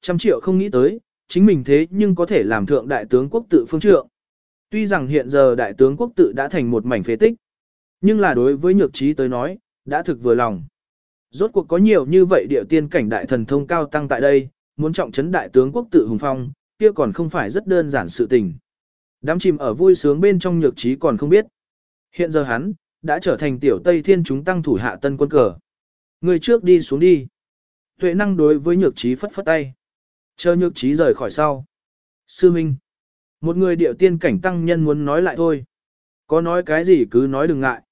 Trăm triệu không nghĩ tới, chính mình thế nhưng có thể làm thượng đại tướng quốc tự phương trượng. Tuy rằng hiện giờ đại tướng quốc tự đã thành một mảnh phế tích, nhưng là đối với nhược trí tới nói, đã thực vừa lòng. Rốt cuộc có nhiều như vậy địa tiên cảnh đại thần thông cao tăng tại đây, muốn trọng trấn đại tướng quốc tự hùng phong, kia còn không phải rất đơn giản sự tình. Đám chìm ở vui sướng bên trong nhược trí còn không biết. Hiện giờ hắn, đã trở thành tiểu Tây Thiên chúng tăng thủ hạ tân quân cờ. Người trước đi xuống đi. Tuệ năng đối với nhược trí phất phất tay. Chờ nhược trí rời khỏi sau. Sư Minh. Một người điệu tiên cảnh tăng nhân muốn nói lại thôi. Có nói cái gì cứ nói đừng ngại.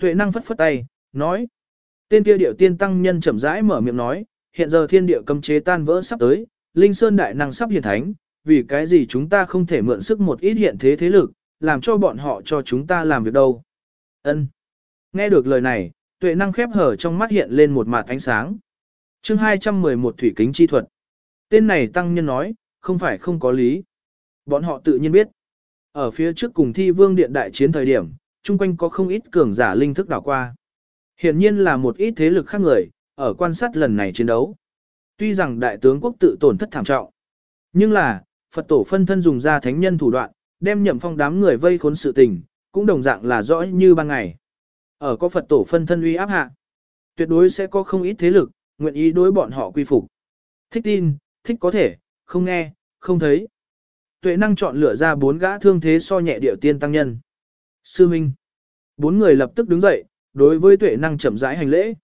Tuệ năng phất phất tay, nói. Tên kia điệu tiên tăng nhân chậm rãi mở miệng nói, hiện giờ thiên địa cấm chế tan vỡ sắp tới, linh sơn đại năng sắp hiện thánh, vì cái gì chúng ta không thể mượn sức một ít hiện thế thế lực, làm cho bọn họ cho chúng ta làm việc đâu. Ân. Nghe được lời này, tuệ năng khép hở trong mắt hiện lên một mặt ánh sáng. chương 211 Thủy Kính Chi Thuật. Tên này tăng nhân nói, không phải không có lý. Bọn họ tự nhiên biết. Ở phía trước cùng thi vương điện đại chiến thời điểm, chung quanh có không ít cường giả linh thức đảo qua. Hiện nhiên là một ít thế lực khác người, ở quan sát lần này chiến đấu. Tuy rằng đại tướng quốc tự tổn thất thảm trọng, nhưng là, Phật tổ phân thân dùng ra thánh nhân thủ đoạn, đem nhậm phong đám người vây khốn sự tình, cũng đồng dạng là rõ như ban ngày. Ở có Phật tổ phân thân uy áp hạ, tuyệt đối sẽ có không ít thế lực, nguyện ý đối bọn họ quy phục. Thích tin, thích có thể, không nghe, không thấy. Tuệ năng chọn lựa ra bốn gã thương thế so nhẹ điệu tiên tăng nhân. Sư Minh. Bốn người lập tức đứng dậy, đối với tuệ năng chậm rãi hành lễ.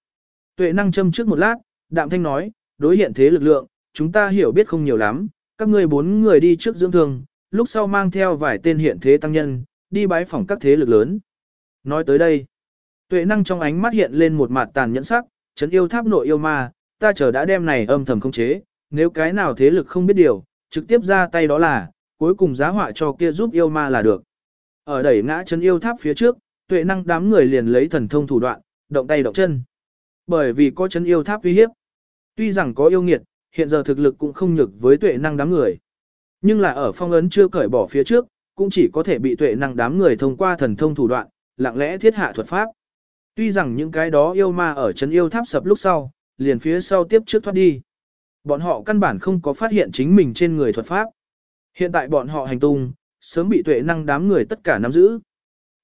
Tuệ năng châm trước một lát, đạm thanh nói, đối hiện thế lực lượng, chúng ta hiểu biết không nhiều lắm, các ngươi bốn người đi trước dưỡng thương, lúc sau mang theo vài tên hiện thế tăng nhân, đi bái phỏng các thế lực lớn. Nói tới đây, tuệ năng trong ánh mắt hiện lên một mặt tàn nhẫn sắc, chấn yêu tháp nội yêu ma, ta chờ đã đem này âm thầm không chế, nếu cái nào thế lực không biết điều, trực tiếp ra tay đó là, cuối cùng giá họa cho kia giúp yêu ma là được. Ở đẩy ngã chân yêu tháp phía trước, tuệ năng đám người liền lấy thần thông thủ đoạn, động tay động chân. Bởi vì có chân yêu tháp uy hiếp. Tuy rằng có yêu nghiệt, hiện giờ thực lực cũng không nhược với tuệ năng đám người. Nhưng là ở phong ấn chưa cởi bỏ phía trước, cũng chỉ có thể bị tuệ năng đám người thông qua thần thông thủ đoạn, lặng lẽ thiết hạ thuật pháp. Tuy rằng những cái đó yêu ma ở chân yêu tháp sập lúc sau, liền phía sau tiếp trước thoát đi. Bọn họ căn bản không có phát hiện chính mình trên người thuật pháp. Hiện tại bọn họ hành tung, sớm bị tuệ năng đám người tất cả nắm giữ.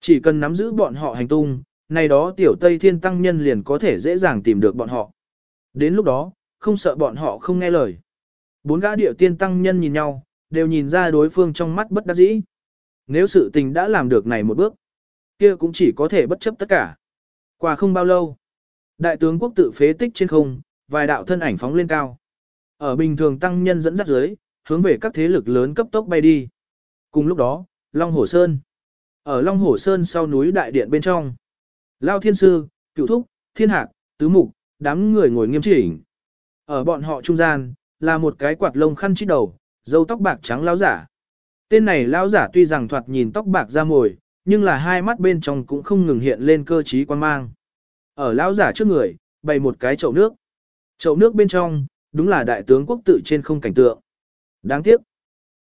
Chỉ cần nắm giữ bọn họ hành tung, này đó tiểu Tây Thiên Tăng Nhân liền có thể dễ dàng tìm được bọn họ. Đến lúc đó, không sợ bọn họ không nghe lời. Bốn gã điệu tiên Tăng Nhân nhìn nhau, đều nhìn ra đối phương trong mắt bất đắc dĩ. Nếu sự tình đã làm được này một bước, kia cũng chỉ có thể bất chấp tất cả. Qua không bao lâu, đại tướng quốc tự phế tích trên không, vài đạo thân ảnh phóng lên cao. Ở bình thường tăng nhân dẫn dắt dưới, hướng về các thế lực lớn cấp tốc bay đi. Cùng lúc đó, Long Hổ Sơn. Ở Long Hổ Sơn sau núi đại điện bên trong. Lao Thiên Sư, Cựu Thúc, Thiên Hạc, Tứ Mục, đám người ngồi nghiêm chỉnh. Ở bọn họ trung gian, là một cái quạt lông khăn chít đầu, dâu tóc bạc trắng lão giả. Tên này lão giả tuy rằng thoạt nhìn tóc bạc ra mồi, nhưng là hai mắt bên trong cũng không ngừng hiện lên cơ trí quan mang. Ở lão giả trước người, bày một cái chậu nước. Chậu nước bên trong, đúng là đại tướng quốc tự trên không cảnh tượng. Đáng tiếc,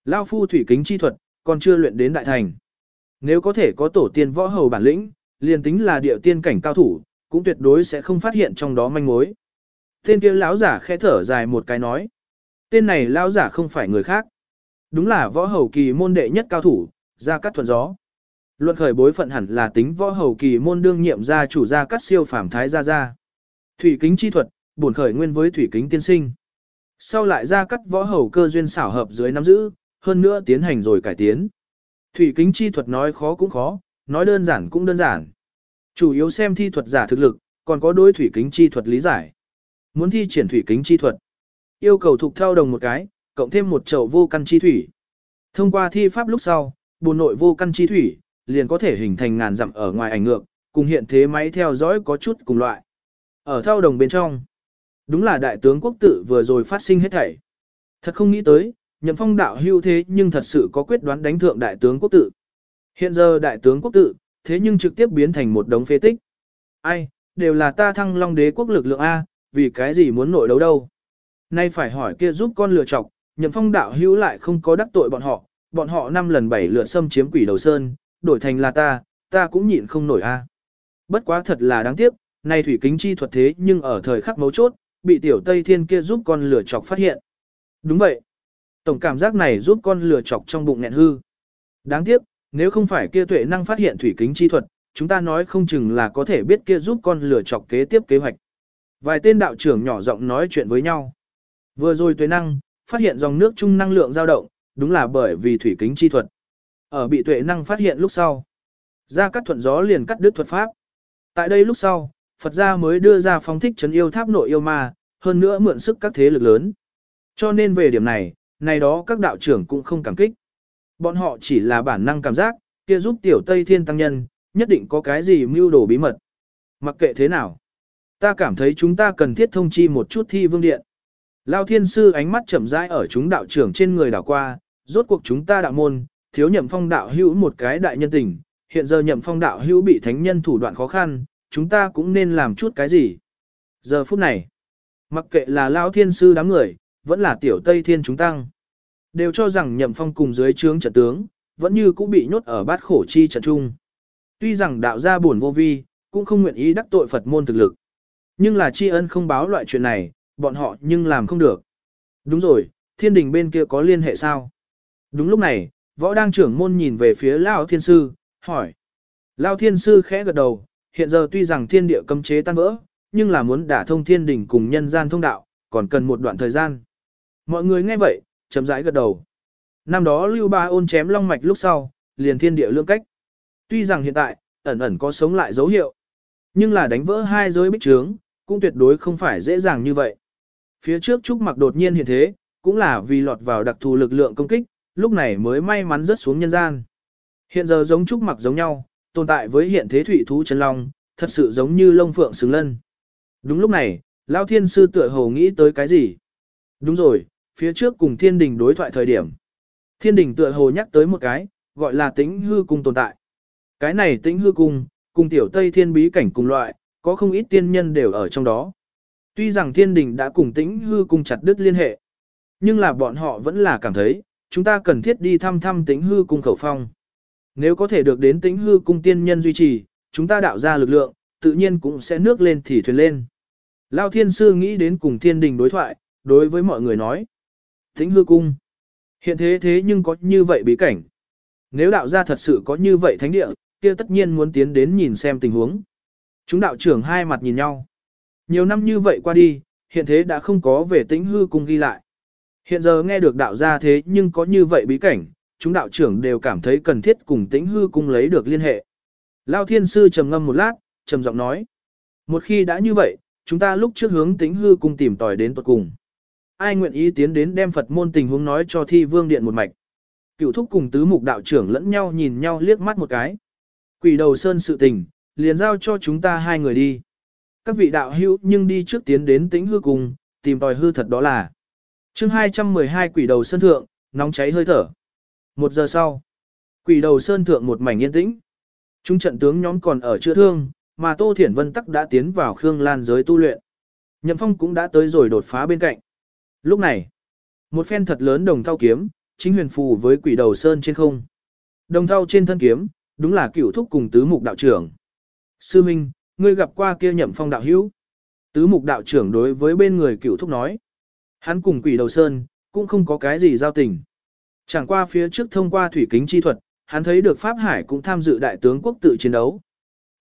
lao phu thủy kính chi thuật, còn chưa luyện đến đại thành. Nếu có thể có tổ tiên võ hầu bản lĩnh, liền tính là địa tiên cảnh cao thủ, cũng tuyệt đối sẽ không phát hiện trong đó manh mối. Tên kia lão giả khẽ thở dài một cái nói. Tên này lão giả không phải người khác. Đúng là võ hầu kỳ môn đệ nhất cao thủ, ra cắt thuần gió. Luận khởi bối phận hẳn là tính võ hầu kỳ môn đương nhiệm gia chủ gia cắt siêu phàm thái gia gia. Thủy kính chi thuật, bổn khởi nguyên với thủy kính tiên sinh. Sau lại ra cắt võ hầu cơ duyên xảo hợp dưới nắm giữ, hơn nữa tiến hành rồi cải tiến. Thủy kính chi thuật nói khó cũng khó, nói đơn giản cũng đơn giản. Chủ yếu xem thi thuật giả thực lực, còn có đối thủy kính chi thuật lý giải. Muốn thi triển thủy kính chi thuật, yêu cầu thuộc theo đồng một cái, cộng thêm một chậu vô căn chi thủy. Thông qua thi pháp lúc sau, buồn nội vô căn chi thủy, liền có thể hình thành ngàn dặm ở ngoài ảnh ngược, cùng hiện thế máy theo dõi có chút cùng loại. Ở thao đồng bên trong, đúng là đại tướng quốc tự vừa rồi phát sinh hết thảy. Thật không nghĩ tới, nhậm phong đạo hưu thế nhưng thật sự có quyết đoán đánh thượng đại tướng quốc tự. Hiện giờ đại tướng quốc tự, thế nhưng trực tiếp biến thành một đống phế tích. Ai, đều là ta thăng long đế quốc lực lượng A, vì cái gì muốn nội đấu đâu. Nay phải hỏi kia giúp con lừa chọc, nhậm phong đạo hữu lại không có đắc tội bọn họ, bọn họ năm lần bảy lượt xâm chiếm quỷ đầu sơn, đổi thành là ta, ta cũng nhịn không nổi a. Bất quá thật là đáng tiếc, nay thủy kính chi thuật thế nhưng ở thời khắc mấu chốt, bị tiểu Tây Thiên kia giúp con lửa chọc phát hiện. Đúng vậy. Tổng cảm giác này giúp con lừa chọc trong bụng nghẹn hư. Đáng tiếc, nếu không phải kia tuệ năng phát hiện thủy kính chi thuật, chúng ta nói không chừng là có thể biết kia giúp con lừa chọc kế tiếp kế hoạch. Vài tên đạo trưởng nhỏ giọng nói chuyện với nhau. Vừa rồi tuệ năng, phát hiện dòng nước chung năng lượng dao động, đúng là bởi vì thủy kính chi thuật. Ở bị tuệ năng phát hiện lúc sau, ra cắt thuận gió liền cắt đứt thuật pháp. Tại đây lúc sau, Phật gia mới đưa ra phong thích trấn yêu tháp nội yêu ma, hơn nữa mượn sức các thế lực lớn. Cho nên về điểm này, này đó các đạo trưởng cũng không cảm kích. Bọn họ chỉ là bản năng cảm giác, kia giúp tiểu Tây Thiên Tăng Nhân, nhất định có cái gì mưu đồ bí mật. Mặc kệ thế nào, ta cảm thấy chúng ta cần thiết thông chi một chút thi vương điện. Lao thiên sư ánh mắt chậm rãi ở chúng đạo trưởng trên người đảo qua, rốt cuộc chúng ta đạo môn, thiếu nhậm phong đạo hữu một cái đại nhân tình, hiện giờ nhậm phong đạo hữu bị thánh nhân thủ đoạn khó khăn, chúng ta cũng nên làm chút cái gì. Giờ phút này, mặc kệ là Lao thiên sư đám người, vẫn là tiểu Tây Thiên chúng tăng. Đều cho rằng nhậm phong cùng dưới trướng trận tướng, vẫn như cũng bị nhốt ở bát khổ chi trận trung. Tuy rằng đạo gia buồn vô vi, cũng không nguyện ý đắc tội Phật môn thực lực. Nhưng là tri ân không báo loại chuyện này, bọn họ nhưng làm không được. Đúng rồi, thiên đình bên kia có liên hệ sao? Đúng lúc này, võ đang trưởng môn nhìn về phía Lao Thiên Sư, hỏi. Lao Thiên Sư khẽ gật đầu, hiện giờ tuy rằng thiên địa cấm chế tan vỡ, nhưng là muốn đả thông thiên đình cùng nhân gian thông đạo, còn cần một đoạn thời gian. Mọi người nghe vậy, chấm rãi gật đầu. Năm đó Lưu Ba ôn chém long mạch lúc sau, liền thiên địa lưỡng cách. Tuy rằng hiện tại, ẩn ẩn có sống lại dấu hiệu, nhưng là đánh vỡ hai giới bích trướng, cũng tuyệt đối không phải dễ dàng như vậy. Phía trước Trúc Mặc đột nhiên hiện thế, cũng là vì lọt vào đặc thù lực lượng công kích, lúc này mới may mắn rớt xuống nhân gian. Hiện giờ giống Trúc Mặc giống nhau, tồn tại với hiện thế thủy thú chân long, thật sự giống như lông phượng xứng lân. Đúng lúc này, Lao Thiên Sư tựa hồ nghĩ tới cái gì? Đúng rồi, phía trước cùng thiên đình đối thoại thời điểm. Thiên đình tựa hồ nhắc tới một cái, gọi là tĩnh hư cung tồn tại. Cái này tĩnh hư cung, cùng tiểu Tây thiên bí cảnh cùng loại, có không ít tiên nhân đều ở trong đó. Tuy rằng thiên đình đã cùng tĩnh hư cung chặt đứt liên hệ, nhưng là bọn họ vẫn là cảm thấy, chúng ta cần thiết đi thăm thăm tĩnh hư cung khẩu phong. Nếu có thể được đến tĩnh hư cung tiên nhân duy trì, chúng ta đạo ra lực lượng, tự nhiên cũng sẽ nước lên thì thuyền lên. Lao thiên sư nghĩ đến cùng thiên đình đối thoại, đối với mọi người nói. Tĩnh hư cung. Hiện thế thế nhưng có như vậy bí cảnh. Nếu đạo gia thật sự có như vậy thánh địa, kia tất nhiên muốn tiến đến nhìn xem tình huống. Chúng đạo trưởng hai mặt nhìn nhau. Nhiều năm như vậy qua đi, hiện thế đã không có về tĩnh hư cung ghi lại. Hiện giờ nghe được đạo gia thế nhưng có như vậy bí cảnh, chúng đạo trưởng đều cảm thấy cần thiết cùng tĩnh hư cung lấy được liên hệ. Lao thiên sư trầm ngâm một lát, trầm giọng nói. Một khi đã như vậy, chúng ta lúc trước hướng tĩnh hư cung tìm tòi đến tuật cùng ai nguyện ý tiến đến đem Phật môn tình huống nói cho thi vương điện một mạch. Cựu thúc cùng tứ mục đạo trưởng lẫn nhau nhìn nhau liếc mắt một cái. Quỷ đầu sơn sự tình, liền giao cho chúng ta hai người đi. Các vị đạo hữu nhưng đi trước tiến đến tĩnh hư cùng, tìm tòi hư thật đó là. chương 212 quỷ đầu sơn thượng, nóng cháy hơi thở. Một giờ sau, quỷ đầu sơn thượng một mảnh yên tĩnh. Trung trận tướng nhóm còn ở chữa thương, mà Tô Thiển Vân tắc đã tiến vào Khương Lan giới tu luyện. Nhậm Phong cũng đã tới rồi đột phá bên cạnh. Lúc này, một phen thật lớn đồng thao kiếm, chính huyền phù với quỷ đầu sơn trên không. Đồng thao trên thân kiếm, đúng là cửu thúc cùng tứ mục đạo trưởng. Sư Minh, ngươi gặp qua kia nhậm phong đạo hữu. Tứ mục đạo trưởng đối với bên người cửu thúc nói. Hắn cùng quỷ đầu sơn, cũng không có cái gì giao tình. Chẳng qua phía trước thông qua thủy kính chi thuật, hắn thấy được Pháp Hải cũng tham dự đại tướng quốc tự chiến đấu.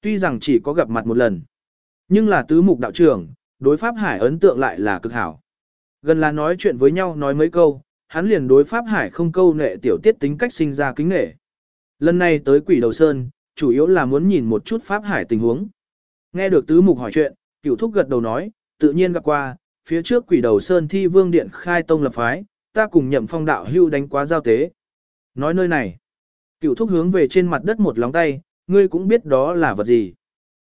Tuy rằng chỉ có gặp mặt một lần, nhưng là tứ mục đạo trưởng, đối Pháp Hải ấn tượng lại là cực hảo. Gần là nói chuyện với nhau nói mấy câu, hắn liền đối Pháp Hải không câu nệ tiểu tiết tính cách sinh ra kính nghệ. Lần này tới quỷ đầu sơn, chủ yếu là muốn nhìn một chút Pháp Hải tình huống. Nghe được tứ mục hỏi chuyện, cửu thúc gật đầu nói, tự nhiên gặp qua, phía trước quỷ đầu sơn thi vương điện khai tông lập phái, ta cùng nhậm phong đạo hưu đánh quá giao tế. Nói nơi này, cựu thúc hướng về trên mặt đất một lóng tay, ngươi cũng biết đó là vật gì.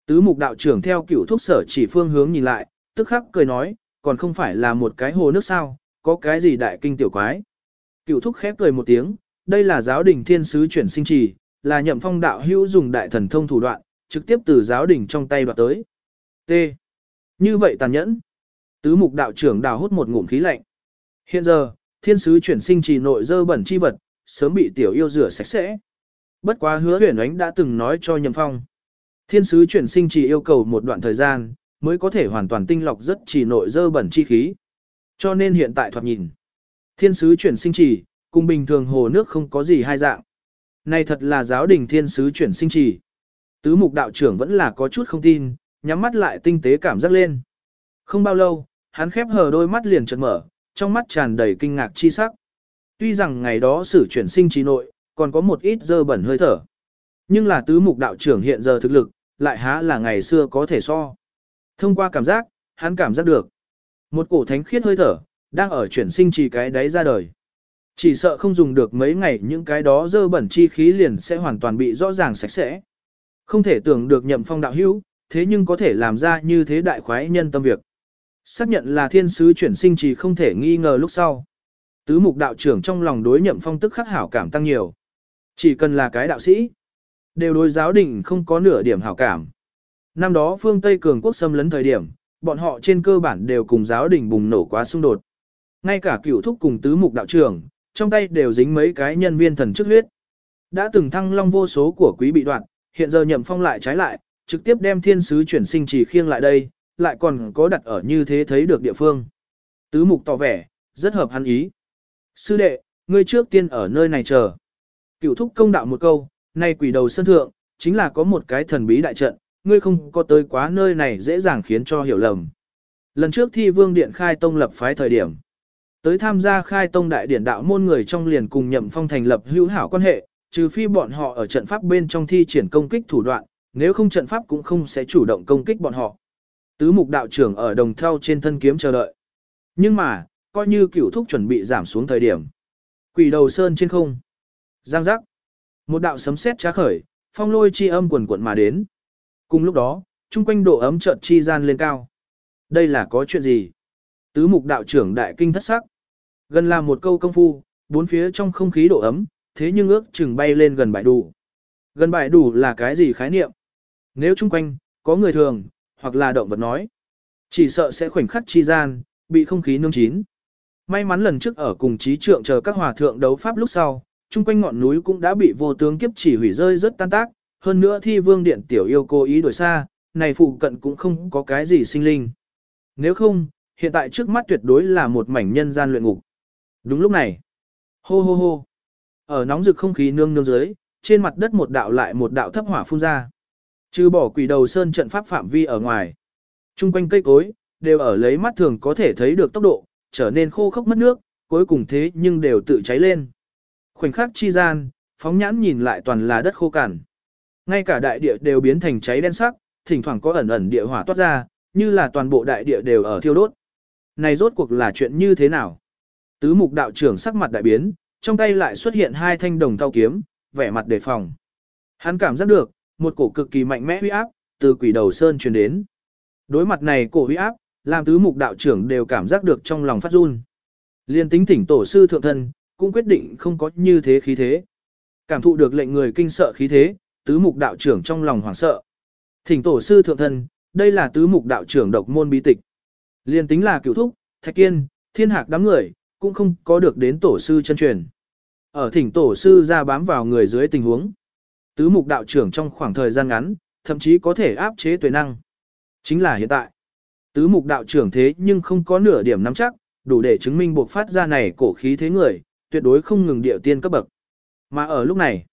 Tứ mục đạo trưởng theo cựu thúc sở chỉ phương hướng nhìn lại, tức khắc cười nói, còn không phải là một cái hồ nước sao, có cái gì đại kinh tiểu quái. Cựu thúc khép cười một tiếng, đây là giáo đình thiên sứ chuyển sinh trì, là nhậm phong đạo hữu dùng đại thần thông thủ đoạn, trực tiếp từ giáo đình trong tay đoạt tới. T. Như vậy tàn nhẫn. Tứ mục đạo trưởng đào hút một ngụm khí lạnh. Hiện giờ, thiên sứ chuyển sinh trì nội dơ bẩn chi vật, sớm bị tiểu yêu rửa sạch sẽ. Bất quá hứa huyền ánh đã từng nói cho nhậm phong. Thiên sứ chuyển sinh trì yêu cầu một đoạn thời gian, mới có thể hoàn toàn tinh lọc rất chỉ nội dơ bẩn chi khí. Cho nên hiện tại thoạt nhìn, Thiên sứ chuyển sinh trì cùng bình thường hồ nước không có gì hai dạng. Này thật là giáo đình thiên sứ chuyển sinh trì, Tứ mục đạo trưởng vẫn là có chút không tin, nhắm mắt lại tinh tế cảm giác lên. Không bao lâu, hắn khép hờ đôi mắt liền chợt mở, trong mắt tràn đầy kinh ngạc chi sắc. Tuy rằng ngày đó sử chuyển sinh trí nội, còn có một ít dơ bẩn hơi thở. Nhưng là tứ mục đạo trưởng hiện giờ thực lực, lại há là ngày xưa có thể so. Thông qua cảm giác, hắn cảm giác được. Một cổ thánh khiết hơi thở, đang ở chuyển sinh trì cái đáy ra đời. Chỉ sợ không dùng được mấy ngày những cái đó dơ bẩn chi khí liền sẽ hoàn toàn bị rõ ràng sạch sẽ. Không thể tưởng được nhậm phong đạo hữu, thế nhưng có thể làm ra như thế đại khoái nhân tâm việc. Xác nhận là thiên sứ chuyển sinh chỉ không thể nghi ngờ lúc sau. Tứ mục đạo trưởng trong lòng đối nhậm phong tức khắc hảo cảm tăng nhiều. Chỉ cần là cái đạo sĩ, đều đối giáo đình không có nửa điểm hảo cảm. Năm đó phương Tây cường quốc xâm lấn thời điểm, bọn họ trên cơ bản đều cùng giáo đình bùng nổ quá xung đột. Ngay cả cựu thúc cùng tứ mục đạo trưởng, trong tay đều dính mấy cái nhân viên thần chức huyết. Đã từng thăng long vô số của quý bị đoạn, hiện giờ nhậm phong lại trái lại, trực tiếp đem thiên sứ chuyển sinh chỉ khiêng lại đây, lại còn có đặt ở như thế thấy được địa phương. Tứ mục tỏ vẻ, rất hợp hắn ý. Sư đệ, ngươi trước tiên ở nơi này chờ. Cựu thúc công đạo một câu, nay quỷ đầu sân thượng, chính là có một cái thần bí đại trận, ngươi không có tới quá nơi này dễ dàng khiến cho hiểu lầm. Lần trước thi vương điện khai tông lập phái thời điểm, tới tham gia khai tông đại điển đạo môn người trong liền cùng nhậm phong thành lập hữu hảo quan hệ, trừ phi bọn họ ở trận pháp bên trong thi triển công kích thủ đoạn, nếu không trận pháp cũng không sẽ chủ động công kích bọn họ. Tứ mục đạo trưởng ở đồng thau trên thân kiếm chờ đợi. Nhưng mà, coi như cửu thúc chuẩn bị giảm xuống thời điểm. Quỷ đầu sơn trên không. Giang giác. Một đạo sấm sét trá khởi, phong lôi chi âm quần quận mà đến. Cùng lúc đó, chung quanh độ ấm chợt chi gian lên cao. Đây là có chuyện gì? Tứ mục đạo trưởng đại kinh thất sắc. Gần là một câu công phu, bốn phía trong không khí độ ấm, thế nhưng ước chừng bay lên gần bãi đủ. Gần bãi đủ là cái gì khái niệm? Nếu chung quanh, có người thường, hoặc là động vật nói. Chỉ sợ sẽ khoảnh khắc chi gian, bị không khí nương chín. May mắn lần trước ở cùng trí trượng chờ các hòa thượng đấu pháp lúc sau, chung quanh ngọn núi cũng đã bị vô tướng kiếp chỉ hủy rơi rất tan tác, hơn nữa thi vương điện tiểu yêu cố ý đuổi xa, này phụ cận cũng không có cái gì sinh linh. Nếu không, hiện tại trước mắt tuyệt đối là một mảnh nhân gian luyện ngục. Đúng lúc này, hô hô hô, ở nóng rực không khí nương nương dưới, trên mặt đất một đạo lại một đạo thấp hỏa phun ra. Trừ bỏ quỷ đầu sơn trận pháp phạm vi ở ngoài. Trung quanh cây cối, đều ở lấy mắt thường có thể thấy được tốc độ, trở nên khô khốc mất nước, cuối cùng thế nhưng đều tự cháy lên. Khoảnh khắc chi gian, phóng nhãn nhìn lại toàn là đất khô cằn. Ngay cả đại địa đều biến thành cháy đen sắc, thỉnh thoảng có ẩn ẩn địa hỏa toát ra, như là toàn bộ đại địa đều ở thiêu đốt. Này rốt cuộc là chuyện như thế nào? Tứ mục đạo trưởng sắc mặt đại biến, trong tay lại xuất hiện hai thanh đồng tao kiếm, vẻ mặt đề phòng. Hắn cảm giác được, một cổ cực kỳ mạnh mẽ huy áp, từ quỷ đầu sơn truyền đến. Đối mặt này cổ huy áp, làm tứ mục đạo trưởng đều cảm giác được trong lòng phát run. Liên tính thỉnh tổ sư thượng thân, cũng quyết định không có như thế khí thế. Cảm thụ được lệnh người kinh sợ khí thế, tứ mục đạo trưởng trong lòng hoảng sợ. Thỉnh tổ sư thượng thân, đây là tứ mục đạo trưởng độc môn bí tịch. Liên tính là cửu thúc, thạch kiên, thiên hạc đám người, cũng không có được đến tổ sư chân truyền. Ở thỉnh tổ sư ra bám vào người dưới tình huống. Tứ mục đạo trưởng trong khoảng thời gian ngắn, thậm chí có thể áp chế tuệ năng. Chính là hiện tại. Tứ mục đạo trưởng thế nhưng không có nửa điểm nắm chắc, đủ để chứng minh buộc phát ra này cổ khí thế người, tuyệt đối không ngừng điệu tiên cấp bậc. Mà ở lúc này,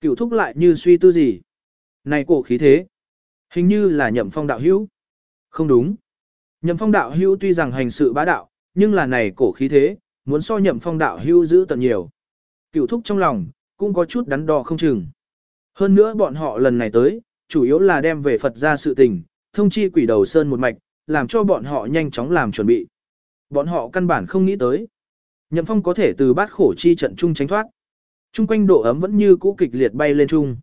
cựu thúc lại như suy tư gì. Này cổ khí thế, hình như là nhậm phong đạo hữu. Không đúng. Nhậm phong đạo hữu tuy rằng hành sự bá đạo, nhưng là này cổ khí thế, muốn so nhậm phong đạo hữu giữ tận nhiều. Cựu thúc trong lòng, cũng có chút đắn đo không chừng. Hơn nữa bọn họ lần này tới, chủ yếu là đem về Phật ra sự tình, thông chi quỷ đầu sơn một mạch, làm cho bọn họ nhanh chóng làm chuẩn bị. Bọn họ căn bản không nghĩ tới. Nhậm phong có thể từ bát khổ chi trận chung tránh thoát. Trung quanh độ ấm vẫn như cũ kịch liệt bay lên chung.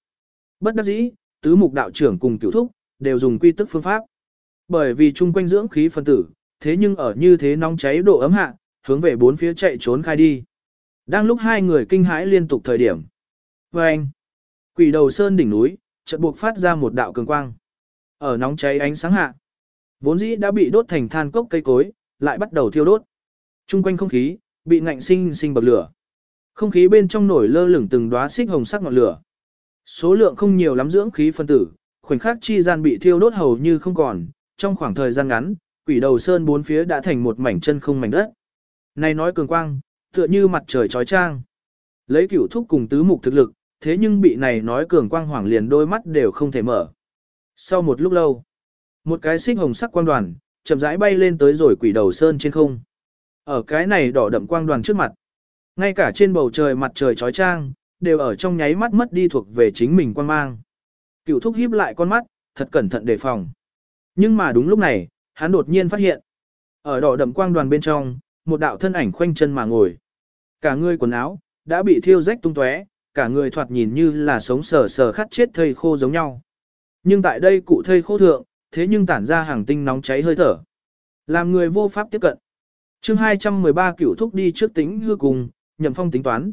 Bất đắc dĩ, tứ mục đạo trưởng cùng cửu thúc, đều dùng quy tức phương pháp. Bởi vì chung quanh dưỡng khí phân tử, thế nhưng ở như thế nóng cháy độ ấm hạ, hướng về bốn phía chạy trốn khai đi. Đang lúc hai người kinh hãi liên tục thời điểm. Và anh, quỷ đầu sơn đỉnh núi, chợt buộc phát ra một đạo cường quang. Ở nóng cháy ánh sáng hạ, vốn dĩ đã bị đốt thành than cốc cây cối, lại bắt đầu thiêu đốt. Trung quanh không khí, bị ngạnh sinh sinh bập lửa. Không khí bên trong nổi lơ lửng từng đóa xích hồng sắc ngọn lửa. Số lượng không nhiều lắm dưỡng khí phân tử, khoảnh khắc chi gian bị thiêu đốt hầu như không còn, trong khoảng thời gian ngắn, quỷ đầu sơn bốn phía đã thành một mảnh chân không mảnh đất. Này nói cường quang, Tựa như mặt trời trói trang. Lấy cửu thúc cùng tứ mục thực lực, thế nhưng bị này nói cường quang hoàng liền đôi mắt đều không thể mở. Sau một lúc lâu, một cái xích hồng sắc quang đoàn, chậm rãi bay lên tới rồi quỷ đầu sơn trên không. Ở cái này đỏ đậm quang đoàn trước mặt. Ngay cả trên bầu trời mặt trời trói trang, đều ở trong nháy mắt mất đi thuộc về chính mình quan mang. cựu thúc híp lại con mắt, thật cẩn thận đề phòng. Nhưng mà đúng lúc này, hắn đột nhiên phát hiện. Ở đỏ đậm quang đoàn bên trong, một đạo thân ảnh khoanh chân mà ngồi. Cả người quần áo, đã bị thiêu rách tung tóe, cả người thoạt nhìn như là sống sờ sờ khát chết thây khô giống nhau. Nhưng tại đây cụ thây khô thượng, thế nhưng tản ra hàng tinh nóng cháy hơi thở. Làm người vô pháp tiếp cận. chương 213 cửu thúc đi trước tính hư cùng, nhậm phong tính toán.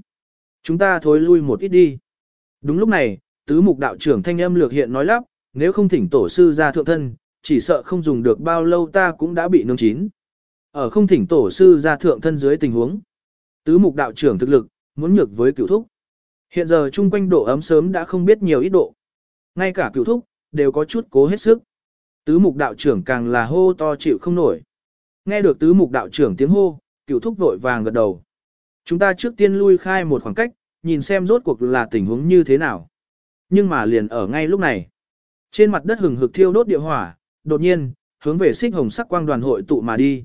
Chúng ta thối lui một ít đi. Đúng lúc này, tứ mục đạo trưởng thanh âm lược hiện nói lắp, nếu không thỉnh tổ sư ra thượng thân, chỉ sợ không dùng được bao lâu ta cũng đã bị nương chín. Ở không thỉnh tổ sư ra thượng thân dưới tình huống. Tứ mục đạo trưởng thực lực, muốn nhược với cửu thúc. Hiện giờ chung quanh độ ấm sớm đã không biết nhiều ít độ. Ngay cả cửu thúc, đều có chút cố hết sức. Tứ mục đạo trưởng càng là hô to chịu không nổi. Nghe được tứ mục đạo trưởng tiếng hô, cửu thúc vội vàng gật đầu. Chúng ta trước tiên lui khai một khoảng cách, nhìn xem rốt cuộc là tình huống như thế nào. Nhưng mà liền ở ngay lúc này, trên mặt đất hừng hực thiêu đốt địa hỏa, đột nhiên, hướng về xích hồng sắc quang đoàn hội tụ mà đi.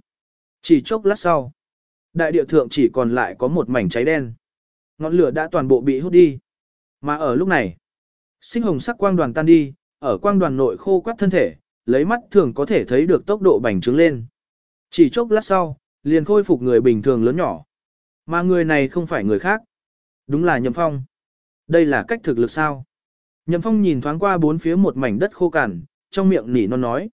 Chỉ chốc lát sau, đại địa thượng chỉ còn lại có một mảnh cháy đen. Ngọn lửa đã toàn bộ bị hút đi. Mà ở lúc này, sinh hồng sắc quang đoàn tan đi, ở quang đoàn nội khô quắt thân thể, lấy mắt thường có thể thấy được tốc độ bành trướng lên. Chỉ chốc lát sau, liền khôi phục người bình thường lớn nhỏ. Mà người này không phải người khác. Đúng là Nhậm Phong. Đây là cách thực lực sao? Nhậm Phong nhìn thoáng qua bốn phía một mảnh đất khô cằn, trong miệng nỉ non nói.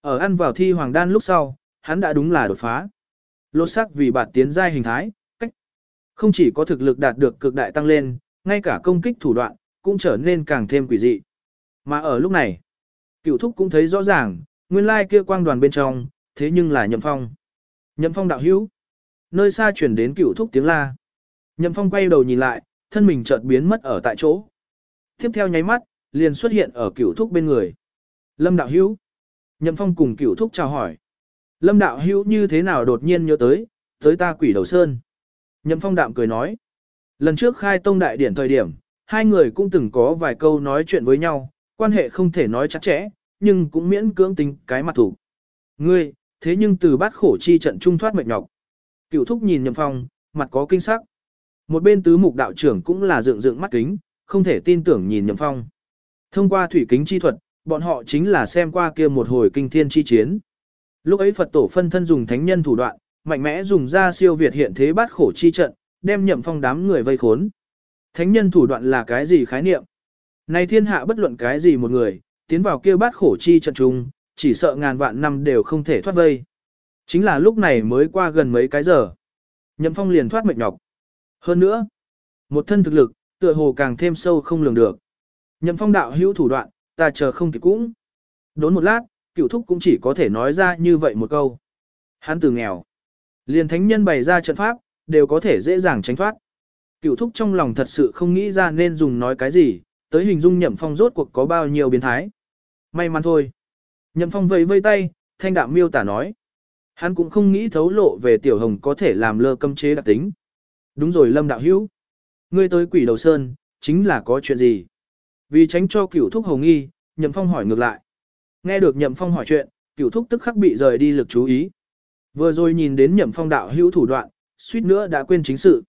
Ở ăn vào thi hoàng đan lúc sau, hắn đã đúng là đột phá. Lột sắc vì bạt tiến giai hình thái. Không chỉ có thực lực đạt được cực đại tăng lên, ngay cả công kích thủ đoạn, cũng trở nên càng thêm quỷ dị. Mà ở lúc này, cựu thúc cũng thấy rõ ràng, nguyên lai kia quang đoàn bên trong, thế nhưng là nhậm phong. Nhậm phong đạo hữu. Nơi xa chuyển đến cựu thúc tiếng la. Nhậm phong quay đầu nhìn lại, thân mình chợt biến mất ở tại chỗ. Tiếp theo nháy mắt, liền xuất hiện ở cựu thúc bên người. Lâm đạo hữu. Nhậm phong cùng cựu thúc chào hỏi. Lâm đạo hữu như thế nào đột nhiên nhớ tới, tới ta quỷ đầu sơn. Nhậm phong đạm cười nói. Lần trước khai tông đại điển thời điểm, hai người cũng từng có vài câu nói chuyện với nhau, quan hệ không thể nói chặt chẽ, nhưng cũng miễn cưỡng tính cái mặt thủ. Ngươi, thế nhưng từ bát khổ chi trận trung thoát mệt nhọc. Cựu thúc nhìn nhậm phong, mặt có kinh sắc. Một bên tứ mục đạo trưởng cũng là dựng dựng mắt kính, không thể tin tưởng nhìn nhậm phong. Thông qua thủy kính chi thuật, bọn họ chính là xem qua kia một hồi kinh thiên chi chiến. Lúc ấy Phật tổ phân thân dùng thánh nhân thủ đoạn, mạnh mẽ dùng ra siêu việt hiện thế bát khổ chi trận, đem nhậm phong đám người vây khốn. Thánh nhân thủ đoạn là cái gì khái niệm? Này thiên hạ bất luận cái gì một người, tiến vào kia bát khổ chi trận trung, chỉ sợ ngàn vạn năm đều không thể thoát vây. Chính là lúc này mới qua gần mấy cái giờ. Nhậm phong liền thoát mệt nhọc. Hơn nữa, một thân thực lực, tựa hồ càng thêm sâu không lường được. Nhậm phong đạo hữu thủ đoạn, ta chờ không kịp cũng. Đốn một lát, cựu thúc cũng chỉ có thể nói ra như vậy một câu. Hắn từ nghèo. Liền thánh nhân bày ra trận pháp, đều có thể dễ dàng tránh thoát. Cựu thúc trong lòng thật sự không nghĩ ra nên dùng nói cái gì, tới hình dung nhậm phong rốt cuộc có bao nhiêu biến thái. May mắn thôi. Nhậm phong vẫy vây tay, thanh đạm miêu tả nói. Hắn cũng không nghĩ thấu lộ về tiểu hồng có thể làm lơ cấm chế đặc tính. Đúng rồi lâm đạo hữu. Ngươi tới quỷ đầu sơn, chính là có chuyện gì? Vì tránh cho cửu thúc hồng nghi, nhậm phong hỏi ngược lại. Nghe được nhậm phong hỏi chuyện, cửu thúc tức khắc bị rời đi lực chú ý. Vừa rồi nhìn đến nhậm phong đạo hữu thủ đoạn, suýt nữa đã quên chính sự.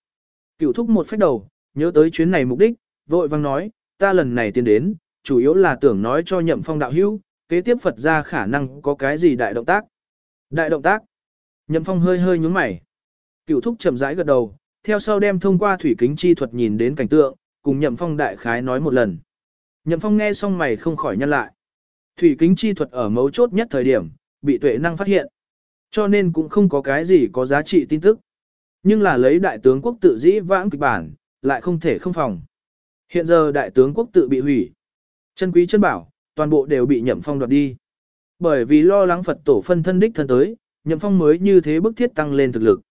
Cửu thúc một phép đầu, nhớ tới chuyến này mục đích, vội vang nói, ta lần này tiến đến, chủ yếu là tưởng nói cho nhậm phong đạo hữu, kế tiếp Phật ra khả năng có cái gì đại động tác. Đại động tác. Nhậm phong hơi hơi nhúng mày. Cửu thúc chậm rãi gật đầu, theo sau đem thông qua thủy kính chi thuật nhìn đến cảnh tượng, cùng nhậm phong đại khái nói một lần. Nhậm phong nghe xong mày không khỏi nhăn lại. Thủy kính chi thuật ở mấu chốt nhất thời điểm, bị tuệ năng phát hiện. Cho nên cũng không có cái gì có giá trị tin tức. Nhưng là lấy đại tướng quốc tự dĩ vãng kịch bản, lại không thể không phòng. Hiện giờ đại tướng quốc tự bị hủy. Chân quý chân bảo, toàn bộ đều bị nhậm phong đoạt đi. Bởi vì lo lắng Phật tổ phân thân đích thân tới, nhậm phong mới như thế bức thiết tăng lên thực lực.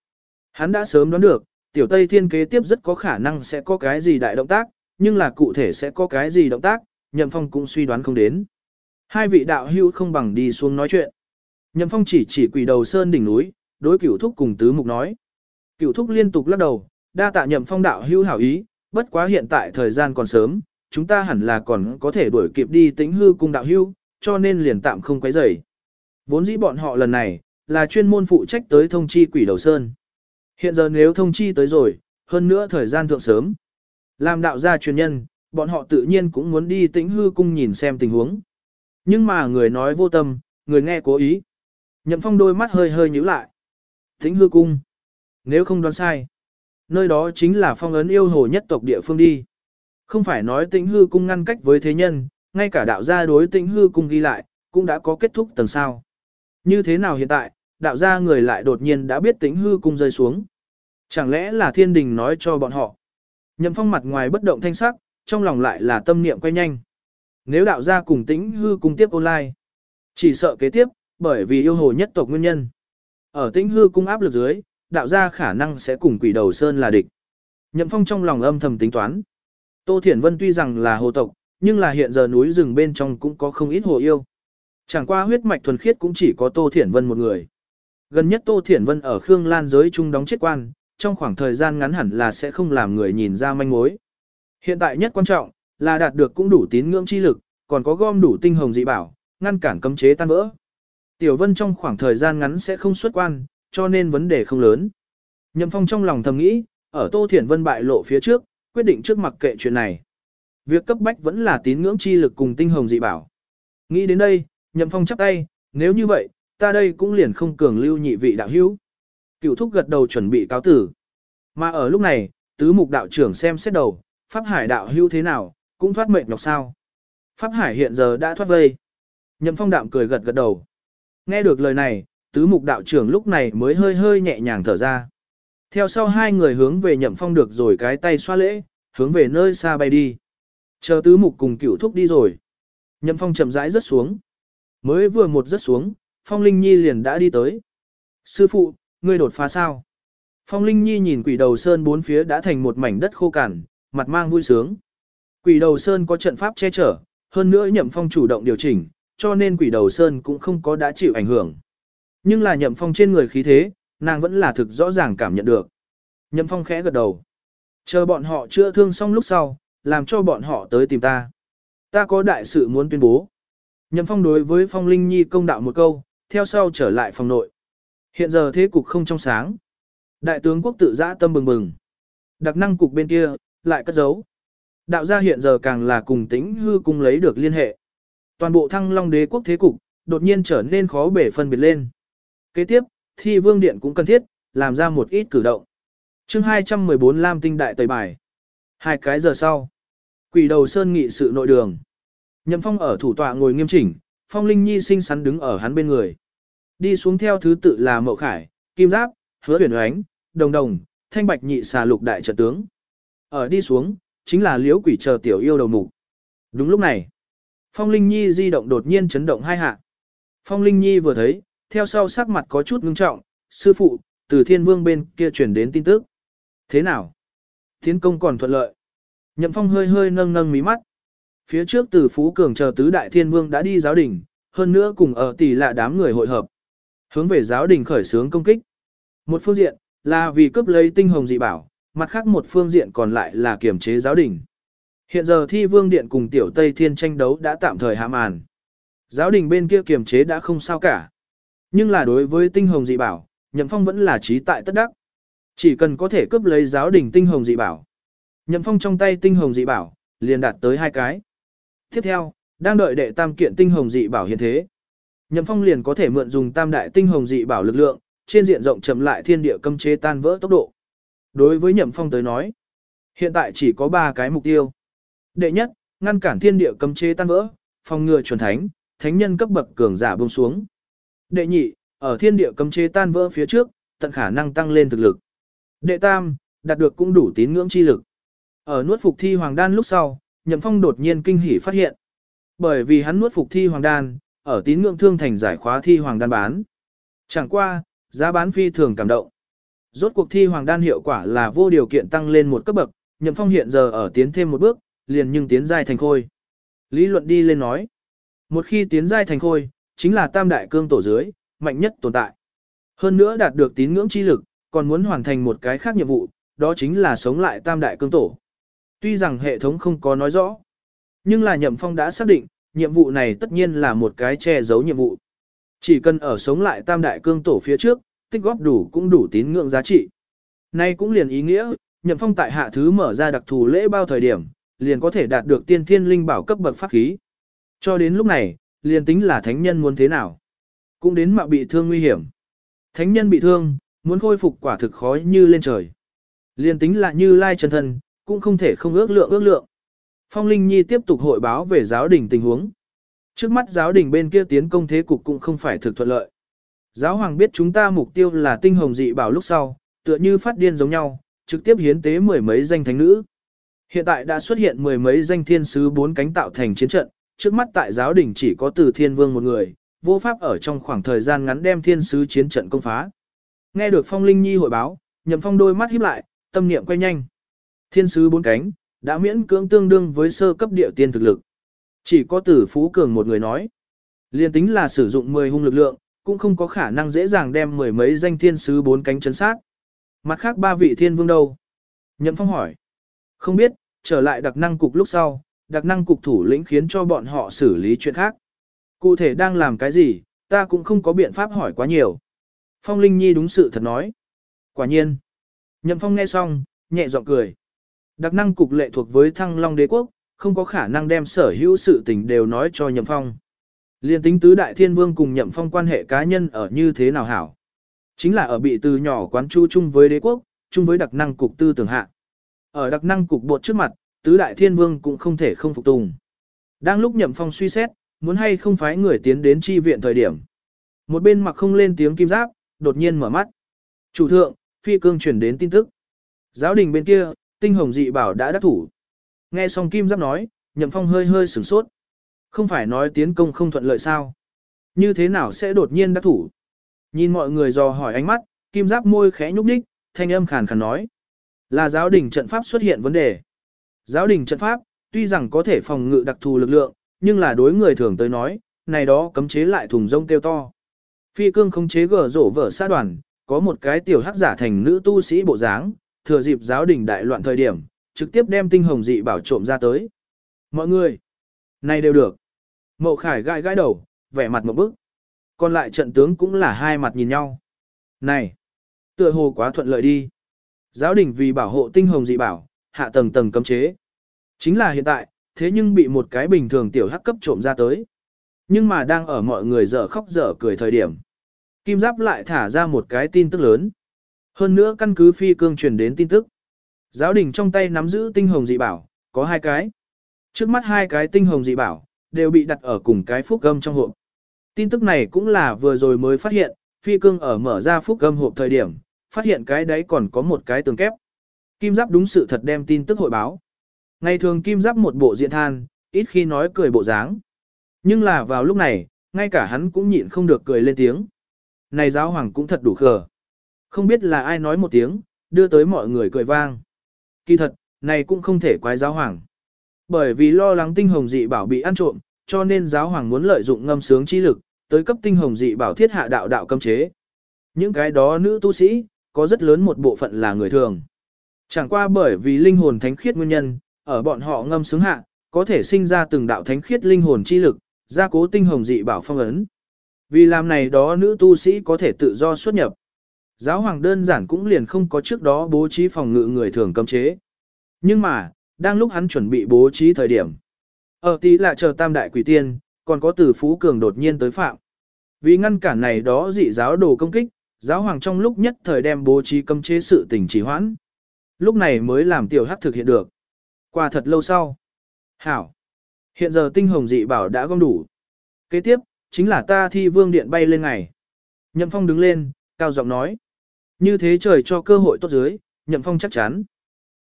Hắn đã sớm đoán được, tiểu Tây Thiên kế tiếp rất có khả năng sẽ có cái gì đại động tác, nhưng là cụ thể sẽ có cái gì động tác, nhậm phong cũng suy đoán không đến. Hai vị đạo hữu không bằng đi xuống nói chuyện. Nhậm phong chỉ chỉ quỷ đầu sơn đỉnh núi, đối cửu thúc cùng tứ mục nói. Cửu thúc liên tục lắc đầu, đa tạ nhậm phong đạo hữu hảo ý, bất quá hiện tại thời gian còn sớm, chúng ta hẳn là còn có thể đuổi kịp đi tính hư cung đạo hữu, cho nên liền tạm không quấy rầy. Vốn dĩ bọn họ lần này, là chuyên môn phụ trách tới thông chi quỷ đầu sơn. Hiện giờ nếu thông chi tới rồi, hơn nữa thời gian thượng sớm. Làm đạo gia truyền nhân, bọn họ tự nhiên cũng muốn đi tĩnh hư cung nhìn xem tình huống. Nhưng mà người nói vô tâm, người nghe cố ý. Nhậm phong đôi mắt hơi hơi nhíu lại. Tĩnh hư cung. Nếu không đoán sai. Nơi đó chính là phong ấn yêu hồ nhất tộc địa phương đi. Không phải nói tĩnh hư cung ngăn cách với thế nhân, ngay cả đạo gia đối tĩnh hư cung ghi lại, cũng đã có kết thúc tầng sao. Như thế nào hiện tại, đạo gia người lại đột nhiên đã biết tĩnh hư cung rơi xuống. Chẳng lẽ là thiên đình nói cho bọn họ. Nhậm phong mặt ngoài bất động thanh sắc, trong lòng lại là tâm niệm quay nhanh. Nếu đạo gia cùng tĩnh hư cung tiếp online, chỉ sợ kế tiếp, bởi vì yêu hồ nhất tộc nguyên nhân. Ở tĩnh hư cung áp lực dưới, đạo gia khả năng sẽ cùng quỷ đầu sơn là địch. Nhậm phong trong lòng âm thầm tính toán. Tô Thiển Vân tuy rằng là hồ tộc, nhưng là hiện giờ núi rừng bên trong cũng có không ít hồ yêu. Chẳng qua huyết mạch thuần khiết cũng chỉ có Tô Thiển Vân một người. Gần nhất Tô Thiển Vân ở Khương Lan giới trung đóng chết quan, trong khoảng thời gian ngắn hẳn là sẽ không làm người nhìn ra manh mối. Hiện tại nhất quan trọng, là đạt được cũng đủ tín ngưỡng chi lực, còn có gom đủ tinh hồng dị bảo, ngăn cản cấm chế tan vỡ. Tiểu Vân trong khoảng thời gian ngắn sẽ không xuất quan, cho nên vấn đề không lớn. Nhậm Phong trong lòng thầm nghĩ, ở Tô Thiển Vân bại lộ phía trước, quyết định trước mặc kệ chuyện này. Việc cấp bách vẫn là tín ngưỡng chi lực cùng tinh hồng dị bảo. Nghĩ đến đây, Nhậm Phong chắp tay, nếu như vậy, ta đây cũng liền không cường lưu nhị vị đạo hữu. Cựu thúc gật đầu chuẩn bị cáo tử. Mà ở lúc này, tứ mục đạo trưởng xem xét đầu, Pháp Hải đạo hữu thế nào, cũng thoát mệnh nhọc sao. Pháp Hải hiện giờ đã thoát vây. Nhậm Phong đạm cười gật gật đầu. Nghe được lời này, tứ mục đạo trưởng lúc này mới hơi hơi nhẹ nhàng thở ra. Theo sau hai người hướng về Nhậm Phong được rồi cái tay xoa lễ, hướng về nơi xa bay đi. Chờ tứ mục cùng cựu thúc đi rồi. Nhậm Phong chậm rãi rớt xuống. Mới vừa một rớt xuống, Phong Linh Nhi liền đã đi tới. Sư phụ, ngươi đột phá sao? Phong Linh Nhi nhìn quỷ đầu sơn bốn phía đã thành một mảnh đất khô cằn, mặt mang vui sướng. Quỷ đầu sơn có trận pháp che chở, hơn nữa nhậm phong chủ động điều chỉnh, cho nên quỷ đầu sơn cũng không có đã chịu ảnh hưởng. Nhưng là nhậm phong trên người khí thế, nàng vẫn là thực rõ ràng cảm nhận được. Nhậm phong khẽ gật đầu. Chờ bọn họ chữa thương xong lúc sau, làm cho bọn họ tới tìm ta. Ta có đại sự muốn tuyên bố. Nhậm phong đối với phong linh nhi công đạo một câu, theo sau trở lại phòng nội. Hiện giờ thế cục không trong sáng. Đại tướng quốc tự giã tâm bừng bừng. Đặc năng cục bên kia, lại cất giấu. Đạo gia hiện giờ càng là cùng tính hư cung lấy được liên hệ. Toàn bộ thăng long đế quốc thế cục, đột nhiên trở nên khó bể phân biệt lên. Kế tiếp, thi vương điện cũng cần thiết, làm ra một ít cử động. chương 214 Lam tinh đại tây bài. Hai cái giờ sau, quỷ đầu sơn nghị sự nội đường. Nhậm phong ở thủ tọa ngồi nghiêm chỉnh, phong linh nhi xinh xắn đứng ở hắn bên người. Đi xuống theo thứ tự là mậu khải, kim giáp, hứa huyền oánh, đồng đồng, thanh bạch nhị xà lục đại trận tướng. Ở đi xuống, chính là liễu quỷ chờ tiểu yêu đầu mục. Đúng lúc này, Phong Linh Nhi di động đột nhiên chấn động hai hạ. Phong Linh Nhi vừa thấy, theo sau sắc mặt có chút ngưng trọng, sư phụ, từ thiên vương bên kia truyền đến tin tức. Thế nào? Tiến công còn thuận lợi. Nhậm Phong hơi hơi nâng nâng mí mắt. Phía trước từ Phú Cường chờ tứ đại thiên vương đã đi giáo đỉnh, hơn nữa cùng ở tỷ lạ đám người hội hợp. Hướng về giáo đình khởi xướng công kích. Một phương diện, là vì cướp lấy tinh hồng dị bảo, mặt khác một phương diện còn lại là kiểm chế giáo đình. Hiện giờ thi vương điện cùng tiểu Tây Thiên tranh đấu đã tạm thời hạ màn. Giáo đình bên kia kiềm chế đã không sao cả. Nhưng là đối với tinh hồng dị bảo, Nhậm Phong vẫn là trí tại tất đắc. Chỉ cần có thể cướp lấy giáo đình tinh hồng dị bảo. Nhậm Phong trong tay tinh hồng dị bảo, liền đạt tới hai cái. Tiếp theo, đang đợi đệ tam kiện tinh hồng dị bảo hiện thế. Nhậm Phong liền có thể mượn dùng tam đại tinh hồng dị bảo lực lượng, trên diện rộng chậm lại thiên địa cấm chế tan vỡ tốc độ. Đối với Nhậm Phong tới nói, hiện tại chỉ có 3 cái mục tiêu. Đệ nhất, ngăn cản thiên địa cấm chế tan vỡ, phòng ngừa chuẩn thánh, thánh nhân cấp bậc cường giả buông xuống. Đệ nhị, ở thiên địa cấm chế tan vỡ phía trước, tận khả năng tăng lên thực lực. Đệ tam, đạt được cũng đủ tín ngưỡng chi lực. Ở nuốt phục thi hoàng đan lúc sau, Nhậm Phong đột nhiên kinh hỉ phát hiện. Bởi vì hắn nuốt phục thi hoàng đan, ở tín ngưỡng thương thành giải khóa thi hoàng đan bán. Chẳng qua, giá bán phi thường cảm động. Rốt cuộc thi hoàng đan hiệu quả là vô điều kiện tăng lên một cấp bậc, Nhậm Phong hiện giờ ở tiến thêm một bước, liền nhưng tiến giai thành khôi. Lý luận đi lên nói, một khi tiến giai thành khôi, chính là tam đại cương tổ dưới, mạnh nhất tồn tại. Hơn nữa đạt được tín ngưỡng chi lực, còn muốn hoàn thành một cái khác nhiệm vụ, đó chính là sống lại tam đại cương tổ. Tuy rằng hệ thống không có nói rõ, nhưng là Nhậm Phong đã xác định, nhiệm vụ này tất nhiên là một cái che giấu nhiệm vụ. Chỉ cần ở sống lại tam đại cương tổ phía trước, tích góp đủ cũng đủ tín ngưỡng giá trị. Nay cũng liền ý nghĩa, Nhậm Phong tại hạ thứ mở ra đặc thù lễ bao thời điểm, liền có thể đạt được tiên thiên linh bảo cấp bậc pháp khí. Cho đến lúc này, liền tính là thánh nhân muốn thế nào, cũng đến mạo bị thương nguy hiểm. Thánh nhân bị thương, muốn khôi phục quả thực khó như lên trời. Liền tính là như lai chân thân, cũng không thể không ước lượng ước lượng. Phong Linh Nhi tiếp tục hội báo về giáo đình tình huống. Trước mắt giáo đình bên kia tiến công thế cục cũng không phải thực thuận lợi. Giáo hoàng biết chúng ta mục tiêu là tinh hồng dị bảo lúc sau, tựa như phát điên giống nhau, trực tiếp hiến tế mười mấy danh thánh nữ. Hiện tại đã xuất hiện mười mấy danh thiên sứ bốn cánh tạo thành chiến trận, trước mắt tại giáo đình chỉ có từ thiên vương một người, vô pháp ở trong khoảng thời gian ngắn đem thiên sứ chiến trận công phá. Nghe được phong linh nhi hội báo, nhậm phong đôi mắt híp lại, tâm niệm quay nhanh. Thiên sứ bốn cánh, đã miễn cưỡng tương đương với sơ cấp địa tiên thực lực. Chỉ có tử phú cường một người nói. Liên tính là sử dụng 10 hung lực lượng, cũng không có khả năng dễ dàng đem mười mấy danh thiên sứ bốn cánh chấn sát. Mặt khác ba vị thiên vương đâu? Nhậm phong hỏi. Không biết, trở lại đặc năng cục lúc sau, đặc năng cục thủ lĩnh khiến cho bọn họ xử lý chuyện khác. Cụ thể đang làm cái gì, ta cũng không có biện pháp hỏi quá nhiều. Phong Linh Nhi đúng sự thật nói. Quả nhiên. Nhậm Phong nghe xong, nhẹ giọng cười. Đặc năng cục lệ thuộc với Thăng Long Đế Quốc, không có khả năng đem sở hữu sự tình đều nói cho Nhậm Phong. Liên tính tứ đại thiên vương cùng Nhậm Phong quan hệ cá nhân ở như thế nào hảo. Chính là ở bị từ nhỏ quán chu chung với đế quốc, chung với đặc năng cục tư tưởng hạ. Ở đặc năng cục bột trước mặt, tứ đại thiên vương cũng không thể không phục tùng. Đang lúc Nhậm Phong suy xét, muốn hay không phái người tiến đến chi viện thời điểm. Một bên mặc không lên tiếng kim giáp, đột nhiên mở mắt. Chủ thượng, phi cương chuyển đến tin tức. Giáo đình bên kia, tinh hồng dị bảo đã đắc thủ. Nghe xong kim giáp nói, Nhậm Phong hơi hơi sửng sốt. Không phải nói tiến công không thuận lợi sao? Như thế nào sẽ đột nhiên đắc thủ? Nhìn mọi người dò hỏi ánh mắt, kim giáp môi khẽ nhúc nhích, thanh âm khàn khàn nói. Là giáo đình trận pháp xuất hiện vấn đề. Giáo đình trận pháp, tuy rằng có thể phòng ngự đặc thù lực lượng, nhưng là đối người thường tới nói, này đó cấm chế lại thùng rông kêu to. Phi cương không chế gở rổ vở sát đoàn, có một cái tiểu hắc giả thành nữ tu sĩ bộ dáng, thừa dịp giáo đình đại loạn thời điểm, trực tiếp đem tinh hồng dị bảo trộm ra tới. Mọi người, này đều được. Mậu khải gai gai đầu, vẻ mặt một bức. Còn lại trận tướng cũng là hai mặt nhìn nhau. Này, tựa hồ quá thuận lợi đi. Giáo đình vì bảo hộ tinh hồng dị bảo, hạ tầng tầng cấm chế. Chính là hiện tại, thế nhưng bị một cái bình thường tiểu hắc cấp trộm ra tới. Nhưng mà đang ở mọi người dở khóc dở cười thời điểm. Kim Giáp lại thả ra một cái tin tức lớn. Hơn nữa căn cứ phi cương truyền đến tin tức. Giáo đình trong tay nắm giữ tinh hồng dị bảo, có hai cái. Trước mắt hai cái tinh hồng dị bảo, đều bị đặt ở cùng cái phúc gâm trong hộp. Tin tức này cũng là vừa rồi mới phát hiện, phi cương ở mở ra phúc gâm hộp thời điểm, phát hiện cái đấy còn có một cái tường kép. Kim Giáp đúng sự thật đem tin tức hội báo. Ngày thường Kim Giáp một bộ diện than, ít khi nói cười bộ dáng. Nhưng là vào lúc này, ngay cả hắn cũng nhịn không được cười lên tiếng. Này giáo hoàng cũng thật đủ khờ. Không biết là ai nói một tiếng, đưa tới mọi người cười vang. Kỳ thật, này cũng không thể quái giáo hoàng. Bởi vì lo lắng tinh hồng dị bảo bị ăn trộm, cho nên giáo hoàng muốn lợi dụng ngâm sướng chi lực, tới cấp tinh hồng dị bảo thiết hạ đạo đạo cấm chế. Những cái đó nữ tu sĩ, có rất lớn một bộ phận là người thường. Chẳng qua bởi vì linh hồn thánh khiết nguyên nhân, ở bọn họ ngâm sướng hạ, có thể sinh ra từng đạo thánh khiết linh hồn chi lực, gia cố tinh hồng dị bảo phong ấn. Vì làm này đó nữ tu sĩ có thể tự do xuất nhập. Giáo hoàng đơn giản cũng liền không có trước đó bố trí phòng ngự người thường cấm chế. Nhưng mà, đang lúc hắn chuẩn bị bố trí thời điểm. Ở tí là chờ tam đại quỷ tiên, còn có tử phú cường đột nhiên tới phạm. Vì ngăn cản này đó dị giáo đồ công kích, giáo hoàng trong lúc nhất thời đem bố trí cấm chế sự tình trì hoãn. Lúc này mới làm tiểu hắc thực hiện được. Qua thật lâu sau. Hảo. Hiện giờ tinh hồng dị bảo đã gom đủ. Kế tiếp, chính là ta thi vương điện bay lên ngày. Nhậm phong đứng lên, cao giọng nói. Như thế trời cho cơ hội tốt dưới, nhậm phong chắc chắn.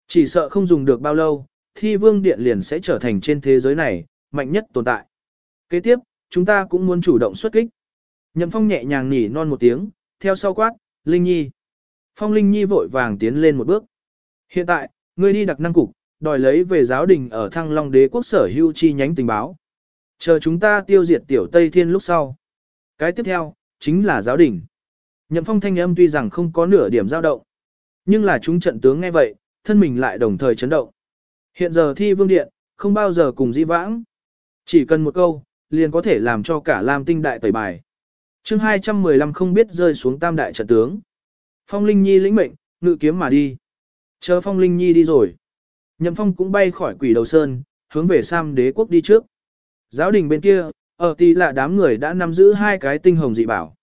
Chỉ sợ không dùng được bao lâu, thi vương điện liền sẽ trở thành trên thế giới này, mạnh nhất tồn tại. Kế tiếp, chúng ta cũng muốn chủ động xuất kích. Nhậm phong nhẹ nhàng nỉ non một tiếng, theo sau quát, Linh Nhi. Phong Linh Nhi vội vàng tiến lên một bước. Hiện tại, ngươi đi đặc năng cục, đòi lấy về giáo đình ở Thăng Long đế quốc sở hưu chi nhánh tình báo. Chờ chúng ta tiêu diệt tiểu Tây Thiên lúc sau. Cái tiếp theo, chính là giáo đình. Nhậm phong thanh âm tuy rằng không có nửa điểm dao động, nhưng là chúng trận tướng nghe vậy, thân mình lại đồng thời chấn động. Hiện giờ thi vương điện, không bao giờ cùng di vãng. Chỉ cần một câu, liền có thể làm cho cả Lam tinh đại tẩy bài chương 215 không biết rơi xuống tam đại trận tướng. Phong Linh Nhi lĩnh mệnh, ngự kiếm mà đi. Chờ Phong Linh Nhi đi rồi. Nhậm Phong cũng bay khỏi quỷ đầu sơn, hướng về Sam đế quốc đi trước. Giáo đình bên kia, ở tỷ là đám người đã nắm giữ hai cái tinh hồng dị bảo.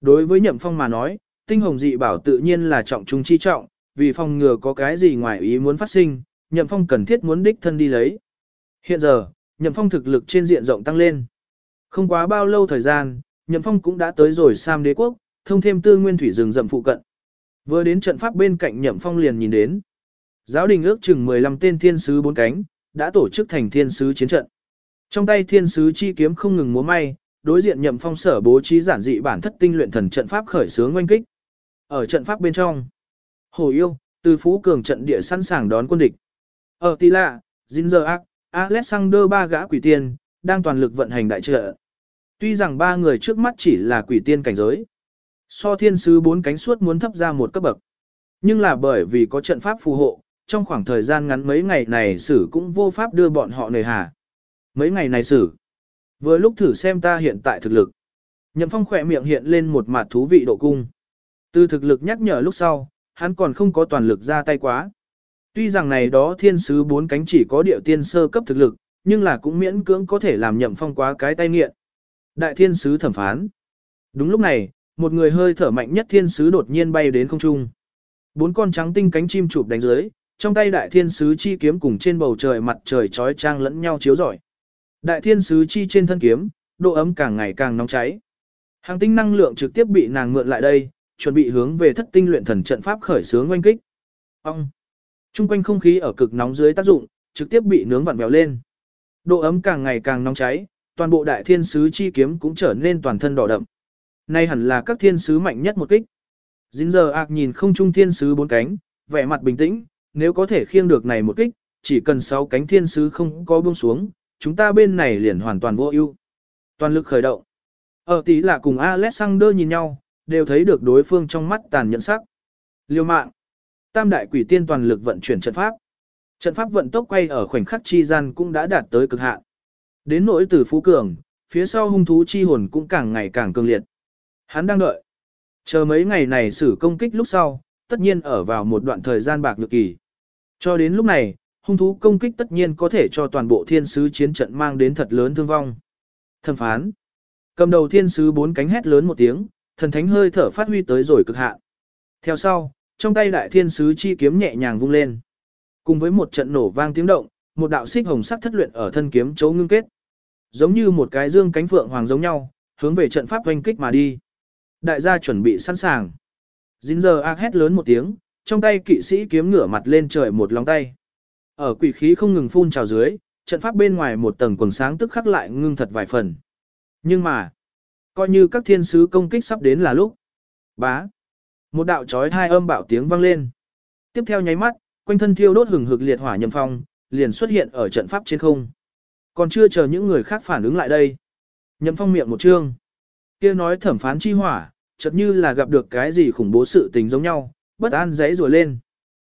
Đối với Nhậm Phong mà nói, tinh hồng dị bảo tự nhiên là trọng trung chi trọng, vì phòng ngừa có cái gì ngoài ý muốn phát sinh, Nhậm Phong cần thiết muốn đích thân đi lấy. Hiện giờ, Nhậm Phong thực lực trên diện rộng tăng lên. Không quá bao lâu thời gian, Nhậm Phong cũng đã tới rồi Sam đế quốc, thông thêm tư nguyên thủy rừng rậm phụ cận. Vừa đến trận pháp bên cạnh Nhậm Phong liền nhìn đến. Giáo đình ước chừng 15 tên thiên sứ bốn cánh, đã tổ chức thành thiên sứ chiến trận. Trong tay thiên sứ chi kiếm không ngừng múa may, đối diện Nhậm Phong sở bố trí giản dị bản thất tinh luyện thần trận pháp khởi sướng oanh kích. Ở trận pháp bên trong, Hồ Yêu, từ Phú Cường trận địa sẵn sàng đón quân địch. Ở Tila, Jinzer Ark, Alexander ba gã quỷ tiên, đang toàn lực vận hành đại trợ. Tuy rằng ba người trước mắt chỉ là quỷ tiên cảnh giới. So thiên sứ bốn cánh suốt muốn thấp ra một cấp bậc. Nhưng là bởi vì có trận pháp phù hộ, trong khoảng thời gian ngắn mấy ngày này sử cũng vô pháp đưa bọn họ nề hà. Mấy ngày này sử. Vừa lúc thử xem ta hiện tại thực lực. Nhậm phong khỏe miệng hiện lên một mặt thú vị độ cung. Từ thực lực nhắc nhở lúc sau, hắn còn không có toàn lực ra tay quá. Tuy rằng này đó thiên sứ bốn cánh chỉ có điệu tiên sơ cấp thực lực, nhưng là cũng miễn cưỡng có thể làm nhậm phong quá cái tay nghiện. Đại thiên sứ thẩm phán. Đúng lúc này, một người hơi thở mạnh nhất thiên sứ đột nhiên bay đến không trung. Bốn con trắng tinh cánh chim chụp đánh dưới, trong tay đại thiên sứ chi kiếm cùng trên bầu trời mặt trời chói trang lẫn nhau chiếu rọi. Đại thiên sứ chi trên thân kiếm, độ ấm càng ngày càng nóng cháy. Hàng tinh năng lượng trực tiếp bị nàng mượn lại đây, chuẩn bị hướng về thất tinh luyện thần trận pháp khởi sướng oanh kích. Ông! Trung quanh không khí ở cực nóng dưới tác dụng, trực tiếp bị nướng vặn vẹo lên. Độ ấm càng ngày càng nóng cháy, toàn bộ đại thiên sứ chi kiếm cũng trở nên toàn thân đỏ đậm. Nay hẳn là các thiên sứ mạnh nhất một kích. Dính giờ ạc nhìn không trung thiên sứ bốn cánh, vẻ mặt bình tĩnh, nếu có thể khiêng được này một kích, chỉ cần sáu cánh thiên sứ không có buông xuống, chúng ta bên này liền hoàn toàn vô ưu. Toàn lực khởi động. Ở tí là cùng Alexander nhìn nhau, đều thấy được đối phương trong mắt tàn nhẫn sắc. Liêu mạng. Tam đại quỷ tiên toàn lực vận chuyển trận pháp. Trận pháp vận tốc quay ở khoảnh khắc chi gian cũng đã đạt tới cực hạn. Đến nỗi từ phú cường, phía sau hung thú chi hồn cũng càng ngày càng cường liệt. Hắn đang đợi. Chờ mấy ngày này xử công kích lúc sau, tất nhiên ở vào một đoạn thời gian bạc nhược kỳ. Cho đến lúc này, hung thú công kích tất nhiên có thể cho toàn bộ thiên sứ chiến trận mang đến thật lớn thương vong. Thẩm phán. Cầm đầu thiên sứ bốn cánh hét lớn một tiếng, thần thánh hơi thở phát huy tới rồi cực hạn. Theo sau, trong tay đại thiên sứ chi kiếm nhẹ nhàng vung lên. Cùng với một trận nổ vang tiếng động, một đạo xích hồng sắc thất luyện ở thân kiếm chỗ ngưng kết. Giống như một cái dương cánh phượng hoàng giống nhau, hướng về trận pháp hoanh kích mà đi. Đại gia chuẩn bị sẵn sàng. Dính giờ ác hét lớn một tiếng, trong tay kỵ sĩ kiếm ngửa mặt lên trời một lòng tay. Ở quỷ khí không ngừng phun trào dưới, trận pháp bên ngoài một tầng quần sáng tức khắc lại ngưng thật vài phần. Nhưng mà, coi như các thiên sứ công kích sắp đến là lúc. Bá. Một đạo chói hai âm bảo tiếng vang lên. Tiếp theo nháy mắt, quanh thân thiêu đốt hừng hực liệt hỏa nhầm phong, liền xuất hiện ở trận pháp trên không. Còn chưa chờ những người khác phản ứng lại đây. Nhậm phong miệng một chương. kia nói thẩm phán chi hỏa, chợt như là gặp được cái gì khủng bố sự tình giống nhau, bất an dãy rùa lên.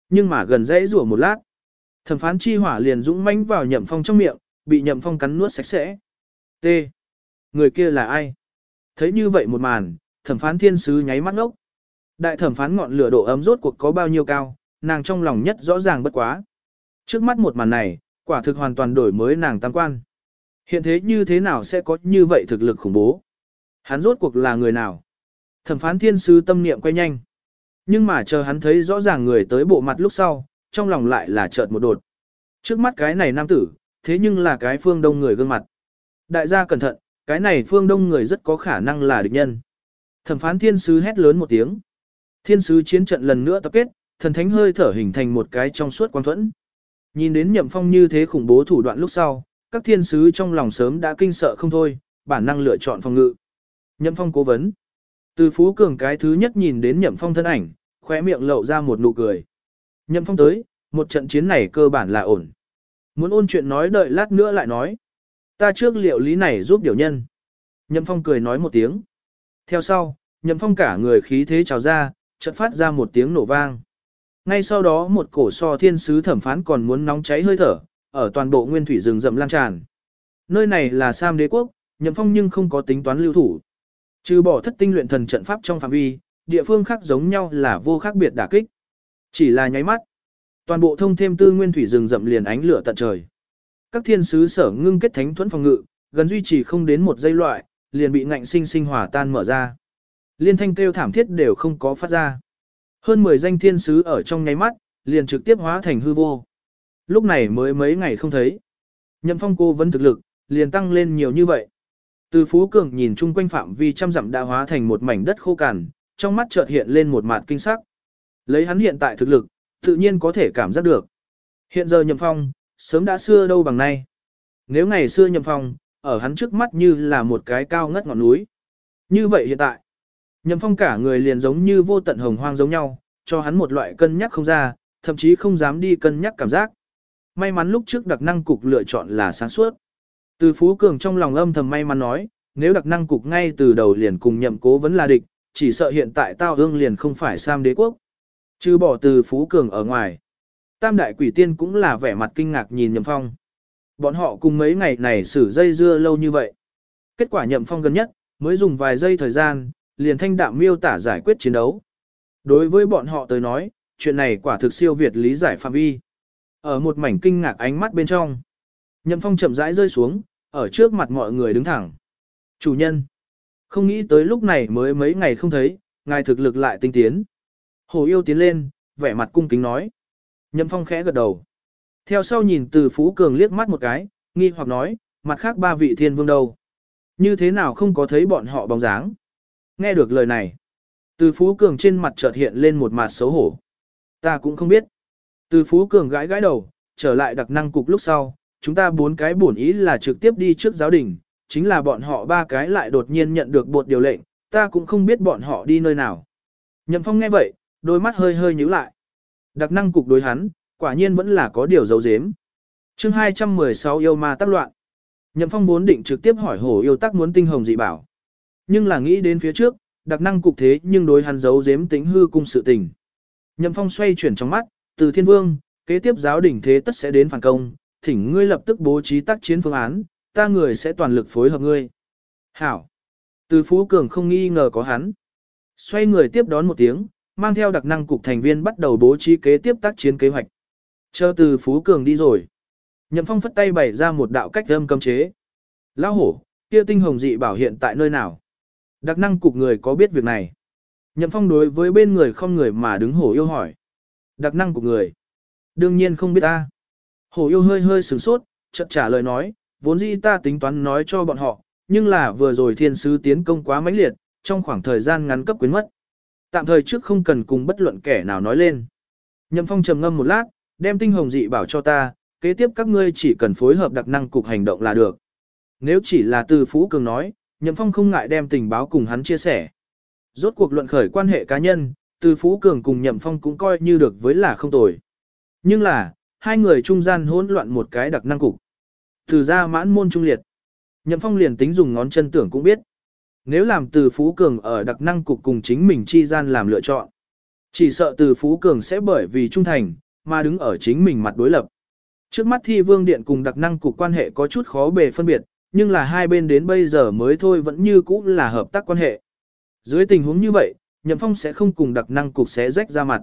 Nhưng mà gần dãy rùa một lát. Thẩm phán chi hỏa liền dũng mãnh vào nhậm phong trong miệng, bị nhậm phong cắn nuốt sạch sẽ. T. Người kia là ai? Thấy như vậy một màn, thẩm phán thiên sứ nháy mắt ngốc. Đại thẩm phán ngọn lửa độ ấm rốt cuộc có bao nhiêu cao, nàng trong lòng nhất rõ ràng bất quá. Trước mắt một màn này, quả thực hoàn toàn đổi mới nàng tam quan. Hiện thế như thế nào sẽ có như vậy thực lực khủng bố? Hắn rốt cuộc là người nào? Thẩm phán thiên sứ tâm niệm quay nhanh. Nhưng mà chờ hắn thấy rõ ràng người tới bộ mặt lúc sau, trong lòng lại là chợt một đột. Trước mắt cái này nam tử, thế nhưng là cái phương đông người gương mặt. Đại gia cẩn thận, cái này phương đông người rất có khả năng là địch nhân. Thẩm phán thiên sứ hét lớn một tiếng. Thiên sứ chiến trận lần nữa tập kết, thần thánh hơi thở hình thành một cái trong suốt quang thuẫn. Nhìn đến nhậm phong như thế khủng bố thủ đoạn lúc sau, các thiên sứ trong lòng sớm đã kinh sợ không thôi, bản năng lựa chọn phòng ngự. Nhậm phong cố vấn. Từ phú cường cái thứ nhất nhìn đến nhậm phong thân ảnh, khóe miệng lộ ra một nụ cười. Nhậm phong tới, một trận chiến này cơ bản là ổn. Muốn ôn chuyện nói đợi lát nữa lại nói. Ta trước liệu lý này giúp điều nhân. Nhậm phong cười nói một tiếng. Theo sau, Nhậm phong cả người khí thế trào ra, chợt phát ra một tiếng nổ vang. Ngay sau đó một cổ so thiên sứ thẩm phán còn muốn nóng cháy hơi thở, ở toàn bộ nguyên thủy rừng rậm lan tràn. Nơi này là Sam đế quốc, nhậm phong nhưng không có tính toán lưu thủ. Trừ bỏ thất tinh luyện thần trận pháp trong phạm vi, địa phương khác giống nhau là vô khác biệt đả kích. Chỉ là nháy mắt. Toàn bộ thông thêm tư nguyên thủy rừng rậm liền ánh lửa tận trời. Các thiên sứ sở ngưng kết thánh thuẫn phòng ngự, gần duy trì không đến một giây loại, liền bị ngạnh sinh sinh hỏa tan mở ra. Liên thanh kêu thảm thiết đều không có phát ra. Hơn 10 danh thiên sứ ở trong nháy mắt, liền trực tiếp hóa thành hư vô. Lúc này mới mấy ngày không thấy. Nhậm phong cô vẫn thực lực, liền tăng lên nhiều như vậy. Từ Phú Cường nhìn chung quanh phạm vi trăm dặm đã hóa thành một mảnh đất khô cằn, trong mắt chợt hiện lên một mạt kinh sắc. Lấy hắn hiện tại thực lực, tự nhiên có thể cảm giác được. Hiện giờ Nhậm Phong, sớm đã xưa đâu bằng nay. Nếu ngày xưa Nhậm Phong, ở hắn trước mắt như là một cái cao ngất ngọn núi. Như vậy hiện tại, Nhậm Phong cả người liền giống như vô tận hồng hoang giống nhau, cho hắn một loại cân nhắc không ra, thậm chí không dám đi cân nhắc cảm giác. May mắn lúc trước đặc năng cục lựa chọn là sáng suốt. Từ Phú Cường trong lòng âm thầm may mắn nói, nếu đặc năng cục ngay từ đầu liền cùng nhậm cố vẫn là địch, chỉ sợ hiện tại tao ương liền không phải Sam đế quốc. Chứ bỏ từ Phú Cường ở ngoài. Tam đại quỷ tiên cũng là vẻ mặt kinh ngạc nhìn nhậm phong. Bọn họ cùng mấy ngày này xử dây dưa lâu như vậy. Kết quả nhậm phong gần nhất, mới dùng vài giây thời gian, liền thanh đạm miêu tả giải quyết chiến đấu. Đối với bọn họ tới nói, chuyện này quả thực siêu việt lý giải phạm vi. Ở một mảnh kinh ngạc ánh mắt bên trong, Nhậm Phong chậm rãi rơi xuống, ở trước mặt mọi người đứng thẳng. Chủ nhân, không nghĩ tới lúc này mới mấy ngày không thấy, ngài thực lực lại tinh tiến. Hồ yêu tiến lên, vẻ mặt cung kính nói. Nhậm Phong khẽ gật đầu. Theo sau nhìn từ Phú Cường liếc mắt một cái, nghi hoặc nói, mặt khác ba vị thiên vương đâu. Như thế nào không có thấy bọn họ bóng dáng. Nghe được lời này. Từ Phú Cường trên mặt chợt hiện lên một mặt xấu hổ. Ta cũng không biết. Từ Phú Cường gãi gãi đầu, trở lại đặc năng cục lúc sau, chúng ta bốn cái bổn ý là trực tiếp đi trước giáo đình, chính là bọn họ ba cái lại đột nhiên nhận được bột điều lệnh, ta cũng không biết bọn họ đi nơi nào. Nhậm Phong nghe vậy, đôi mắt hơi hơi nhíu lại. Đặc năng cục đối hắn, quả nhiên vẫn là có điều giấu giếm. Chương 216 yêu ma tác loạn. Nhậm Phong vốn định trực tiếp hỏi hổ yêu tác muốn tinh hồng dị bảo. Nhưng là nghĩ đến phía trước, đặc năng cục thế nhưng đối hắn giấu giếm tính hư cung sự tình. Nhậm Phong xoay chuyển trong mắt, từ thiên vương, kế tiếp giáo đỉnh thế tất sẽ đến phản công, thỉnh ngươi lập tức bố trí tác chiến phương án, ta người sẽ toàn lực phối hợp ngươi. Hảo. Từ Phú Cường không nghi ngờ có hắn. Xoay người tiếp đón một tiếng, mang theo đặc năng cục thành viên bắt đầu bố trí kế tiếp tác chiến kế hoạch. Chờ từ Phú Cường đi rồi. Nhậm Phong phất tay bày ra một đạo cách âm cấm chế. Lão hổ, kia tinh hồng dị bảo hiện tại nơi nào? Đặc năng cục người có biết việc này. Nhậm Phong đối với bên người không người mà đứng hổ yêu hỏi. Đặc năng cục người. Đương nhiên không biết ta. Hổ yêu hơi hơi sửng sốt, chợt trả lời nói, vốn dĩ ta tính toán nói cho bọn họ, nhưng là vừa rồi thiên sứ tiến công quá mãnh liệt, trong khoảng thời gian ngắn cấp quyến mất. Tạm thời trước không cần cùng bất luận kẻ nào nói lên. Nhậm Phong trầm ngâm một lát, đem tinh hồng dị bảo cho ta, kế tiếp các ngươi chỉ cần phối hợp đặc năng cục hành động là được. Nếu chỉ là từ Phú Cường nói, Nhậm Phong không ngại đem tình báo cùng hắn chia sẻ. Rốt cuộc luận khởi quan hệ cá nhân, từ Phú Cường cùng Nhậm Phong cũng coi như được với là không tồi. Nhưng là, hai người trung gian hỗn loạn một cái đặc năng cục. Từ ra mãn môn trung liệt. Nhậm Phong liền tính dùng ngón chân tưởng cũng biết. Nếu làm từ Phú Cường ở đặc năng cục cùng chính mình chi gian làm lựa chọn. Chỉ sợ từ Phú Cường sẽ bởi vì trung thành, mà đứng ở chính mình mặt đối lập. Trước mắt thi vương điện cùng đặc năng cục quan hệ có chút khó bề phân biệt, nhưng là hai bên đến bây giờ mới thôi vẫn như cũ là hợp tác quan hệ. Dưới tình huống như vậy, Nhậm Phong sẽ không cùng đặc năng cục xé rách ra mặt.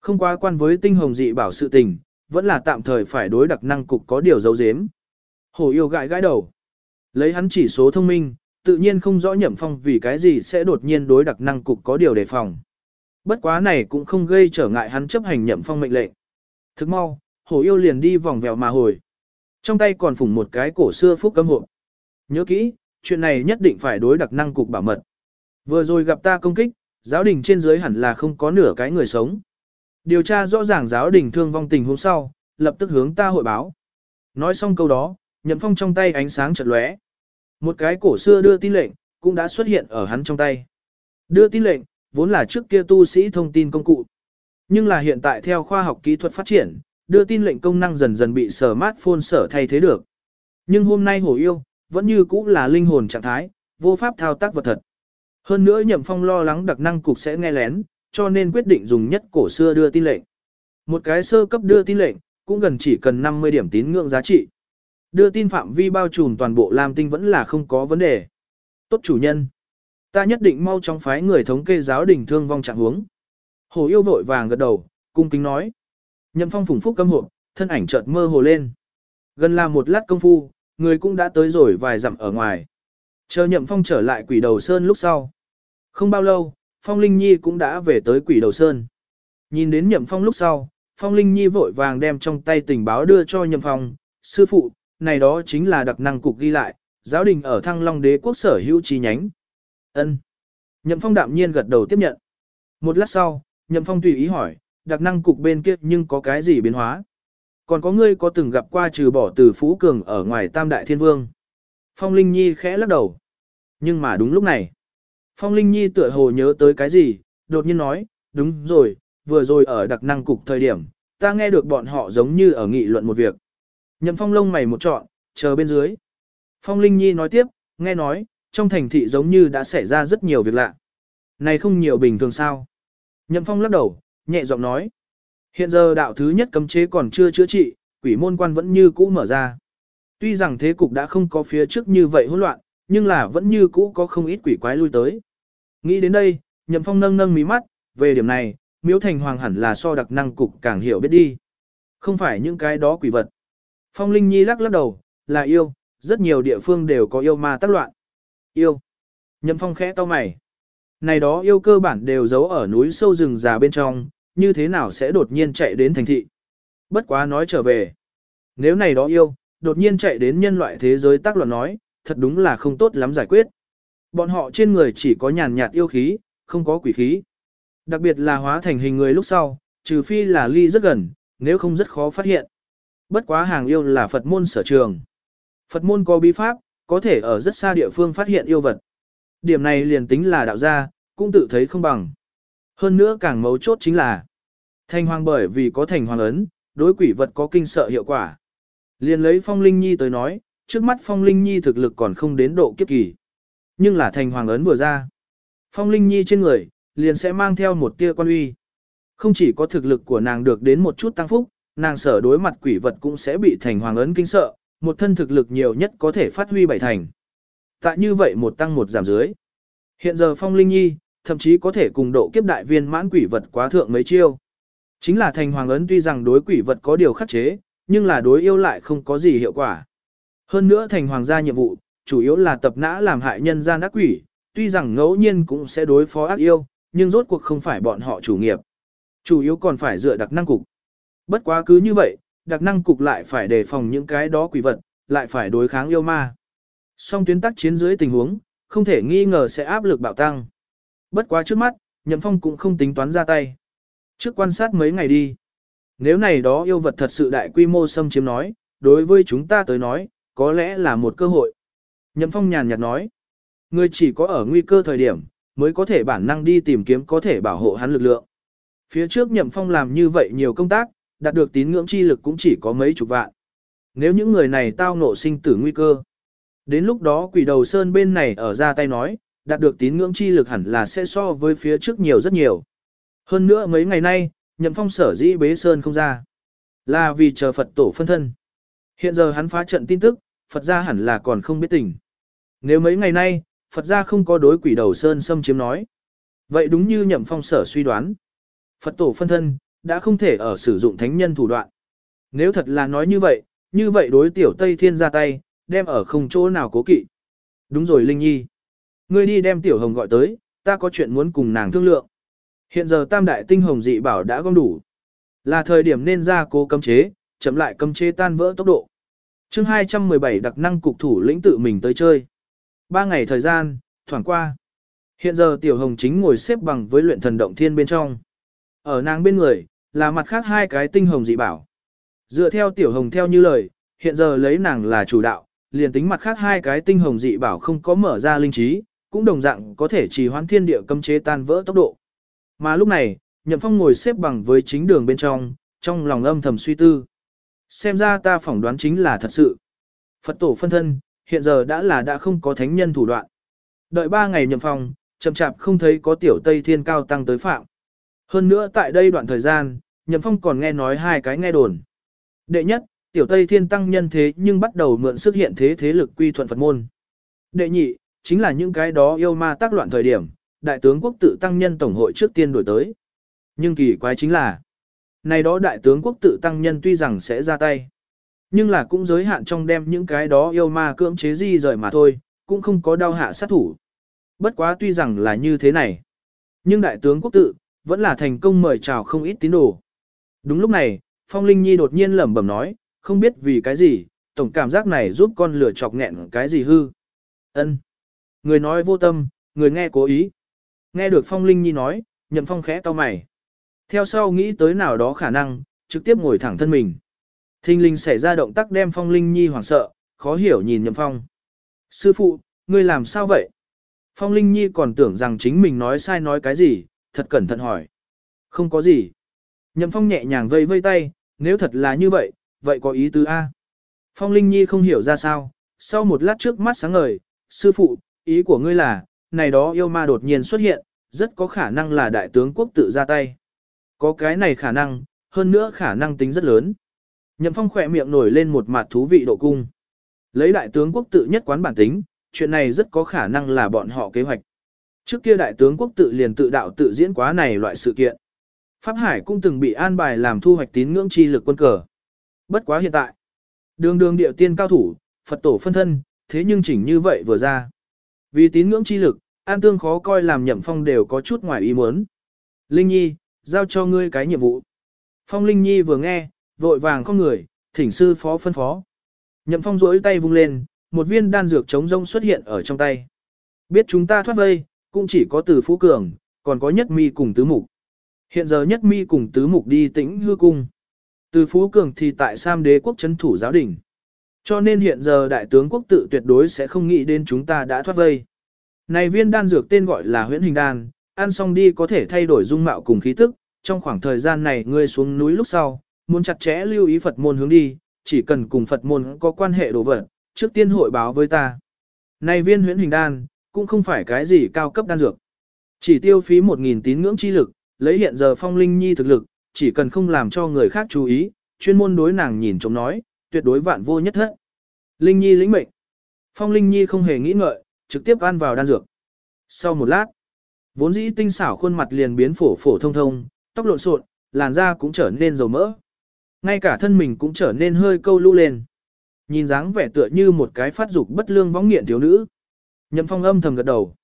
Không quá quan với tinh hồng dị bảo sự tình, vẫn là tạm thời phải đối đặc năng cục có điều dấu dếm. Hổ yêu gãi gãi đầu. Lấy hắn chỉ số thông minh, tự nhiên không rõ Nhậm Phong vì cái gì sẽ đột nhiên đối đặc năng cục có điều đề phòng. Bất quá này cũng không gây trở ngại hắn chấp hành Nhậm Phong mệnh lệnh. Thức mau, hổ yêu liền đi vòng vèo mà hồi. Trong tay còn phủng một cái cổ xưa phúc cấm hộp. Nhớ kỹ, chuyện này nhất định phải đối đặc năng cục bảo mật. Vừa rồi gặp ta công kích, giáo đình trên dưới hẳn là không có nửa cái người sống. Điều tra rõ ràng giáo đình thương vong tình hôm sau, lập tức hướng ta hội báo. Nói xong câu đó, nhậm phong trong tay ánh sáng chợt lóe. Một cái cổ xưa đưa tin lệnh, cũng đã xuất hiện ở hắn trong tay. Đưa tin lệnh, vốn là trước kia tu sĩ thông tin công cụ. Nhưng là hiện tại theo khoa học kỹ thuật phát triển, đưa tin lệnh công năng dần dần bị smartphone sở thay thế được. Nhưng hôm nay hổ yêu, vẫn như cũ là linh hồn trạng thái, vô pháp thao tác vật thật. Hơn nữa Nhậm Phong lo lắng đặc năng cục sẽ nghe lén, cho nên quyết định dùng nhất cổ xưa đưa tin lệnh. Một cái sơ cấp đưa tin lệnh, cũng gần chỉ cần 50 điểm tín ngưỡng giá trị. Đưa tin phạm vi bao trùm toàn bộ Lam Tinh vẫn là không có vấn đề. Tốt chủ nhân. Ta nhất định mau chóng phái người thống kê giáo đình thương vong trạng huống. Hồ yêu vội vàng gật đầu, cung kính nói. Nhậm phong phùng phúc cấm hộ, thân ảnh chợt mơ hồ lên. Gần là một lát công phu, người cũng đã tới rồi vài dặm ở ngoài. Chờ nhậm phong trở lại quỷ đầu sơn lúc sau. Không bao lâu, Phong Linh Nhi cũng đã về tới quỷ đầu sơn. Nhìn đến nhậm phong lúc sau, Phong Linh Nhi vội vàng đem trong tay tình báo đưa cho nhậm phong. Sư phụ, này đó chính là đặc năng cục ghi lại, giáo đình ở Thăng Long đế quốc sở hữu chi nhánh. Ân. Nhậm phong đạm nhiên gật đầu tiếp nhận. Một lát sau, nhậm phong tùy ý hỏi, đặc năng cục bên kia nhưng có cái gì biến hóa? Còn có ngươi có từng gặp qua trừ bỏ từ Phú Cường ở ngoài Tam Đại Thiên Vương? Phong Linh Nhi khẽ lắc đầu. Nhưng mà đúng lúc này, Phong Linh Nhi tựa hồ nhớ tới cái gì, đột nhiên nói, đúng rồi, vừa rồi ở đặc năng cục thời điểm, ta nghe được bọn họ giống như ở nghị luận một việc. Nhậm Phong lông mày một trọn, chờ bên dưới. Phong Linh Nhi nói tiếp, nghe nói, trong thành thị giống như đã xảy ra rất nhiều việc lạ. Này không nhiều bình thường sao? Nhậm Phong lắc đầu, nhẹ giọng nói. Hiện giờ đạo thứ nhất cấm chế còn chưa chữa trị, quỷ môn quan vẫn như cũ mở ra. Tuy rằng thế cục đã không có phía trước như vậy hỗn loạn, nhưng là vẫn như cũ có không ít quỷ quái lui tới. Nghĩ đến đây, Nhậm Phong nâng nâng mí mắt, về điểm này, Miếu Thành Hoàng hẳn là so đặc năng cục càng hiểu biết đi. Không phải những cái đó quỷ vật. Phong Linh Nhi lắc lắc đầu, là yêu, rất nhiều địa phương đều có yêu ma tác loạn. Yêu. Nhậm Phong khẽ to mày. Này đó yêu cơ bản đều giấu ở núi sâu rừng già bên trong, như thế nào sẽ đột nhiên chạy đến thành thị. Bất quá nói trở về. Nếu này đó yêu, đột nhiên chạy đến nhân loại thế giới tác loạn nói, thật đúng là không tốt lắm giải quyết. Bọn họ trên người chỉ có nhàn nhạt yêu khí, không có quỷ khí. Đặc biệt là hóa thành hình người lúc sau, trừ phi là ly rất gần, nếu không rất khó phát hiện. Bất quá hàng yêu là Phật môn sở trường. Phật môn có bí pháp, có thể ở rất xa địa phương phát hiện yêu vật. Điểm này liền tính là đạo gia, cũng tự thấy không bằng. Hơn nữa càng mấu chốt chính là thành hoàng bởi vì có thành hoàng ấn, đối quỷ vật có kinh sợ hiệu quả. Liền lấy phong linh nhi tới nói, trước mắt phong linh nhi thực lực còn không đến độ kiếp kỳ. Nhưng là thành hoàng ấn vừa ra. Phong linh nhi trên người, liền sẽ mang theo một tia quan uy. Không chỉ có thực lực của nàng được đến một chút tăng phúc, nàng sở đối mặt quỷ vật cũng sẽ bị thành hoàng ấn kinh sợ, một thân thực lực nhiều nhất có thể phát huy bảy thành. Tại như vậy một tăng một giảm dưới. Hiện giờ phong linh nhi, thậm chí có thể cùng độ kiếp đại viên mãn quỷ vật quá thượng mấy chiêu. Chính là thành hoàng ấn tuy rằng đối quỷ vật có điều khắc chế, nhưng là đối yêu lại không có gì hiệu quả. Hơn nữa thành hoàng gia nhiệm vụ, chủ yếu là tập nã làm hại nhân gian ác quỷ, tuy rằng ngẫu nhiên cũng sẽ đối phó ác yêu, nhưng rốt cuộc không phải bọn họ chủ nghiệp. Chủ yếu còn phải dựa đặc năng cục. Bất quá cứ như vậy, đặc năng cục lại phải đề phòng những cái đó quỷ vật, lại phải đối kháng yêu ma. Song tuyến tác chiến dưới tình huống, không thể nghi ngờ sẽ áp lực bạo tăng. Bất quá trước mắt, Nhậm Phong cũng không tính toán ra tay. Trước quan sát mấy ngày đi. Nếu này đó yêu vật thật sự đại quy mô xâm chiếm nói, đối với chúng ta tới nói, có lẽ là một cơ hội. Nhậm Phong nhàn nhạt nói, người chỉ có ở nguy cơ thời điểm, mới có thể bản năng đi tìm kiếm có thể bảo hộ hắn lực lượng. Phía trước Nhậm Phong làm như vậy nhiều công tác, đạt được tín ngưỡng chi lực cũng chỉ có mấy chục vạn. Nếu những người này tao nộ sinh tử nguy cơ, đến lúc đó quỷ đầu sơn bên này ở ra tay nói, đạt được tín ngưỡng chi lực hẳn là sẽ so với phía trước nhiều rất nhiều. Hơn nữa mấy ngày nay, nhậm phong sở dĩ bế sơn không ra. Là vì chờ Phật tổ phân thân. Hiện giờ hắn phá trận tin tức, Phật gia hẳn là còn không biết tình. Nếu mấy ngày nay, Phật gia không có đối quỷ đầu sơn xâm chiếm nói. Vậy đúng như nhậm phong sở suy đoán. Phật tổ phân thân, đã không thể ở sử dụng thánh nhân thủ đoạn. Nếu thật là nói như vậy, như vậy đối tiểu Tây Thiên ra tay, đem ở không chỗ nào cố kỵ. Đúng rồi Linh Nhi. Ngươi đi đem tiểu hồng gọi tới, ta có chuyện muốn cùng nàng thương lượng. Hiện giờ tam đại tinh hồng dị bảo đã gom đủ. Là thời điểm nên ra cố cấm chế, chậm lại cấm chế tan vỡ tốc độ. chương 217 đặc năng cục thủ lĩnh tự mình tới chơi. Ba ngày thời gian, thoảng qua. Hiện giờ tiểu hồng chính ngồi xếp bằng với luyện thần động thiên bên trong. Ở nàng bên người, là mặt khác hai cái tinh hồng dị bảo. Dựa theo tiểu hồng theo như lời, hiện giờ lấy nàng là chủ đạo, liền tính mặt khác hai cái tinh hồng dị bảo không có mở ra linh trí, cũng đồng dạng có thể trì hoãn thiên địa cấm chế tan vỡ tốc độ. Mà lúc này, Nhậm Phong ngồi xếp bằng với chính đường bên trong, trong lòng âm thầm suy tư. Xem ra ta phỏng đoán chính là thật sự. Phật tổ phân thân, hiện giờ đã là đã không có thánh nhân thủ đoạn. Đợi ba ngày Nhậm Phong, chậm chạp không thấy có tiểu Tây Thiên cao tăng tới phạm. Hơn nữa tại đây đoạn thời gian, Nhậm Phong còn nghe nói hai cái nghe đồn. Đệ nhất, tiểu Tây Thiên tăng nhân thế nhưng bắt đầu mượn sức hiện thế thế lực quy thuận Phật môn. Đệ nhị, chính là những cái đó yêu ma tác loạn thời điểm, đại tướng quốc tự tăng nhân tổng hội trước tiên đổi tới. Nhưng kỳ quái chính là, này đó đại tướng quốc tự tăng nhân tuy rằng sẽ ra tay, nhưng là cũng giới hạn trong đem những cái đó yêu ma cưỡng chế di rời mà thôi, cũng không có đau hạ sát thủ. Bất quá tuy rằng là như thế này, nhưng đại tướng quốc tự, vẫn là thành công mời chào không ít tín đồ. Đúng lúc này, Phong Linh Nhi đột nhiên lẩm bẩm nói, không biết vì cái gì, tổng cảm giác này giúp con lửa chọc nghẹn cái gì hư. Ân. Người nói vô tâm, người nghe cố ý. Nghe được Phong Linh Nhi nói, Nhậm Phong khẽ to mày. Theo sau nghĩ tới nào đó khả năng, trực tiếp ngồi thẳng thân mình. Thinh linh xảy ra động tác đem Phong Linh Nhi hoảng sợ, khó hiểu nhìn Nhậm Phong. Sư phụ, ngươi làm sao vậy? Phong Linh Nhi còn tưởng rằng chính mình nói sai nói cái gì, thật cẩn thận hỏi. Không có gì. Nhậm Phong nhẹ nhàng vây vây tay, nếu thật là như vậy, vậy có ý tứ A. Phong Linh Nhi không hiểu ra sao, sau một lát trước mắt sáng ngời, sư phụ, ý của ngươi là, này đó yêu ma đột nhiên xuất hiện, rất có khả năng là đại tướng quốc tự ra tay. Có cái này khả năng, hơn nữa khả năng tính rất lớn. Nhậm Phong khỏe miệng nổi lên một mặt thú vị độ cung. Lấy đại tướng quốc tự nhất quán bản tính, chuyện này rất có khả năng là bọn họ kế hoạch. Trước kia đại tướng quốc tự liền tự đạo tự diễn quá này loại sự kiện. Pháp Hải cũng từng bị an bài làm thu hoạch tín ngưỡng chi lực quân cờ. Bất quá hiện tại, đường đường địa tiên cao thủ, Phật tổ phân thân, thế nhưng chỉnh như vậy vừa ra. Vì tín ngưỡng chi lực, an tương khó coi làm nhậm phong đều có chút ngoài ý muốn. Linh Nhi, giao cho ngươi cái nhiệm vụ. Phong Linh Nhi vừa nghe, vội vàng không người, thỉnh sư phó phân phó. Nhậm phong rỗi tay vung lên, một viên đan dược chống rông xuất hiện ở trong tay. Biết chúng ta thoát vây, cũng chỉ có từ Phú Cường, còn có nhất mi cùng tứ mục. Hiện giờ nhất mi cùng tứ mục đi tĩnh hư cung. Từ Phú Cường thì tại Sam đế quốc chấn thủ giáo đình. Cho nên hiện giờ đại tướng quốc tự tuyệt đối sẽ không nghĩ đến chúng ta đã thoát vây. Này viên đan dược tên gọi là huyễn hình đan, ăn xong đi có thể thay đổi dung mạo cùng khí tức, trong khoảng thời gian này ngươi xuống núi lúc sau, muốn chặt chẽ lưu ý Phật môn hướng đi, chỉ cần cùng Phật môn có quan hệ đồ vật, trước tiên hội báo với ta. Này viên huyễn hình đan, cũng không phải cái gì cao cấp đan dược. Chỉ tiêu phí 1.000 tín ngưỡng chi lực, lấy hiện giờ phong linh nhi thực lực, chỉ cần không làm cho người khác chú ý, chuyên môn đối nàng nhìn chống nói, tuyệt đối vạn vô nhất thất. Linh nhi lĩnh mệnh. Phong linh nhi không hề nghĩ ngợi, trực tiếp ăn vào đan dược. Sau một lát, vốn dĩ tinh xảo khuôn mặt liền biến phổ phổ thông thông, tóc lộn xộn, làn da cũng trở nên dầu mỡ. Ngay cả thân mình cũng trở nên hơi câu lũ lên. Nhìn dáng vẻ tựa như một cái phát dục bất lương võng nghiện thiếu nữ. Nhậm phong âm thầm gật đầu.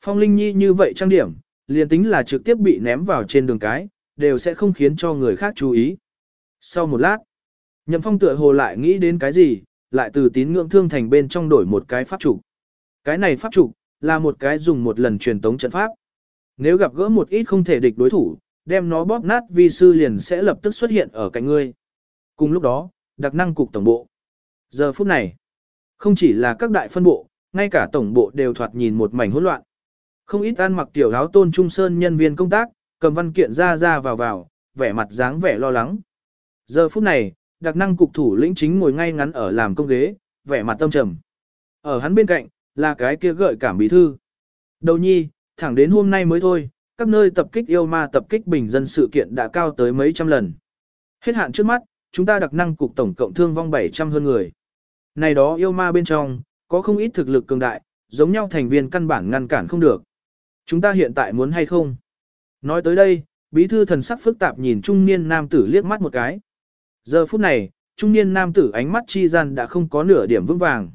Phong Linh Nhi như vậy trang điểm, liền tính là trực tiếp bị ném vào trên đường cái, đều sẽ không khiến cho người khác chú ý. Sau một lát, Nhậm Phong tựa hồ lại nghĩ đến cái gì, lại từ tín ngưỡng thương thành bên trong đổi một cái pháp trục. Cái này pháp trục, là một cái dùng một lần truyền tống trận pháp. Nếu gặp gỡ một ít không thể địch đối thủ, đem nó bóp nát vi sư liền sẽ lập tức xuất hiện ở cạnh ngươi. Cùng lúc đó, đặc năng cục tổng bộ. Giờ phút này, không chỉ là các đại phân bộ, ngay cả tổng bộ đều thoạt nhìn một mảnh hỗn loạn. Không ít ăn mặc tiểu áo tôn trung sơn nhân viên công tác, cầm văn kiện ra ra vào vào, vẻ mặt dáng vẻ lo lắng. Giờ phút này, đặc năng cục thủ lĩnh chính ngồi ngay ngắn ở làm công ghế, vẻ mặt tâm trầm. Ở hắn bên cạnh, là cái kia gợi cảm bí thư. Đầu nhi, thẳng đến hôm nay mới thôi, các nơi tập kích yêu ma tập kích bình dân sự kiện đã cao tới mấy trăm lần. Hết hạn trước mắt, chúng ta đặc năng cục tổng cộng thương vong 700 hơn người. Này đó yêu ma bên trong, có không ít thực lực cường đại, giống nhau thành viên căn bản ngăn cản không được. Chúng ta hiện tại muốn hay không? Nói tới đây, bí thư thần sắc phức tạp nhìn trung niên nam tử liếc mắt một cái. Giờ phút này, trung niên nam tử ánh mắt chi gian đã không có nửa điểm vững vàng.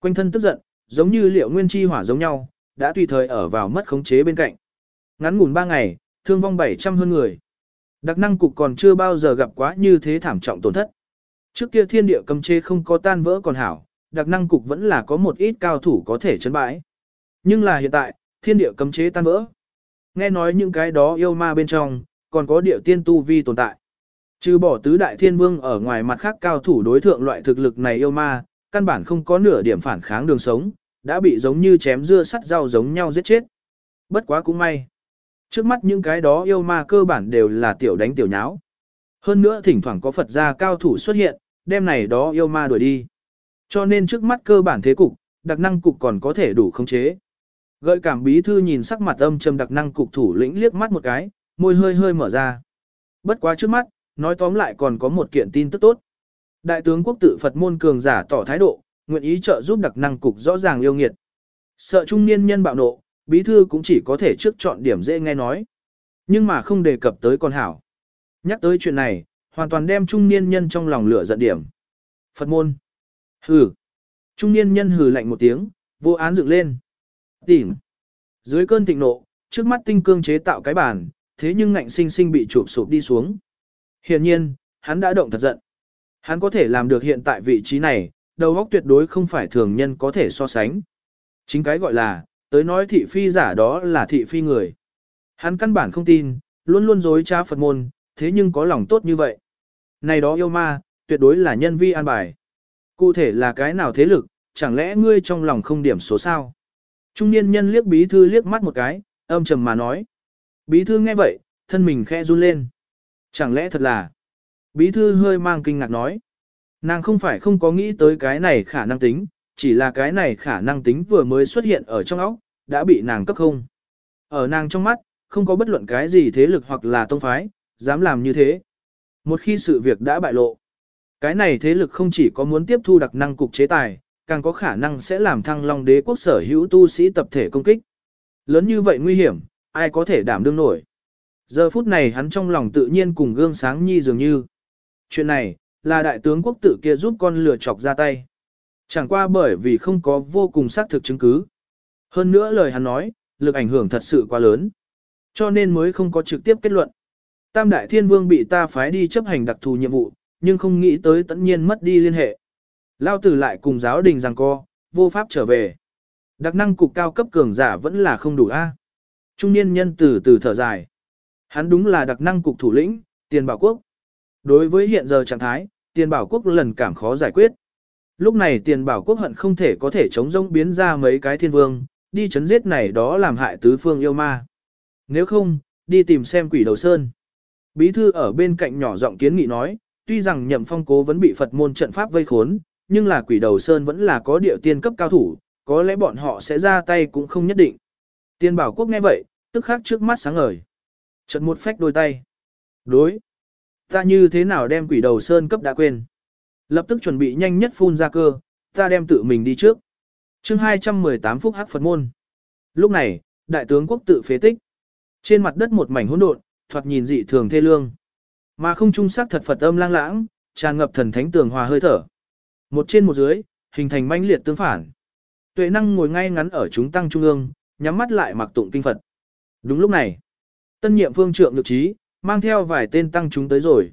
Quanh thân tức giận, giống như liệu nguyên chi hỏa giống nhau, đã tùy thời ở vào mất khống chế bên cạnh. Ngắn ngủn 3 ngày, thương vong 700 hơn người. Đặc năng cục còn chưa bao giờ gặp quá như thế thảm trọng tổn thất. Trước kia thiên địa cầm chế không có tan vỡ còn hảo, đặc năng cục vẫn là có một ít cao thủ có thể chấn bãi. Nhưng là hiện tại, thiên địa cấm chế tan vỡ. Nghe nói những cái đó yêu ma bên trong, còn có địa tiên tu vi tồn tại. Trừ bỏ tứ đại thiên vương ở ngoài mặt khác cao thủ đối thượng loại thực lực này yêu ma, căn bản không có nửa điểm phản kháng đường sống, đã bị giống như chém dưa sắt rau giống nhau giết chết. Bất quá cũng may. Trước mắt những cái đó yêu ma cơ bản đều là tiểu đánh tiểu nháo. Hơn nữa thỉnh thoảng có Phật gia cao thủ xuất hiện, đem này đó yêu ma đuổi đi. Cho nên trước mắt cơ bản thế cục, đặc năng cục còn có thể đủ khống chế. Gợi cảm bí thư nhìn sắc mặt âm trầm đặc năng cục thủ lĩnh liếc mắt một cái, môi hơi hơi mở ra. Bất quá trước mắt, nói tóm lại còn có một kiện tin tức tốt. Đại tướng quốc tự Phật môn cường giả tỏ thái độ, nguyện ý trợ giúp đặc năng cục rõ ràng yêu nghiệt. Sợ trung niên nhân bạo nộ, bí thư cũng chỉ có thể trước chọn điểm dễ nghe nói. Nhưng mà không đề cập tới con hảo. Nhắc tới chuyện này, hoàn toàn đem trung niên nhân trong lòng lửa giận điểm. Phật môn. Hừ. Trung niên nhân hừ lạnh một tiếng, vô án dựng lên. Tìm. Dưới cơn thịnh nộ, trước mắt tinh cương chế tạo cái bàn, thế nhưng ngạnh sinh sinh bị chụp sụp đi xuống. Hiện nhiên, hắn đã động thật giận. Hắn có thể làm được hiện tại vị trí này, đầu óc tuyệt đối không phải thường nhân có thể so sánh. Chính cái gọi là, tới nói thị phi giả đó là thị phi người. Hắn căn bản không tin, luôn luôn dối trá Phật môn, thế nhưng có lòng tốt như vậy. Này đó yêu ma, tuyệt đối là nhân vi an bài. Cụ thể là cái nào thế lực, chẳng lẽ ngươi trong lòng không điểm số sao? Trung niên nhân liếc bí thư liếc mắt một cái, âm trầm mà nói. Bí thư nghe vậy, thân mình khẽ run lên. Chẳng lẽ thật là... Bí thư hơi mang kinh ngạc nói. Nàng không phải không có nghĩ tới cái này khả năng tính, chỉ là cái này khả năng tính vừa mới xuất hiện ở trong óc, đã bị nàng cấp không. Ở nàng trong mắt, không có bất luận cái gì thế lực hoặc là tông phái, dám làm như thế. Một khi sự việc đã bại lộ, cái này thế lực không chỉ có muốn tiếp thu đặc năng cục chế tài, càng có khả năng sẽ làm thăng long đế quốc sở hữu tu sĩ tập thể công kích. Lớn như vậy nguy hiểm, ai có thể đảm đương nổi. Giờ phút này hắn trong lòng tự nhiên cùng gương sáng nhi dường như. Chuyện này, là đại tướng quốc tử kia giúp con lừa chọc ra tay. Chẳng qua bởi vì không có vô cùng xác thực chứng cứ. Hơn nữa lời hắn nói, lực ảnh hưởng thật sự quá lớn. Cho nên mới không có trực tiếp kết luận. Tam đại thiên vương bị ta phái đi chấp hành đặc thù nhiệm vụ, nhưng không nghĩ tới tất nhiên mất đi liên hệ. Lao tử lại cùng giáo đình rằng co, vô pháp trở về. Đặc năng cục cao cấp cường giả vẫn là không đủ a. Trung niên nhân từ từ thở dài. Hắn đúng là đặc năng cục thủ lĩnh, tiền bảo quốc. Đối với hiện giờ trạng thái, tiền bảo quốc lần cảm khó giải quyết. Lúc này tiền bảo quốc hận không thể có thể chống rông biến ra mấy cái thiên vương, đi chấn giết này đó làm hại tứ phương yêu ma. Nếu không, đi tìm xem quỷ đầu sơn. Bí thư ở bên cạnh nhỏ giọng kiến nghị nói, tuy rằng nhậm phong cố vẫn bị Phật môn trận pháp vây khốn, nhưng là quỷ đầu sơn vẫn là có địa tiên cấp cao thủ, có lẽ bọn họ sẽ ra tay cũng không nhất định. Tiên bảo quốc nghe vậy, tức khắc trước mắt sáng ngời. Chật một phách đôi tay. Đối. Ta như thế nào đem quỷ đầu sơn cấp đã quên. Lập tức chuẩn bị nhanh nhất phun ra cơ, ta đem tự mình đi trước. chương 218 phút hắc Phật môn. Lúc này, đại tướng quốc tự phế tích. Trên mặt đất một mảnh hỗn độn, thoạt nhìn dị thường thê lương. Mà không trung sắc thật Phật âm lang lãng, tràn ngập thần thánh tường hòa hơi thở. Một trên một dưới, hình thành manh liệt tương phản. Tuệ năng ngồi ngay ngắn ở chúng tăng trung ương, nhắm mắt lại mặc tụng kinh Phật. Đúng lúc này, tân nhiệm phương trượng nhược trí, mang theo vài tên tăng chúng tới rồi.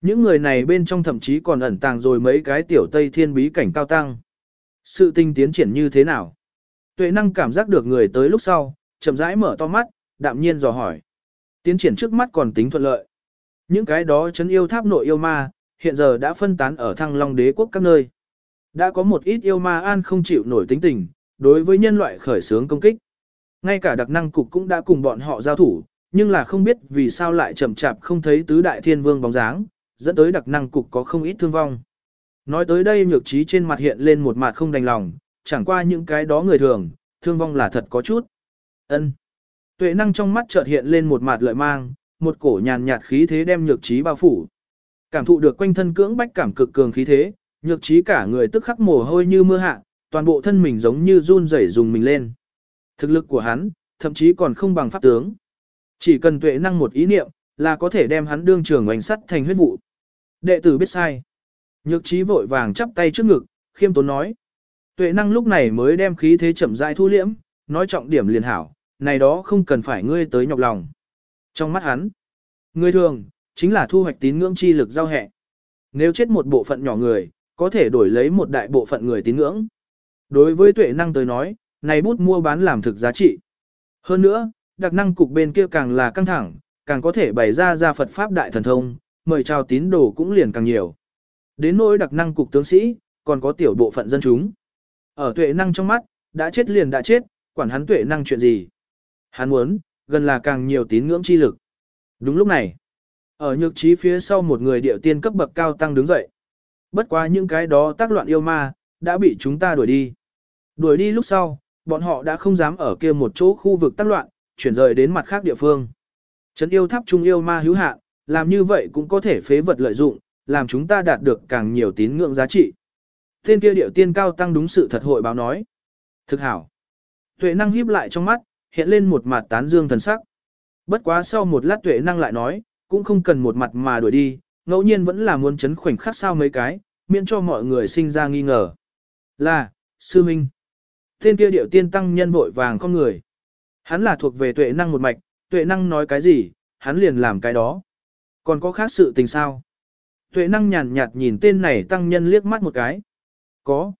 Những người này bên trong thậm chí còn ẩn tàng rồi mấy cái tiểu tây thiên bí cảnh cao tăng. Sự tinh tiến triển như thế nào? Tuệ năng cảm giác được người tới lúc sau, chậm rãi mở to mắt, đạm nhiên dò hỏi. Tiến triển trước mắt còn tính thuận lợi. Những cái đó chấn yêu tháp nội yêu ma, hiện giờ đã phân tán ở thăng long đế quốc các nơi. Đã có một ít yêu ma an không chịu nổi tính tình, đối với nhân loại khởi sướng công kích. Ngay cả đặc năng cục cũng đã cùng bọn họ giao thủ, nhưng là không biết vì sao lại chậm chạp không thấy tứ đại thiên vương bóng dáng, dẫn tới đặc năng cục có không ít thương vong. Nói tới đây nhược trí trên mặt hiện lên một mặt không đành lòng, chẳng qua những cái đó người thường, thương vong là thật có chút. ân Tuệ năng trong mắt chợt hiện lên một mặt lợi mang, một cổ nhàn nhạt khí thế đem nhược trí bao phủ. Cảm thụ được quanh thân cưỡng bách cảm cực cường khí thế, nhược trí cả người tức khắc mồ hôi như mưa hạ, toàn bộ thân mình giống như run rẩy dùng mình lên. Thực lực của hắn, thậm chí còn không bằng pháp tướng. Chỉ cần tuệ năng một ý niệm, là có thể đem hắn đương trường oanh sắt thành huyết vụ. Đệ tử biết sai. Nhược trí vội vàng chắp tay trước ngực, khiêm tốn nói. Tuệ năng lúc này mới đem khí thế chậm rãi thu liễm, nói trọng điểm liền hảo, này đó không cần phải ngươi tới nhọc lòng. Trong mắt hắn, người thường, chính là thu hoạch tín ngưỡng chi lực giao hẹ. Nếu chết một bộ phận nhỏ người, có thể đổi lấy một đại bộ phận người tín ngưỡng. Đối với tuệ năng tới nói, này bút mua bán làm thực giá trị. Hơn nữa, đặc năng cục bên kia càng là căng thẳng, càng có thể bày ra ra Phật Pháp Đại Thần Thông, mời chào tín đồ cũng liền càng nhiều. Đến nỗi đặc năng cục tướng sĩ, còn có tiểu bộ phận dân chúng. Ở tuệ năng trong mắt, đã chết liền đã chết, quản hắn tuệ năng chuyện gì. Hắn muốn, gần là càng nhiều tín ngưỡng chi lực. Đúng lúc này, ở nhược trí phía sau một người điệu tiên cấp bậc cao tăng đứng dậy. Bất quá những cái đó tác loạn yêu ma, đã bị chúng ta đuổi đi. Đuổi đi lúc sau, bọn họ đã không dám ở kia một chỗ khu vực tác loạn, chuyển rời đến mặt khác địa phương. Trấn yêu tháp trung yêu ma hữu hạn, làm như vậy cũng có thể phế vật lợi dụng, làm chúng ta đạt được càng nhiều tín ngưỡng giá trị. Tên kia điệu tiên cao tăng đúng sự thật hội báo nói. Thực hảo. Tuệ năng híp lại trong mắt, hiện lên một mặt tán dương thần sắc. Bất quá sau một lát tuệ năng lại nói, cũng không cần một mặt mà đuổi đi, ngẫu nhiên vẫn là muốn chấn khoảnh khắc sao mấy cái, miễn cho mọi người sinh ra nghi ngờ. Là, sư minh. Tên kia điệu tiên tăng nhân vội vàng con người. Hắn là thuộc về tuệ năng một mạch, tuệ năng nói cái gì, hắn liền làm cái đó. Còn có khác sự tình sao? Tuệ năng nhàn nhạt nhìn tên này tăng nhân liếc mắt một cái. Có.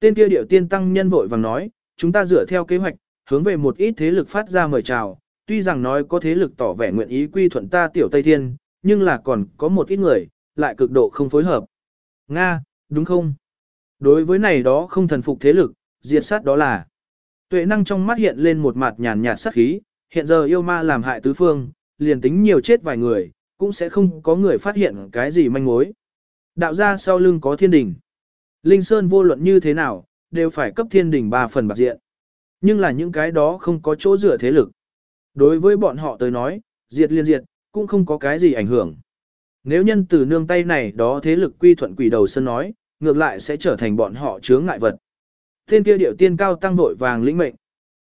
Tên kia điệu tiên tăng nhân vội vàng nói, chúng ta dựa theo kế hoạch, hướng về một ít thế lực phát ra mời chào, tuy rằng nói có thế lực tỏ vẻ nguyện ý quy thuận ta tiểu Tây Thiên, nhưng là còn có một ít người, lại cực độ không phối hợp. Nga, đúng không? Đối với này đó không thần phục thế lực, diệt sát đó là. Tuệ năng trong mắt hiện lên một mặt nhàn nhạt sát khí, hiện giờ yêu ma làm hại tứ phương, liền tính nhiều chết vài người, cũng sẽ không có người phát hiện cái gì manh mối. Đạo ra sau lưng có thiên đình. Linh Sơn vô luận như thế nào, đều phải cấp thiên đình ba phần bạc diện. Nhưng là những cái đó không có chỗ dựa thế lực. Đối với bọn họ tới nói, diệt liên diệt, cũng không có cái gì ảnh hưởng. Nếu nhân từ nương tay này đó thế lực quy thuận quỷ đầu sơn nói, ngược lại sẽ trở thành bọn họ chướng ngại vật. Thiên kia điệu tiên cao tăng vội vàng lĩnh mệnh.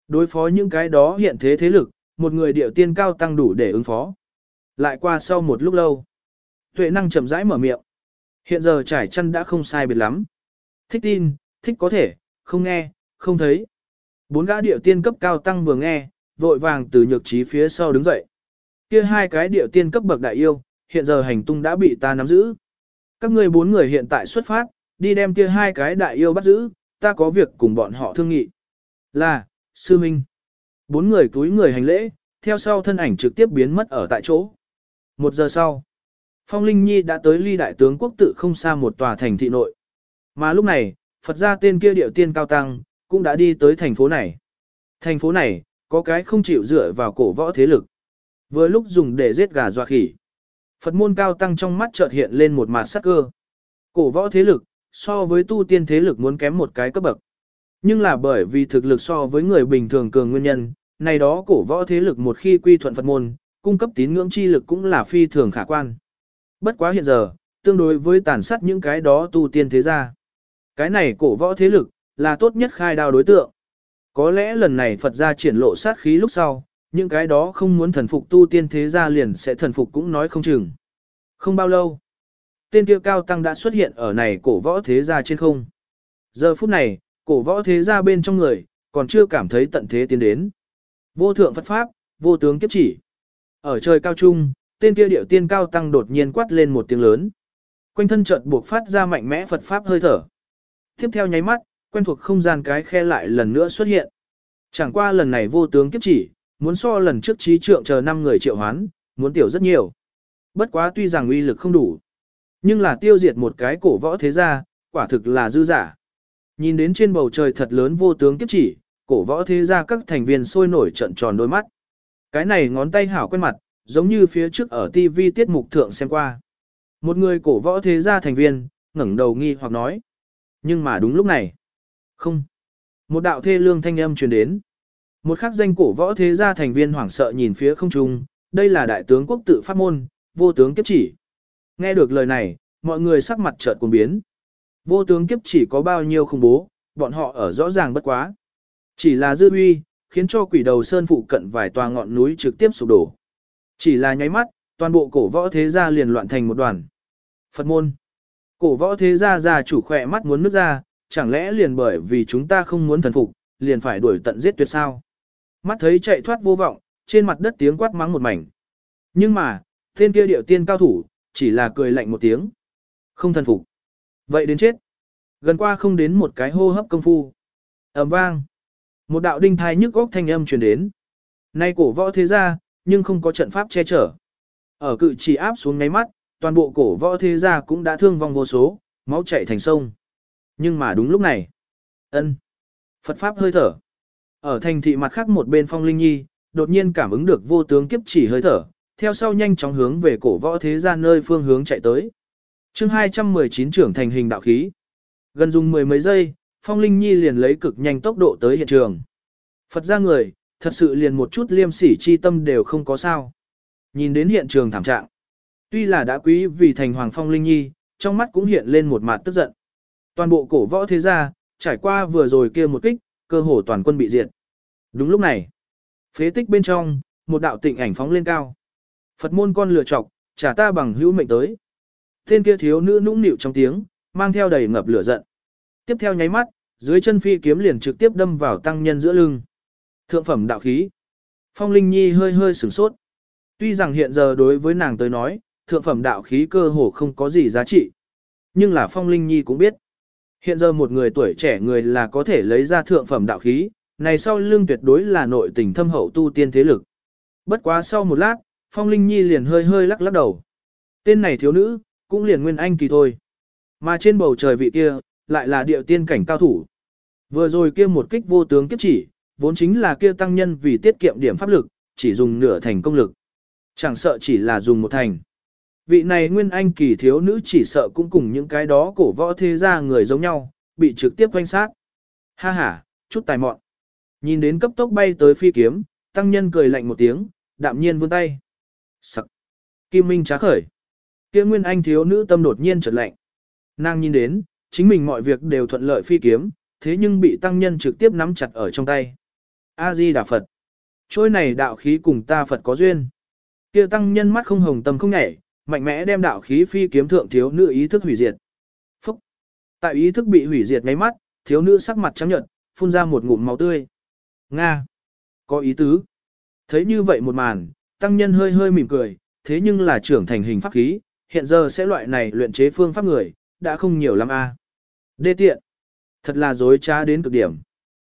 Đối phó những cái đó hiện thế thế lực, một người điệu tiên cao tăng đủ để ứng phó. Lại qua sau một lúc lâu, tuệ năng chậm rãi mở miệng. Hiện giờ trải chân đã không sai biệt lắm. Thích tin, thích có thể, không nghe, không thấy. Bốn gã điệu tiên cấp cao tăng vừa nghe, vội vàng từ nhược trí phía sau đứng dậy. Kia hai cái điệu tiên cấp bậc đại yêu, hiện giờ hành tung đã bị ta nắm giữ. Các ngươi bốn người hiện tại xuất phát, đi đem kia hai cái đại yêu bắt giữ, ta có việc cùng bọn họ thương nghị. Là, sư minh. Bốn người túi người hành lễ, theo sau thân ảnh trực tiếp biến mất ở tại chỗ. Một giờ sau, Phong Linh Nhi đã tới ly đại tướng quốc tự không xa một tòa thành thị nội. Mà lúc này, Phật gia tên kia điệu tiên cao tăng, cũng đã đi tới thành phố này. Thành phố này, có cái không chịu dựa vào cổ võ thế lực. Vừa lúc dùng để giết gà dọa khỉ. Phật môn cao tăng trong mắt chợt hiện lên một mặt sắc cơ. Cổ võ thế lực, so với tu tiên thế lực muốn kém một cái cấp bậc. Nhưng là bởi vì thực lực so với người bình thường cường nguyên nhân, này đó cổ võ thế lực một khi quy thuận Phật môn, cung cấp tín ngưỡng chi lực cũng là phi thường khả quan. Bất quá hiện giờ, tương đối với tàn sát những cái đó tu tiên thế gia. Cái này cổ võ thế lực, là tốt nhất khai đao đối tượng. Có lẽ lần này Phật gia triển lộ sát khí lúc sau, những cái đó không muốn thần phục tu tiên thế gia liền sẽ thần phục cũng nói không chừng. Không bao lâu, tên kia cao tăng đã xuất hiện ở này cổ võ thế gia trên không. Giờ phút này, cổ võ thế gia bên trong người, còn chưa cảm thấy tận thế tiến đến. Vô thượng Phật Pháp, vô tướng kiếp chỉ. Ở trời cao trung, tên kia điệu tiên cao tăng đột nhiên quát lên một tiếng lớn. Quanh thân chợt buộc phát ra mạnh mẽ Phật Pháp hơi thở. Tiếp theo nháy mắt, quen thuộc không gian cái khe lại lần nữa xuất hiện. Chẳng qua lần này vô tướng kiếp chỉ, muốn so lần trước trí trượng chờ 5 người triệu hoán, muốn tiểu rất nhiều. Bất quá tuy rằng uy lực không đủ, nhưng là tiêu diệt một cái cổ võ thế gia, quả thực là dư giả. Nhìn đến trên bầu trời thật lớn vô tướng kiếp chỉ, cổ võ thế gia các thành viên sôi nổi trận tròn đôi mắt. Cái này ngón tay hảo quen mặt, giống như phía trước ở TV tiết mục thượng xem qua. Một người cổ võ thế gia thành viên, ngẩng đầu nghi hoặc nói. Nhưng mà đúng lúc này. Không. Một đạo thê lương thanh âm truyền đến. Một khắc danh cổ võ thế gia thành viên hoảng sợ nhìn phía không trung, đây là đại tướng quốc tự pháp môn, vô tướng kiếp chỉ. Nghe được lời này, mọi người sắc mặt chợt cuồng biến. Vô tướng kiếp chỉ có bao nhiêu khủng bố, bọn họ ở rõ ràng bất quá. Chỉ là dư uy, khiến cho quỷ đầu sơn phụ cận vài tòa ngọn núi trực tiếp sụp đổ. Chỉ là nháy mắt, toàn bộ cổ võ thế gia liền loạn thành một đoàn. Phật môn. Cổ võ thế gia già chủ khỏe mắt muốn nứt ra, chẳng lẽ liền bởi vì chúng ta không muốn thần phục, liền phải đuổi tận giết tuyệt sao? Mắt thấy chạy thoát vô vọng, trên mặt đất tiếng quát mắng một mảnh. Nhưng mà, tên kia điệu tiên cao thủ, chỉ là cười lạnh một tiếng. Không thần phục. Vậy đến chết. Gần qua không đến một cái hô hấp công phu. ầm vang. Một đạo đinh thai nhức góc thanh âm truyền đến. Nay cổ võ thế gia, nhưng không có trận pháp che chở. Ở cự chỉ áp xuống ngáy mắt, toàn bộ cổ võ thế gia cũng đã thương vong vô số, máu chảy thành sông. Nhưng mà đúng lúc này, ân Phật Pháp hơi thở. Ở thành thị mặt khác một bên phong linh nhi, đột nhiên cảm ứng được vô tướng kiếp chỉ hơi thở, theo sau nhanh chóng hướng về cổ võ thế gia nơi phương hướng chạy tới. chương 219 trưởng thành hình đạo khí. Gần dùng mười mấy giây, Phong Linh Nhi liền lấy cực nhanh tốc độ tới hiện trường. Phật ra người, thật sự liền một chút liêm sỉ chi tâm đều không có sao. Nhìn đến hiện trường thảm trạng. Tuy là đã quý vì thành Hoàng Phong Linh Nhi, trong mắt cũng hiện lên một mặt tức giận. Toàn bộ cổ võ thế gia, trải qua vừa rồi kia một kích, cơ hồ toàn quân bị diệt. Đúng lúc này, phế tích bên trong, một đạo tịnh ảnh phóng lên cao. Phật môn con lựa chọc, trả ta bằng hữu mệnh tới. Tên kia thiếu nữ nũng nịu trong tiếng, mang theo đầy ngập lửa giận. Tiếp theo nháy mắt, dưới chân phi kiếm liền trực tiếp đâm vào tăng nhân giữa lưng. Thượng phẩm đạo khí. Phong Linh Nhi hơi hơi sửng sốt. Tuy rằng hiện giờ đối với nàng tới nói, thượng phẩm đạo khí cơ hồ không có gì giá trị. Nhưng là Phong Linh Nhi cũng biết. Hiện giờ một người tuổi trẻ người là có thể lấy ra thượng phẩm đạo khí, này sau lưng tuyệt đối là nội tình thâm hậu tu tiên thế lực. Bất quá sau một lát, Phong Linh Nhi liền hơi hơi lắc lắc đầu. Tên này thiếu nữ, cũng liền nguyên anh kỳ thôi. Mà trên bầu trời vị kia, lại là địa tiên cảnh cao thủ. Vừa rồi kia một kích vô tướng kiếp chỉ, vốn chính là kia tăng nhân vì tiết kiệm điểm pháp lực, chỉ dùng nửa thành công lực. Chẳng sợ chỉ là dùng một thành. Vị này nguyên anh kỳ thiếu nữ chỉ sợ cũng cùng những cái đó cổ võ thế gia người giống nhau, bị trực tiếp quanh sát. Ha ha, chút tài mọn. Nhìn đến cấp tốc bay tới phi kiếm, tăng nhân cười lạnh một tiếng, đạm nhiên vươn tay. Sắc. Kim Minh trá khởi. Kia nguyên anh thiếu nữ tâm đột nhiên chợt lạnh. Nàng nhìn đến, chính mình mọi việc đều thuận lợi phi kiếm, thế nhưng bị tăng nhân trực tiếp nắm chặt ở trong tay. A-di Đà Phật. Trôi này đạo khí cùng ta Phật có duyên. Kia tăng nhân mắt không hồng tâm không nhảy, mạnh mẽ đem đạo khí phi kiếm thượng thiếu nữ ý thức hủy diệt. Phúc! Tại ý thức bị hủy diệt ngay mắt, thiếu nữ sắc mặt trắng nhợt, phun ra một ngụm máu tươi. Nga! Có ý tứ. Thấy như vậy một màn, tăng nhân hơi hơi mỉm cười, thế nhưng là trưởng thành hình pháp khí, hiện giờ sẽ loại này luyện chế phương pháp người, đã không nhiều lắm a. Đê tiện! Thật là dối trá đến cực điểm.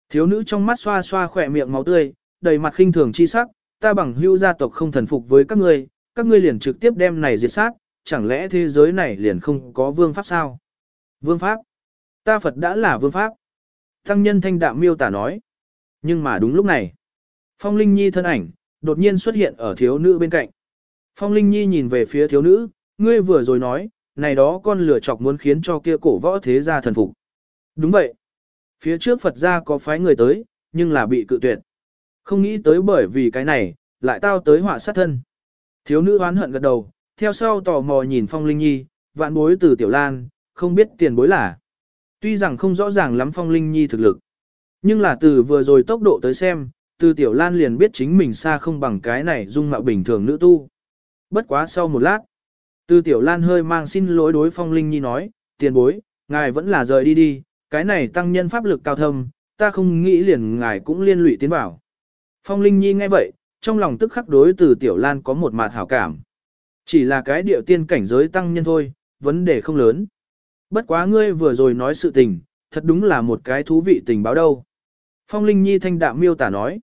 Thiếu nữ trong mắt xoa xoa khỏe miệng máu tươi, đầy mặt khinh thường chi sắc, ta bằng hưu gia tộc không thần phục với các ngươi, các ngươi liền trực tiếp đem này diệt sát, chẳng lẽ thế giới này liền không có vương pháp sao? Vương pháp? Ta Phật đã là vương pháp. Tăng nhân thanh đạm miêu tả nói. Nhưng mà đúng lúc này, Phong Linh Nhi thân ảnh, đột nhiên xuất hiện ở thiếu nữ bên cạnh. Phong Linh Nhi nhìn về phía thiếu nữ, ngươi vừa rồi nói, này đó con lửa chọc muốn khiến cho kia cổ võ thế gia thần phục. Đúng vậy. Phía trước Phật gia có phái người tới, nhưng là bị cự tuyệt. Không nghĩ tới bởi vì cái này, lại tao tới họa sát thân. Thiếu nữ oán hận gật đầu, theo sau tò mò nhìn Phong Linh Nhi, vạn bối từ Tiểu Lan, không biết tiền bối là. Tuy rằng không rõ ràng lắm Phong Linh Nhi thực lực, nhưng là từ vừa rồi tốc độ tới xem, từ Tiểu Lan liền biết chính mình xa không bằng cái này dung mạo bình thường nữ tu. Bất quá sau một lát, từ Tiểu Lan hơi mang xin lỗi đối Phong Linh Nhi nói, tiền bối, ngài vẫn là rời đi đi, cái này tăng nhân pháp lực cao thâm, ta không nghĩ liền ngài cũng liên lụy tiến vào. Phong Linh Nhi nghe vậy, trong lòng tức khắc đối từ Tiểu Lan có một mạt hảo cảm. Chỉ là cái điệu tiên cảnh giới tăng nhân thôi, vấn đề không lớn. Bất quá ngươi vừa rồi nói sự tình, thật đúng là một cái thú vị tình báo đâu. Phong Linh Nhi thanh đạm miêu tả nói.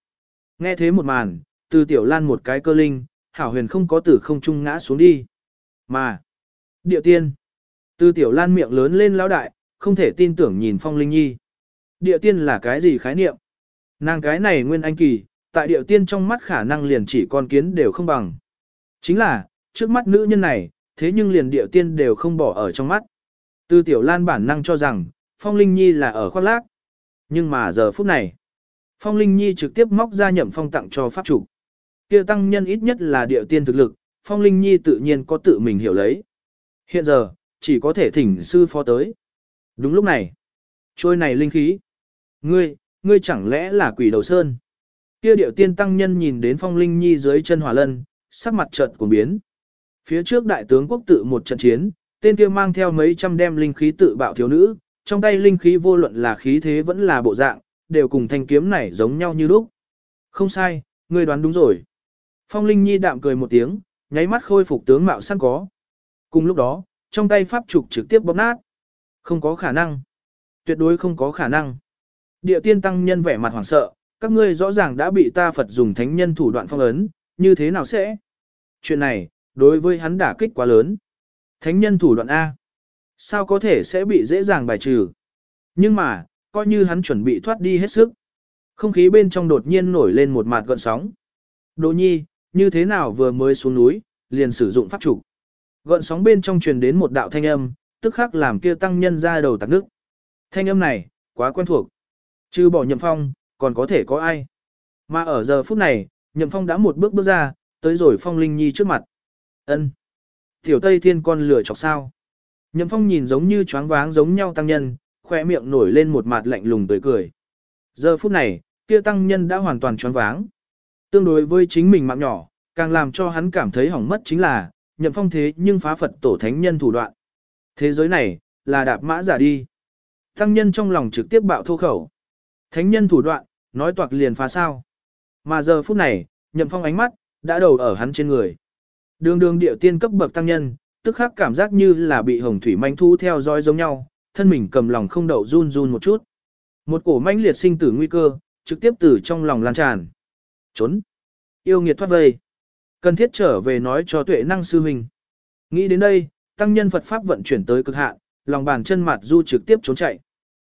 Nghe thế một màn, từ Tiểu Lan một cái cơ linh, hảo huyền không có tử không trung ngã xuống đi. Mà, Địa tiên, từ Tiểu Lan miệng lớn lên lão đại, không thể tin tưởng nhìn Phong Linh Nhi. Địa tiên là cái gì khái niệm? Nàng cái này nguyên anh kỳ, tại địa tiên trong mắt khả năng liền chỉ con kiến đều không bằng. Chính là, trước mắt nữ nhân này, thế nhưng liền địa tiên đều không bỏ ở trong mắt. Tư tiểu lan bản năng cho rằng, Phong Linh Nhi là ở khoác lác. Nhưng mà giờ phút này, Phong Linh Nhi trực tiếp móc ra nhậm phong tặng cho pháp chủ. kia tăng nhân ít nhất là địa tiên thực lực, Phong Linh Nhi tự nhiên có tự mình hiểu lấy. Hiện giờ, chỉ có thể thỉnh sư phó tới. Đúng lúc này, trôi này linh khí. Ngươi, ngươi chẳng lẽ là quỷ đầu sơn? Kia điệu tiên tăng nhân nhìn đến phong linh nhi dưới chân hỏa lân, sắc mặt chợt cuồng biến. Phía trước đại tướng quốc tự một trận chiến, tên kia mang theo mấy trăm đem linh khí tự bạo thiếu nữ, trong tay linh khí vô luận là khí thế vẫn là bộ dạng, đều cùng thanh kiếm này giống nhau như lúc. Không sai, ngươi đoán đúng rồi. Phong Linh Nhi đạm cười một tiếng, nháy mắt khôi phục tướng mạo săn có. Cùng lúc đó, trong tay pháp trục trực tiếp bóp nát. Không có khả năng. Tuyệt đối không có khả năng. Địa tiên tăng nhân vẻ mặt hoảng sợ, các ngươi rõ ràng đã bị ta Phật dùng thánh nhân thủ đoạn phong ấn, như thế nào sẽ? Chuyện này, đối với hắn đả kích quá lớn. Thánh nhân thủ đoạn A. Sao có thể sẽ bị dễ dàng bài trừ? Nhưng mà, coi như hắn chuẩn bị thoát đi hết sức. Không khí bên trong đột nhiên nổi lên một mạt gợn sóng. Đỗ nhi, như thế nào vừa mới xuống núi, liền sử dụng pháp trục. Gợn sóng bên trong truyền đến một đạo thanh âm, tức khắc làm kia tăng nhân ra đầu tạc nước. Thanh âm này, quá quen thuộc. Chứ bỏ nhậm phong, còn có thể có ai. Mà ở giờ phút này, nhậm phong đã một bước bước ra, tới rồi phong linh nhi trước mặt. ân Tiểu Tây Thiên con lửa chọc sao. Nhậm phong nhìn giống như choáng váng giống nhau tăng nhân, khoe miệng nổi lên một mặt lạnh lùng tới cười. Giờ phút này, kia tăng nhân đã hoàn toàn choáng váng. Tương đối với chính mình mạng nhỏ, càng làm cho hắn cảm thấy hỏng mất chính là, nhậm phong thế nhưng phá Phật tổ thánh nhân thủ đoạn. Thế giới này, là đạp mã giả đi. Tăng nhân trong lòng trực tiếp bạo thô khẩu. Thánh nhân thủ đoạn, nói toạc liền phá sao. Mà giờ phút này, nhậm phong ánh mắt, đã đầu ở hắn trên người. Đường đường điệu tiên cấp bậc tăng nhân, tức khắc cảm giác như là bị hồng thủy manh thu theo dõi giống nhau, thân mình cầm lòng không đậu run run một chút. Một cổ mãnh liệt sinh tử nguy cơ, trực tiếp từ trong lòng lan tràn. Trốn. Yêu nghiệt thoát vây. Cần thiết trở về nói cho tuệ năng sư huynh. Nghĩ đến đây, tăng nhân Phật Pháp vận chuyển tới cực hạn, lòng bàn chân mặt du trực tiếp trốn chạy.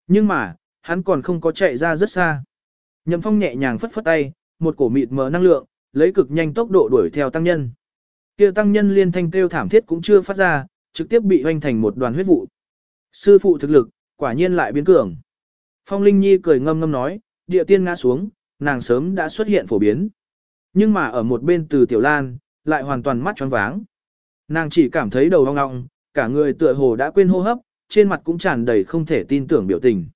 Nhưng mà, hắn còn không có chạy ra rất xa. Nhậm phong nhẹ nhàng phất phất tay, một cổ mịt mờ năng lượng, lấy cực nhanh tốc độ đuổi theo tăng nhân. Kia tăng nhân liên thanh kêu thảm thiết cũng chưa phát ra, trực tiếp bị hoành thành một đoàn huyết vụ. Sư phụ thực lực, quả nhiên lại biến cường. Phong Linh Nhi cười ngâm ngâm nói, địa tiên ngã xuống, nàng sớm đã xuất hiện phổ biến. Nhưng mà ở một bên từ Tiểu Lan, lại hoàn toàn mắt tròn váng. Nàng chỉ cảm thấy đầu ong ong, cả người tựa hồ đã quên hô hấp, trên mặt cũng tràn đầy không thể tin tưởng biểu tình.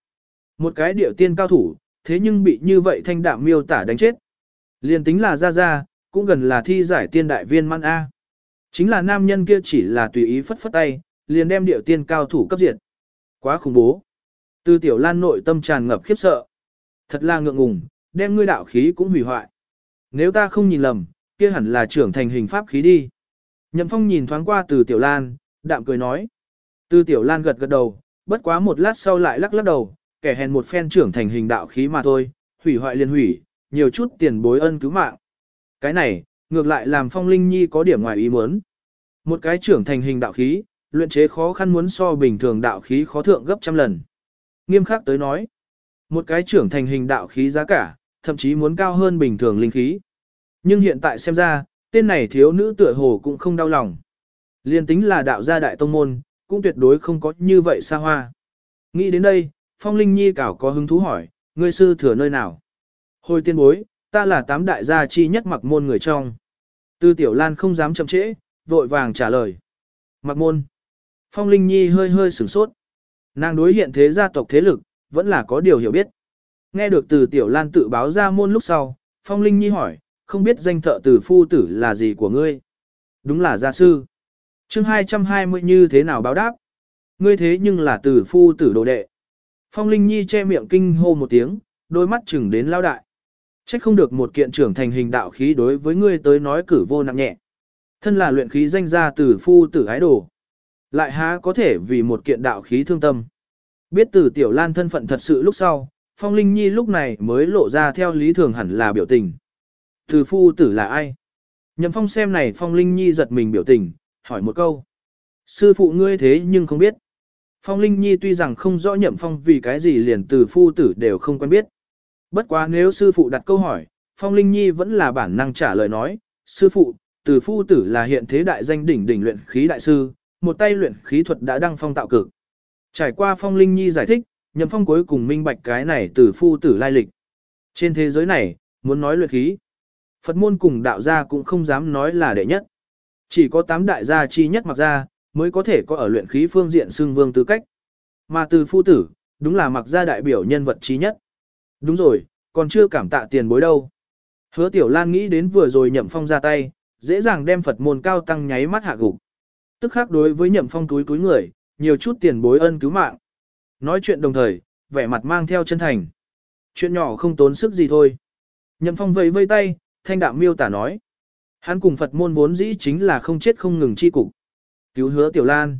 Một cái địa tiên cao thủ, thế nhưng bị như vậy thanh đạm miêu tả đánh chết. Liên tính là ra ra, cũng gần là thi giải tiên đại viên man A. Chính là nam nhân kia chỉ là tùy ý phất phất tay, liền đem địa tiên cao thủ cấp diệt. Quá khủng bố. Từ tiểu lan nội tâm tràn ngập khiếp sợ. Thật là ngượng ngùng, đem ngươi đạo khí cũng hủy hoại. Nếu ta không nhìn lầm, kia hẳn là trưởng thành hình pháp khí đi. Nhậm phong nhìn thoáng qua từ tiểu lan, đạm cười nói. Từ tiểu lan gật gật đầu, bất quá một lát sau lại lắc lắc đầu, kẻ hèn một phen trưởng thành hình đạo khí mà thôi, hủy hoại liền hủy, nhiều chút tiền bối ân cứu mạng. Cái này, ngược lại làm phong linh nhi có điểm ngoài ý muốn. Một cái trưởng thành hình đạo khí, luyện chế khó khăn muốn so bình thường đạo khí khó thượng gấp trăm lần. Nghiêm khắc tới nói, một cái trưởng thành hình đạo khí giá cả, thậm chí muốn cao hơn bình thường linh khí. Nhưng hiện tại xem ra, tên này thiếu nữ tựa hồ cũng không đau lòng. Liên tính là đạo gia đại tông môn, cũng tuyệt đối không có như vậy xa hoa. Nghĩ đến đây, Phong Linh Nhi cảo có hứng thú hỏi, ngươi sư thừa nơi nào? Hồi tiên bối, ta là tám đại gia chi nhất mặc môn người trong. Tư Tiểu Lan không dám chậm trễ, vội vàng trả lời. Mặc môn. Phong Linh Nhi hơi hơi sửng sốt. Nàng đối hiện thế gia tộc thế lực, vẫn là có điều hiểu biết. Nghe được từ Tiểu Lan tự báo ra môn lúc sau, Phong Linh Nhi hỏi, không biết danh thợ từ phu tử là gì của ngươi? Đúng là gia sư. chương 220 như thế nào báo đáp? Ngươi thế nhưng là từ phu tử đồ đệ. Phong Linh Nhi che miệng kinh hô một tiếng, đôi mắt chừng đến lao đại. Trách không được một kiện trưởng thành hình đạo khí đối với ngươi tới nói cử vô nặng nhẹ. Thân là luyện khí danh gia từ phu tử ái đồ. Lại há có thể vì một kiện đạo khí thương tâm. Biết từ tiểu lan thân phận thật sự lúc sau, Phong Linh Nhi lúc này mới lộ ra theo lý thường hẳn là biểu tình. Từ phu tử là ai? Nhậm Phong xem này Phong Linh Nhi giật mình biểu tình, hỏi một câu. Sư phụ ngươi thế nhưng không biết. Phong Linh Nhi tuy rằng không rõ Nhậm Phong vì cái gì liền từ phu tử đều không quen biết. Bất quá nếu sư phụ đặt câu hỏi, Phong Linh Nhi vẫn là bản năng trả lời nói, sư phụ, từ phu tử là hiện thế đại danh đỉnh đỉnh luyện khí đại sư, một tay luyện khí thuật đã đăng phong tạo cực. Trải qua Phong Linh Nhi giải thích, Nhậm Phong cuối cùng minh bạch cái này từ phu tử lai lịch. Trên thế giới này, muốn nói luyện khí, Phật môn cùng đạo gia cũng không dám nói là đệ nhất. Chỉ có tám đại gia chi nhất mặc gia, mới có thể có ở luyện khí phương diện xương vương tư cách. Mà từ phu tử, đúng là mặc gia đại biểu nhân vật trí nhất. Đúng rồi, còn chưa cảm tạ tiền bối đâu. Hứa tiểu lan nghĩ đến vừa rồi nhậm phong ra tay, dễ dàng đem Phật môn cao tăng nháy mắt hạ gục. Tức khác đối với nhậm phong túi túi người, nhiều chút tiền bối ân cứu mạng. Nói chuyện đồng thời, vẻ mặt mang theo chân thành. Chuyện nhỏ không tốn sức gì thôi. Nhậm phong vẫy vây tay, thanh đạm miêu tả nói. Hắn cùng Phật môn vốn dĩ chính là không chết không ngừng chi cục. Cứu hứa tiểu lan.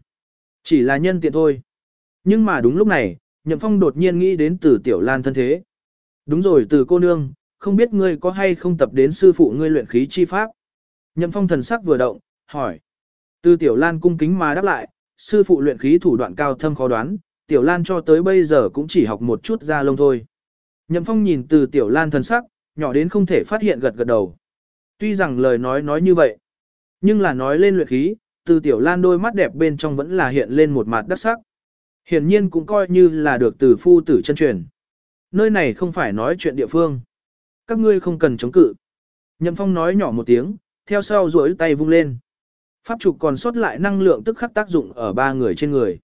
Chỉ là nhân tiện thôi. Nhưng mà đúng lúc này, Nhậm Phong đột nhiên nghĩ đến từ tiểu lan thân thế. Đúng rồi từ cô nương, không biết ngươi có hay không tập đến sư phụ ngươi luyện khí chi pháp. Nhậm Phong thần sắc vừa động, hỏi. Từ tiểu lan cung kính mà đáp lại, sư phụ luyện khí thủ đoạn cao thâm khó đoán, tiểu lan cho tới bây giờ cũng chỉ học một chút ra lông thôi. Nhậm Phong nhìn từ tiểu lan thần sắc, nhỏ đến không thể phát hiện gật gật đầu. Tuy rằng lời nói nói như vậy, nhưng là nói lên luyện khí, từ tiểu lan đôi mắt đẹp bên trong vẫn là hiện lên một mặt đắc sắc. Hiển nhiên cũng coi như là được từ phu tử chân truyền. Nơi này không phải nói chuyện địa phương. Các ngươi không cần chống cự. Nhậm phong nói nhỏ một tiếng, theo sau duỗi tay vung lên. Pháp trục còn sót lại năng lượng tức khắc tác dụng ở ba người trên người.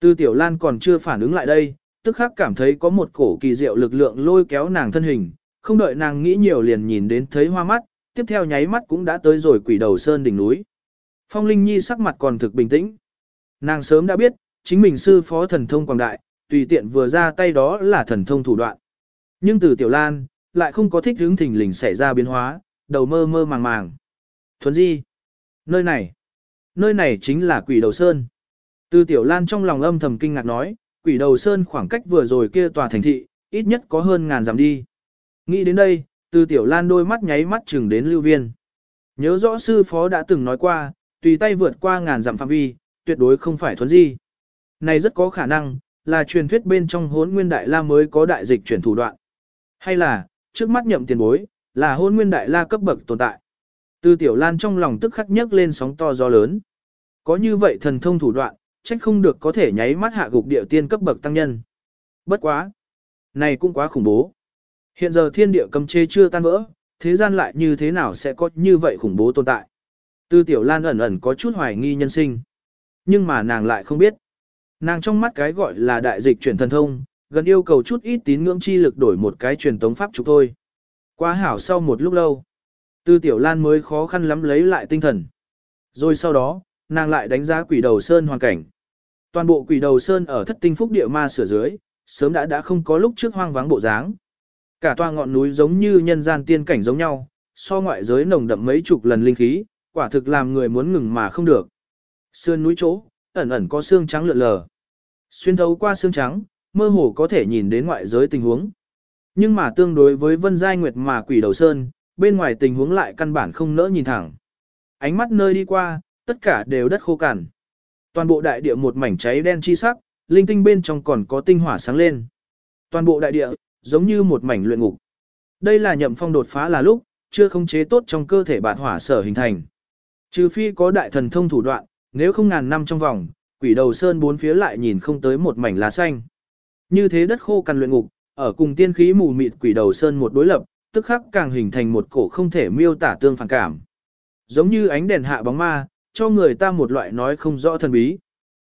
Tư Tiểu Lan còn chưa phản ứng lại đây, tức khắc cảm thấy có một cổ kỳ diệu lực lượng lôi kéo nàng thân hình, không đợi nàng nghĩ nhiều liền nhìn đến thấy hoa mắt, tiếp theo nháy mắt cũng đã tới rồi quỷ đầu sơn đỉnh núi. Phong Linh Nhi sắc mặt còn thực bình tĩnh. Nàng sớm đã biết, chính mình sư phó thần thông quảng đại, tùy tiện vừa ra tay đó là thần thông thủ đoạn. Nhưng từ Tiểu Lan, lại không có thích hướng thình lình xảy ra biến hóa, đầu mơ mơ màng màng. Thuấn di. Nơi này. Nơi này chính là quỷ đầu sơn. Từ Tiểu Lan trong lòng âm thầm kinh ngạc nói, quỷ đầu sơn khoảng cách vừa rồi kia tòa thành thị, ít nhất có hơn ngàn dặm đi. Nghĩ đến đây, từ Tiểu Lan đôi mắt nháy mắt chừng đến lưu viên. Nhớ rõ sư phó đã từng nói qua, tùy tay vượt qua ngàn dặm phạm vi, tuyệt đối không phải thuấn di. Này rất có khả năng, là truyền thuyết bên trong hốn nguyên đại la mới có đại dịch chuyển thủ đoạn. Hay là, trước mắt nhậm tiền bối, là hôn nguyên đại la cấp bậc tồn tại. Từ tiểu lan trong lòng tức khắc nhấc lên sóng to gió lớn. Có như vậy thần thông thủ đoạn, trách không được có thể nháy mắt hạ gục địa tiên cấp bậc tăng nhân. Bất quá. Này cũng quá khủng bố. Hiện giờ thiên địa cầm chê chưa tan vỡ, thế gian lại như thế nào sẽ có như vậy khủng bố tồn tại. Tư tiểu lan ẩn ẩn có chút hoài nghi nhân sinh. Nhưng mà nàng lại không biết. Nàng trong mắt cái gọi là đại dịch chuyển thần thông, gần yêu cầu chút ít tín ngưỡng chi lực đổi một cái truyền tống pháp trục thôi. Quá hảo sau một lúc lâu, Tư Tiểu Lan mới khó khăn lắm lấy lại tinh thần. Rồi sau đó, nàng lại đánh giá quỷ đầu sơn hoàn cảnh. Toàn bộ quỷ đầu sơn ở thất tinh phúc địa ma sửa dưới, sớm đã đã không có lúc trước hoang vắng bộ dáng. Cả toa ngọn núi giống như nhân gian tiên cảnh giống nhau, so ngoại giới nồng đậm mấy chục lần linh khí, quả thực làm người muốn ngừng mà không được. Sơn núi chỗ, ẩn ẩn có xương trắng lượn lờ. Xuyên thấu qua xương trắng, mơ hồ có thể nhìn đến ngoại giới tình huống. Nhưng mà tương đối với Vân Giai Nguyệt mà quỷ đầu sơn, bên ngoài tình huống lại căn bản không nỡ nhìn thẳng. Ánh mắt nơi đi qua, tất cả đều đất khô cằn. Toàn bộ đại địa một mảnh cháy đen chi sắc, linh tinh bên trong còn có tinh hỏa sáng lên. Toàn bộ đại địa, giống như một mảnh luyện ngục. Đây là nhậm phong đột phá là lúc, chưa không chế tốt trong cơ thể bạt hỏa sở hình thành. Trừ phi có đại thần thông thủ đoạn, nếu không ngàn năm trong vòng, quỷ đầu sơn bốn phía lại nhìn không tới một mảnh lá xanh. Như thế đất khô cằn luyện ngục, ở cùng tiên khí mù mịt quỷ đầu sơn một đối lập, tức khắc càng hình thành một cổ không thể miêu tả tương phản cảm. Giống như ánh đèn hạ bóng ma, cho người ta một loại nói không rõ thần bí.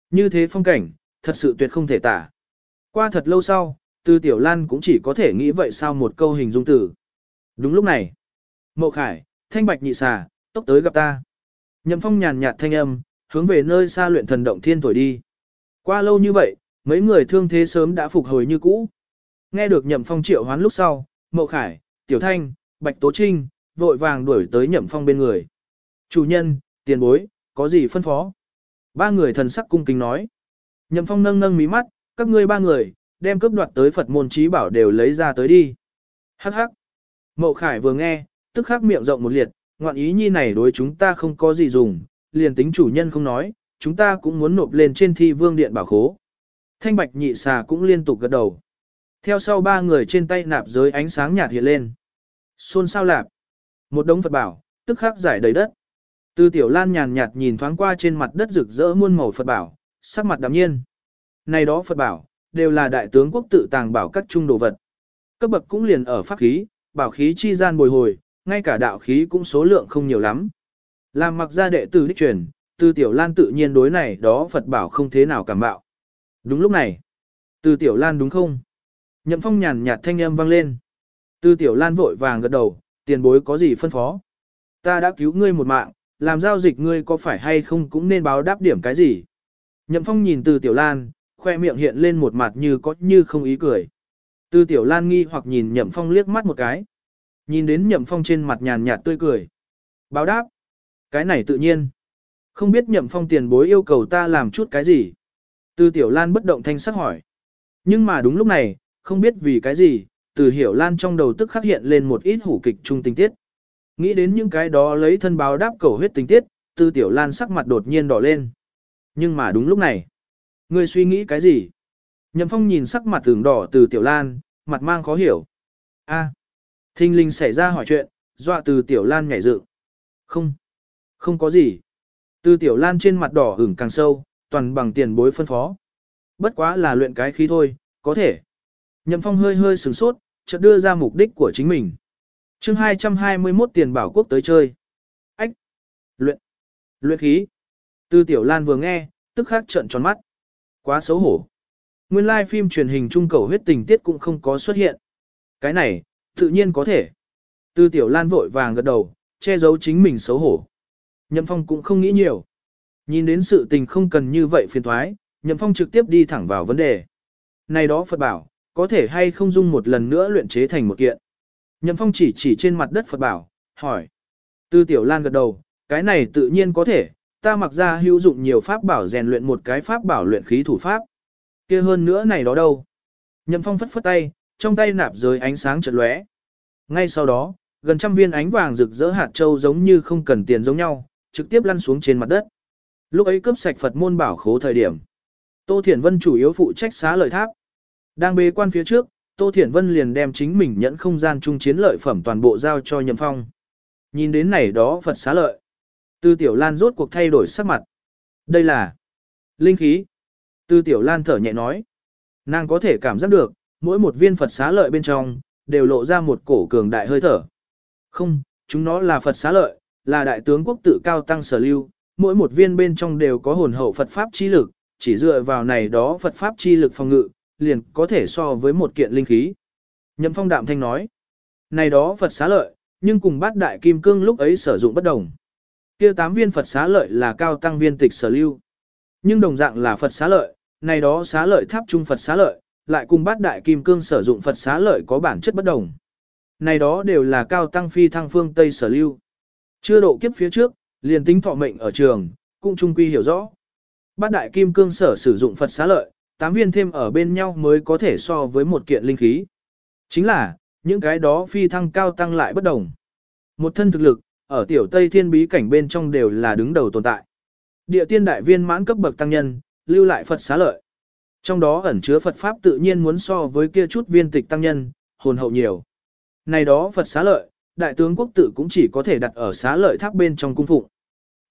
Như thế phong cảnh, thật sự tuyệt không thể tả. Qua thật lâu sau, Tư Tiểu Lan cũng chỉ có thể nghĩ vậy sao một câu hình dung tử. Đúng lúc này, Mộ Khải, Thanh Bạch nhị xà, tốc tới gặp ta. Nhậm Phong nhàn nhạt thanh âm, hướng về nơi xa luyện thần động thiên thổi đi. Qua lâu như vậy, mấy người thương thế sớm đã phục hồi như cũ. Nghe được Nhậm Phong triệu hoán lúc sau, Mộ Khải, Tiểu Thanh, Bạch Tố Trinh, vội vàng đuổi tới Nhậm Phong bên người. Chủ nhân, tiền bối, có gì phân phó? Ba người thần sắc cung kính nói. Nhậm Phong nâng nâng mí mắt, các ngươi ba người, đem cướp đoạt tới Phật môn trí bảo đều lấy ra tới đi. Hắc hắc. Mộ Khải vừa nghe, tức khắc miệng rộng một liệt, ngoạn ý nhi này đối chúng ta không có gì dùng, liền tính chủ nhân không nói, chúng ta cũng muốn nộp lên trên thi vương điện bảo khố. Thanh bạch nhị xà cũng liên tục gật đầu. Theo sau ba người trên tay nạp giới ánh sáng nhạt hiện lên. Xôn sao lạp. Một đống Phật bảo, tức khắc giải đầy đất. Từ tiểu lan nhàn nhạt nhìn thoáng qua trên mặt đất rực rỡ muôn màu Phật bảo, sắc mặt đạm nhiên. Này đó Phật bảo, đều là đại tướng quốc tự tàng bảo các trung đồ vật. Cấp bậc cũng liền ở pháp khí, bảo khí chi gian bồi hồi, ngay cả đạo khí cũng số lượng không nhiều lắm. Làm mặc ra đệ tử đích truyền, từ tiểu lan tự nhiên đối này đó Phật bảo không thế nào cảm bạo. Đúng lúc này, từ tiểu lan đúng không? Nhậm phong nhàn nhạt thanh âm vang lên. Tư tiểu lan vội vàng gật đầu, tiền bối có gì phân phó? Ta đã cứu ngươi một mạng, làm giao dịch ngươi có phải hay không cũng nên báo đáp điểm cái gì? Nhậm phong nhìn từ tiểu lan, khoe miệng hiện lên một mặt như có như không ý cười. Từ tiểu lan nghi hoặc nhìn nhậm phong liếc mắt một cái. Nhìn đến nhậm phong trên mặt nhàn nhạt tươi cười. Báo đáp. Cái này tự nhiên. Không biết nhậm phong tiền bối yêu cầu ta làm chút cái gì. Từ tiểu lan bất động thanh sắc hỏi. Nhưng mà đúng lúc này, không biết vì cái gì, từ hiểu lan trong đầu tức khắc hiện lên một ít hủ kịch trung tình tiết. Nghĩ đến những cái đó lấy thân báo đáp cầu huyết tình tiết, từ tiểu lan sắc mặt đột nhiên đỏ lên. Nhưng mà đúng lúc này, người suy nghĩ cái gì? Nhậm phong nhìn sắc mặt tường đỏ từ tiểu lan, mặt mang khó hiểu. a thinh linh xảy ra hỏi chuyện, dọa từ tiểu lan nhảy dựng. Không, không có gì. Từ tiểu lan trên mặt đỏ ửng càng sâu, toàn bằng tiền bối phân phó. Bất quá là luyện cái khí thôi, có thể. Nhậm Phong hơi hơi sửng sốt, chợt đưa ra mục đích của chính mình. chương 221 tiền bảo quốc tới chơi. Ách! Luyện! Luyện khí! Tư Tiểu Lan vừa nghe, tức khắc trợn tròn mắt. Quá xấu hổ. Nguyên lai like phim truyền hình trung cầu huyết tình tiết cũng không có xuất hiện. Cái này, tự nhiên có thể. Tư Tiểu Lan vội vàng gật đầu, che giấu chính mình xấu hổ. Nhậm Phong cũng không nghĩ nhiều. Nhìn đến sự tình không cần như vậy phiền thoái, Nhậm Phong trực tiếp đi thẳng vào vấn đề. Này đó Phật bảo, có thể hay không dung một lần nữa luyện chế thành một kiện. Nhậm Phong chỉ chỉ trên mặt đất Phật bảo, hỏi. Tư Tiểu Lan gật đầu, cái này tự nhiên có thể, ta mặc ra hữu dụng nhiều pháp bảo rèn luyện một cái pháp bảo luyện khí thủ pháp. kia hơn nữa này đó đâu. Nhậm Phong phất phất tay, trong tay nạp giới ánh sáng chợt lóe. Ngay sau đó, gần trăm viên ánh vàng rực rỡ hạt châu giống như không cần tiền giống nhau, trực tiếp lăn xuống trên mặt đất. Lúc ấy cướp sạch Phật môn bảo khố thời điểm. Tô Thiển Vân chủ yếu phụ trách xá lợi tháp. Đang bế quan phía trước, Tô Thiển Vân liền đem chính mình nhẫn không gian chung chiến lợi phẩm toàn bộ giao cho Nhậm Phong. Nhìn đến này đó Phật xá lợi. Tư Tiểu Lan rốt cuộc thay đổi sắc mặt. Đây là linh khí. Tư Tiểu Lan thở nhẹ nói. Nàng có thể cảm giác được, mỗi một viên Phật xá lợi bên trong, đều lộ ra một cổ cường đại hơi thở. Không, chúng nó là Phật xá lợi, là đại tướng quốc tự cao tăng sở lưu, mỗi một viên bên trong đều có hồn hậu Phật Pháp chi lực, chỉ dựa vào này đó Phật Pháp chi lực phòng ngự, liền có thể so với một kiện linh khí. Nhậm phong đạm thanh nói, này đó Phật xá lợi, nhưng cùng bát đại kim cương lúc ấy sử dụng bất đồng. kia tám viên Phật xá lợi là cao tăng viên tịch sở lưu. Nhưng đồng dạng là Phật xá lợi, này đó xá lợi tháp trung Phật xá lợi, lại cùng bát đại kim cương sử dụng Phật xá lợi có bản chất bất đồng. Này đó đều là cao tăng phi thăng phương Tây sở lưu. Chưa độ kiếp phía trước, liền tính thọ mệnh ở trường, cũng trung quy hiểu rõ. Bát đại kim cương sở sử dụng Phật xá lợi, tám viên thêm ở bên nhau mới có thể so với một kiện linh khí. Chính là, những cái đó phi thăng cao tăng lại bất đồng. Một thân thực lực, ở tiểu Tây Thiên bí cảnh bên trong đều là đứng đầu tồn tại. Địa tiên đại viên mãn cấp bậc tăng nhân, lưu lại Phật xá lợi. Trong đó ẩn chứa Phật Pháp tự nhiên muốn so với kia chút viên tịch tăng nhân, hồn hậu nhiều. Này đó Phật xá lợi, đại tướng quốc tự cũng chỉ có thể đặt ở xá lợi tháp bên trong cung phụng.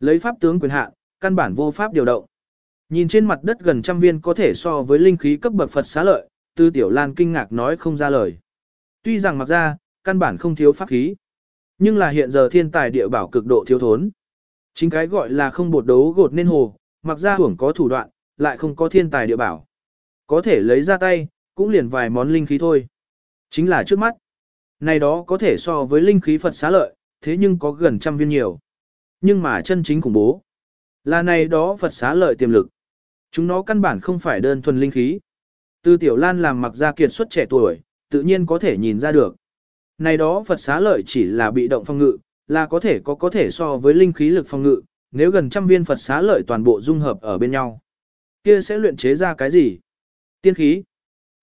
Lấy pháp tướng quyền hạn, căn bản vô pháp điều động. Nhìn trên mặt đất gần trăm viên có thể so với linh khí cấp bậc Phật xá lợi, Tư Tiểu Lan kinh ngạc nói không ra lời. Tuy rằng mặc ra, căn bản không thiếu pháp khí, nhưng là hiện giờ thiên tài địa bảo cực độ thiếu thốn. Chính cái gọi là không bột đấu gột nên hồ, mặc ra hưởng có thủ đoạn, lại không có thiên tài địa bảo. Có thể lấy ra tay, cũng liền vài món linh khí thôi. Chính là trước mắt. Này đó có thể so với linh khí Phật xá lợi, thế nhưng có gần trăm viên nhiều. Nhưng mà chân chính khủng bố. Là này đó Phật xá lợi tiềm lực. Chúng nó căn bản không phải đơn thuần linh khí. Tư Tiểu Lan làm mặc ra kiệt xuất trẻ tuổi, tự nhiên có thể nhìn ra được. Này đó Phật xá lợi chỉ là bị động phong ngự, là có thể có có thể so với linh khí lực phong ngự, nếu gần trăm viên Phật xá lợi toàn bộ dung hợp ở bên nhau. Kia sẽ luyện chế ra cái gì? Tiên khí.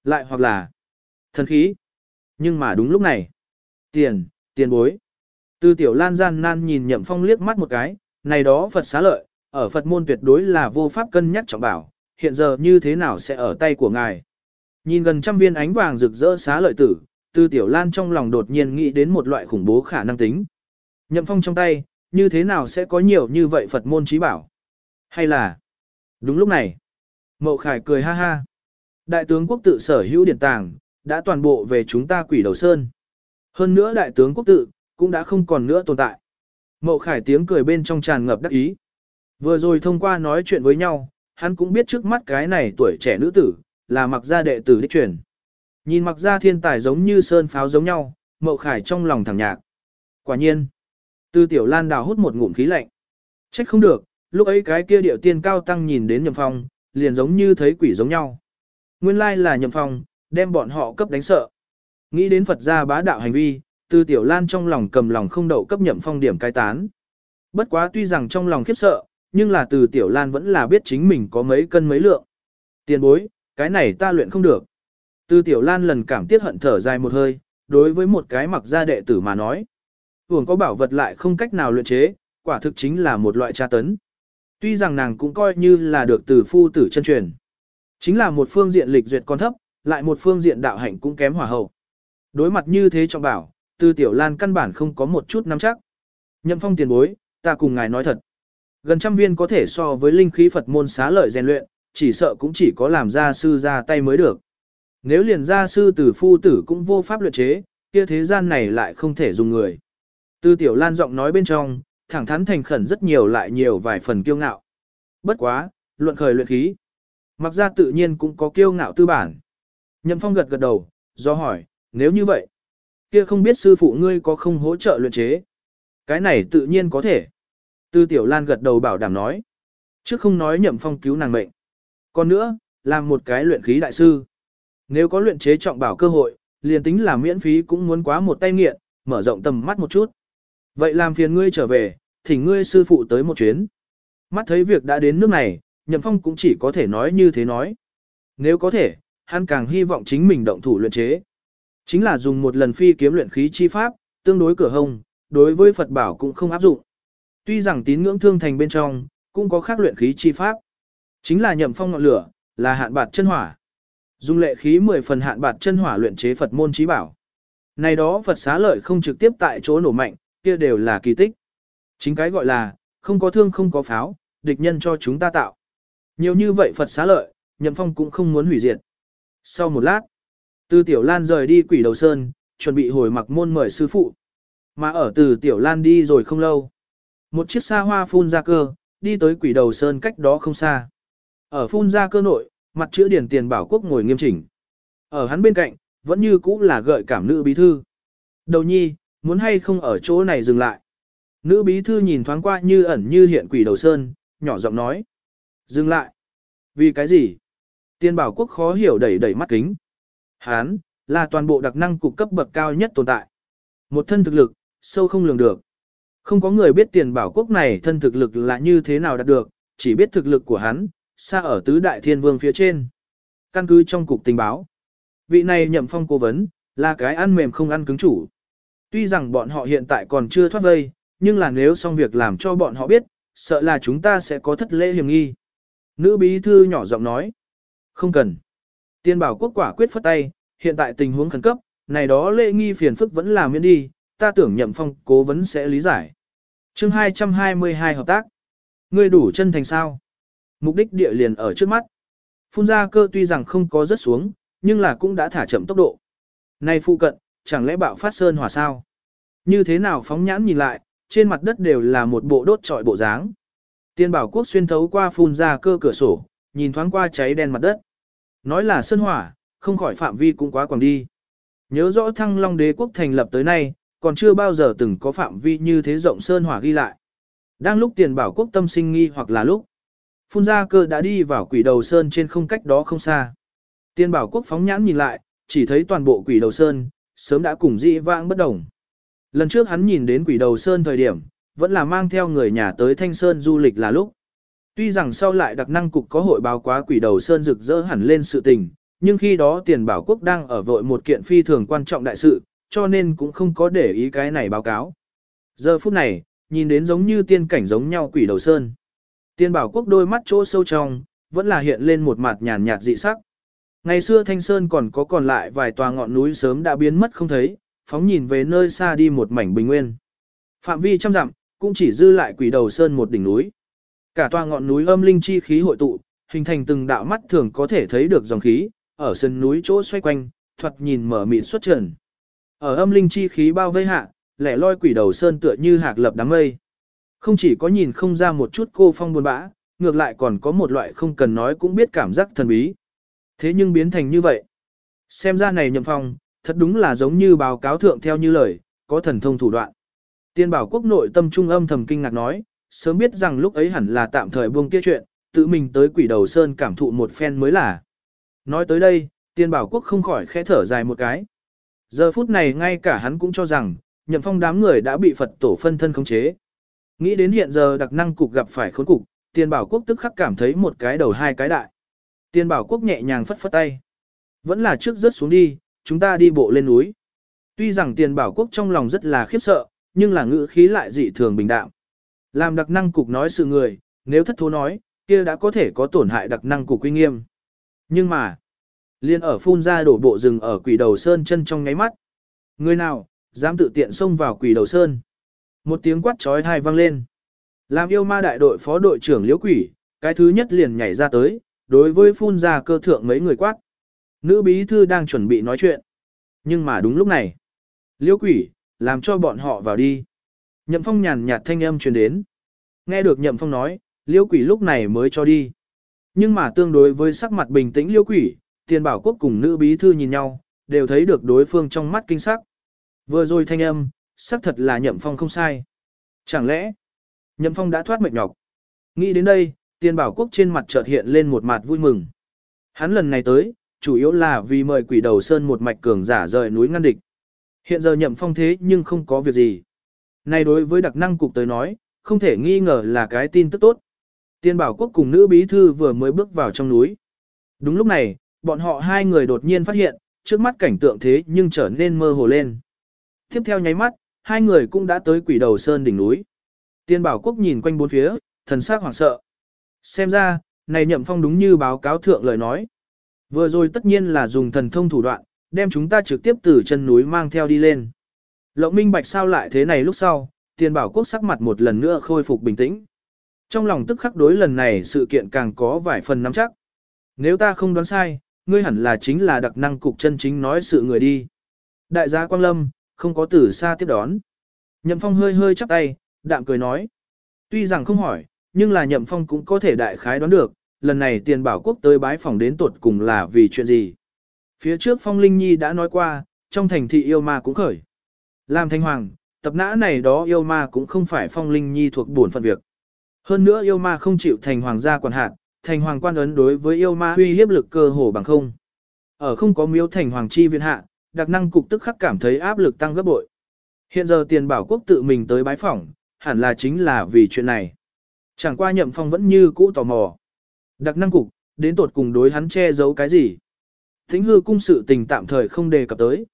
Lại hoặc là thần khí. Nhưng mà đúng lúc này. Tiền, tiền bối. Tư Tiểu Lan gian nan nhìn Nhậm Phong liếc mắt một cái, này đó Phật xá lợi, ở Phật môn tuyệt đối là vô pháp cân nhắc trọng bảo, hiện giờ như thế nào sẽ ở tay của ngài. Nhìn gần trăm viên ánh vàng rực rỡ xá lợi tử, Tư Tiểu Lan trong lòng đột nhiên nghĩ đến một loại khủng bố khả năng tính. Nhậm phong trong tay, như thế nào sẽ có nhiều như vậy Phật môn trí bảo? Hay là... Đúng lúc này, Mậu Khải cười ha ha. Đại tướng quốc tự sở hữu điển tàng, đã toàn bộ về chúng ta quỷ đầu sơn. Hơn nữa đại tướng quốc tự, cũng đã không còn nữa tồn tại. Mậu Khải tiếng cười bên trong tràn ngập đắc ý. Vừa rồi thông qua nói chuyện với nhau, hắn cũng biết trước mắt cái này tuổi trẻ nữ tử, là mặc gia đệ tử đích truyền. Nhìn mặc gia thiên tài giống như sơn pháo giống nhau, Mậu Khải trong lòng thẳng nhạc. Quả nhiên, Tư Tiểu Lan đào hút một ngụm khí lạnh. Trách không được, lúc ấy cái kia điệu tiên cao tăng nhìn đến Nhậm Phong, liền giống như thấy quỷ giống nhau. Nguyên lai là Nhậm Phong, đem bọn họ cấp đánh sợ. Nghĩ đến Phật gia bá đạo hành vi, Tư Tiểu Lan trong lòng cầm lòng không đậu cấp Nhậm Phong điểm cai tán. Bất quá tuy rằng trong lòng khiếp sợ, nhưng là Từ Tiểu Lan vẫn là biết chính mình có mấy cân mấy lượng. Tiền bối, cái này ta luyện không được. Từ Tiểu Lan lần cảm tiếc hận thở dài một hơi, đối với một cái mặc gia đệ tử mà nói. Hưởng có bảo vật lại không cách nào luyện chế, quả thực chính là một loại tra tấn. Tuy rằng nàng cũng coi như là được từ phu tử chân truyền. Chính là một phương diện lịch duyệt con thấp, lại một phương diện đạo hạnh cũng kém hòa hậu. Đối mặt như thế trọng bảo, từ tiểu lan căn bản không có một chút nắm chắc. Nhậm phong tiền bối, ta cùng ngài nói thật. Gần trăm viên có thể so với linh khí Phật môn xá lợi rèn luyện, chỉ sợ cũng chỉ có làm gia sư ra tay mới được. Nếu liền gia sư tử phu tử cũng vô pháp luyện chế, kia thế gian này lại không thể dùng người. Tư tiểu lan giọng nói bên trong, thẳng thắn thành khẩn rất nhiều lại nhiều vài phần kiêu ngạo. Bất quá, luận khởi luyện khí. Mặc ra tự nhiên cũng có kiêu ngạo tư bản. Nhậm phong gật gật đầu, do hỏi, nếu như vậy, kia không biết sư phụ ngươi có không hỗ trợ luyện chế. Cái này tự nhiên có thể. Tư tiểu lan gật đầu bảo đảm nói. Trước không nói nhậm phong cứu nàng mệnh. Còn nữa, làm một cái luyện khí đại sư. Nếu có luyện chế trọng bảo cơ hội, liền tính là miễn phí cũng muốn quá một tay nghiện, mở rộng tầm mắt một chút. Vậy làm phiền ngươi trở về, thỉnh ngươi sư phụ tới một chuyến. Mắt thấy việc đã đến nước này, Nhậm Phong cũng chỉ có thể nói như thế nói. Nếu có thể, hắn càng hy vọng chính mình động thủ luyện chế. Chính là dùng một lần phi kiếm luyện khí chi pháp, tương đối cửa hông, đối với Phật bảo cũng không áp dụng. Tuy rằng tín ngưỡng thương thành bên trong, cũng có khác luyện khí chi pháp. Chính là Nhậm Phong ngọn lửa, là hạn bạt chân hỏa. Dùng lệ khí 10 phần hạn bạt chân hỏa luyện chế Phật môn trí bảo. Này đó Phật xá lợi không trực tiếp tại chỗ nổ mạnh, kia đều là kỳ tích. Chính cái gọi là, không có thương không có pháo, địch nhân cho chúng ta tạo. Nhiều như vậy Phật xá lợi, Nhậm Phong cũng không muốn hủy diệt. Sau một lát, Từ Tiểu Lan rời đi quỷ đầu sơn, chuẩn bị hồi mặc môn mời sư phụ. Mà ở từ Tiểu Lan đi rồi không lâu. Một chiếc xa hoa phun ra cơ, đi tới quỷ đầu sơn cách đó không xa. Ở phun ra cơ nội, mặt chữ điển tiền bảo quốc ngồi nghiêm chỉnh. Ở hắn bên cạnh, vẫn như cũ là gợi cảm nữ bí thư. Đầu nhi, muốn hay không ở chỗ này dừng lại. Nữ bí thư nhìn thoáng qua như ẩn như hiện quỷ đầu sơn, nhỏ giọng nói. Dừng lại. Vì cái gì? Tiên bảo quốc khó hiểu đẩy đẩy mắt kính. Hán, là toàn bộ đặc năng cục cấp bậc cao nhất tồn tại. Một thân thực lực, sâu không lường được. Không có người biết tiền bảo quốc này thân thực lực là như thế nào đạt được, chỉ biết thực lực của hắn, xa ở tứ đại thiên vương phía trên. Căn cứ trong cục tình báo. Vị này nhậm phong cố vấn, là cái ăn mềm không ăn cứng chủ. Tuy rằng bọn họ hiện tại còn chưa thoát vây, nhưng là nếu xong việc làm cho bọn họ biết, sợ là chúng ta sẽ có thất lễ hiểm nghi. Nữ bí thư nhỏ giọng nói. Không cần. Tiên bảo quốc quả quyết phất tay, hiện tại tình huống khẩn cấp, này đó lễ nghi phiền phức vẫn là miễn đi, ta tưởng nhậm phong cố vấn sẽ lý giải. chương 222 hợp tác. Ngươi đủ chân thành sao? Mục đích địa liền ở trước mắt. Phun ra cơ tuy rằng không có rất xuống, nhưng là cũng đã thả chậm tốc độ. Này phụ cận, chẳng lẽ bạo phát sơn hỏa sao? Như thế nào phóng nhãn nhìn lại, trên mặt đất đều là một bộ đốt trọi bộ dáng. Tiên bảo quốc xuyên thấu qua phun ra cơ cửa sổ, nhìn thoáng qua cháy đen mặt đất. Nói là sơn hỏa, không khỏi phạm vi cũng quá quảng đi. Nhớ rõ thăng long đế quốc thành lập tới nay, còn chưa bao giờ từng có phạm vi như thế rộng sơn hỏa ghi lại. Đang lúc tiền bảo quốc tâm sinh nghi hoặc là lúc, phun ra cơ đã đi vào quỷ đầu sơn trên không cách đó không xa. Tiền bảo quốc phóng nhãn nhìn lại, chỉ thấy toàn bộ quỷ đầu sơn, sớm đã cùng dị vãng bất đồng. Lần trước hắn nhìn đến quỷ đầu sơn thời điểm, vẫn là mang theo người nhà tới Thanh Sơn du lịch là lúc. Tuy rằng sau lại đặc năng cục có hội báo quá quỷ đầu sơn rực rỡ hẳn lên sự tình, nhưng khi đó tiền bảo quốc đang ở vội một kiện phi thường quan trọng đại sự, cho nên cũng không có để ý cái này báo cáo. Giờ phút này, nhìn đến giống như tiên cảnh giống nhau quỷ đầu sơn. tiên bảo quốc đôi mắt chỗ sâu trong, vẫn là hiện lên một mặt nhàn nhạt dị sắc. Ngày xưa Thanh Sơn còn có còn lại vài tòa ngọn núi sớm đã biến mất không thấy, phóng nhìn về nơi xa đi một mảnh bình nguyên. Phạm vi trăm dặm, cũng chỉ dư lại quỷ đầu sơn một đỉnh núi. Cả tòa ngọn núi âm linh chi khí hội tụ, hình thành từng đạo mắt thường có thể thấy được dòng khí, ở sân núi chỗ xoay quanh, thoạt nhìn mở mịn xuất trần. Ở âm linh chi khí bao vây hạ, lẻ loi quỷ đầu sơn tựa như hạc lập đám mây. Không chỉ có nhìn không ra một chút cô phong buồn bã, ngược lại còn có một loại không cần nói cũng biết cảm giác thần bí. Thế nhưng biến thành như vậy. Xem ra này nhậm phong, thật đúng là giống như báo cáo thượng theo như lời, có thần thông thủ đoạn. Tiên bảo quốc nội tâm trung âm thầm kinh ngạc nói, sớm biết rằng lúc ấy hẳn là tạm thời buông kia chuyện, tự mình tới quỷ đầu sơn cảm thụ một phen mới là. Nói tới đây, tiên bảo quốc không khỏi khẽ thở dài một cái. Giờ phút này ngay cả hắn cũng cho rằng, nhậm phong đám người đã bị Phật tổ phân thân khống chế. Nghĩ đến hiện giờ đặc năng cục gặp phải khốn cục, tiền bảo quốc tức khắc cảm thấy một cái đầu hai cái đại. tiền bảo quốc nhẹ nhàng phất phất tay. Vẫn là trước rớt xuống đi, chúng ta đi bộ lên núi. Tuy rằng tiền bảo quốc trong lòng rất là khiếp sợ, nhưng là ngữ khí lại dị thường bình đạm. Làm đặc năng cục nói sự người, nếu thất thố nói, kia đã có thể có tổn hại đặc năng cục quy nghiêm. Nhưng mà, liên ở phun ra đổ bộ rừng ở quỷ đầu sơn chân trong ngáy mắt. Người nào, dám tự tiện xông vào quỷ đầu sơn. Một tiếng quát trói thai vang lên. Làm yêu ma đại đội phó đội trưởng liễu quỷ, cái thứ nhất liền nhảy ra tới, đối với phun ra cơ thượng mấy người quát. Nữ bí thư đang chuẩn bị nói chuyện. Nhưng mà đúng lúc này, liễu quỷ, làm cho bọn họ vào đi. Nhậm phong nhàn nhạt thanh âm truyền đến. Nghe được nhậm phong nói, liễu quỷ lúc này mới cho đi. Nhưng mà tương đối với sắc mặt bình tĩnh liễu quỷ, tiền bảo quốc cùng nữ bí thư nhìn nhau, đều thấy được đối phương trong mắt kinh sắc. Vừa rồi thanh âm, sắc thật là nhậm phong không sai. Chẳng lẽ, nhậm phong đã thoát mệt nhọc. Nghĩ đến đây, tiền bảo quốc trên mặt chợt hiện lên một mặt vui mừng. Hắn lần này tới, chủ yếu là vì mời quỷ đầu sơn một mạch cường giả rời núi ngăn địch. Hiện giờ nhậm phong thế nhưng không có việc gì. Này đối với đặc năng cục tới nói, không thể nghi ngờ là cái tin tức tốt. Tiên bảo quốc cùng nữ bí thư vừa mới bước vào trong núi. Đúng lúc này, bọn họ hai người đột nhiên phát hiện, trước mắt cảnh tượng thế nhưng trở nên mơ hồ lên. Tiếp theo nháy mắt, hai người cũng đã tới quỷ đầu sơn đỉnh núi. Tiên bảo quốc nhìn quanh bốn phía, thần sắc hoảng sợ. Xem ra, này nhậm phong đúng như báo cáo thượng lời nói. Vừa rồi tất nhiên là dùng thần thông thủ đoạn, đem chúng ta trực tiếp từ chân núi mang theo đi lên. Lộng minh bạch sao lại thế này lúc sau, tiền bảo quốc sắc mặt một lần nữa khôi phục bình tĩnh. Trong lòng tức khắc đối lần này sự kiện càng có vài phần nắm chắc. Nếu ta không đoán sai, ngươi hẳn là chính là đặc năng cục chân chính nói sự người đi. Đại gia Quang Lâm, không có từ xa tiếp đón. Nhậm Phong hơi hơi chắp tay, đạm cười nói. Tuy rằng không hỏi, nhưng là Nhậm Phong cũng có thể đại khái đoán được, lần này tiền bảo quốc tới bái phòng đến tuột cùng là vì chuyện gì. Phía trước Phong Linh Nhi đã nói qua, trong thành thị yêu ma cũng khởi. Làm thanh hoàng, tập nã này đó yêu ma cũng không phải Phong Linh Nhi thuộc bổn phận việc. Hơn nữa yêu ma không chịu thành hoàng gia quản hạt, thành hoàng quan ấn đối với yêu ma uy hiếp lực cơ hồ bằng không. Ở không có miếu thành hoàng chi viện hạ, đặc năng cục tức khắc cảm thấy áp lực tăng gấp bội. Hiện giờ tiền bảo quốc tự mình tới bái phỏng, hẳn là chính là vì chuyện này. Chẳng qua nhậm phong vẫn như cũ tò mò. Đặc năng cục, đến tột cùng đối hắn che giấu cái gì? Thính hư cung sự tình tạm thời không đề cập tới.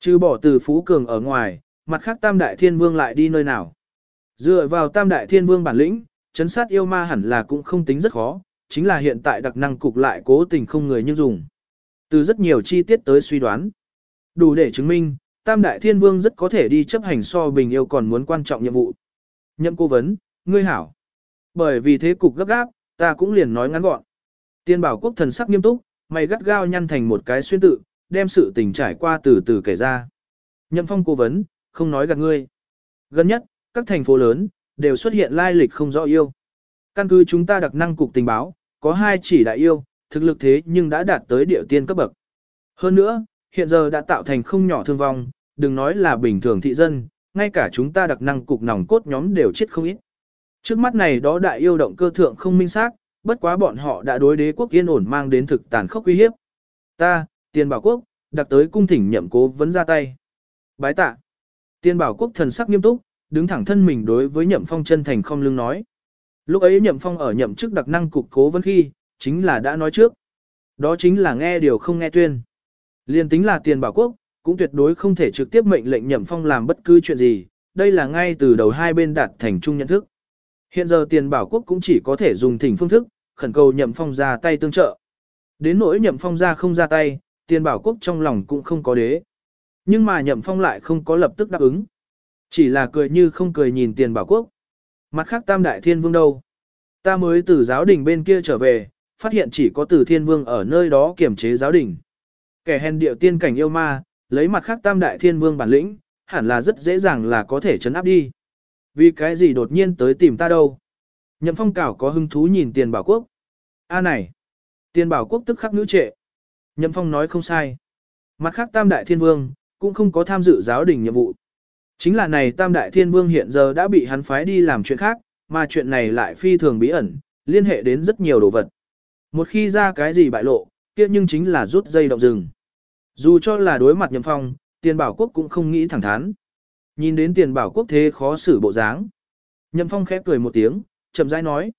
Trừ bỏ từ Phú Cường ở ngoài, mặt khác Tam Đại Thiên Vương lại đi nơi nào? Dựa vào Tam Đại Thiên Vương bản lĩnh, chấn sát yêu ma hẳn là cũng không tính rất khó, chính là hiện tại đặc năng cục lại cố tình không người như dùng. Từ rất nhiều chi tiết tới suy đoán. Đủ để chứng minh, Tam Đại Thiên Vương rất có thể đi chấp hành so bình yêu còn muốn quan trọng nhiệm vụ. Nhậm cố vấn, ngươi hảo. Bởi vì thế cục gấp gáp, ta cũng liền nói ngắn gọn. Tiên bảo quốc thần sắc nghiêm túc, mày gắt gao nhăn thành một cái xuyên tự, đem sự tình trải qua từ từ kể ra. Nhậm phong cố vấn, không nói gạt ngươi. Gần nhất, các thành phố lớn, đều xuất hiện lai lịch không rõ yêu. Căn cứ chúng ta đặc năng cục tình báo, có hai chỉ đại yêu, thực lực thế nhưng đã đạt tới địa tiên cấp bậc. Hơn nữa, hiện giờ đã tạo thành không nhỏ thương vong, đừng nói là bình thường thị dân, ngay cả chúng ta đặc năng cục nòng cốt nhóm đều chết không ít. Trước mắt này đó đại yêu động cơ thượng không minh xác, bất quá bọn họ đã đối đế quốc yên ổn mang đến thực tàn khốc uy hiếp. Ta, tiền bảo quốc, đặc tới cung thỉnh nhậm cố vấn ra tay. Bái tạ. Tiền bảo quốc thần sắc nghiêm túc, đứng thẳng thân mình đối với nhậm phong chân thành không lưng nói. Lúc ấy nhậm phong ở nhậm chức đặc năng cục cố vấn khi, chính là đã nói trước. Đó chính là nghe điều không nghe tuyên. Liên tính là tiền bảo quốc, cũng tuyệt đối không thể trực tiếp mệnh lệnh nhậm phong làm bất cứ chuyện gì, đây là ngay từ đầu hai bên đạt thành chung nhận thức. Hiện giờ tiền bảo quốc cũng chỉ có thể dùng thỉnh phương thức, khẩn cầu nhậm phong ra tay tương trợ. Đến nỗi nhậm phong ra không ra tay, tiền bảo quốc trong lòng cũng không có đế. Nhưng mà nhậm phong lại không có lập tức đáp ứng. Chỉ là cười như không cười nhìn tiền bảo quốc. Mặt khác tam đại thiên vương đâu? Ta mới từ giáo đình bên kia trở về, phát hiện chỉ có từ thiên vương ở nơi đó kiểm chế giáo đình. Kẻ hèn điệu tiên cảnh yêu ma, lấy mặt khác tam đại thiên vương bản lĩnh, hẳn là rất dễ dàng là có thể chấn áp đi. Vì cái gì đột nhiên tới tìm ta đâu? Nhậm phong cảo có hứng thú nhìn tiền bảo quốc. A này! Tiền bảo quốc tức khắc nữ trệ. Nhậm phong nói không sai. Mặt khác tam đại thiên vương, cũng không có tham dự giáo đình nhiệm vụ. Chính là này tam đại thiên vương hiện giờ đã bị hắn phái đi làm chuyện khác, mà chuyện này lại phi thường bí ẩn, liên hệ đến rất nhiều đồ vật. Một khi ra cái gì bại lộ, kia nhưng chính là rút dây động rừng. Dù cho là đối mặt nhậm phong, tiền bảo quốc cũng không nghĩ thẳng thắn. Nhìn đến tiền bảo quốc thế khó xử bộ dáng. Nhậm phong khẽ cười một tiếng, chậm rãi nói.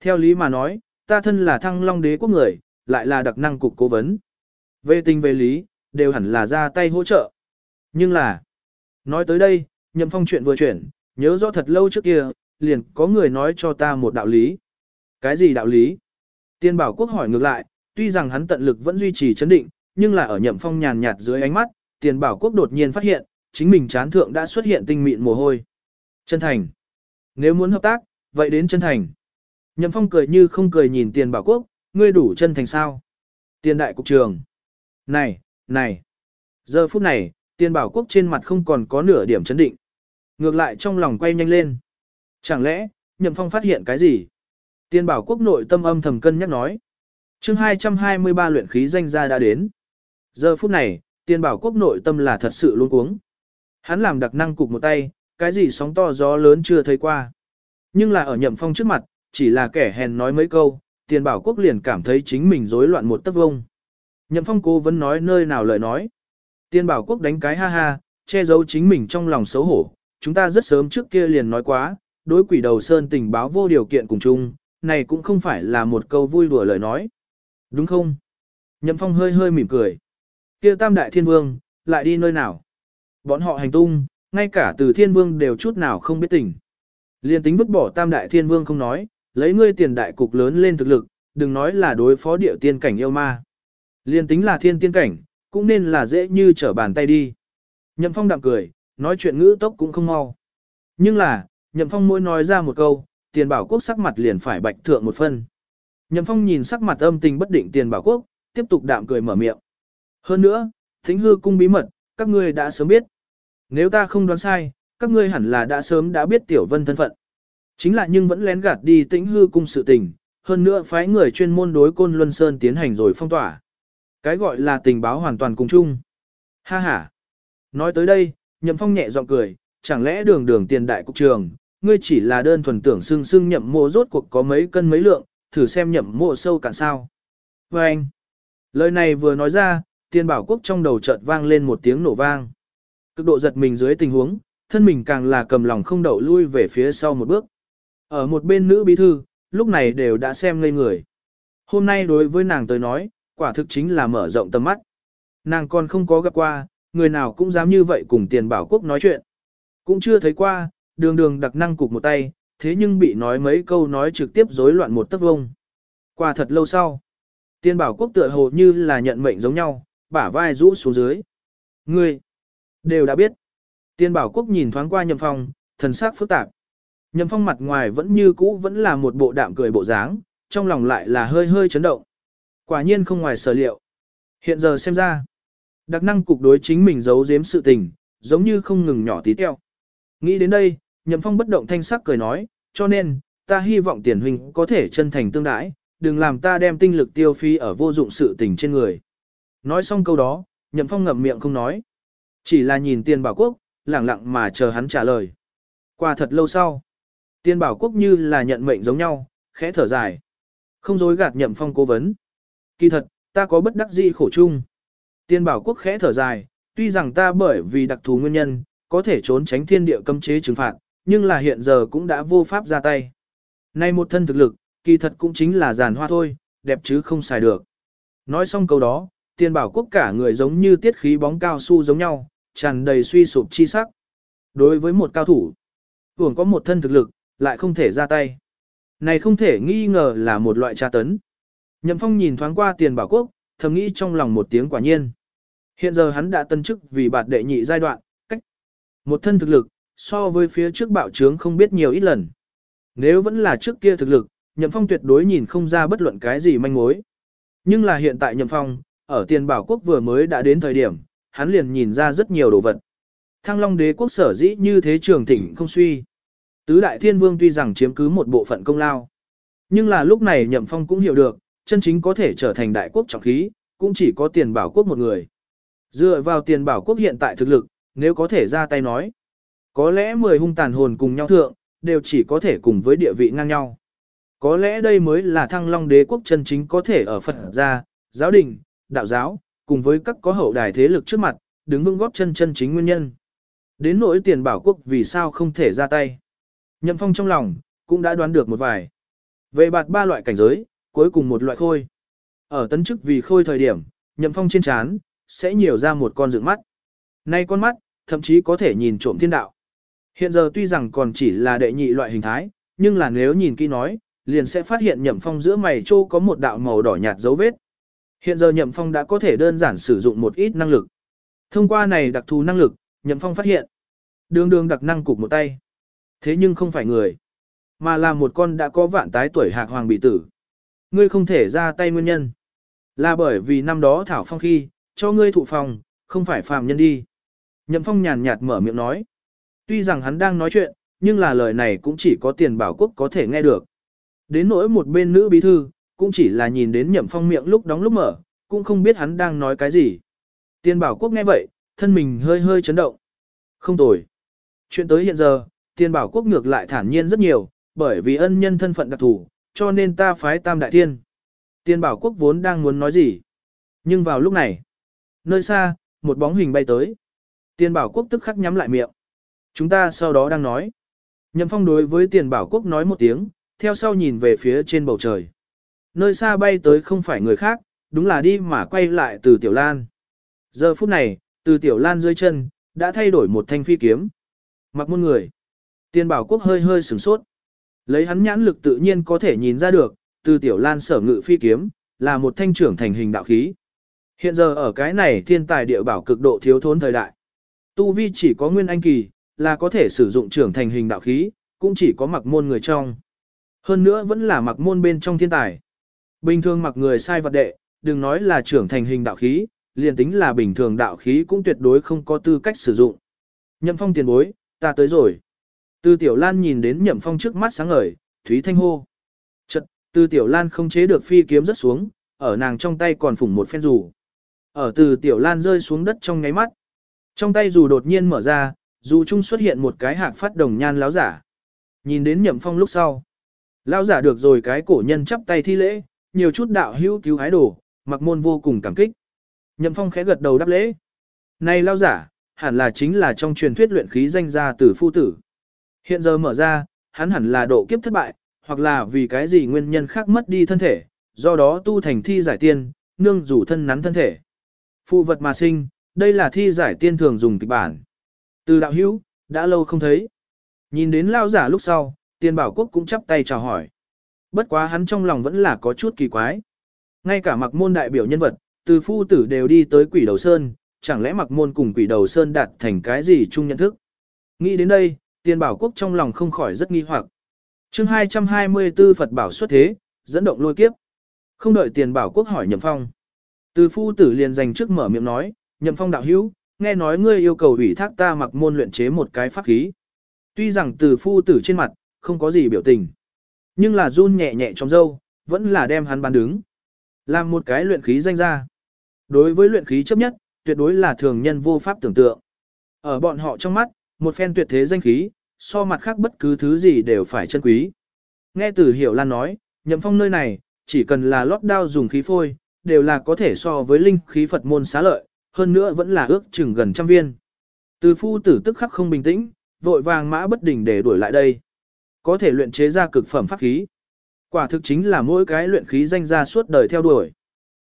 Theo lý mà nói, ta thân là thăng long đế quốc người, lại là đặc năng cục cố vấn. Về tình về lý, đều hẳn là ra tay hỗ trợ. Nhưng là, nói tới đây, nhậm phong chuyện vừa chuyển, nhớ rõ thật lâu trước kia, liền có người nói cho ta một đạo lý. Cái gì đạo lý? Tiên bảo quốc hỏi ngược lại, tuy rằng hắn tận lực vẫn duy trì chấn định, nhưng là ở nhậm phong nhàn nhạt dưới ánh mắt, tiền bảo quốc đột nhiên phát hiện, chính mình chán thượng đã xuất hiện tinh mịn mồ hôi. Chân thành. Nếu muốn hợp tác, vậy đến chân thành. Nhậm phong cười như không cười nhìn tiền bảo quốc, ngươi đủ chân thành sao? Tiền đại cục trường. Này, này. Giờ phút này, tiền bảo quốc trên mặt không còn có nửa điểm chấn định. Ngược lại trong lòng quay nhanh lên. Chẳng lẽ, nhậm phong phát hiện cái gì? Tiền bảo quốc nội tâm âm thầm cân nhắc nói. chương 223 luyện khí danh gia đã đến. Giờ phút này, tiền bảo quốc nội tâm là thật sự luôn cuống. Hắn làm đặc năng cục một tay, cái gì sóng to gió lớn chưa thấy qua. Nhưng là ở nhậm phong trước mặt, chỉ là kẻ hèn nói mấy câu, tiền bảo quốc liền cảm thấy chính mình rối loạn một tấc vông. Nhậm phong cố vẫn nói nơi nào lời nói. Tiên bảo quốc đánh cái ha ha, che giấu chính mình trong lòng xấu hổ. Chúng ta rất sớm trước kia liền nói quá, đối quỷ đầu sơn tình báo vô điều kiện cùng chung, này cũng không phải là một câu vui đùa lời nói. Đúng không? Nhậm phong hơi hơi mỉm cười. kia tam đại thiên vương, lại đi nơi nào? Bọn họ hành tung, ngay cả từ thiên vương đều chút nào không biết tình. Liên tính vứt bỏ tam đại thiên vương không nói, lấy ngươi tiền đại cục lớn lên thực lực, đừng nói là đối phó địa tiên cảnh yêu ma. Liên tính là thiên tiên cảnh, cũng nên là dễ như trở bàn tay đi. Nhậm phong đạm cười, nói chuyện ngữ tốc cũng không mau. Nhưng là, nhậm phong mỗi nói ra một câu, tiền bảo quốc sắc mặt liền phải bạch thượng một phân. Nhậm phong nhìn sắc mặt âm tình bất định tiền bảo quốc, tiếp tục đạm cười mở miệng. Hơn nữa, thính hư cung bí mật, các ngươi đã sớm biết. Nếu ta không đoán sai, các ngươi hẳn là đã sớm đã biết tiểu vân thân phận. Chính là nhưng vẫn lén gạt đi tĩnh hư cung sự tình, hơn nữa phái người chuyên môn đối côn luân sơn tiến hành rồi phong tỏa. Cái gọi là tình báo hoàn toàn cùng chung. Ha ha. Nói tới đây, nhậm phong nhẹ giọng cười, chẳng lẽ đường đường tiền đại cục trường, ngươi chỉ là đơn thuần tưởng xưng xưng nhậm mộ rốt cuộc có mấy cân mấy lượng, thử xem nhậm mộ sâu cạn sao. Và anh, lời này vừa nói ra, tiền bảo quốc trong đầu chợt vang lên một tiếng nổ vang. Cực độ giật mình dưới tình huống, thân mình càng là cầm lòng không đậu lui về phía sau một bước. Ở một bên nữ bí thư, lúc này đều đã xem ngây người. Hôm nay đối với nàng tới nói, quả thực chính là mở rộng tầm mắt. Nàng còn không có gặp qua, người nào cũng dám như vậy cùng tiền bảo quốc nói chuyện. Cũng chưa thấy qua, đường đường đặc năng cục một tay, thế nhưng bị nói mấy câu nói trực tiếp rối loạn một tấc vông. Qua thật lâu sau, tiền bảo quốc tựa hồ như là nhận mệnh giống nhau, bả vai rũ xuống dưới. Ngươi, đều đã biết. Tiên bảo quốc nhìn thoáng qua nhậm phong, thần sắc phức tạp. Nhậm phong mặt ngoài vẫn như cũ vẫn là một bộ đạm cười bộ dáng, trong lòng lại là hơi hơi chấn động. Quả nhiên không ngoài sở liệu. Hiện giờ xem ra, đặc năng cục đối chính mình giấu giếm sự tình, giống như không ngừng nhỏ tí teo. Nghĩ đến đây, Nhậm Phong bất động thanh sắc cười nói, cho nên, ta hy vọng tiền huynh có thể chân thành tương đãi, đừng làm ta đem tinh lực tiêu phí ở vô dụng sự tình trên người. Nói xong câu đó, Nhậm Phong ngậm miệng không nói. Chỉ là nhìn tiền bảo quốc, lẳng lặng mà chờ hắn trả lời. Qua thật lâu sau, tiền bảo quốc như là nhận mệnh giống nhau, khẽ thở dài. Không dối gạt Nhậm Phong cố vấn. Kỳ thật, ta có bất đắc dĩ khổ chung. Tiên bảo quốc khẽ thở dài, tuy rằng ta bởi vì đặc thù nguyên nhân, có thể trốn tránh thiên địa cấm chế trừng phạt, nhưng là hiện giờ cũng đã vô pháp ra tay. Nay một thân thực lực, kỳ thật cũng chính là giàn hoa thôi, đẹp chứ không xài được. Nói xong câu đó, tiên bảo quốc cả người giống như tiết khí bóng cao su giống nhau, tràn đầy suy sụp chi sắc. Đối với một cao thủ, hưởng có một thân thực lực, lại không thể ra tay. Này không thể nghi ngờ là một loại tra tấn. Nhậm Phong nhìn thoáng qua tiền bảo quốc, thầm nghĩ trong lòng một tiếng quả nhiên. Hiện giờ hắn đã tân chức vì bạt đệ nhị giai đoạn, cách một thân thực lực, so với phía trước bạo trướng không biết nhiều ít lần. Nếu vẫn là trước kia thực lực, Nhậm Phong tuyệt đối nhìn không ra bất luận cái gì manh mối. Nhưng là hiện tại Nhậm Phong, ở tiền bảo quốc vừa mới đã đến thời điểm, hắn liền nhìn ra rất nhiều đồ vật. Thăng Long đế quốc sở dĩ như thế trường thỉnh không suy. Tứ đại thiên vương tuy rằng chiếm cứ một bộ phận công lao. Nhưng là lúc này Nhậm Phong cũng hiểu được, chân chính có thể trở thành đại quốc trọng khí, cũng chỉ có tiền bảo quốc một người. Dựa vào tiền bảo quốc hiện tại thực lực, nếu có thể ra tay nói. Có lẽ 10 hung tàn hồn cùng nhau thượng, đều chỉ có thể cùng với địa vị ngang nhau. Có lẽ đây mới là thăng long đế quốc chân chính có thể ở Phật gia, giáo đình, đạo giáo, cùng với các có hậu đài thế lực trước mặt, đứng vững góp chân chân chính nguyên nhân. Đến nỗi tiền bảo quốc vì sao không thể ra tay. Nhậm phong trong lòng, cũng đã đoán được một vài. Về bạt ba loại cảnh giới, cuối cùng một loại khôi. Ở tấn chức vì khôi thời điểm, nhậm phong trên chán, sẽ nhiều ra một con dựng mắt. Nay con mắt, thậm chí có thể nhìn trộm thiên đạo. Hiện giờ tuy rằng còn chỉ là đệ nhị loại hình thái, nhưng là nếu nhìn kỹ nói, liền sẽ phát hiện nhậm phong giữa mày trô có một đạo màu đỏ nhạt dấu vết. Hiện giờ nhậm phong đã có thể đơn giản sử dụng một ít năng lực. Thông qua này đặc thù năng lực, nhậm phong phát hiện. Đường đường đặc năng cục một tay. Thế nhưng không phải người, mà là một con đã có vạn tái tuổi hạc hoàng bị tử. Ngươi không thể ra tay nguyên nhân. Là bởi vì năm đó Thảo Phong khi, cho ngươi thụ phòng, không phải phàm nhân đi. Nhậm Phong nhàn nhạt mở miệng nói. Tuy rằng hắn đang nói chuyện, nhưng là lời này cũng chỉ có tiền bảo quốc có thể nghe được. Đến nỗi một bên nữ bí thư, cũng chỉ là nhìn đến Nhậm Phong miệng lúc đóng lúc mở, cũng không biết hắn đang nói cái gì. Tiền bảo quốc nghe vậy, thân mình hơi hơi chấn động. Không tồi. Chuyện tới hiện giờ, tiền bảo quốc ngược lại thản nhiên rất nhiều, bởi vì ân nhân thân phận đặc thù, cho nên ta phái tam đại thiên. Tiên bảo quốc vốn đang muốn nói gì. Nhưng vào lúc này, nơi xa, một bóng hình bay tới. Tiên bảo quốc tức khắc nhắm lại miệng. Chúng ta sau đó đang nói. Nhậm phong đối với tiền bảo quốc nói một tiếng, theo sau nhìn về phía trên bầu trời. Nơi xa bay tới không phải người khác, đúng là đi mà quay lại từ tiểu lan. Giờ phút này, từ tiểu lan dưới chân, đã thay đổi một thanh phi kiếm. Mặc muôn người. Tiền bảo quốc hơi hơi sửng sốt. Lấy hắn nhãn lực tự nhiên có thể nhìn ra được, từ tiểu lan sở ngự phi kiếm, là một thanh trưởng thành hình đạo khí. Hiện giờ ở cái này thiên tài địa bảo cực độ thiếu thốn thời đại. Tu vi chỉ có nguyên anh kỳ, là có thể sử dụng trưởng thành hình đạo khí, cũng chỉ có mặc môn người trong. Hơn nữa vẫn là mặc môn bên trong thiên tài. Bình thường mặc người sai vật đệ, đừng nói là trưởng thành hình đạo khí, liền tính là bình thường đạo khí cũng tuyệt đối không có tư cách sử dụng. Nhậm phong tiền bối, ta tới rồi. Từ tiểu lan nhìn đến nhậm phong trước mắt sáng ngời, Thúy Thanh hô. Chật, từ tiểu lan không chế được phi kiếm rất xuống, ở nàng trong tay còn phủng một phen rủ. Ở từ tiểu lan rơi xuống đất trong ngáy mắt. Trong tay dù đột nhiên mở ra, dù chung xuất hiện một cái hạc phát đồng nhan láo giả. Nhìn đến nhậm phong lúc sau. Lão giả được rồi cái cổ nhân chắp tay thi lễ, nhiều chút đạo hữu cứu hái đồ, mặc môn vô cùng cảm kích. Nhậm phong khẽ gật đầu đáp lễ. Này lão giả, hẳn là chính là trong truyền thuyết luyện khí danh gia tử phu tử. Hiện giờ mở ra, hắn hẳn là độ kiếp thất bại, hoặc là vì cái gì nguyên nhân khác mất đi thân thể, do đó tu thành thi giải tiên, nương rủ thân nắn thân thể. Phụ vật mà sinh, đây là thi giải tiên thường dùng kịch bản. Từ đạo hữu, đã lâu không thấy. Nhìn đến lao giả lúc sau, tiên bảo quốc cũng chắp tay chào hỏi. Bất quá hắn trong lòng vẫn là có chút kỳ quái. Ngay cả mặc môn đại biểu nhân vật, từ phu tử đều đi tới quỷ đầu sơn, chẳng lẽ mặc môn cùng quỷ đầu sơn đạt thành cái gì chung nhận thức. Nghĩ đến đây, Tiền bảo quốc trong lòng không khỏi rất nghi hoặc. chương 224 Phật bảo xuất thế, dẫn động lôi kiếp. Không đợi tiền bảo quốc hỏi nhậm phong. Từ phu tử liền dành trước mở miệng nói, nhậm phong đạo hữu, nghe nói ngươi yêu cầu ủy thác ta mặc môn luyện chế một cái pháp khí. Tuy rằng từ phu tử trên mặt, không có gì biểu tình. Nhưng là run nhẹ nhẹ trong dâu, vẫn là đem hắn bán đứng. Làm một cái luyện khí danh ra. Đối với luyện khí chấp nhất, tuyệt đối là thường nhân vô pháp tưởng tượng. Ở bọn họ trong mắt, một phen tuyệt thế danh khí, so mặt khác bất cứ thứ gì đều phải chân quý. Nghe từ hiểu lan nói, nhậm phong nơi này, chỉ cần là lót đao dùng khí phôi, đều là có thể so với linh khí Phật môn xá lợi, hơn nữa vẫn là ước chừng gần trăm viên. Từ phu tử tức khắc không bình tĩnh, vội vàng mã bất đình để đuổi lại đây. Có thể luyện chế ra cực phẩm pháp khí. Quả thực chính là mỗi cái luyện khí danh ra suốt đời theo đuổi.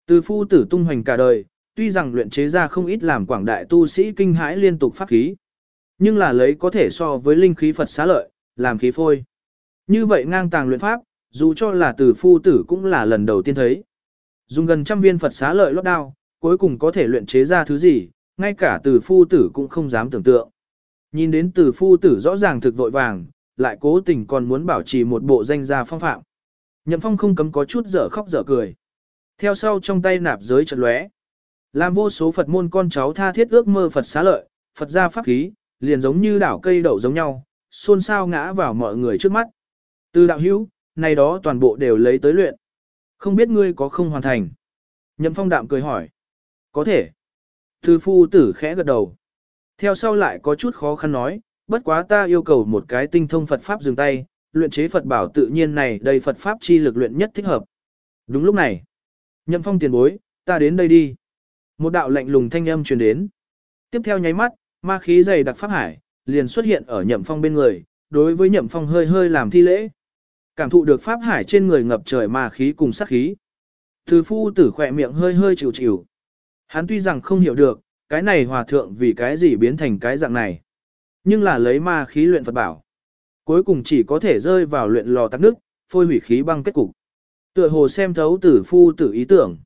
Từ phu tử tung hoành cả đời, tuy rằng luyện chế ra không ít làm quảng đại tu sĩ kinh hãi liên tục pháp khí. Nhưng là lấy có thể so với linh khí Phật xá lợi, làm khí phôi. Như vậy ngang tàng luyện pháp, dù cho là từ phu tử cũng là lần đầu tiên thấy. Dùng gần trăm viên Phật xá lợi lót đao, cuối cùng có thể luyện chế ra thứ gì, ngay cả từ phu tử cũng không dám tưởng tượng. Nhìn đến từ phu tử rõ ràng thực vội vàng, lại cố tình còn muốn bảo trì một bộ danh gia phong phạm. Nhậm phong không cấm có chút dở khóc dở cười. Theo sau trong tay nạp giới trận lóe. Làm vô số Phật môn con cháu tha thiết ước mơ Phật xá lợi, Phật gia pháp khí, liền giống như đảo cây đậu giống nhau, xôn xao ngã vào mọi người trước mắt. Từ đạo hữu, này đó toàn bộ đều lấy tới luyện. Không biết ngươi có không hoàn thành. Nhậm phong đạm cười hỏi. Có thể. Từ phu tử khẽ gật đầu. Theo sau lại có chút khó khăn nói, bất quá ta yêu cầu một cái tinh thông Phật Pháp dừng tay, luyện chế Phật bảo tự nhiên này đầy Phật Pháp chi lực luyện nhất thích hợp. Đúng lúc này, nhậm phong tiền bối, ta đến đây đi. Một đạo lạnh lùng thanh âm truyền đến. Tiếp theo nháy mắt, ma khí dày đặc Pháp Hải, liền xuất hiện ở nhậm phong bên người, đối với nhậm phong hơi hơi làm thi lễ. Cảm thụ được Pháp Hải trên người ngập trời ma khí cùng sát khí. Thứ phu tử khỏe miệng hơi hơi chịu chịu. Hắn tuy rằng không hiểu được, cái này hòa thượng vì cái gì biến thành cái dạng này. Nhưng là lấy ma khí luyện Phật bảo. Cuối cùng chỉ có thể rơi vào luyện lò tắc nước, phôi hủy khí băng kết cục. Tựa hồ xem thấu tử phu tử ý tưởng.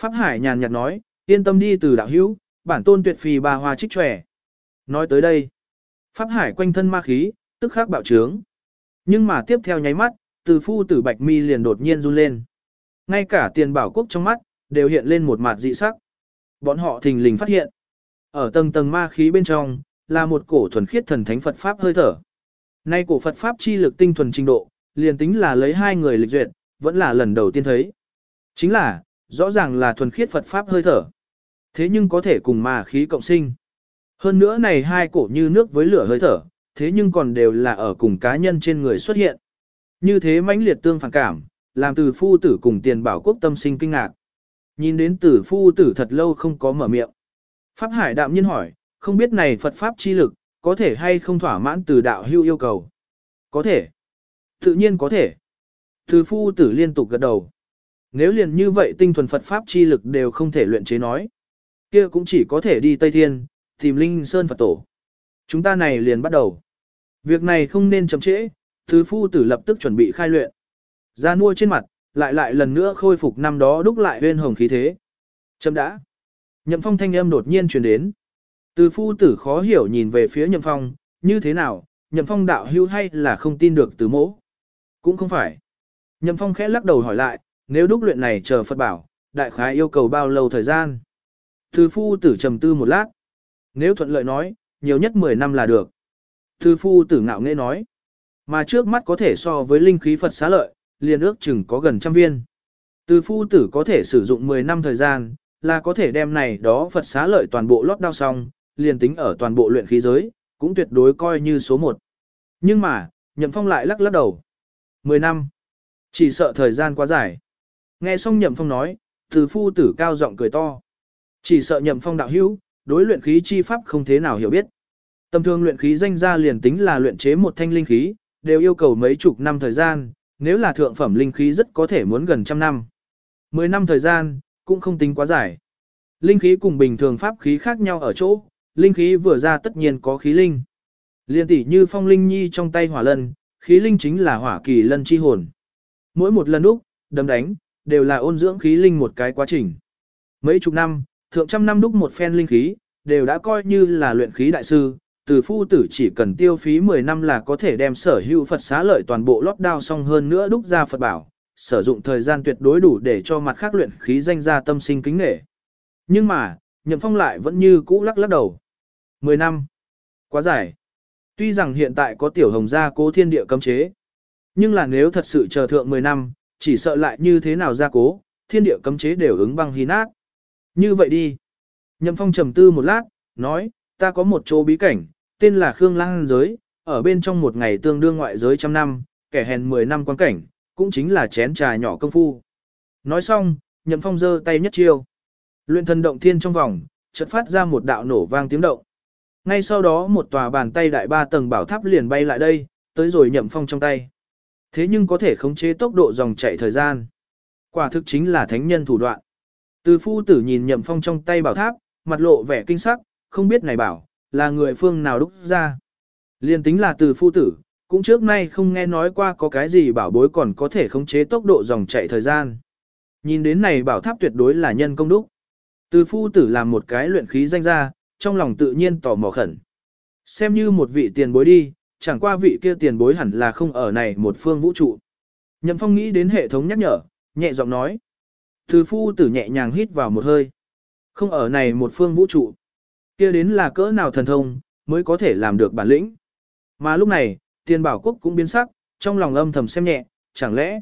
Pháp Hải nhàn nhạt nói, yên tâm đi từ đạo hữu, bản tôn tuyệt phì ba hoa trích trẻ. Nói tới đây, Pháp Hải quanh thân ma khí, tức khắc bạo trướng. Nhưng mà tiếp theo nháy mắt, từ phu tử bạch mi liền đột nhiên run lên. Ngay cả tiền bảo quốc trong mắt, đều hiện lên một mặt dị sắc. Bọn họ thình lình phát hiện. Ở tầng tầng ma khí bên trong, là một cổ thuần khiết thần thánh Phật Pháp hơi thở. Nay cổ Phật Pháp chi lực tinh thuần trình độ, liền tính là lấy hai người lịch duyệt, vẫn là lần đầu tiên thấy. Chính là, rõ ràng là thuần khiết Phật Pháp hơi thở. Thế nhưng có thể cùng ma khí cộng sinh. Hơn nữa này hai cổ như nước với lửa hơi thở, thế nhưng còn đều là ở cùng cá nhân trên người xuất hiện. Như thế mãnh liệt tương phản cảm, làm từ phu tử cùng tiền bảo quốc tâm sinh kinh ngạc. Nhìn đến tử phu tử thật lâu không có mở miệng. Pháp Hải đạm nhiên hỏi, không biết này Phật Pháp chi lực, có thể hay không thỏa mãn từ đạo hưu yêu cầu? Có thể. Tự nhiên có thể. Từ phu tử liên tục gật đầu. Nếu liền như vậy tinh thuần Phật Pháp chi lực đều không thể luyện chế nói. kia cũng chỉ có thể đi Tây Thiên, tìm Linh Sơn Phật Tổ. Chúng ta này liền bắt đầu. Việc này không nên chậm trễ, thứ phu tử lập tức chuẩn bị khai luyện. Ra nuôi trên mặt, lại lại lần nữa khôi phục năm đó đúc lại huyên hồng khí thế. Chậm đã. Nhậm phong thanh âm đột nhiên truyền đến. Từ phu tử khó hiểu nhìn về phía nhậm phong, như thế nào, nhậm phong đạo hưu hay là không tin được từ mỗ. Cũng không phải. Nhậm phong khẽ lắc đầu hỏi lại, nếu đúc luyện này chờ Phật bảo, đại khái yêu cầu bao lâu thời gian. Từ phu tử trầm tư một lát. Nếu thuận lợi nói, nhiều nhất 10 năm là được. thư phu tử ngạo nghệ nói. Mà trước mắt có thể so với linh khí Phật xá lợi, liền ước chừng có gần trăm viên. Từ phu tử có thể sử dụng 10 năm thời gian, là có thể đem này đó Phật xá lợi toàn bộ lót đao xong, liền tính ở toàn bộ luyện khí giới, cũng tuyệt đối coi như số 1. Nhưng mà, Nhậm Phong lại lắc lắc đầu. 10 năm. Chỉ sợ thời gian quá dài. Nghe xong Nhậm Phong nói, từ phu tử cao giọng cười to. Chỉ sợ Nhậm Phong đạo hữu, đối luyện khí chi pháp không thế nào hiểu biết. Tầm thường luyện khí danh gia liền tính là luyện chế một thanh linh khí, đều yêu cầu mấy chục năm thời gian, nếu là thượng phẩm linh khí rất có thể muốn gần trăm năm. Mười năm thời gian, cũng không tính quá dài. Linh khí cùng bình thường pháp khí khác nhau ở chỗ, linh khí vừa ra tất nhiên có khí linh. Liên tỷ như phong linh nhi trong tay hỏa lân, khí linh chính là hỏa kỳ lân chi hồn. Mỗi một lần úc, đấm đánh, đều là ôn dưỡng khí linh một cái quá trình. Mấy chục năm, thượng trăm năm đúc một phen linh khí, đều đã coi như là luyện khí đại sư, từ phu tử chỉ cần tiêu phí 10 năm là có thể đem sở hữu Phật xá lợi toàn bộ lót đao xong hơn nữa đúc ra Phật bảo, sử dụng thời gian tuyệt đối đủ để cho mặt khác luyện khí danh ra tâm sinh kính nghệ. Nhưng mà, Nhậm Phong lại vẫn như cũ lắc lắc đầu. 10 năm. Quá dài. Tuy rằng hiện tại có tiểu hồng gia cố thiên địa cấm chế, nhưng là nếu thật sự chờ thượng 10 năm, chỉ sợ lại như thế nào gia cố, thiên địa cấm chế đều ứng băng hí nát. Như vậy đi. Nhậm Phong trầm tư một lát, nói, ta có một chỗ bí cảnh, tên là Khương Lang giới, ở bên trong một ngày tương đương ngoại giới trăm năm, kẻ hèn 10 năm quan cảnh, cũng chính là chén trà nhỏ công phu. Nói xong, Nhậm Phong giơ tay nhất chiêu. Luyện thần động thiên trong vòng, chợt phát ra một đạo nổ vang tiếng động. Ngay sau đó một tòa bàn tay đại ba tầng bảo tháp liền bay lại đây, tới rồi Nhậm Phong trong tay. Thế nhưng có thể khống chế tốc độ dòng chảy thời gian. Quả thực chính là thánh nhân thủ đoạn. Từ phu tử nhìn Nhậm Phong trong tay bảo tháp, mặt lộ vẻ kinh sắc, không biết này bảo, là người phương nào đúc ra. Liên tính là từ phu tử, cũng trước nay không nghe nói qua có cái gì bảo bối còn có thể khống chế tốc độ dòng chạy thời gian. Nhìn đến này bảo tháp tuyệt đối là nhân công đúc. Từ phu tử làm một cái luyện khí danh ra, trong lòng tự nhiên tò mò khẩn. Xem như một vị tiền bối đi, chẳng qua vị kia tiền bối hẳn là không ở này một phương vũ trụ. Nhậm phong nghĩ đến hệ thống nhắc nhở, nhẹ giọng nói. Từ phu tử nhẹ nhàng hít vào một hơi. Không ở này một phương vũ trụ kia đến là cỡ nào thần thông, mới có thể làm được bản lĩnh. Mà lúc này, tiền bảo quốc cũng biến sắc, trong lòng âm thầm xem nhẹ, chẳng lẽ,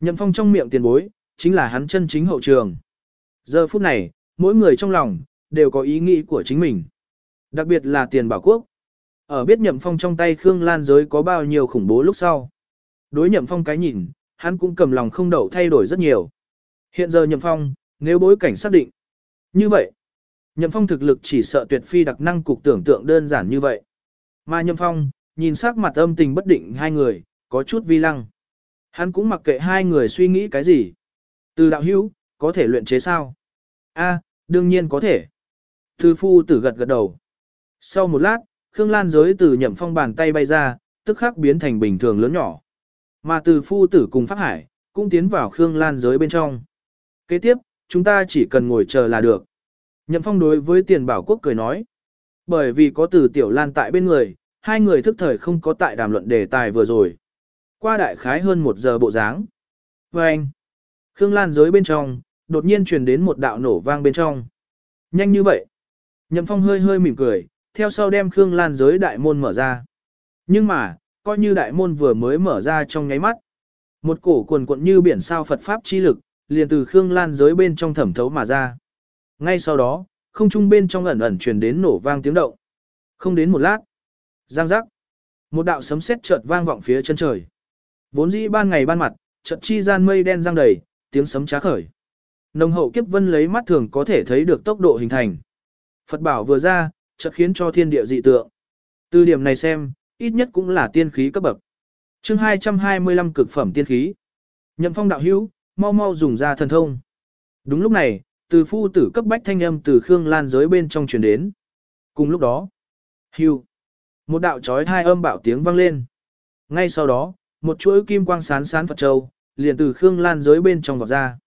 nhậm phong trong miệng tiền bối, chính là hắn chân chính hậu trường. Giờ phút này, mỗi người trong lòng, đều có ý nghĩ của chính mình. Đặc biệt là tiền bảo quốc. Ở biết nhậm phong trong tay Khương Lan giới có bao nhiêu khủng bố lúc sau. Đối nhậm phong cái nhìn, hắn cũng cầm lòng không đậu thay đổi rất nhiều. Hiện giờ nhậm phong, nếu bối cảnh xác định. Như vậy, Nhậm Phong thực lực chỉ sợ tuyệt phi đặc năng cục tưởng tượng đơn giản như vậy. Mà Nhậm Phong, nhìn sắc mặt âm tình bất định hai người, có chút vi lăng. Hắn cũng mặc kệ hai người suy nghĩ cái gì. Từ đạo hữu, có thể luyện chế sao? A, đương nhiên có thể. Thư phu tử gật gật đầu. Sau một lát, Khương Lan giới từ Nhậm Phong bàn tay bay ra, tức khắc biến thành bình thường lớn nhỏ. Mà từ phu tử cùng Pháp Hải, cũng tiến vào Khương Lan giới bên trong. Kế tiếp, chúng ta chỉ cần ngồi chờ là được. Nhậm Phong đối với tiền bảo quốc cười nói. Bởi vì có từ tiểu lan tại bên người, hai người thức thời không có tại đàm luận đề tài vừa rồi. Qua đại khái hơn một giờ bộ dáng. Và anh, Khương Lan giới bên trong, đột nhiên truyền đến một đạo nổ vang bên trong. Nhanh như vậy. Nhậm Phong hơi hơi mỉm cười, theo sau đem Khương Lan giới đại môn mở ra. Nhưng mà, coi như đại môn vừa mới mở ra trong nháy mắt. Một cổ quần cuộn như biển sao Phật Pháp chi lực, liền từ Khương Lan giới bên trong thẩm thấu mà ra. Ngay sau đó, không trung bên trong ẩn ẩn truyền đến nổ vang tiếng động. Không đến một lát. Giang giác. Một đạo sấm sét chợt vang vọng phía chân trời. Vốn dĩ ban ngày ban mặt, chợt chi gian mây đen giăng đầy, tiếng sấm trá khởi. Nồng hậu kiếp vân lấy mắt thường có thể thấy được tốc độ hình thành. Phật bảo vừa ra, chợt khiến cho thiên địa dị tượng. Từ điểm này xem, ít nhất cũng là tiên khí cấp bậc. Chương 225 cực phẩm tiên khí. Nhậm Phong đạo hữu, mau mau dùng ra thần thông. Đúng lúc này, từ phu tử cấp bách thanh âm từ Khương Lan giới bên trong truyền đến. Cùng lúc đó, hưu, một đạo chói hai âm bạo tiếng vang lên. Ngay sau đó, một chuỗi kim quang sán sán Phật Châu, liền từ Khương Lan giới bên trong vọt ra.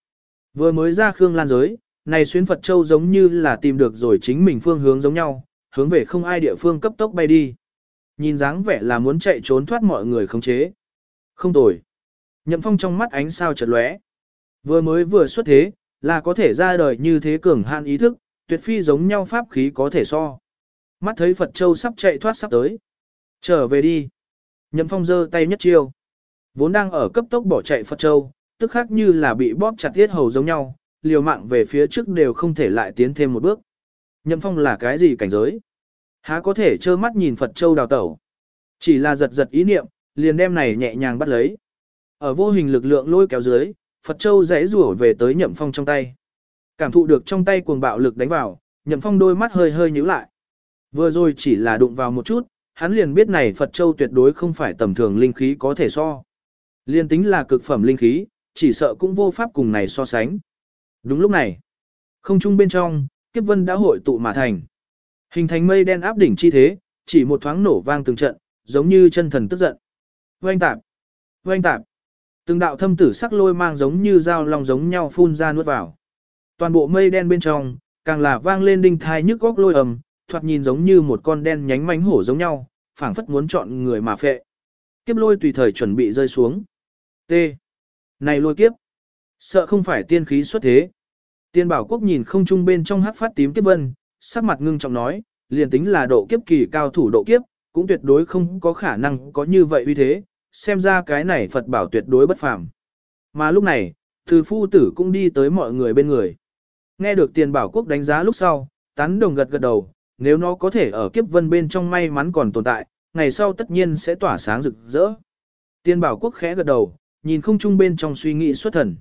Vừa mới ra Khương Lan giới, này xuyến Phật Châu giống như là tìm được rồi chính mình phương hướng giống nhau, hướng về không ai địa phương cấp tốc bay đi. Nhìn dáng vẻ là muốn chạy trốn thoát mọi người khống chế. Không tồi. Nhậm Phong trong mắt ánh sao chợt lóe. Vừa mới vừa xuất thế, là có thể ra đời như thế cường hạn ý thức, tuyệt phi giống nhau pháp khí có thể so. Mắt thấy Phật Châu sắp chạy thoát sắp tới. Trở về đi. Nhậm Phong giơ tay nhất chiêu. Vốn đang ở cấp tốc bỏ chạy Phật Châu, tức khác như là bị bóp chặt tiết hầu giống nhau, liều mạng về phía trước đều không thể lại tiến thêm một bước. Nhậm Phong là cái gì cảnh giới? Há có thể trơ mắt nhìn Phật Châu đào tẩu. Chỉ là giật giật ý niệm, liền đem này nhẹ nhàng bắt lấy. Ở vô hình lực lượng lôi kéo dưới, Phật Châu rẽ rủa về tới Nhậm Phong trong tay. Cảm thụ được trong tay cuồng bạo lực đánh vào, Nhậm Phong đôi mắt hơi hơi nhíu lại. Vừa rồi chỉ là đụng vào một chút, hắn liền biết này Phật Châu tuyệt đối không phải tầm thường linh khí có thể so. Liên tính là cực phẩm linh khí, chỉ sợ cũng vô pháp cùng này so sánh. Đúng lúc này, không trung bên trong, kiếp vân đã hội tụ mà thành. Hình thành mây đen áp đỉnh chi thế, chỉ một thoáng nổ vang từng trận, giống như chân thần tức giận. Oanh tạp, oanh tạp. Từng đạo thâm tử sắc lôi mang giống như dao long giống nhau phun ra nuốt vào. Toàn bộ mây đen bên trong, càng là vang lên đinh thai nhức góc lôi ầm, thoạt nhìn giống như một con đen nhánh mánh hổ giống nhau, phảng phất muốn chọn người mà phệ. Kiếp lôi tùy thời chuẩn bị rơi xuống. T. Này lôi kiếp. Sợ không phải tiên khí xuất thế. Tiên bảo quốc nhìn không trung bên trong hắc phát tím kiếp vân, sắc mặt ngưng trọng nói, liền tính là độ kiếp kỳ cao thủ độ kiếp, cũng tuyệt đối không có khả năng có như vậy uy thế, xem ra cái này Phật bảo tuyệt đối bất phàm. Mà lúc này, từ phu tử cũng đi tới mọi người bên người. Nghe được tiền bảo quốc đánh giá lúc sau, tán đồng gật gật đầu, nếu nó có thể ở kiếp vân bên trong may mắn còn tồn tại, ngày sau tất nhiên sẽ tỏa sáng rực rỡ. Tiên bảo quốc khẽ gật đầu, nhìn không trung bên trong suy nghĩ xuất thần.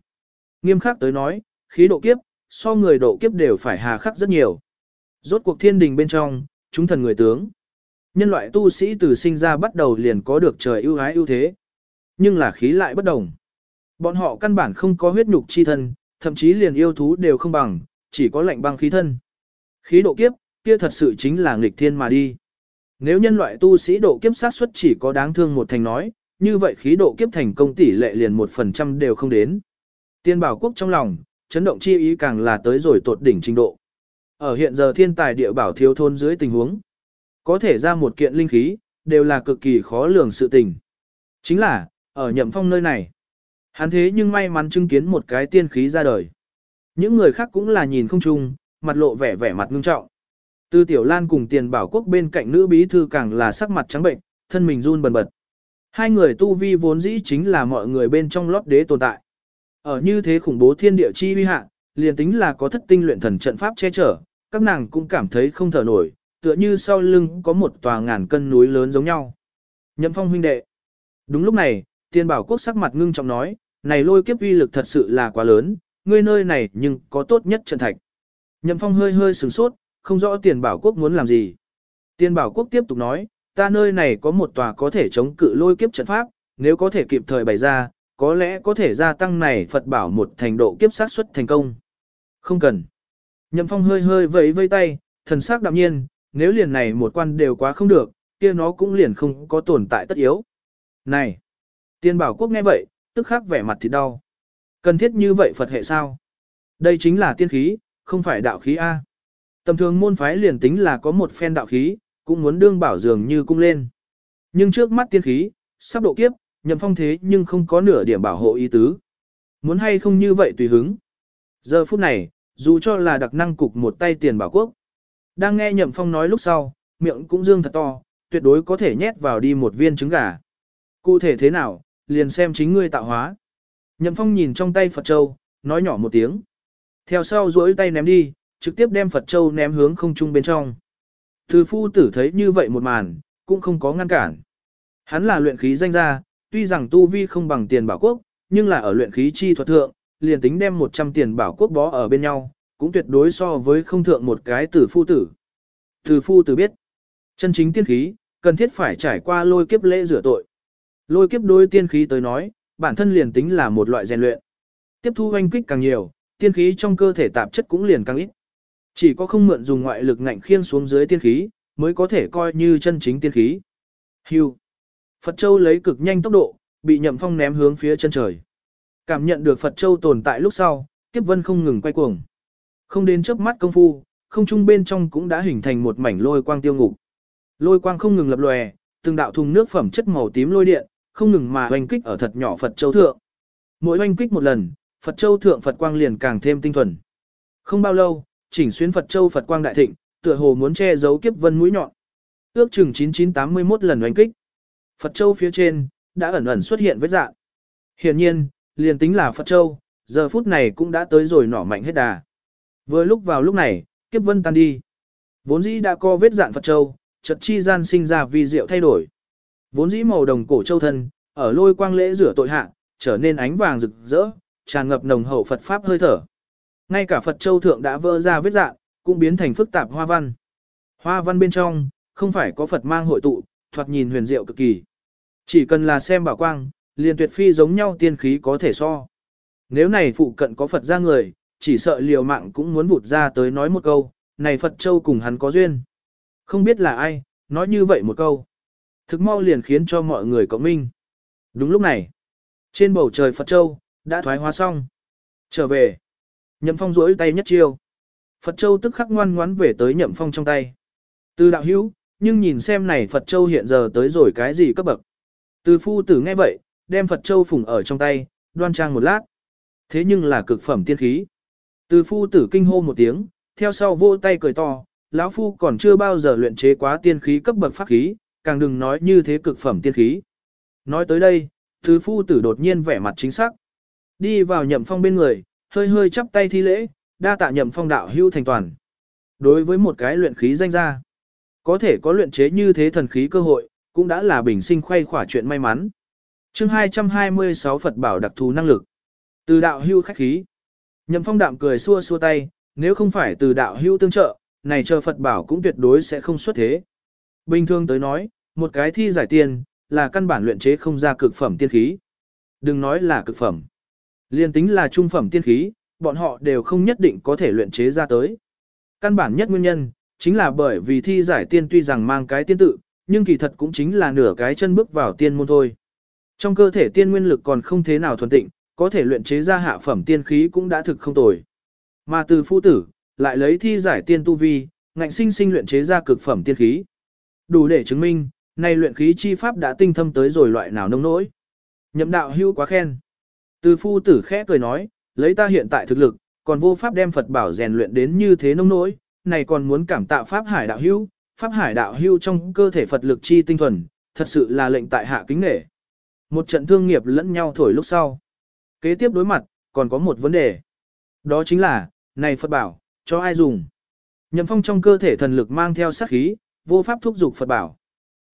Nghiêm khắc tới nói, khí độ kiếp, so người độ kiếp đều phải hà khắc rất nhiều. Rốt cuộc thiên đình bên trong, chúng thần người tướng. Nhân loại tu sĩ từ sinh ra bắt đầu liền có được trời ưu ái ưu thế. Nhưng là khí lại bất đồng. Bọn họ căn bản không có huyết nhục chi thân, thậm chí liền yêu thú đều không bằng, chỉ có lạnh băng khí thân. Khí độ kiếp, kia thật sự chính là nghịch thiên mà đi. Nếu nhân loại tu sĩ độ kiếp sát suất chỉ có đáng thương một thành nói, như vậy khí độ kiếp thành công tỷ lệ liền một phần trăm đều không đến. Tiên bảo quốc trong lòng, chấn động chi ý càng là tới rồi tột đỉnh trình độ. Ở hiện giờ thiên tài địa bảo thiếu thôn dưới tình huống, có thể ra một kiện linh khí, đều là cực kỳ khó lường sự tình. Chính là, ở nhậm phong nơi này, hắn thế nhưng may mắn chứng kiến một cái tiên khí ra đời. Những người khác cũng là nhìn không chung, mặt lộ vẻ vẻ mặt ngưng trọng. Tư Tiểu Lan cùng tiền bảo quốc bên cạnh nữ bí thư càng là sắc mặt trắng bệnh, thân mình run bần bật. Hai người tu vi vốn dĩ chính là mọi người bên trong lót đế tồn tại. Ở như thế khủng bố thiên địa chi uy hạ, liền tính là có thất tinh luyện thần trận pháp che chở, các nàng cũng cảm thấy không thở nổi, tựa như sau lưng có một tòa ngàn cân núi lớn giống nhau. Nhậm phong huynh đệ. Đúng lúc này, tiên bảo quốc sắc mặt ngưng trọng nói, này lôi kiếp uy lực thật sự là quá lớn, ngươi nơi này nhưng có tốt nhất trận thạch. Nhậm phong hơi hơi sửng sốt, không rõ tiền bảo quốc muốn làm gì. Tiền bảo quốc tiếp tục nói, ta nơi này có một tòa có thể chống cự lôi kiếp trận pháp, nếu có thể kịp thời bày ra, có lẽ có thể gia tăng này Phật bảo một thành độ kiếp sát xuất thành công. Không cần. Nhậm phong hơi hơi vẫy vây tay, thần sắc đạm nhiên, nếu liền này một quan đều quá không được, kia nó cũng liền không có tồn tại tất yếu. Này! Tiên bảo quốc nghe vậy, tức khắc vẻ mặt thì đau. Cần thiết như vậy Phật hệ sao? Đây chính là tiên khí, không phải đạo khí A. Tầm thường môn phái liền tính là có một phen đạo khí, cũng muốn đương bảo dường như cung lên. Nhưng trước mắt tiên khí, sắp độ kiếp, nhậm phong thế nhưng không có nửa điểm bảo hộ ý tứ. Muốn hay không như vậy tùy hứng. Giờ phút này, dù cho là đặc năng cục một tay tiền bảo quốc. Đang nghe Nhậm Phong nói lúc sau, miệng cũng dương thật to, tuyệt đối có thể nhét vào đi một viên trứng gà. Cụ thể thế nào, liền xem chính ngươi tạo hóa. Nhậm Phong nhìn trong tay Phật Châu, nói nhỏ một tiếng. Theo sau duỗi tay ném đi, trực tiếp đem Phật Châu ném hướng không trung bên trong. Từ phu tử thấy như vậy một màn, cũng không có ngăn cản. Hắn là luyện khí danh gia, tuy rằng tu vi không bằng tiền bảo quốc, nhưng là ở luyện khí chi thuật thượng, liền tính đem 100 tiền bảo quốc bó ở bên nhau, cũng tuyệt đối so với không thượng một cái tử phu tử. Tử phu tử biết, chân chính tiên khí, cần thiết phải trải qua lôi kiếp lễ rửa tội. Lôi kiếp đối tiên khí tới nói, bản thân liền tính là một loại rèn luyện. Tiếp thu hoanh kích càng nhiều, tiên khí trong cơ thể tạp chất cũng liền càng ít. Chỉ có không mượn dùng ngoại lực ngạnh khiên xuống dưới tiên khí, mới có thể coi như chân chính tiên khí. Hưu. Phật Châu lấy cực nhanh tốc độ, bị Nhậm Phong ném hướng phía chân trời. Cảm nhận được Phật Châu tồn tại lúc sau, kiếp vân không ngừng quay cuồng. Không đến chớp mắt công phu, không trung bên trong cũng đã hình thành một mảnh lôi quang tiêu ngục. Lôi quang không ngừng lập lòe, từng đạo thùng nước phẩm chất màu tím lôi điện, không ngừng mà hoành kích ở thật nhỏ Phật Châu thượng. Mỗi hoành kích một lần, Phật Châu thượng Phật quang liền càng thêm tinh thuần. Không bao lâu, chỉnh xuyến Phật Châu Phật quang đại thịnh, tựa hồ muốn che giấu kiếp vân mũi nhọn. Ước chừng 9981 lần hoành kích. Phật Châu phía trên, đã ẩn ẩn xuất hiện vết dạng. Hiển nhiên, liền tính là Phật Châu, giờ phút này cũng đã tới rồi nỏ mạnh hết đà. Vừa lúc vào lúc này, kiếp vân tan đi. Vốn dĩ đã có vết dạn Phật Châu, chợt chi gian sinh ra vi diệu thay đổi. Vốn dĩ màu đồng cổ châu thân, ở lôi quang lễ rửa tội hạ, trở nên ánh vàng rực rỡ, tràn ngập nồng hậu Phật pháp hơi thở. Ngay cả Phật châu thượng đã vỡ ra vết dạn, cũng biến thành phức tạp hoa văn. Hoa văn bên trong, không phải có Phật mang hội tụ, thoạt nhìn huyền diệu cực kỳ. Chỉ cần là xem bảo quang, liền tuyệt phi giống nhau tiên khí có thể so. Nếu này phụ cận có Phật ra người, chỉ sợ liều mạng cũng muốn vụt ra tới nói một câu, này Phật Châu cùng hắn có duyên. Không biết là ai, nói như vậy một câu. Thực mau liền khiến cho mọi người cộng minh. Đúng lúc này, trên bầu trời Phật Châu, đã thoái hóa xong. Trở về, nhậm phong rỗi tay nhất chiêu. Phật Châu tức khắc ngoan ngoãn về tới nhậm phong trong tay. Từ đạo hữu, nhưng nhìn xem này Phật Châu hiện giờ tới rồi cái gì cấp bậc. Từ phu tử nghe vậy, đem Phật Châu phùng ở trong tay, đoan trang một lát. Thế nhưng là cực phẩm tiên khí. Từ phu tử kinh hô một tiếng, theo sau vô tay cười to, lão phu còn chưa bao giờ luyện chế quá tiên khí cấp bậc pháp khí, càng đừng nói như thế cực phẩm tiên khí. Nói tới đây, từ phu tử đột nhiên vẻ mặt chính xác. Đi vào nhậm phong bên người, hơi hơi chắp tay thi lễ, đa tạ nhậm phong đạo hưu thành toàn. Đối với một cái luyện khí danh gia, có thể có luyện chế như thế thần khí cơ hội, cũng đã là bình sinh khoay khỏa chuyện may mắn. chương 226 Phật bảo đặc thù năng lực. Từ đạo hưu khách khí. Nhậm phong đạm cười xua xua tay, nếu không phải từ đạo hưu tương trợ, này chờ Phật bảo cũng tuyệt đối sẽ không xuất thế. Bình thường tới nói, một cái thi giải tiền, là căn bản luyện chế không ra cực phẩm tiên khí. Đừng nói là cực phẩm. Liên tính là trung phẩm tiên khí, bọn họ đều không nhất định có thể luyện chế ra tới. Căn bản nhất nguyên nhân, chính là bởi vì thi giải tiên tuy rằng mang cái tiên tự, nhưng kỳ thật cũng chính là nửa cái chân bước vào tiên môn thôi. Trong cơ thể tiên nguyên lực còn không thế nào thuần tịnh, có thể luyện chế ra hạ phẩm tiên khí cũng đã thực không tồi. Mà từ phu tử, lại lấy thi giải tiên tu vi, ngạnh sinh sinh luyện chế ra cực phẩm tiên khí. Đủ để chứng minh, nay luyện khí chi pháp đã tinh thâm tới rồi loại nào nông nỗi. Nhậm đạo hưu quá khen. Từ phu tử khẽ cười nói, lấy ta hiện tại thực lực, còn vô pháp đem Phật bảo rèn luyện đến như thế nông nỗi, này còn muốn cảm tạ pháp hải đạo hưu, pháp hải đạo hưu trong cơ thể Phật lực chi tinh thuần, thật sự là lệnh tại hạ kính nể. Một trận thương nghiệp lẫn nhau thổi lúc sau. Kế tiếp đối mặt, còn có một vấn đề. Đó chính là, này Phật bảo, cho ai dùng? Nhậm phong trong cơ thể thần lực mang theo sát khí, vô pháp thúc dục Phật bảo.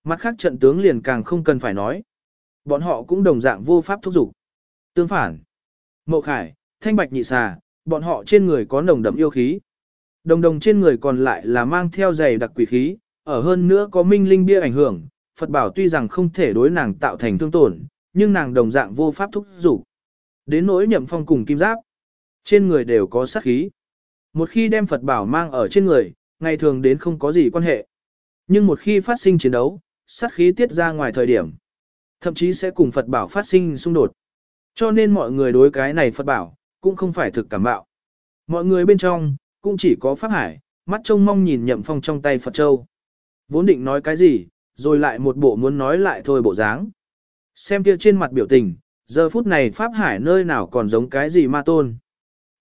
Mặt khác trận tướng liền càng không cần phải nói. Bọn họ cũng đồng dạng vô pháp thúc dục. Tương phản, Mậu Khải, Thanh Bạch Nhị Xà, bọn họ trên người có nồng đậm yêu khí. Đồng đồng trên người còn lại là mang theo giày đặc quỷ khí, ở hơn nữa có minh linh bia ảnh hưởng, Phật bảo tuy rằng không thể đối nàng tạo thành thương tổn, nhưng nàng đồng dạng vô pháp thúc dục. Đến nỗi nhậm phong cùng kim giáp, trên người đều có sát khí. Một khi đem Phật bảo mang ở trên người, ngày thường đến không có gì quan hệ. Nhưng một khi phát sinh chiến đấu, sát khí tiết ra ngoài thời điểm, thậm chí sẽ cùng Phật bảo phát sinh xung đột. Cho nên mọi người đối cái này Phật bảo, cũng không phải thực cảm bạo. Mọi người bên trong, cũng chỉ có Pháp Hải, mắt trông mong nhìn nhậm phong trong tay Phật Châu. Vốn định nói cái gì, rồi lại một bộ muốn nói lại thôi bộ dáng. Xem kia trên mặt biểu tình, Giờ phút này Pháp Hải nơi nào còn giống cái gì ma tôn.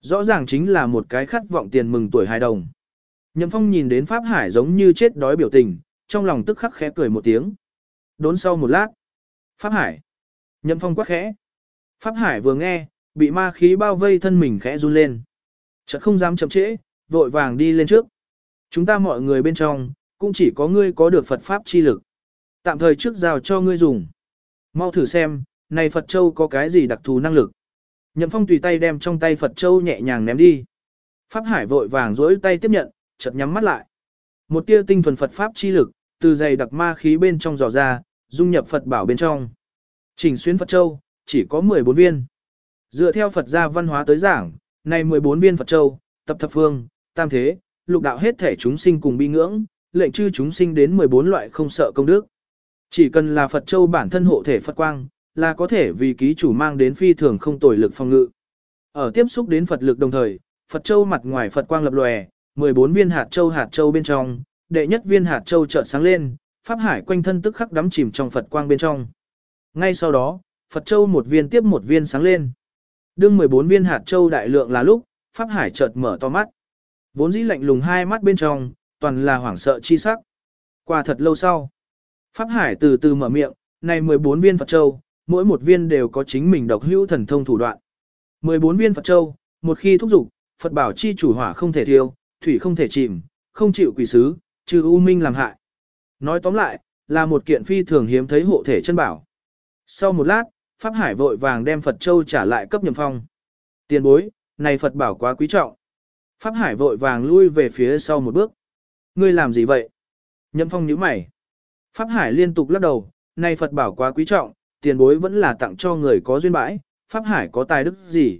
Rõ ràng chính là một cái khát vọng tiền mừng tuổi hài đồng. Nhậm Phong nhìn đến Pháp Hải giống như chết đói biểu tình, trong lòng tức khắc khẽ cười một tiếng. Đốn sau một lát. Pháp Hải. Nhậm Phong quát khẽ. Pháp Hải vừa nghe, bị ma khí bao vây thân mình khẽ run lên. Chợt không dám chậm trễ, vội vàng đi lên trước. Chúng ta mọi người bên trong, cũng chỉ có ngươi có được Phật Pháp chi lực. Tạm thời trước giao cho ngươi dùng. Mau thử xem, này Phật Châu có cái gì đặc thù năng lực. Nhậm Phong tùy tay đem trong tay Phật Châu nhẹ nhàng ném đi. Pháp Hải vội vàng duỗi tay tiếp nhận, chợt nhắm mắt lại. Một tia tinh thuần Phật Pháp chi lực, từ dày đặc ma khí bên trong dò ra, dung nhập Phật bảo bên trong. Chỉnh xuyên Phật Châu, chỉ có 14 viên. Dựa theo Phật gia văn hóa tới giảng, này 14 viên Phật Châu, tập thập phương, tam thế, lục đạo hết thể chúng sinh cùng bi ngưỡng, lệnh chư chúng sinh đến 14 loại không sợ công đức. Chỉ cần là Phật Châu bản thân hộ thể Phật quang, là có thể vì ký chủ mang đến phi thường không tồi lực phòng ngự. Ở tiếp xúc đến Phật lực đồng thời, Phật Châu mặt ngoài Phật quang lập lòe, 14 viên hạt châu hạt châu bên trong, đệ nhất viên hạt châu chợt sáng lên, pháp hải quanh thân tức khắc đắm chìm trong Phật quang bên trong. Ngay sau đó, Phật châu một viên tiếp một viên sáng lên. Đương 14 viên hạt châu đại lượng là lúc, pháp hải chợt mở to mắt. Vốn dĩ lạnh lùng hai mắt bên trong, toàn là hoảng sợ chi sắc. Qua thật lâu sau, pháp hải từ từ mở miệng, này 14 viên Phật châu, mỗi một viên đều có chính mình độc hữu thần thông thủ đoạn. 14 viên Phật châu, một khi thúc dục, Phật bảo chi chủ hỏa không thể thiêu, thủy không thể chìm, không chịu quỷ sứ, trừ u minh làm hại. Nói tóm lại, là một kiện phi thường hiếm thấy hộ thể chân bảo. Sau một lát, Pháp Hải vội vàng đem Phật Châu trả lại cấp nhầm phong. Tiền bối, này Phật bảo quá quý trọng. Pháp Hải vội vàng lui về phía sau một bước. Ngươi làm gì vậy? Nhậm phong nhíu mày. Pháp Hải liên tục lắc đầu, này Phật bảo quá quý trọng, tiền bối vẫn là tặng cho người có duyên bãi, Pháp Hải có tài đức gì?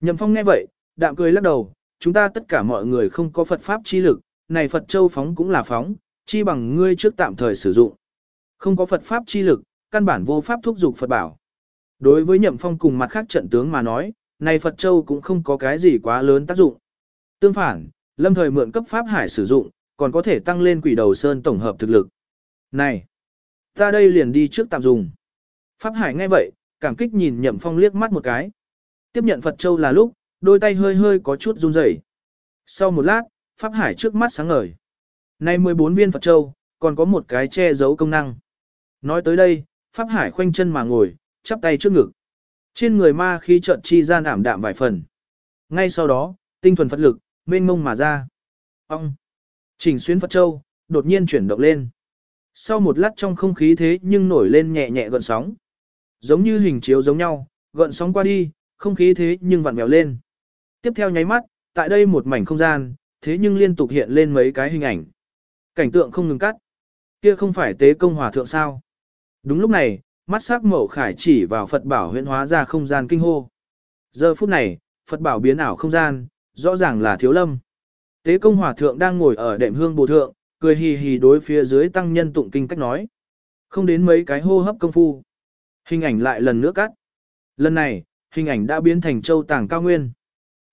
Nhậm phong nghe vậy, đạm cười lắc đầu, chúng ta tất cả mọi người không có Phật Pháp chi lực, này Phật Châu phóng cũng là phóng, chi bằng ngươi trước tạm thời sử dụng. Không có Phật Pháp chi lực, căn bản vô Pháp thúc dục Phật bảo. Đối với nhậm phong cùng mặt khác trận tướng mà nói, này Phật Châu cũng không có cái gì quá lớn tác dụng. Tương phản, lâm thời mượn cấp Pháp Hải sử dụng, còn có thể tăng lên quỷ đầu sơn tổng hợp thực lực. Này, ta đây liền đi trước tạm dùng. Pháp Hải nghe vậy, cảm kích nhìn nhậm phong liếc mắt một cái. Tiếp nhận Phật Châu là lúc, đôi tay hơi hơi có chút run rẩy. Sau một lát, Pháp Hải trước mắt sáng ngời. Nay 14 viên Phật Châu, còn có một cái che giấu công năng. Nói tới đây, Pháp Hải khoanh chân mà ngồi, chắp tay trước ngực. Trên người ma khí trận chi gian ảm đạm vài phần. Ngay sau đó, tinh thuần Phật lực, mênh mông mà ra. Ông! Chỉnh xuyến Phật Châu, đột nhiên chuyển động lên. Sau một lát trong không khí thế nhưng nổi lên nhẹ nhẹ gợn sóng. Giống như hình chiếu giống nhau, gợn sóng qua đi, không khí thế nhưng vặn vẹo lên. Tiếp theo nháy mắt, tại đây một mảnh không gian, thế nhưng liên tục hiện lên mấy cái hình ảnh. Cảnh tượng không ngừng cắt. Kia không phải tế công hòa thượng sao. Đúng lúc này, mắt sắc mẫu khải chỉ vào Phật bảo huyễn hóa ra không gian kinh hô. Giờ phút này, Phật bảo biến ảo không gian, rõ ràng là thiếu lâm. Tế công hòa thượng đang ngồi ở đệm hương bồ thượng, cười hì hì đối phía dưới tăng nhân tụng kinh cách nói. Không đến mấy cái hô hấp công phu. Hình ảnh lại lần nữa cắt. Lần này, hình ảnh đã biến thành châu tàng cao nguyên.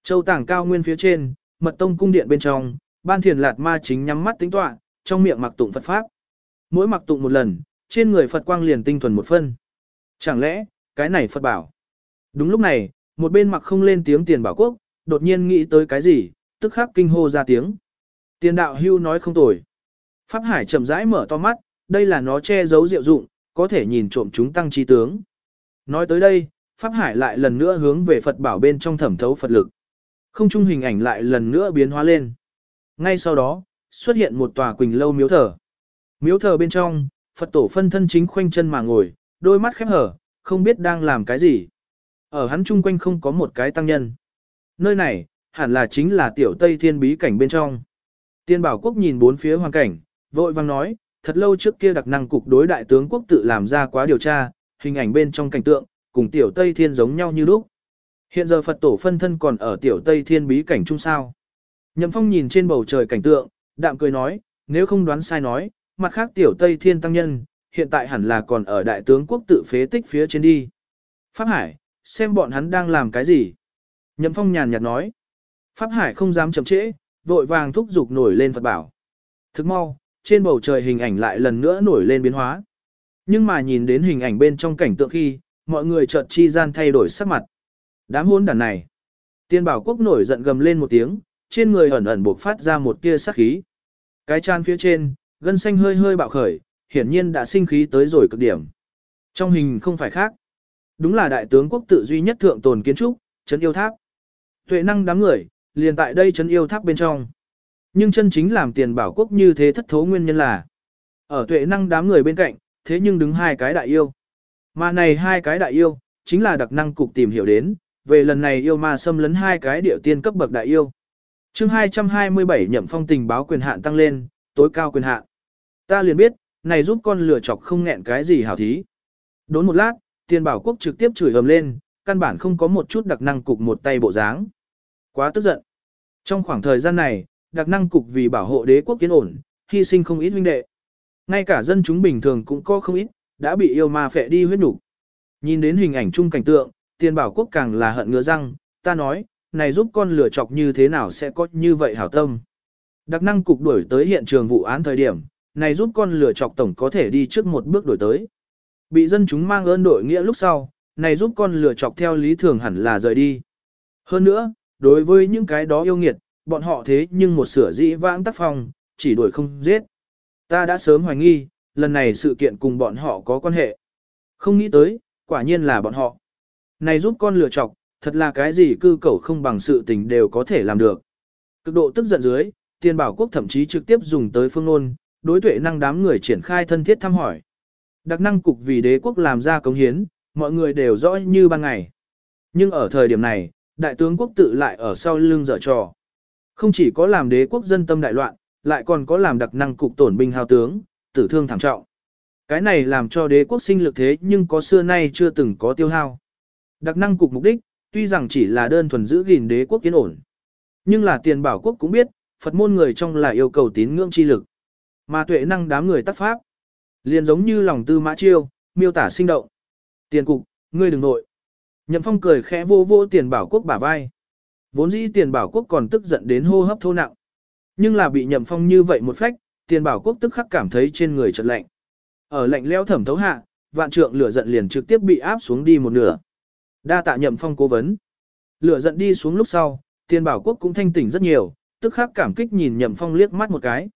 Châu tàng cao nguyên phía trên, mật tông cung điện bên trong, ban thiền lạt ma chính nhắm mắt tính tọa, trong miệng mặc tụng Phật Pháp. Mỗi mặc tụng một lần, trên người Phật quang liền tinh thuần một phân. Chẳng lẽ, cái này Phật bảo. Đúng lúc này, một bên mặc không lên tiếng tiền bảo quốc, đột nhiên nghĩ tới cái gì, tức khắc kinh hô ra tiếng. Tiền đạo hưu nói không tồi. Pháp Hải chậm rãi mở to mắt, đây là nó che giấu diệu dụng, có thể nhìn trộm chúng tăng chi tướng. Nói tới đây, Pháp Hải lại lần nữa hướng về Phật bảo bên trong thẩm thấu Phật lực. Không trung hình ảnh lại lần nữa biến hóa lên. Ngay sau đó, xuất hiện một tòa quỳnh lâu miếu thờ. Miếu thờ bên trong, Phật tổ phân thân chính khoanh chân mà ngồi, đôi mắt khép hở, không biết đang làm cái gì. Ở hắn chung quanh không có một cái tăng nhân. Nơi này, hẳn là chính là tiểu Tây Thiên bí cảnh bên trong. Tiên bảo quốc nhìn bốn phía hoàn cảnh, vội vang nói, thật lâu trước kia đặc năng cục đối đại tướng quốc tự làm ra quá điều tra, hình ảnh bên trong cảnh tượng, cùng tiểu Tây Thiên giống nhau như lúc. Hiện giờ Phật tổ phân thân còn ở tiểu Tây Thiên bí cảnh chung sao. Nhậm Phong nhìn trên bầu trời cảnh tượng, đạm cười nói, nếu không đoán sai nói, mặt khác tiểu Tây Thiên tăng nhân, hiện tại hẳn là còn ở đại tướng quốc tự phế tích phía trên đi. Pháp Hải, xem bọn hắn đang làm cái gì? Nhậm Phong nhàn nhạt nói. Pháp Hải không dám chậm trễ, vội vàng thúc giục nổi lên Phật bảo. Thức mau, trên bầu trời hình ảnh lại lần nữa nổi lên biến hóa. Nhưng mà nhìn đến hình ảnh bên trong cảnh tượng khi, mọi người chợt chi gian thay đổi sắc mặt. Đám hôn đàn này. Tiên bảo quốc nổi giận gầm lên một tiếng, trên người ẩn ẩn buộc phát ra một tia sắc khí. Cái chan phía trên, gân xanh hơi hơi bạo khởi, hiển nhiên đã sinh khí tới rồi cực điểm. Trong hình không phải khác. Đúng là đại tướng quốc tự duy nhất thượng tồn kiến trúc, trấn yêu tháp. Tuệ năng đám người, liền tại đây trấn yêu tháp bên trong. Nhưng chân chính làm tiền bảo quốc như thế thất thố nguyên nhân là ở tuệ năng đám người bên cạnh, thế nhưng đứng hai cái đại yêu. Mà này hai cái đại yêu, chính là đặc năng cục tìm hiểu đến, về lần này yêu ma xâm lấn hai cái điệu tiên cấp bậc đại yêu. chương 227 nhậm phong tình báo quyền hạn tăng lên, tối cao quyền hạn. Ta liền biết, này giúp con lừa chọc không nghẹn cái gì hảo thí. Đốn một lát, tiền bảo quốc trực tiếp chửi ầm lên, căn bản không có một chút đặc năng cục một tay bộ dáng. Quá tức giận. Trong khoảng thời gian này, đặc năng cục vì bảo hộ đế quốc kiến ổn, hy sinh không ít huynh đệ. Ngay cả dân chúng bình thường cũng có không ít, đã bị yêu ma phệ đi huyết nục. Nhìn đến hình ảnh chung cảnh tượng, tiền bảo quốc càng là hận ngứa răng, ta nói, này giúp con lừa chọc như thế nào sẽ có như vậy hảo tâm. Đặc năng cục đuổi tới hiện trường vụ án thời điểm, này giúp con lừa chọc tổng có thể đi trước một bước đuổi tới. Bị dân chúng mang ơn đội nghĩa lúc sau, này giúp con lừa chọc theo lý thường hẳn là rời đi. Hơn nữa, đối với những cái đó yêu nghiệt, bọn họ thế nhưng một sửa dĩ vãng tác phong, chỉ đuổi không giết. Ta đã sớm hoài nghi, lần này sự kiện cùng bọn họ có quan hệ. Không nghĩ tới, quả nhiên là bọn họ. Này giúp con lừa chọc, thật là cái gì cư cầu không bằng sự tình đều có thể làm được. Cực độ tức giận dưới, tiền bảo quốc thậm chí trực tiếp dùng tới phương ngôn, đối tuệ năng đám người triển khai thân thiết thăm hỏi. Đặc năng cục vì đế quốc làm ra công hiến, mọi người đều rõ như ban ngày. Nhưng ở thời điểm này, đại tướng quốc tự lại ở sau lưng dở trò. Không chỉ có làm đế quốc dân tâm đại loạn, lại còn có làm đặc năng cục tổn binh hao tướng, tử thương thảm trọng. Cái này làm cho đế quốc sinh lực thế nhưng có xưa nay chưa từng có tiêu hao. Đặc năng cục mục đích, tuy rằng chỉ là đơn thuần giữ gìn đế quốc kiến ổn. Nhưng là tiền bảo quốc cũng biết, Phật môn người trong là yêu cầu tín ngưỡng chi lực. Mà tuệ năng đám người tác pháp. Liền giống như lòng tư mã chiêu, miêu tả sinh động. Tiền cục, ngươi đừng nội. Nhậm phong cười khẽ vô vô tiền bảo quốc bả vai. Vốn dĩ tiền bảo quốc còn tức giận đến hô hấp thô nặng. Nhưng là bị nhậm phong như vậy một phách, tiền bảo quốc tức khắc cảm thấy trên người chợt lạnh. Ở lạnh leo thẩm thấu hạ, vạn trượng lửa giận liền trực tiếp bị áp xuống đi một nửa. Đa tạ nhậm phong cố vấn. Lửa giận đi xuống lúc sau, tiền bảo quốc cũng thanh tỉnh rất nhiều, tức khắc cảm kích nhìn nhậm phong liếc mắt một cái.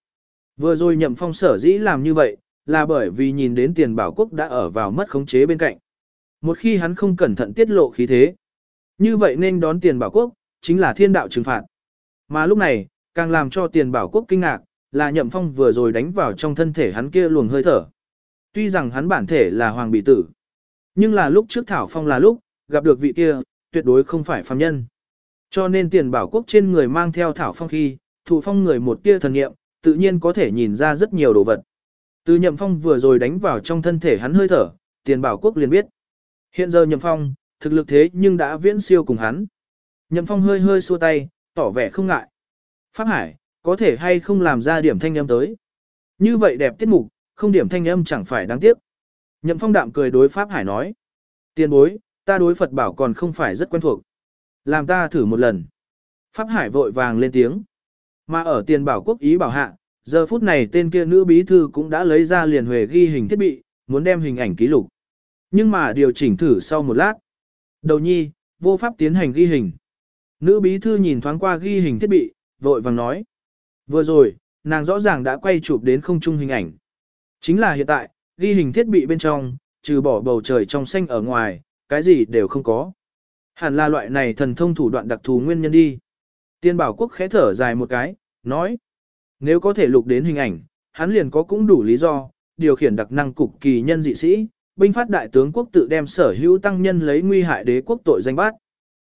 Vừa rồi nhậm phong sở dĩ làm như vậy, là bởi vì nhìn đến tiền bảo quốc đã ở vào mất khống chế bên cạnh. Một khi hắn không cẩn thận tiết lộ khí thế, như vậy nên đón tiền bảo quốc, chính là thiên đạo trừng phạt. Mà lúc này, càng làm cho tiền bảo quốc kinh ngạc, là nhậm phong vừa rồi đánh vào trong thân thể hắn kia luồng hơi thở. Tuy rằng hắn bản thể là hoàng bị tử, nhưng là lúc trước thảo phong là lúc, gặp được vị kia, tuyệt đối không phải phàm nhân. Cho nên tiền bảo quốc trên người mang theo thảo phong khi, thủ phong người một tia thần nghiệm, tự nhiên có thể nhìn ra rất nhiều đồ vật. Từ nhậm phong vừa rồi đánh vào trong thân thể hắn hơi thở, tiền bảo quốc liền biết. Hiện giờ nhậm phong, thực lực thế nhưng đã viễn siêu cùng hắn. Nhậm phong hơi hơi xua tay, tỏ vẻ không ngại. Pháp Hải, có thể hay không làm ra điểm thanh âm tới. Như vậy đẹp tiết mục, không điểm thanh âm chẳng phải đáng tiếc. Nhậm phong đạm cười đối Pháp Hải nói. Tiền bối, ta đối Phật bảo còn không phải rất quen thuộc. Làm ta thử một lần. Pháp Hải vội vàng lên tiếng. Mà ở tiền bảo quốc ý bảo hạ, giờ phút này tên kia nữ bí thư cũng đã lấy ra liền huề ghi hình thiết bị, muốn đem hình ảnh ký lục. Nhưng mà điều chỉnh thử sau một lát. Đầu nhi, vô pháp tiến hành ghi hình. Nữ bí thư nhìn thoáng qua ghi hình thiết bị, vội vàng nói. Vừa rồi, nàng rõ ràng đã quay chụp đến không trung hình ảnh. Chính là hiện tại, ghi hình thiết bị bên trong, trừ bỏ bầu trời trong xanh ở ngoài, cái gì đều không có. Hẳn là loại này thần thông thủ đoạn đặc thù nguyên nhân đi. Tiên bảo quốc khẽ thở dài một cái, nói. Nếu có thể lục đến hình ảnh, hắn liền có cũng đủ lý do, điều khiển đặc năng cục kỳ nhân dị sĩ, binh phát đại tướng quốc tự đem sở hữu tăng nhân lấy nguy hại đế quốc tội danh bát.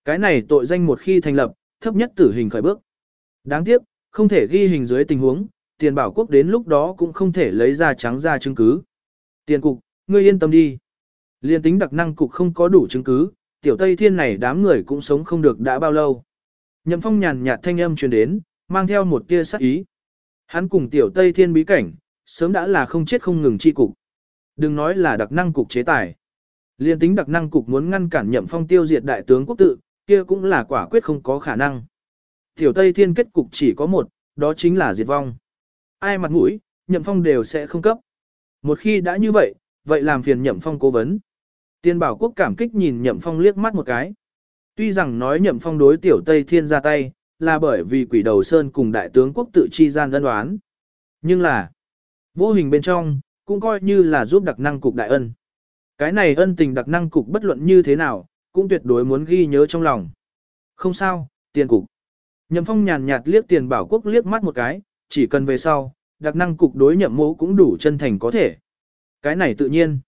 Cái này tội danh một khi thành lập, thấp nhất tử hình khởi bước. Đáng tiếc, không thể ghi hình dưới tình huống, tiền bảo quốc đến lúc đó cũng không thể lấy ra trắng ra chứng cứ. Tiền cục, ngươi yên tâm đi. Liên tính đặc năng cục không có đủ chứng cứ, tiểu Tây Thiên này đám người cũng sống không được đã bao lâu. Nhậm phong nhàn nhạt thanh âm truyền đến, mang theo một tia sắc ý. Hắn cùng tiểu Tây Thiên bí cảnh, sớm đã là không chết không ngừng chi cục. Đừng nói là đặc năng cục chế tài. Liên tính đặc năng cục muốn ngăn cản nhậm phong tiêu diệt đại tướng quốc tự, kia cũng là quả quyết không có khả năng. Tiểu Tây Thiên kết cục chỉ có một, đó chính là diệt vong. Ai mặt mũi, nhậm phong đều sẽ không cấp. Một khi đã như vậy, vậy làm phiền nhậm phong cố vấn. Tiên bảo quốc cảm kích nhìn nhậm phong liếc mắt một cái. Tuy rằng nói nhậm phong đối tiểu Tây Thiên ra tay, là bởi vì quỷ đầu sơn cùng đại tướng quốc tự chi gian đơn đoán. Nhưng là, vô hình bên trong, cũng coi như là giúp đặc năng cục đại ân. Cái này ân tình đặc năng cục bất luận như thế nào, cũng tuyệt đối muốn ghi nhớ trong lòng. Không sao, tiền cục. Nhậm phong nhàn nhạt liếc tiền bảo quốc liếc mắt một cái, chỉ cần về sau, đặc năng cục đối nhậm mẫu cũng đủ chân thành có thể. Cái này tự nhiên.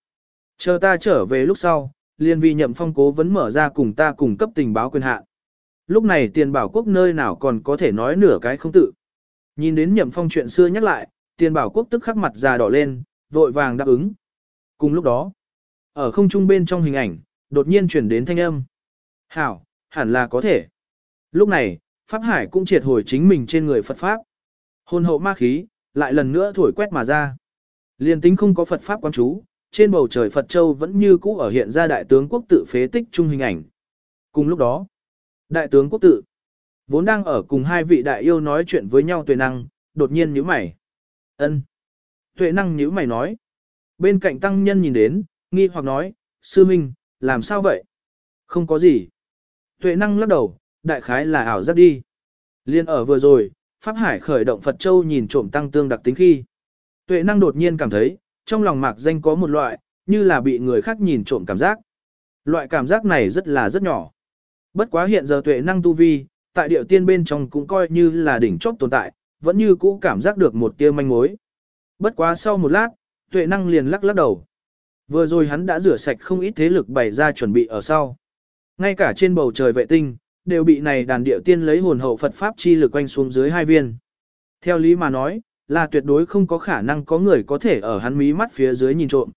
Chờ ta trở về lúc sau, liên vì nhậm phong cố vẫn mở ra cùng ta cùng cấp tình báo quyền hạn. Lúc này tiền bảo quốc nơi nào còn có thể nói nửa cái không tự. Nhìn đến nhậm phong chuyện xưa nhắc lại, tiền bảo quốc tức khắc mặt già đỏ lên, vội vàng đáp ứng. Cùng lúc đó, ở không trung bên trong hình ảnh, đột nhiên chuyển đến thanh âm. Hảo, hẳn là có thể. Lúc này, Pháp Hải cũng triệt hồi chính mình trên người Phật Pháp. Hồn hậu ma khí, lại lần nữa thổi quét mà ra. Liên tính không có Phật Pháp quan chú, trên bầu trời Phật Châu vẫn như cũ ở hiện ra đại tướng quốc tự phế tích trung hình ảnh. Cùng lúc đó, đại tướng quốc tự, vốn đang ở cùng hai vị đại yêu nói chuyện với nhau tuệ năng, đột nhiên nhíu mày. ân Tuệ năng nhíu mày nói. Bên cạnh tăng nhân nhìn đến, nghi hoặc nói, sư minh, làm sao vậy? Không có gì. Tuệ năng lắc đầu, đại khái là ảo giác đi. Liên ở vừa rồi, Pháp Hải khởi động Phật Châu nhìn trộm tăng tương đặc tính khi. Tuệ năng đột nhiên cảm thấy, trong lòng mạc danh có một loại, như là bị người khác nhìn trộm cảm giác. Loại cảm giác này rất là rất nhỏ. Bất quá hiện giờ tuệ năng tu vi, tại điệu tiên bên trong cũng coi như là đỉnh chóp tồn tại, vẫn như cũ cảm giác được một tia manh mối. Bất quá sau một lát, tuệ năng liền lắc lắc đầu. Vừa rồi hắn đã rửa sạch không ít thế lực bày ra chuẩn bị ở sau. Ngay cả trên bầu trời vệ tinh, đều bị này đàn điệu tiên lấy hồn hậu Phật Pháp chi lực quanh xuống dưới hai viên. Theo lý mà nói, là tuyệt đối không có khả năng có người có thể ở hắn mí mắt phía dưới nhìn trộm.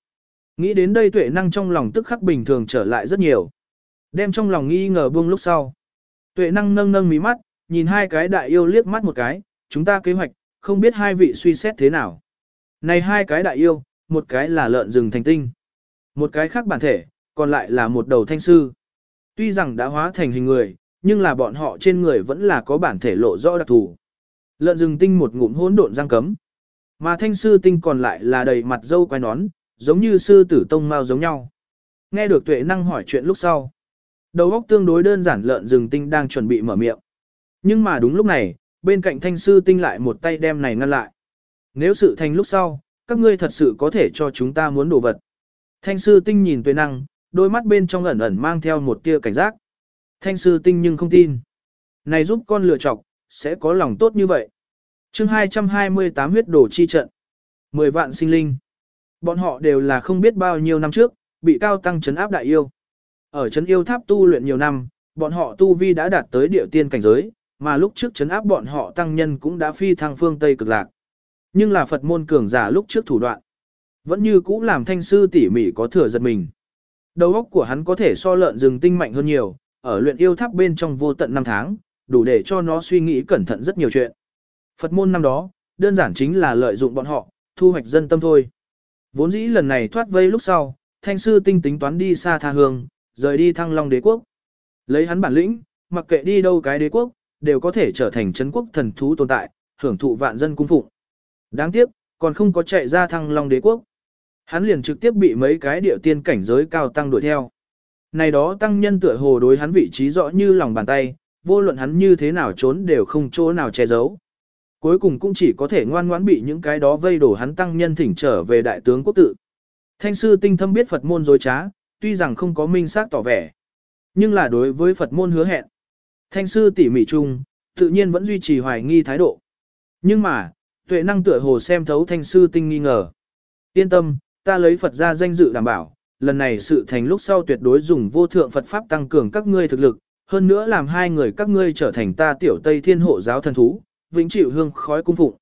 Nghĩ đến đây tuệ năng trong lòng tức khắc bình thường trở lại rất nhiều. Đem trong lòng nghi ngờ buông lúc sau. Tuệ năng nâng nâng mí mắt, nhìn hai cái đại yêu liếc mắt một cái, chúng ta kế hoạch, không biết hai vị suy xét thế nào. Này hai cái đại yêu, một cái là lợn rừng thành tinh. Một cái khác bản thể, còn lại là một đầu thanh sư. Tuy rằng đã hóa thành hình người, nhưng là bọn họ trên người vẫn là có bản thể lộ rõ đặc thù. Lợn rừng tinh một ngụm hỗn độn răng cấm. Mà thanh sư tinh còn lại là đầy mặt dâu quai nón, giống như sư tử tông mao giống nhau. Nghe được tuệ năng hỏi chuyện lúc sau. Đầu óc tương đối đơn giản lợn rừng tinh đang chuẩn bị mở miệng. Nhưng mà đúng lúc này, bên cạnh thanh sư tinh lại một tay đem này ngăn lại. Nếu sự thành lúc sau, các ngươi thật sự có thể cho chúng ta muốn đồ vật. Thanh sư tinh nhìn tuệ năng, đôi mắt bên trong ẩn ẩn mang theo một tia cảnh giác. Thanh sư tinh nhưng không tin. Này giúp con lựa chọc, sẽ có lòng tốt như vậy. chương 228 huyết đổ chi trận. 10 vạn sinh linh. Bọn họ đều là không biết bao nhiêu năm trước, bị cao tăng chấn áp đại yêu. Ở chấn yêu tháp tu luyện nhiều năm, bọn họ tu vi đã đạt tới địa tiên cảnh giới, mà lúc trước chấn áp bọn họ tăng nhân cũng đã phi thăng phương Tây cực lạc. Nhưng là Phật môn cường giả lúc trước thủ đoạn. Vẫn như cũ làm thanh sư tỉ mỉ có thừa giật mình. Đầu óc của hắn có thể so lợn rừng tinh mạnh hơn nhiều, ở luyện yêu tháp bên trong vô tận năm tháng, đủ để cho nó suy nghĩ cẩn thận rất nhiều chuyện. Phật môn năm đó, đơn giản chính là lợi dụng bọn họ, thu hoạch dân tâm thôi. Vốn dĩ lần này thoát vây lúc sau, thanh sư tinh tính toán đi xa tha hương, rời đi thăng long đế quốc. Lấy hắn bản lĩnh, mặc kệ đi đâu cái đế quốc, đều có thể trở thành chấn quốc thần thú tồn tại, hưởng thụ vạn dân cung phụng. Đáng tiếc, còn không có chạy ra thăng long đế quốc. Hắn liền trực tiếp bị mấy cái địa tiên cảnh giới cao tăng đuổi theo. Này đó tăng nhân tựa hồ đối hắn vị trí rõ như lòng bàn tay, vô luận hắn như thế nào trốn đều không chỗ nào che giấu. Cuối cùng cũng chỉ có thể ngoan ngoãn bị những cái đó vây đổ hắn tăng nhân thỉnh trở về đại tướng quốc tự. Thanh sư tinh thâm biết Phật môn dối trá, tuy rằng không có minh xác tỏ vẻ. Nhưng là đối với Phật môn hứa hẹn. Thanh sư tỉ mỉ chung, tự nhiên vẫn duy trì hoài nghi thái độ. Nhưng mà, tuệ năng tựa hồ xem thấu thanh sư tinh nghi ngờ. Yên tâm, ta lấy Phật ra danh dự đảm bảo, lần này sự thành lúc sau tuyệt đối dùng vô thượng Phật Pháp tăng cường các ngươi thực lực, hơn nữa làm hai người các ngươi trở thành ta tiểu Tây Thiên hộ giáo thần thú, vĩnh chịu hương khói cung phụng.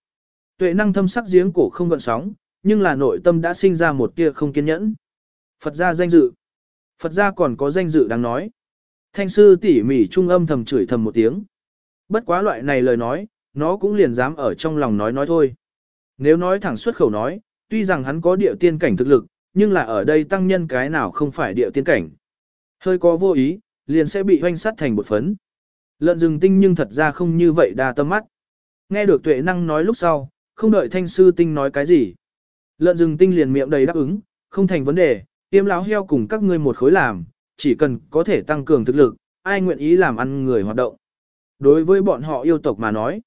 Tuệ năng thâm sắc giếng cổ không gợn sóng, nhưng là nội tâm đã sinh ra một tia không kiên nhẫn. Phật gia danh dự. Phật gia còn có danh dự đáng nói. Thanh sư tỉ mỉ trung âm thầm chửi thầm một tiếng. Bất quá loại này lời nói, nó cũng liền dám ở trong lòng nói nói thôi. Nếu nói thẳng xuất khẩu nói, tuy rằng hắn có địa tiên cảnh thực lực, nhưng là ở đây tăng nhân cái nào không phải địa tiên cảnh. Hơi có vô ý, liền sẽ bị hoanh sát thành bột phấn. Lợn rừng tinh nhưng thật ra không như vậy đa tâm mắt. Nghe được tuệ năng nói lúc sau, không đợi thanh sư tinh nói cái gì. Lợn rừng tinh liền miệng đầy đáp ứng, không thành vấn đề, tiêm láo heo cùng các ngươi một khối làm, chỉ cần có thể tăng cường thực lực, ai nguyện ý làm ăn người hoạt động. Đối với bọn họ yêu tộc mà nói,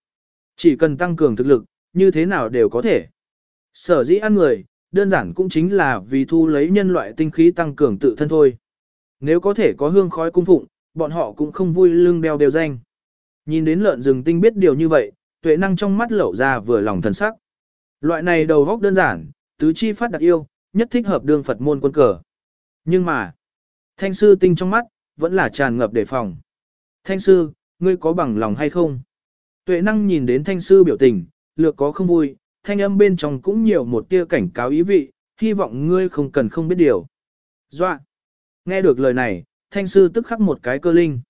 chỉ cần tăng cường thực lực, như thế nào đều có thể. Sở dĩ ăn người, đơn giản cũng chính là vì thu lấy nhân loại tinh khí tăng cường tự thân thôi. Nếu có thể có hương khói cung phụng, bọn họ cũng không vui lưng đeo đều danh. Nhìn đến lợn rừng tinh biết điều như vậy, tuệ năng trong mắt lẩu ra vừa lòng thần sắc. Loại này đầu góc đơn giản, tứ chi phát đặc yêu, nhất thích hợp đương Phật môn quân cờ. Nhưng mà, thanh sư tinh trong mắt, vẫn là tràn ngập đề phòng. Thanh sư, ngươi có bằng lòng hay không? Tuệ năng nhìn đến thanh sư biểu tình, lược có không vui, thanh âm bên trong cũng nhiều một tia cảnh cáo ý vị, hy vọng ngươi không cần không biết điều. Doa! Nghe được lời này, thanh sư tức khắc một cái cơ linh.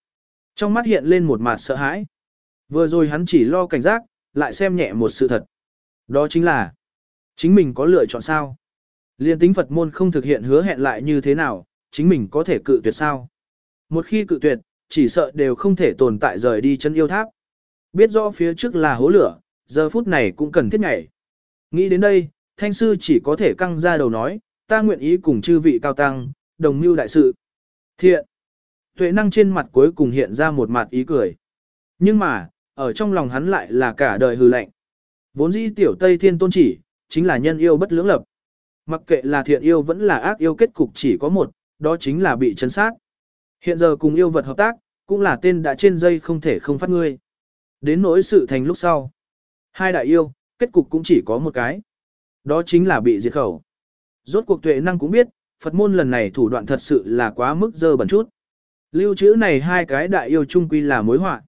Trong mắt hiện lên một mặt sợ hãi. Vừa rồi hắn chỉ lo cảnh giác, lại xem nhẹ một sự thật. Đó chính là, chính mình có lựa chọn sao? Liên tính Phật môn không thực hiện hứa hẹn lại như thế nào, chính mình có thể cự tuyệt sao? Một khi cự tuyệt, chỉ sợ đều không thể tồn tại rời đi chân yêu tháp. Biết rõ phía trước là hố lửa, giờ phút này cũng cần thiết nhảy. Nghĩ đến đây, thanh sư chỉ có thể căng ra đầu nói, ta nguyện ý cùng chư vị cao tăng, đồng mưu đại sự. Thiện. Tuệ năng trên mặt cuối cùng hiện ra một mặt ý cười. Nhưng mà, ở trong lòng hắn lại là cả đời hư lạnh. Vốn dĩ tiểu Tây Thiên tôn chỉ, chính là nhân yêu bất lưỡng lập. Mặc kệ là thiện yêu vẫn là ác yêu kết cục chỉ có một, đó chính là bị chấn sát. Hiện giờ cùng yêu vật hợp tác, cũng là tên đã trên dây không thể không phát ngươi. Đến nỗi sự thành lúc sau. Hai đại yêu, kết cục cũng chỉ có một cái. Đó chính là bị diệt khẩu. Rốt cuộc tuệ năng cũng biết, Phật môn lần này thủ đoạn thật sự là quá mức dơ bẩn chút. Lưu trữ này hai cái đại yêu chung quy là mối họa.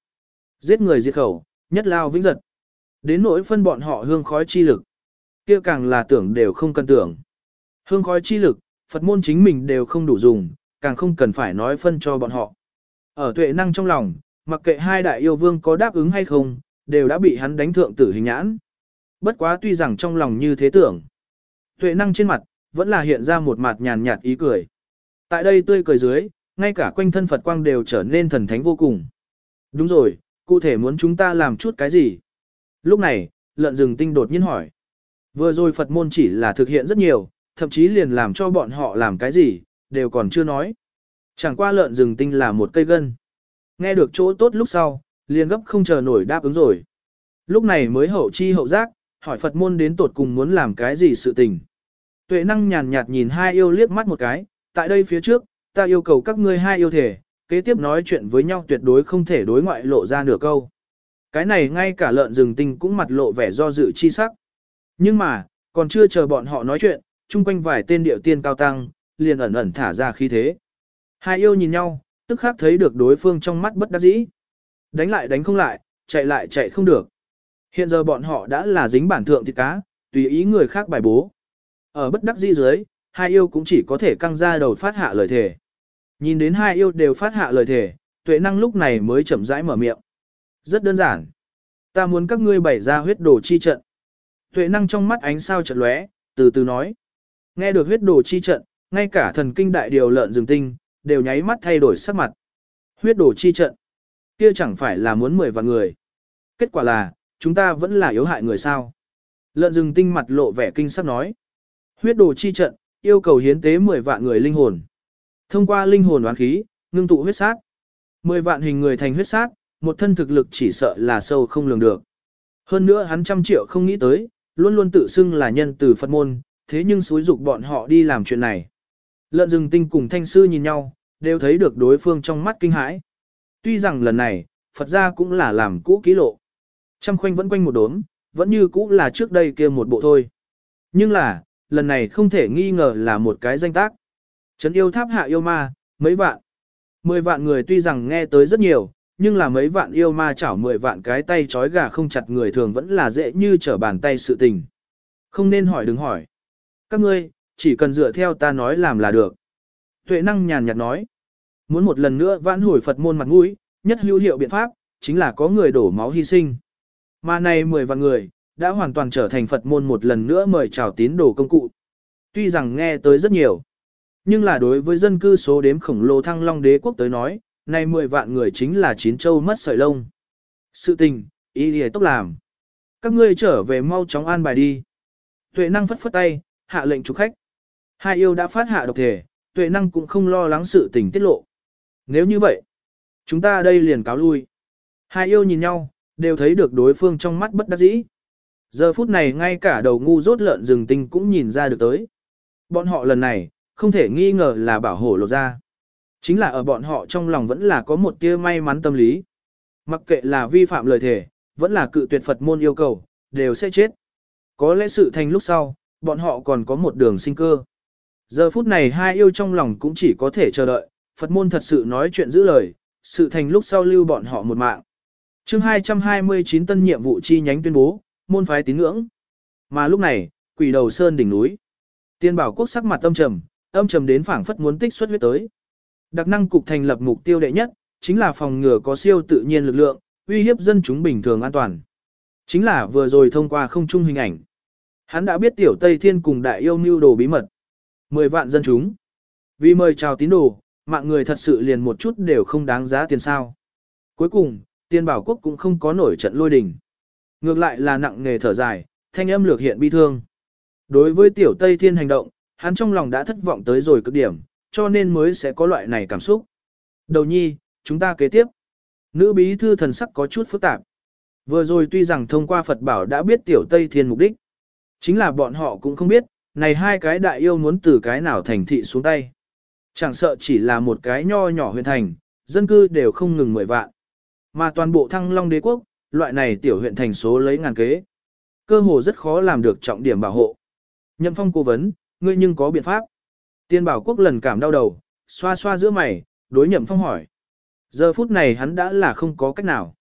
Giết người diệt khẩu, nhất lao vĩnh giật. Đến nỗi phân bọn họ hương khói chi lực. kia càng là tưởng đều không cần tưởng. Hương khói chi lực, Phật môn chính mình đều không đủ dùng, càng không cần phải nói phân cho bọn họ. Ở tuệ năng trong lòng, mặc kệ hai đại yêu vương có đáp ứng hay không, đều đã bị hắn đánh thượng tử hình nhãn. Bất quá tuy rằng trong lòng như thế tưởng. Tuệ năng trên mặt, vẫn là hiện ra một mặt nhàn nhạt ý cười. Tại đây tươi cười dưới, ngay cả quanh thân Phật quang đều trở nên thần thánh vô cùng. Đúng rồi, cụ thể muốn chúng ta làm chút cái gì? Lúc này, lợn rừng tinh đột nhiên hỏi. Vừa rồi Phật môn chỉ là thực hiện rất nhiều, thậm chí liền làm cho bọn họ làm cái gì, đều còn chưa nói. Chẳng qua lợn rừng tinh là một cây gân. Nghe được chỗ tốt lúc sau, liền gấp không chờ nổi đáp ứng rồi. Lúc này mới hậu chi hậu giác, hỏi Phật môn đến tột cùng muốn làm cái gì sự tình. Tuệ năng nhàn nhạt nhìn hai yêu liếc mắt một cái, tại đây phía trước, ta yêu cầu các ngươi hai yêu thể, kế tiếp nói chuyện với nhau tuyệt đối không thể đối ngoại lộ ra nửa câu. Cái này ngay cả lợn rừng tinh cũng mặt lộ vẻ do dự chi sắc. Nhưng mà, còn chưa chờ bọn họ nói chuyện, chung quanh vài tên điệu tiên cao tăng, liền ẩn ẩn thả ra khí thế. Hai yêu nhìn nhau, tức khắc thấy được đối phương trong mắt bất đắc dĩ. Đánh lại đánh không lại, chạy lại chạy không được. Hiện giờ bọn họ đã là dính bản thượng thịt cá, tùy ý người khác bài bố. Ở bất đắc dĩ dưới, hai yêu cũng chỉ có thể căng ra đầu phát hạ lời thề. Nhìn đến hai yêu đều phát hạ lời thề, tuệ năng lúc này mới chậm rãi mở miệng. Rất đơn giản. Ta muốn các ngươi bày ra huyết đồ chi trận. Tuệ năng trong mắt ánh sao trận lóe, từ từ nói. Nghe được huyết đồ chi trận, ngay cả thần kinh đại điều lợn rừng tinh, đều nháy mắt thay đổi sắc mặt. Huyết đồ chi trận. Kia chẳng phải là muốn mười vạn người. Kết quả là, chúng ta vẫn là yếu hại người sao. Lợn rừng tinh mặt lộ vẻ kinh sắc nói. Huyết đồ chi trận, yêu cầu hiến tế 10 vạn người linh hồn. Thông qua linh hồn oán khí, ngưng tụ huyết sát. 10 vạn hình người thành huyết sát, một thân thực lực chỉ sợ là sâu không lường được. Hơn nữa hắn trăm triệu không nghĩ tới, luôn luôn tự xưng là nhân từ Phật môn, thế nhưng xúi dục bọn họ đi làm chuyện này. Lợn rừng tinh cùng thanh sư nhìn nhau, đều thấy được đối phương trong mắt kinh hãi. Tuy rằng lần này, Phật gia cũng là làm cũ ký lộ. Trăm khoanh vẫn quanh một đốm, vẫn như cũ là trước đây kia một bộ thôi. Nhưng là, lần này không thể nghi ngờ là một cái danh tác. Trấn yêu tháp hạ yêu ma, mấy vạn. Mười vạn người tuy rằng nghe tới rất nhiều, nhưng là mấy vạn yêu ma chảo mười vạn cái tay trói gà không chặt người thường vẫn là dễ như trở bàn tay sự tình. Không nên hỏi đừng hỏi. Các ngươi, chỉ cần dựa theo ta nói làm là được. Tuệ năng nhàn nhạt nói. Muốn một lần nữa vãn hồi Phật môn mặt mũi, nhất hữu hiệu biện pháp, chính là có người đổ máu hy sinh. Mà này mười vạn người, đã hoàn toàn trở thành Phật môn một lần nữa mời chào tín đồ công cụ. Tuy rằng nghe tới rất nhiều, nhưng là đối với dân cư số đếm khổng lồ thăng long đế quốc tới nói, này 10 vạn người chính là chín châu mất sợi lông. Sự tình, ý lìa tốc làm. Các ngươi trở về mau chóng an bài đi. Tuệ năng phất phất tay, hạ lệnh chủ khách. Hai yêu đã phát hạ độc thể, tuệ năng cũng không lo lắng sự tình tiết lộ. Nếu như vậy, chúng ta đây liền cáo lui. Hai yêu nhìn nhau, đều thấy được đối phương trong mắt bất đắc dĩ. Giờ phút này ngay cả đầu ngu rốt lợn rừng tinh cũng nhìn ra được tới. Bọn họ lần này, không thể nghi ngờ là bảo hổ lột ra. Chính là ở bọn họ trong lòng vẫn là có một tia may mắn tâm lý. Mặc kệ là vi phạm lời thề, vẫn là cự tuyệt Phật môn yêu cầu, đều sẽ chết. Có lẽ sự thành lúc sau, bọn họ còn có một đường sinh cơ. Giờ phút này hai yêu trong lòng cũng chỉ có thể chờ đợi, Phật môn thật sự nói chuyện giữ lời, sự thành lúc sau lưu bọn họ một mạng chương 229 tân nhiệm vụ chi nhánh tuyên bố, môn phái tín ngưỡng. Mà lúc này, quỷ đầu sơn đỉnh núi. Tiên bảo quốc sắc mặt âm trầm, âm trầm đến phảng phất muốn tích xuất huyết tới. Đặc năng cục thành lập mục tiêu đệ nhất, chính là phòng ngừa có siêu tự nhiên lực lượng, uy hiếp dân chúng bình thường an toàn. Chính là vừa rồi thông qua không trung hình ảnh. Hắn đã biết tiểu Tây Thiên cùng đại yêu mưu đồ bí mật. Mười vạn dân chúng. Vì mời chào tín đồ, mạng người thật sự liền một chút đều không đáng giá tiền sao. Cuối cùng, tiên bảo quốc cũng không có nổi trận lôi đình. Ngược lại là nặng nghề thở dài, thanh âm lược hiện bi thương. Đối với tiểu Tây Thiên hành động, hắn trong lòng đã thất vọng tới rồi cực điểm, cho nên mới sẽ có loại này cảm xúc. Đầu nhi, chúng ta kế tiếp. Nữ bí thư thần sắc có chút phức tạp. Vừa rồi tuy rằng thông qua Phật bảo đã biết tiểu Tây Thiên mục đích. Chính là bọn họ cũng không biết, này hai cái đại yêu muốn từ cái nào thành thị xuống tay. Chẳng sợ chỉ là một cái nho nhỏ huyện thành, dân cư đều không ngừng mười vạn. Mà toàn bộ thăng long đế quốc, loại này tiểu huyện thành số lấy ngàn kế. Cơ hồ rất khó làm được trọng điểm bảo hộ. Nhậm phong cố vấn, ngươi nhưng có biện pháp. Tiên bảo quốc lần cảm đau đầu, xoa xoa giữa mày, đối nhậm phong hỏi. Giờ phút này hắn đã là không có cách nào.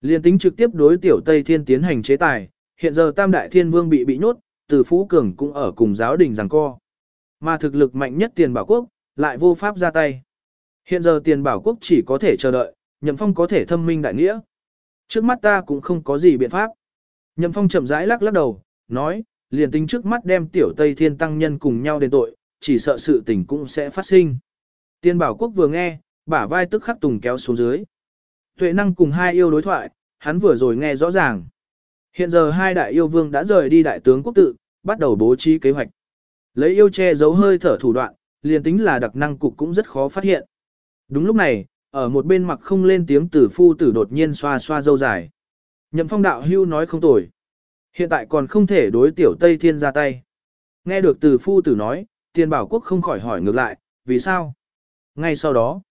Liên tính trực tiếp đối tiểu Tây Thiên tiến hành chế tài, hiện giờ Tam Đại Thiên Vương bị bị nhốt, từ Phú Cường cũng ở cùng giáo đình giằng co. Mà thực lực mạnh nhất tiền bảo quốc, lại vô pháp ra tay. Hiện giờ tiền bảo quốc chỉ có thể chờ đợi, nhậm phong có thể thâm minh đại nghĩa. Trước mắt ta cũng không có gì biện pháp. Nhậm phong chậm rãi lắc lắc đầu, nói, liền tính trước mắt đem tiểu Tây Thiên Tăng Nhân cùng nhau đến tội, chỉ sợ sự tình cũng sẽ phát sinh. Tiên bảo quốc vừa nghe, bả vai tức khắc tùng kéo xuống dưới. Tuệ năng cùng hai yêu đối thoại, hắn vừa rồi nghe rõ ràng. Hiện giờ hai đại yêu vương đã rời đi đại tướng quốc tự, bắt đầu bố trí kế hoạch. Lấy yêu che giấu hơi thở thủ đoạn, liền tính là đặc năng cục cũng rất khó phát hiện. Đúng lúc này, ở một bên mặc không lên tiếng tử phu tử đột nhiên xoa xoa dâu dài. Nhậm phong đạo hưu nói không tồi. Hiện tại còn không thể đối tiểu Tây Thiên ra tay. Nghe được từ phu tử nói, tiên bảo quốc không khỏi hỏi ngược lại, vì sao? Ngay sau đó,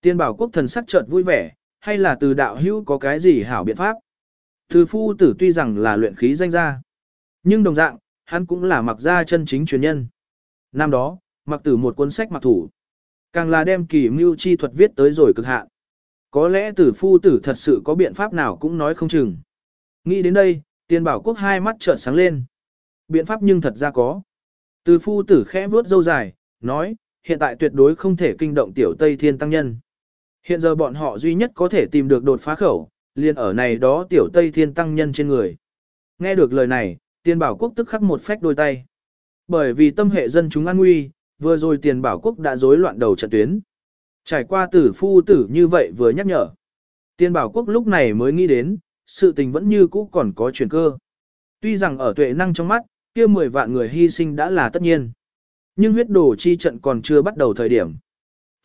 tiên bảo quốc thần sắc chợt vui vẻ, hay là từ đạo hữu có cái gì hảo biện pháp? Từ phu tử tuy rằng là luyện khí danh gia, nhưng đồng dạng, hắn cũng là mặc gia chân chính truyền nhân. Năm đó, mặc tử một cuốn sách mặc thủ, càng là đem kỳ mưu chi thuật viết tới rồi cực hạn. Có lẽ tử phu tử thật sự có biện pháp nào cũng nói không chừng. Nghĩ đến đây, tiên bảo quốc hai mắt trợn sáng lên. Biện pháp nhưng thật ra có. Từ phu tử khẽ vuốt dâu dài, nói, hiện tại tuyệt đối không thể kinh động tiểu Tây Thiên Tăng Nhân. Hiện giờ bọn họ duy nhất có thể tìm được đột phá khẩu, liền ở này đó tiểu Tây Thiên Tăng Nhân trên người. Nghe được lời này, tiền bảo quốc tức khắc một phách đôi tay. Bởi vì tâm hệ dân chúng an nguy, vừa rồi tiền bảo quốc đã rối loạn đầu trận tuyến. Trải qua tử phu tử như vậy vừa nhắc nhở. Tiền bảo quốc lúc này mới nghĩ đến, sự tình vẫn như cũ còn có chuyển cơ. Tuy rằng ở tuệ năng trong mắt, kia 10 vạn người hy sinh đã là tất nhiên. Nhưng huyết đồ chi trận còn chưa bắt đầu thời điểm.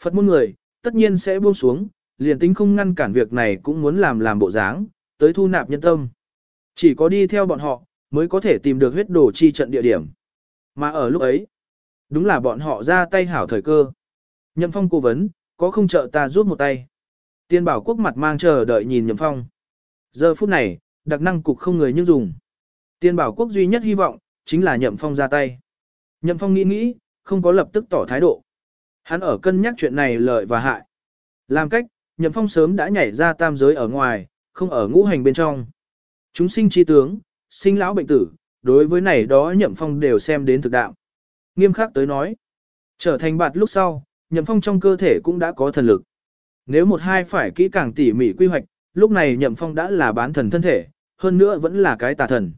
Phật môn người, tất nhiên sẽ buông xuống, liền tính không ngăn cản việc này cũng muốn làm làm bộ dáng, tới thu nạp nhân tâm. Chỉ có đi theo bọn họ, mới có thể tìm được huyết đồ chi trận địa điểm. Mà ở lúc ấy, đúng là bọn họ ra tay hảo thời cơ. Nhậm phong cố vấn, có không trợ ta giúp một tay. Tiên bảo quốc mặt mang chờ đợi nhìn nhậm phong. Giờ phút này, đặc năng cục không người nhưng dùng. Tiên bảo quốc duy nhất hy vọng, chính là nhậm phong ra tay. Nhậm phong nghĩ nghĩ, không có lập tức tỏ thái độ. Hắn ở cân nhắc chuyện này lợi và hại. Làm cách, nhậm phong sớm đã nhảy ra tam giới ở ngoài, không ở ngũ hành bên trong. Chúng sinh chi tướng, sinh lão bệnh tử, đối với này đó nhậm phong đều xem đến thực đạo. Nghiêm khắc tới nói, trở thành bạt lúc sau, nhậm phong trong cơ thể cũng đã có thần lực. Nếu một hai phải kỹ càng tỉ mỉ quy hoạch, lúc này nhậm phong đã là bán thần thân thể, hơn nữa vẫn là cái tà thần.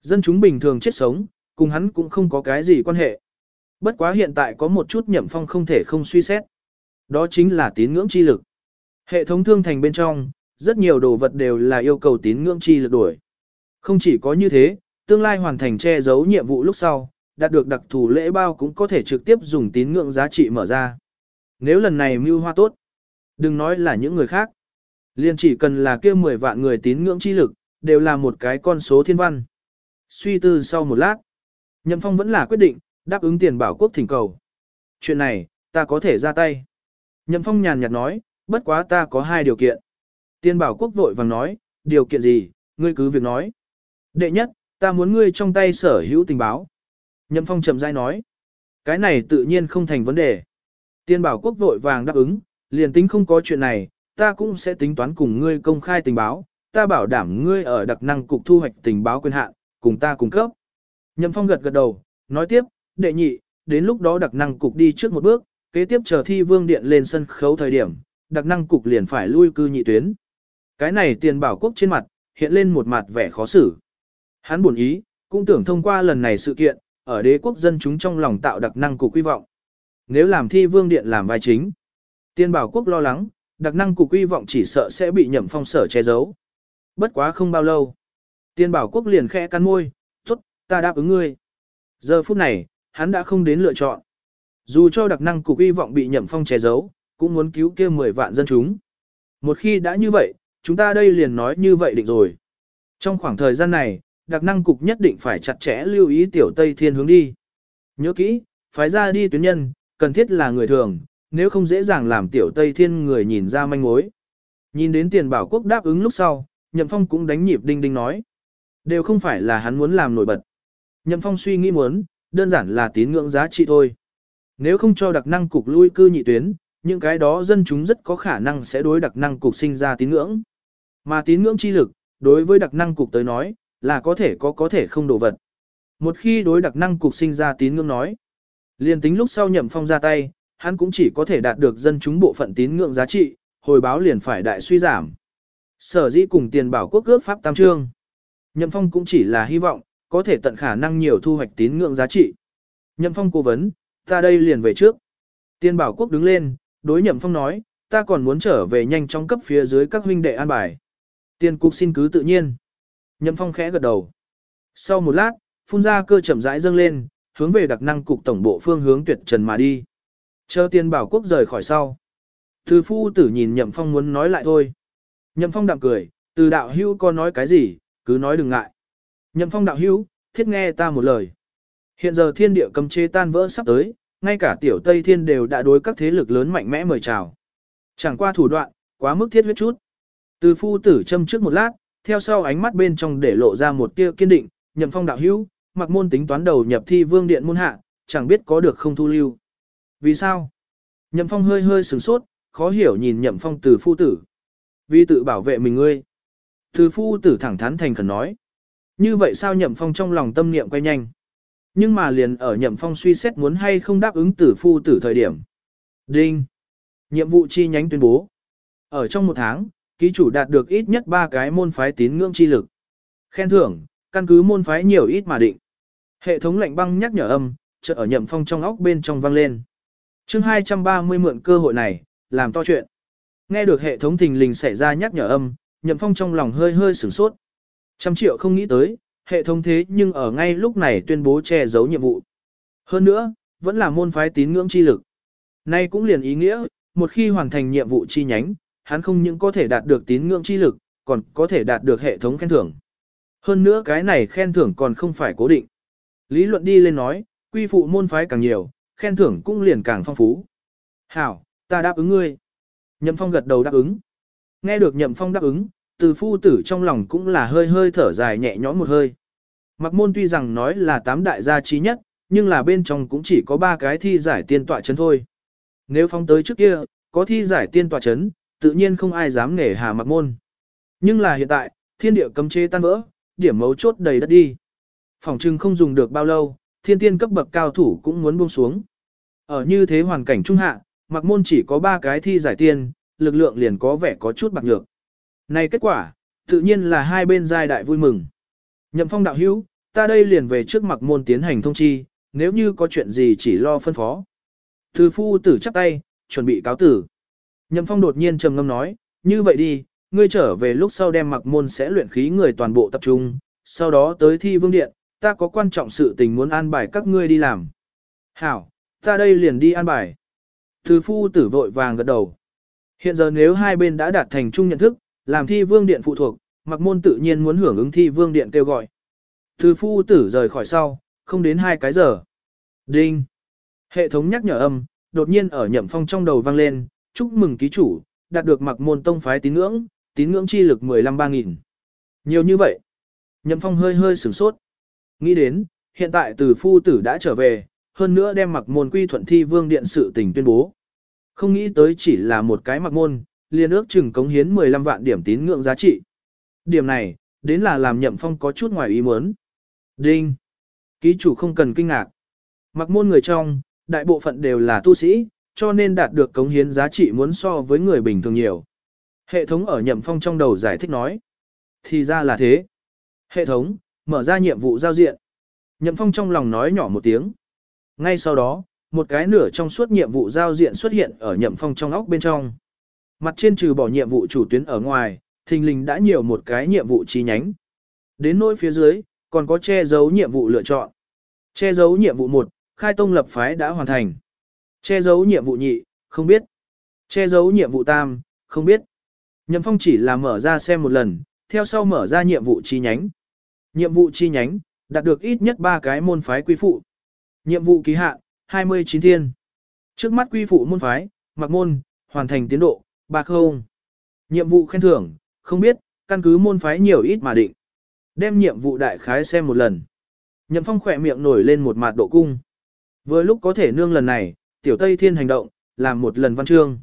Dân chúng bình thường chết sống, cùng hắn cũng không có cái gì quan hệ. Bất quá hiện tại có một chút nhậm phong không thể không suy xét. Đó chính là tín ngưỡng chi lực. Hệ thống thương thành bên trong, rất nhiều đồ vật đều là yêu cầu tín ngưỡng chi lực đuổi. Không chỉ có như thế, tương lai hoàn thành che giấu nhiệm vụ lúc sau, đạt được đặc thù lễ bao cũng có thể trực tiếp dùng tín ngưỡng giá trị mở ra. Nếu lần này mưu hoa tốt, đừng nói là những người khác. Liên chỉ cần là kia 10 vạn người tín ngưỡng chi lực, đều là một cái con số thiên văn. Suy tư sau một lát, Nhậm Phong vẫn là quyết định, đáp ứng tiền bảo quốc thỉnh cầu. Chuyện này, ta có thể ra tay. Nhậm Phong nhàn nhạt nói, bất quá ta có hai điều kiện. Tiền bảo quốc vội vàng nói, điều kiện gì, ngươi cứ việc nói. Đệ nhất, ta muốn ngươi trong tay sở hữu tình báo. Nhậm Phong chậm rãi nói, cái này tự nhiên không thành vấn đề. Tiên bảo quốc vội vàng đáp ứng, liền tính không có chuyện này, ta cũng sẽ tính toán cùng ngươi công khai tình báo, ta bảo đảm ngươi ở đặc năng cục thu hoạch tình báo quyền hạn, cùng ta cung cấp. Nhậm Phong gật gật đầu, nói tiếp, đệ nhị, đến lúc đó đặc năng cục đi trước một bước, kế tiếp chờ thi vương điện lên sân khấu thời điểm, đặc năng cục liền phải lui cư nhị tuyến. Cái này tiền bảo quốc trên mặt, hiện lên một mặt vẻ khó xử. Hắn buồn ý, cũng tưởng thông qua lần này sự kiện, ở đế quốc dân chúng trong lòng tạo đặc năng cục quy vọng. Nếu làm thi vương điện làm vai chính, tiên bảo quốc lo lắng, đặc năng cục quy vọng chỉ sợ sẽ bị nhậm phong sở che giấu. Bất quá không bao lâu. Tiên bảo quốc liền khẽ cắn môi, tốt, ta đáp ứng ngươi. Giờ phút này, hắn đã không đến lựa chọn. Dù cho đặc năng cục quy vọng bị nhậm phong che giấu, cũng muốn cứu kia 10 vạn dân chúng. Một khi đã như vậy, chúng ta đây liền nói như vậy định rồi. Trong khoảng thời gian này, đặc năng cục nhất định phải chặt chẽ lưu ý tiểu Tây Thiên hướng đi. Nhớ kỹ, phái ra đi tuyến nhân, cần thiết là người thường, nếu không dễ dàng làm tiểu Tây Thiên người nhìn ra manh mối. Nhìn đến tiền bảo quốc đáp ứng lúc sau, Nhậm Phong cũng đánh nhịp đinh đinh nói. Đều không phải là hắn muốn làm nổi bật. Nhậm Phong suy nghĩ muốn, đơn giản là tín ngưỡng giá trị thôi. Nếu không cho đặc năng cục lui cư nhị tuyến, những cái đó dân chúng rất có khả năng sẽ đối đặc năng cục sinh ra tín ngưỡng. Mà tín ngưỡng chi lực, đối với đặc năng cục tới nói, là có thể có có thể không đổ vật. Một khi đối đặc năng cục sinh ra tín ngưỡng nói, liền tính lúc sau nhậm phong ra tay, hắn cũng chỉ có thể đạt được dân chúng bộ phận tín ngưỡng giá trị, hồi báo liền phải đại suy giảm. Sở dĩ cùng tiền bảo quốc ước pháp tam trương. Nhậm Phong cũng chỉ là hy vọng, có thể tận khả năng nhiều thu hoạch tín ngưỡng giá trị. Nhậm Phong cố vấn, ta đây liền về trước. Tiền bảo quốc đứng lên, đối Nhậm Phong nói, ta còn muốn trở về nhanh trong cấp phía dưới các huynh đệ an bài. Tiền cục xin cứ tự nhiên. Nhậm Phong khẽ gật đầu. Sau một lát, phun ra cơ chậm rãi dâng lên, hướng về đặc năng cục tổng bộ phương hướng tuyệt trần mà đi. Chờ tiền bảo quốc rời khỏi sau. Thư phu tử nhìn Nhậm Phong muốn nói lại thôi. Nhậm phong đạm cười, từ đạo hữu có nói cái gì, cứ nói đừng ngại. Nhậm phong đạo hữu, thiết nghe ta một lời. Hiện giờ thiên địa cầm chế tan vỡ sắp tới, ngay cả tiểu Tây Thiên đều đã đối các thế lực lớn mạnh mẽ mời chào. Chẳng qua thủ đoạn, quá mức thiết huyết chút. Từ phu tử châm trước một lát, theo sau ánh mắt bên trong để lộ ra một tia kiên định, nhậm phong đạo hữu, mặc môn tính toán đầu nhập thi vương điện môn hạ, chẳng biết có được không thu lưu. Vì sao? Nhậm phong hơi hơi sửng sốt, khó hiểu nhìn nhậm phong từ phu tử. Vì tự bảo vệ mình ngươi. Từ phu tử thẳng thắn thành khẩn nói. Như vậy sao nhậm phong trong lòng tâm niệm quay nhanh. Nhưng mà liền ở nhậm phong suy xét muốn hay không đáp ứng tử phu tử thời điểm. Đinh. Nhiệm vụ chi nhánh tuyên bố. Ở trong một tháng, ký chủ đạt được ít nhất 3 cái môn phái tín ngưỡng chi lực. Khen thưởng, căn cứ môn phái nhiều ít mà định. Hệ thống lệnh băng nhắc nhở âm, chợt ở nhậm phong trong óc bên trong vang lên. chương 230 mượn cơ hội này, làm to chuyện. Nghe được hệ thống thình lình xảy ra nhắc nhở âm, Nhậm Phong trong lòng hơi hơi sửng sốt. Trăm triệu không nghĩ tới, hệ thống thế nhưng ở ngay lúc này tuyên bố che giấu nhiệm vụ. Hơn nữa, vẫn là môn phái tín ngưỡng chi lực. Nay cũng liền ý nghĩa, một khi hoàn thành nhiệm vụ chi nhánh, hắn không những có thể đạt được tín ngưỡng chi lực, còn có thể đạt được hệ thống khen thưởng. Hơn nữa cái này khen thưởng còn không phải cố định. Lý luận đi lên nói, quy phụ môn phái càng nhiều, khen thưởng cũng liền càng phong phú. Hảo, ta đáp ứng ngươi. Nhậm Phong gật đầu đáp ứng. Nghe được Nhậm Phong đáp ứng, từ phu tử trong lòng cũng là hơi hơi thở dài nhẹ nhõm một hơi. Mặc môn tuy rằng nói là tám đại gia trí nhất, nhưng là bên trong cũng chỉ có ba cái thi giải tiên tọa chấn thôi. Nếu phong tới trước kia, có thi giải tiên tọa chấn, tự nhiên không ai dám nể hà mặc môn. Nhưng là hiện tại, thiên địa cấm chế tan vỡ, điểm mấu chốt đầy đất đi. Phòng trưng không dùng được bao lâu, thiên tiên cấp bậc cao thủ cũng muốn buông xuống. Ở như thế hoàn cảnh trung hạ, mặc môn chỉ có 3 cái thi giải tiên, lực lượng liền có vẻ có chút bạc nhược. Này kết quả, tự nhiên là hai bên giai đại vui mừng. Nhậm phong đạo hữu, ta đây liền về trước mặc môn tiến hành thông chi, nếu như có chuyện gì chỉ lo phân phó. Thư phu tử chắp tay, chuẩn bị cáo tử. Nhậm phong đột nhiên trầm ngâm nói, như vậy đi, ngươi trở về lúc sau đem mặc môn sẽ luyện khí người toàn bộ tập trung, sau đó tới thi vương điện, ta có quan trọng sự tình muốn an bài các ngươi đi làm. Hảo, ta đây liền đi an bài. Từ phu tử vội vàng gật đầu. Hiện giờ nếu hai bên đã đạt thành chung nhận thức, làm thi vương điện phụ thuộc, mặc môn tự nhiên muốn hưởng ứng thi vương điện kêu gọi. Từ phu tử rời khỏi sau, không đến hai cái giờ. Đinh. Hệ thống nhắc nhở âm, đột nhiên ở nhậm phong trong đầu vang lên, chúc mừng ký chủ, đạt được mặc môn tông phái tín ngưỡng, tín ngưỡng chi lực 15-3 nghìn. Nhiều như vậy. Nhậm phong hơi hơi sửng sốt. Nghĩ đến, hiện tại từ phu tử đã trở về, hơn nữa đem mặc môn quy thuận thi vương điện sự tình tuyên bố. Không nghĩ tới chỉ là một cái mặc môn, liền ước chừng cống hiến 15 vạn điểm tín ngưỡng giá trị. Điểm này, đến là làm nhậm phong có chút ngoài ý muốn. Đinh. Ký chủ không cần kinh ngạc. Mặc môn người trong, đại bộ phận đều là tu sĩ, cho nên đạt được cống hiến giá trị muốn so với người bình thường nhiều. Hệ thống ở nhậm phong trong đầu giải thích nói. Thì ra là thế. Hệ thống, mở ra nhiệm vụ giao diện. Nhậm phong trong lòng nói nhỏ một tiếng. Ngay sau đó, một cái nửa trong suốt nhiệm vụ giao diện xuất hiện ở nhậm phong trong óc bên trong. Mặt trên trừ bỏ nhiệm vụ chủ tuyến ở ngoài, thình lình đã nhiều một cái nhiệm vụ chi nhánh. Đến nỗi phía dưới, còn có che giấu nhiệm vụ lựa chọn. Che giấu nhiệm vụ 1, khai tông lập phái đã hoàn thành. Che giấu nhiệm vụ nhị, không biết. Che giấu nhiệm vụ tam, không biết. Nhậm phong chỉ là mở ra xem một lần, theo sau mở ra nhiệm vụ chi nhánh. Nhiệm vụ chi nhánh, đạt được ít nhất 3 cái môn phái quy phụ. Nhiệm vụ ký hạn, 29 thiên. Trước mắt quy phụ môn phái, mặc môn, hoàn thành tiến độ, ba không. Nhiệm vụ khen thưởng, không biết, căn cứ môn phái nhiều ít mà định. Đem nhiệm vụ đại khái xem một lần. Nhậm phong khỏe miệng nổi lên một mặt độ cung. Vừa lúc có thể nương lần này, tiểu Tây Thiên hành động, làm một lần văn chương.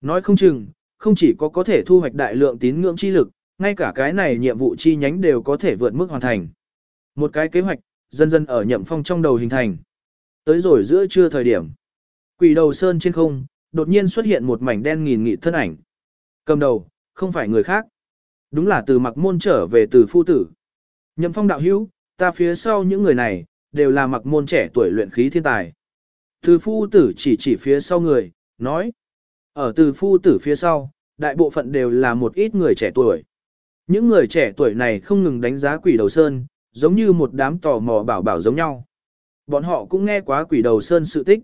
Nói không chừng, không chỉ có có thể thu hoạch đại lượng tín ngưỡng chi lực, ngay cả cái này nhiệm vụ chi nhánh đều có thể vượt mức hoàn thành. Một cái kế hoạch, dần dần ở nhậm phong trong đầu hình thành. Tới rồi giữa trưa thời điểm. Quỷ đầu sơn trên không, đột nhiên xuất hiện một mảnh đen nghìn nghị thân ảnh. Cầm đầu, không phải người khác. Đúng là từ mặc môn trở về từ phu tử. Nhậm phong đạo hữu, ta phía sau những người này, đều là mặc môn trẻ tuổi luyện khí thiên tài. Từ phu tử chỉ chỉ phía sau người, nói. Ở từ phu tử phía sau, đại bộ phận đều là một ít người trẻ tuổi. Những người trẻ tuổi này không ngừng đánh giá quỷ đầu sơn, giống như một đám tò mò bảo bảo giống nhau. Bọn họ cũng nghe quá quỷ đầu sơn sự tích.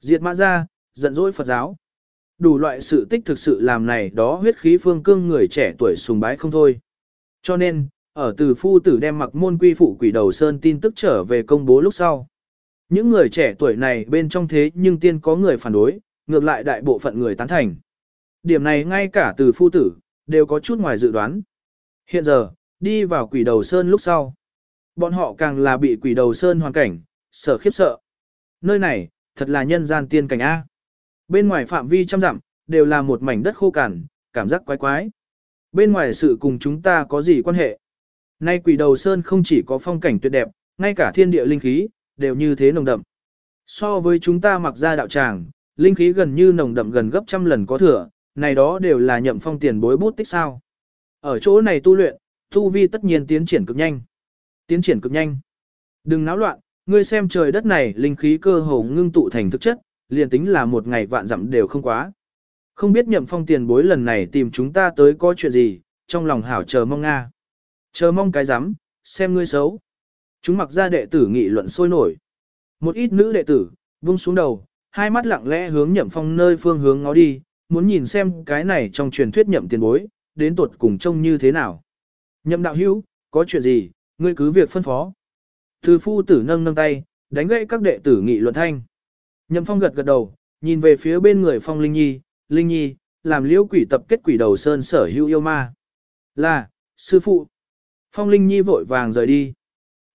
Diệt mã ra, giận dỗi Phật giáo. Đủ loại sự tích thực sự làm này đó huyết khí phương cương người trẻ tuổi sùng bái không thôi. Cho nên, ở từ phu tử đem mặc môn quy phụ quỷ đầu sơn tin tức trở về công bố lúc sau. Những người trẻ tuổi này bên trong thế nhưng tiên có người phản đối, ngược lại đại bộ phận người tán thành. Điểm này ngay cả từ phu tử, đều có chút ngoài dự đoán. Hiện giờ, đi vào quỷ đầu sơn lúc sau. Bọn họ càng là bị quỷ đầu sơn hoàn cảnh, sợ khiếp sợ. Nơi này, thật là nhân gian tiên cảnh A. Bên ngoài phạm vi trăm dặm, đều là một mảnh đất khô cằn, cảm giác quái quái. Bên ngoài sự cùng chúng ta có gì quan hệ? Nay quỷ đầu sơn không chỉ có phong cảnh tuyệt đẹp, ngay cả thiên địa linh khí, đều như thế nồng đậm. So với chúng ta mặc ra đạo tràng, linh khí gần như nồng đậm gần gấp trăm lần có thừa, này đó đều là nhậm phong tiền bối bút tích sao. Ở chỗ này tu luyện, tu vi tất nhiên tiến triển cực nhanh. Tiến triển cực nhanh. Đừng náo loạn, ngươi xem trời đất này linh khí cơ hồ ngưng tụ thành thực chất, liền tính là một ngày vạn dặm đều không quá. Không biết nhậm phong tiền bối lần này tìm chúng ta tới có chuyện gì, trong lòng hảo chờ mong Nga. Chờ mong cái rắm xem ngươi xấu. Chúng mặc ra đệ tử nghị luận sôi nổi. Một ít nữ đệ tử, vung xuống đầu, hai mắt lặng lẽ hướng nhậm phong nơi phương hướng ngó đi, muốn nhìn xem cái này trong truyền thuyết nhậm tiền bối, đến tuột cùng trông như thế nào. Nhậm đạo hữu, có chuyện gì, ngươi cứ việc phân phó. Thư phu tử nâng nâng tay, đánh gãy các đệ tử nghị luận thanh. Nhậm phong gật gật đầu, nhìn về phía bên người phong Linh Nhi, Linh Nhi, làm liễu quỷ tập kết quỷ đầu sơn sở hữu yêu ma. Là, sư phụ. Phong Linh Nhi vội vàng rời đi.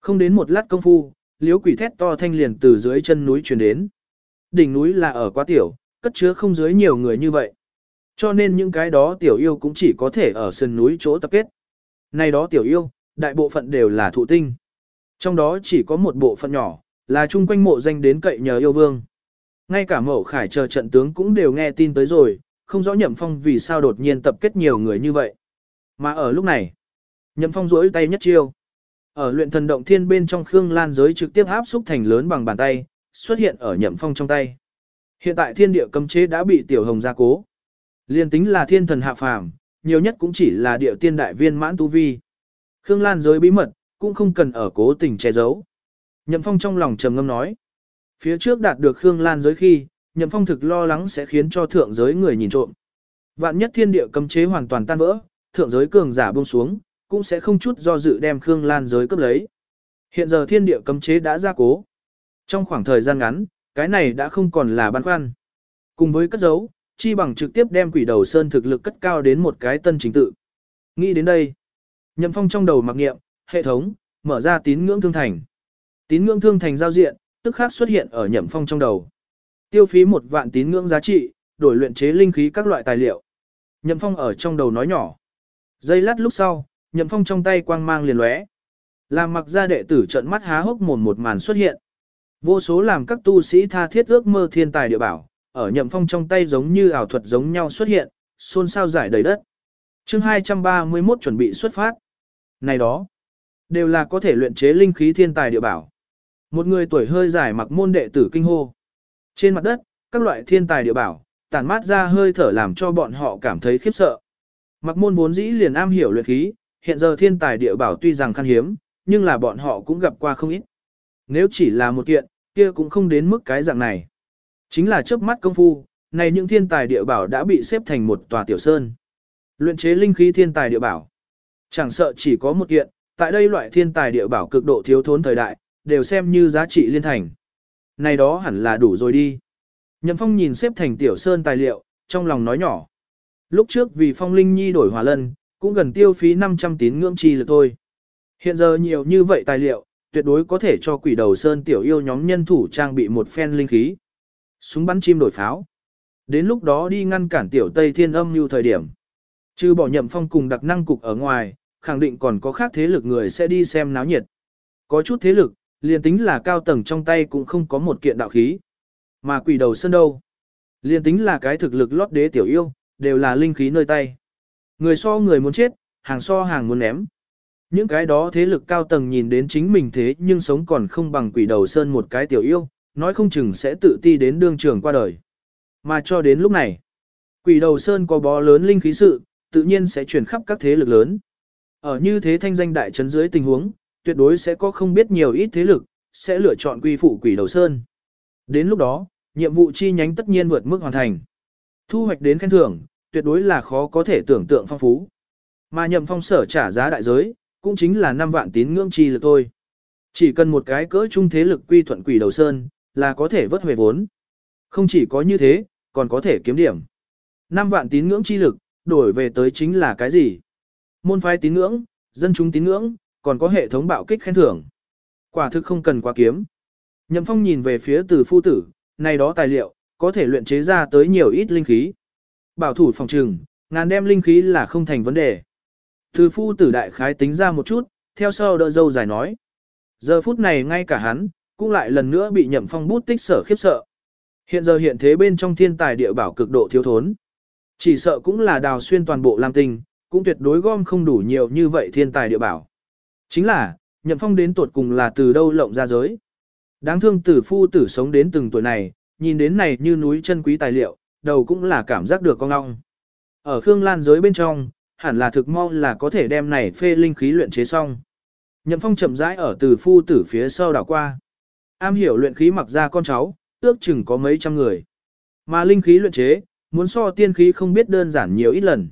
Không đến một lát công phu, liễu quỷ thét to thanh liền từ dưới chân núi truyền đến. Đỉnh núi là ở quá tiểu, cất chứa không dưới nhiều người như vậy. Cho nên những cái đó tiểu yêu cũng chỉ có thể ở sườn núi chỗ tập kết. Này đó tiểu yêu, đại bộ phận đều là thụ tinh. Trong đó chỉ có một bộ phận nhỏ, là chung quanh mộ danh đến cậy nhờ yêu vương. Ngay cả mẫu khải chờ trận tướng cũng đều nghe tin tới rồi, không rõ nhậm phong vì sao đột nhiên tập kết nhiều người như vậy. Mà ở lúc này, nhậm phong rỗi tay nhất chiêu. Ở luyện thần động thiên bên trong Khương Lan giới trực tiếp áp xúc thành lớn bằng bàn tay, xuất hiện ở nhậm phong trong tay. Hiện tại thiên địa cấm chế đã bị tiểu hồng gia cố. Liên tính là thiên thần hạ phàm, nhiều nhất cũng chỉ là địa tiên đại viên mãn tu vi. Khương Lan giới bí mật, cũng không cần ở cố tình che giấu. Nhậm Phong trong lòng trầm ngâm nói. Phía trước đạt được Khương Lan giới khi, Nhậm Phong thực lo lắng sẽ khiến cho thượng giới người nhìn trộm. Vạn nhất thiên địa cấm chế hoàn toàn tan vỡ, thượng giới cường giả buông xuống, cũng sẽ không chút do dự đem Khương Lan giới cấp lấy. Hiện giờ thiên địa cấm chế đã ra cố. Trong khoảng thời gian ngắn, cái này đã không còn là băn khoăn. Cùng với cất giấu, chi bằng trực tiếp đem quỷ đầu sơn thực lực cất cao đến một cái tân chính tự. Nghĩ đến đây, Nhậm Phong trong đầu mặc nghiệm, hệ thống, mở ra tín ngưỡng thương thành. Tín ngưỡng thương thành giao diện, tức khác xuất hiện ở Nhậm Phong trong đầu. Tiêu phí một vạn tín ngưỡng giá trị, đổi luyện chế linh khí các loại tài liệu. Nhậm Phong ở trong đầu nói nhỏ. Giây lát lúc sau, Nhậm Phong trong tay quang mang liền lóe. Làm mặc ra đệ tử trận mắt há hốc mồm một màn xuất hiện. Vô số làm các tu sĩ tha thiết ước mơ thiên tài địa bảo, ở Nhậm Phong trong tay giống như ảo thuật giống nhau xuất hiện, xôn xao giải đầy đất. Chương 231 chuẩn bị xuất phát. Này đó, đều là có thể luyện chế linh khí thiên tài địa bảo. Một người tuổi hơi dài mặc môn đệ tử kinh hô. Trên mặt đất, các loại thiên tài địa bảo, tản mát ra hơi thở làm cho bọn họ cảm thấy khiếp sợ. Mặc môn vốn dĩ liền am hiểu luyện khí, hiện giờ thiên tài địa bảo tuy rằng khan hiếm, nhưng là bọn họ cũng gặp qua không ít. Nếu chỉ là một kiện, kia cũng không đến mức cái dạng này. Chính là chớp mắt công phu, này những thiên tài địa bảo đã bị xếp thành một tòa tiểu sơn. Luyện chế linh khí thiên tài địa bảo. Chẳng sợ chỉ có một kiện, tại đây loại thiên tài địa bảo cực độ thiếu thốn thời đại, đều xem như giá trị liên thành. Này đó hẳn là đủ rồi đi. Nhậm Phong nhìn xếp thành tiểu sơn tài liệu, trong lòng nói nhỏ. Lúc trước vì Phong Linh Nhi đổi hòa lân, cũng gần tiêu phí 500 tín ngưỡng chi lực thôi. Hiện giờ nhiều như vậy tài liệu, tuyệt đối có thể cho quỷ đầu sơn tiểu yêu nhóm nhân thủ trang bị một phen linh khí. Súng bắn chim đổi pháo. Đến lúc đó đi ngăn cản tiểu Tây Thiên âm như thời điểm. Trừ bỏ nhậm phong cùng đặc năng cục ở ngoài, khẳng định còn có khác thế lực người sẽ đi xem náo nhiệt. Có chút thế lực, liền tính là cao tầng trong tay cũng không có một kiện đạo khí. Mà quỷ đầu sơn đâu? Liền tính là cái thực lực lót đế tiểu yêu, đều là linh khí nơi tay. Người so người muốn chết, hàng so hàng muốn ném. Những cái đó thế lực cao tầng nhìn đến chính mình thế nhưng sống còn không bằng quỷ đầu sơn một cái tiểu yêu, nói không chừng sẽ tự ti đến đương trường qua đời. Mà cho đến lúc này, quỷ đầu sơn có bó lớn linh khí sự, tự nhiên sẽ chuyển khắp các thế lực lớn. Ở như thế thanh danh đại trấn dưới tình huống, tuyệt đối sẽ có không biết nhiều ít thế lực, sẽ lựa chọn quy phụ quỷ đầu sơn. Đến lúc đó, nhiệm vụ chi nhánh tất nhiên vượt mức hoàn thành. Thu hoạch đến khen thưởng, tuyệt đối là khó có thể tưởng tượng phong phú. Mà nhậm phong sở trả giá đại giới, cũng chính là 5 vạn tín ngưỡng chi lực thôi. Chỉ cần một cái cỡ trung thế lực quy thuận quỷ đầu sơn, là có thể vớt về vốn. Không chỉ có như thế, còn có thể kiếm điểm. 5 vạn tín ngưỡng chi lực, đổi về tới chính là cái gì? Môn phái tín ngưỡng, dân chúng tín ngưỡng, còn có hệ thống bạo kích khen thưởng. Quả thực không cần quá kiếm. Nhậm Phong nhìn về phía từ phu tử, này đó tài liệu, có thể luyện chế ra tới nhiều ít linh khí. Bảo thủ phòng trừng, ngàn đem linh khí là không thành vấn đề. Từ phu tử đại khái tính ra một chút, theo sau đỡ dâu dài nói. Giờ phút này ngay cả hắn, cũng lại lần nữa bị nhậm phong bút tích sở khiếp sợ. Hiện giờ hiện thế bên trong thiên tài địa bảo cực độ thiếu thốn. Chỉ sợ cũng là đào xuyên toàn bộ Lam Tinh, cũng tuyệt đối gom không đủ nhiều như vậy thiên tài địa bảo. Chính là, nhậm phong đến tuột cùng là từ đâu lộng ra giới. Đáng thương tử phu tử sống đến từng tuổi này, nhìn đến này như núi chân quý tài liệu, đầu cũng là cảm giác được con ngọng Ở Khương Lan giới bên trong, hẳn là thực mau là có thể đem này phê linh khí luyện chế xong. Nhậm phong chậm rãi ở từ phu tử phía sau đảo qua. Am hiểu luyện khí mặc ra con cháu, ước chừng có mấy trăm người. Mà linh khí luyện chế, muốn so tiên khí không biết đơn giản nhiều ít lần.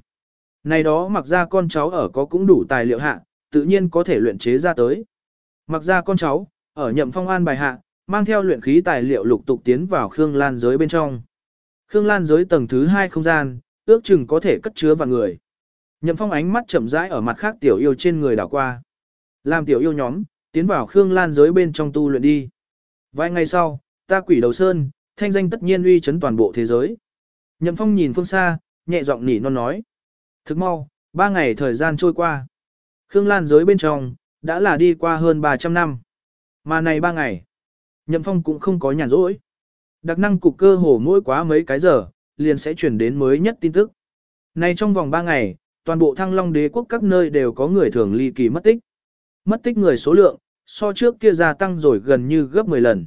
Này đó mặc ra con cháu ở có cũng đủ tài liệu hạ, tự nhiên có thể luyện chế ra tới. Mặc ra con cháu, ở nhậm phong an bài hạ, mang theo luyện khí tài liệu lục tục tiến vào Khương Lan giới bên trong. Khương Lan giới tầng thứ hai không gian, ước chừng có thể cất chứa vào người. Nhậm phong ánh mắt chậm rãi ở mặt khác tiểu yêu trên người đảo qua. Làm tiểu yêu nhóm, tiến vào Khương Lan giới bên trong tu luyện đi. Vài ngày sau, ta quỷ đầu sơn, thanh danh tất nhiên uy chấn toàn bộ thế giới. Nhậm phong nhìn phương xa, nhẹ giọng nỉ non nói. Thức mau, ba ngày thời gian trôi qua. Khương Lan giới bên trong, đã là đi qua hơn 300 năm. Mà này ba ngày, Nhậm phong cũng không có nhàn rỗi. Đặc năng cục cơ hồ mỗi quá mấy cái giờ, liền sẽ chuyển đến mới nhất tin tức. Nay trong vòng 3 ngày, toàn bộ thăng long đế quốc các nơi đều có người thường ly kỳ mất tích. Mất tích người số lượng, so trước kia gia tăng rồi gần như gấp 10 lần.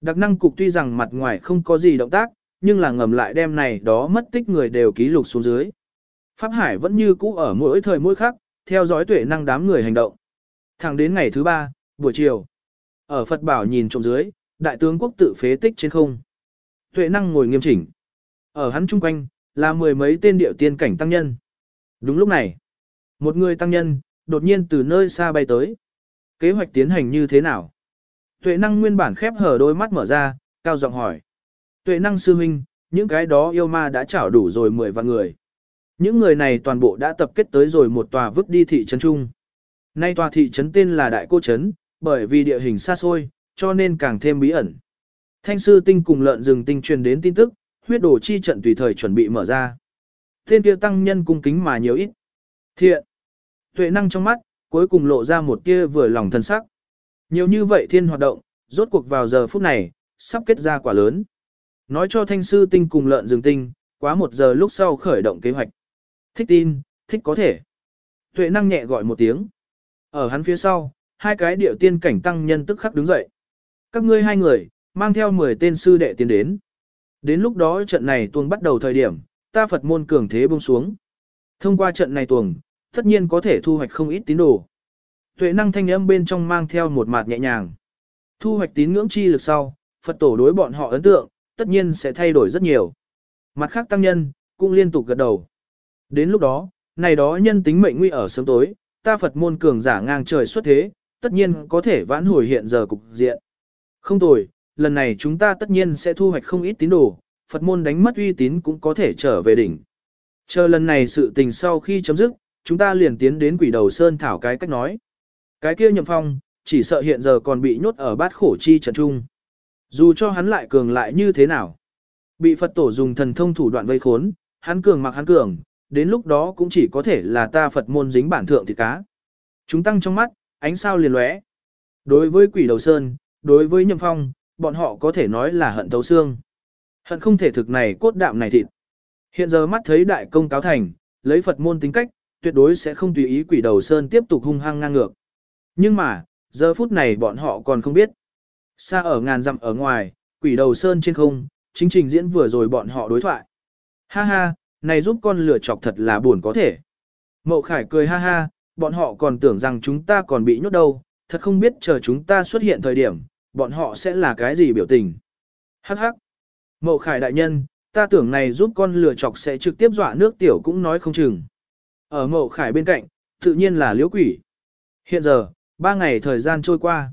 Đặc năng cục tuy rằng mặt ngoài không có gì động tác, nhưng là ngầm lại đem này đó mất tích người đều ký lục xuống dưới. Pháp Hải vẫn như cũ ở mỗi thời mỗi khắc, theo dõi tuệ năng đám người hành động. Thẳng đến ngày thứ ba, buổi chiều. Ở Phật Bảo nhìn trộm dưới, đại tướng quốc tự phế tích trên không. Tuệ năng ngồi nghiêm chỉnh. Ở hắn chung quanh, là mười mấy tên điệu tiên cảnh tăng nhân. Đúng lúc này, một người tăng nhân, đột nhiên từ nơi xa bay tới. Kế hoạch tiến hành như thế nào? Tuệ năng nguyên bản khép hở đôi mắt mở ra, cao giọng hỏi. Tuệ năng sư huynh, những cái đó yêu ma đã chảo đủ rồi mười vạn người. Những người này toàn bộ đã tập kết tới rồi một tòa vứt đi thị trấn chung. Nay tòa thị trấn tên là Đại Cô Trấn, bởi vì địa hình xa xôi, cho nên càng thêm bí ẩn. Thanh sư tinh cùng lợn rừng tinh truyền đến tin tức, huyết đồ chi trận tùy thời chuẩn bị mở ra. Thiên kia tăng nhân cung kính mà nhiều ít. Thiện. Tuệ năng trong mắt, cuối cùng lộ ra một tia vừa lòng thân sắc. Nhiều như vậy thiên hoạt động, rốt cuộc vào giờ phút này, sắp kết ra quả lớn. Nói cho thanh sư tinh cùng lợn rừng tinh, quá một giờ lúc sau khởi động kế hoạch. Thích tin, thích có thể. Tuệ năng nhẹ gọi một tiếng. Ở hắn phía sau, hai cái điệu tiên cảnh tăng nhân tức khắc đứng dậy. Các ngươi hai người, mang theo 10 tên sư đệ tiến đến. Đến lúc đó trận này tuồng bắt đầu thời điểm, ta Phật môn cường thế bông xuống. Thông qua trận này tuồng, tất nhiên có thể thu hoạch không ít tín đồ. Tuệ năng thanh âm bên trong mang theo một mạt nhẹ nhàng. Thu hoạch tín ngưỡng chi lực sau, Phật tổ đối bọn họ ấn tượng, tất nhiên sẽ thay đổi rất nhiều. Mặt khác tăng nhân, cũng liên tục gật đầu. Đến lúc đó, này đó nhân tính mệnh nguy ở sớm tối, ta Phật môn cường giả ngang trời xuất thế, tất nhiên có thể vãn hồi hiện giờ cục diện. Không tồi, lần này chúng ta tất nhiên sẽ thu hoạch không ít tín đồ, Phật môn đánh mất uy tín cũng có thể trở về đỉnh. Chờ lần này sự tình sau khi chấm dứt, chúng ta liền tiến đến quỷ đầu sơn thảo cái cách nói. Cái kia nhậm phong, chỉ sợ hiện giờ còn bị nhốt ở bát khổ chi trận trung. Dù cho hắn lại cường lại như thế nào. Bị Phật tổ dùng thần thông thủ đoạn vây khốn, hắn cường mặc hắn cường, đến lúc đó cũng chỉ có thể là ta Phật môn dính bản thượng thịt cá. Chúng tăng trong mắt, ánh sao liền lóe. Đối với quỷ đầu sơn, đối với nhậm phong, bọn họ có thể nói là hận thấu xương. Hận không thể thực này cốt đạm này thịt. Hiện giờ mắt thấy đại công cáo thành, lấy Phật môn tính cách, tuyệt đối sẽ không tùy ý quỷ đầu sơn tiếp tục hung hăng ngang ngược. Nhưng mà, giờ phút này bọn họ còn không biết. Xa ở ngàn dặm ở ngoài, quỷ đầu sơn trên không, chính trình diễn vừa rồi bọn họ đối thoại. Ha ha, này giúp con lửa chọc thật là buồn có thể. Mậu Khải cười ha ha, bọn họ còn tưởng rằng chúng ta còn bị nhốt đâu, thật không biết chờ chúng ta xuất hiện thời điểm, bọn họ sẽ là cái gì biểu tình. Hắc hắc. Mậu Khải đại nhân, ta tưởng này giúp con lừa chọc sẽ trực tiếp dọa nước tiểu cũng nói không chừng. Ở Mậu Khải bên cạnh, tự nhiên là liễu quỷ. Hiện giờ, ba ngày thời gian trôi qua.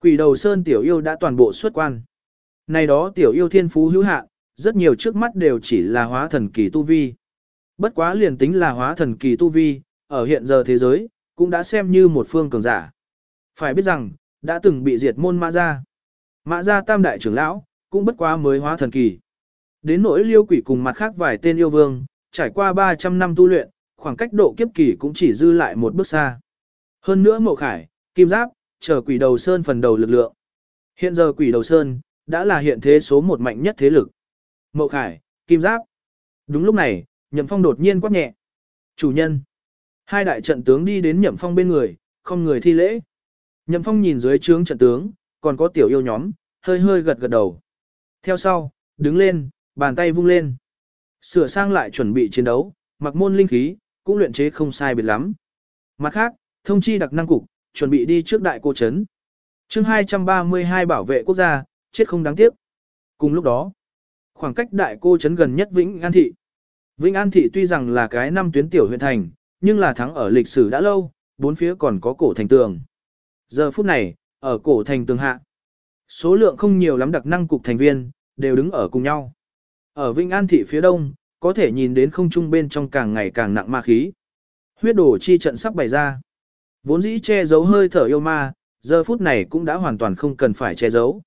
Quỷ đầu sơn tiểu yêu đã toàn bộ xuất quan. Này đó tiểu yêu thiên phú hữu hạn, rất nhiều trước mắt đều chỉ là hóa thần kỳ tu vi. Bất quá liền tính là hóa thần kỳ tu vi, ở hiện giờ thế giới, cũng đã xem như một phương cường giả. Phải biết rằng, đã từng bị diệt môn mã gia. Mã gia tam đại trưởng lão, cũng bất quá mới hóa thần kỳ. Đến nỗi liêu quỷ cùng mặt khác vài tên yêu vương, trải qua 300 năm tu luyện, khoảng cách độ kiếp kỳ cũng chỉ dư lại một bước xa. Hơn nữa mộ khải, kim giáp, chờ quỷ đầu sơn phần đầu lực lượng. Hiện giờ quỷ đầu sơn, đã là hiện thế số một mạnh nhất thế lực. Mộ khải, kim giáp. Đúng lúc này, nhậm phong đột nhiên quát nhẹ. Chủ nhân. Hai đại trận tướng đi đến nhậm phong bên người, không người thi lễ. Nhậm phong nhìn dưới trướng trận tướng, còn có tiểu yêu nhóm, hơi hơi gật gật đầu. Theo sau, đứng lên, bàn tay vung lên. Sửa sang lại chuẩn bị chiến đấu, mặc môn linh khí, cũng luyện chế không sai biệt lắm. Mặt khác, thông chi đặc năng cục, chuẩn bị đi trước đại cô trấn. chương 232 bảo vệ quốc gia, chết không đáng tiếc. Cùng lúc đó, khoảng cách đại cô trấn gần nhất Vĩnh An Thị. Vĩnh An Thị tuy rằng là cái năm tuyến tiểu huyện thành, nhưng là thắng ở lịch sử đã lâu, bốn phía còn có cổ thành tường. Giờ phút này, ở cổ thành tường hạ, số lượng không nhiều lắm đặc năng cục thành viên, đều đứng ở cùng nhau. Ở Vĩnh An Thị phía đông, có thể nhìn đến không trung bên trong càng ngày càng nặng ma khí. Huyết đổ chi trận sắp bày ra. Vốn dĩ che giấu hơi thở yêu ma, giờ phút này cũng đã hoàn toàn không cần phải che giấu.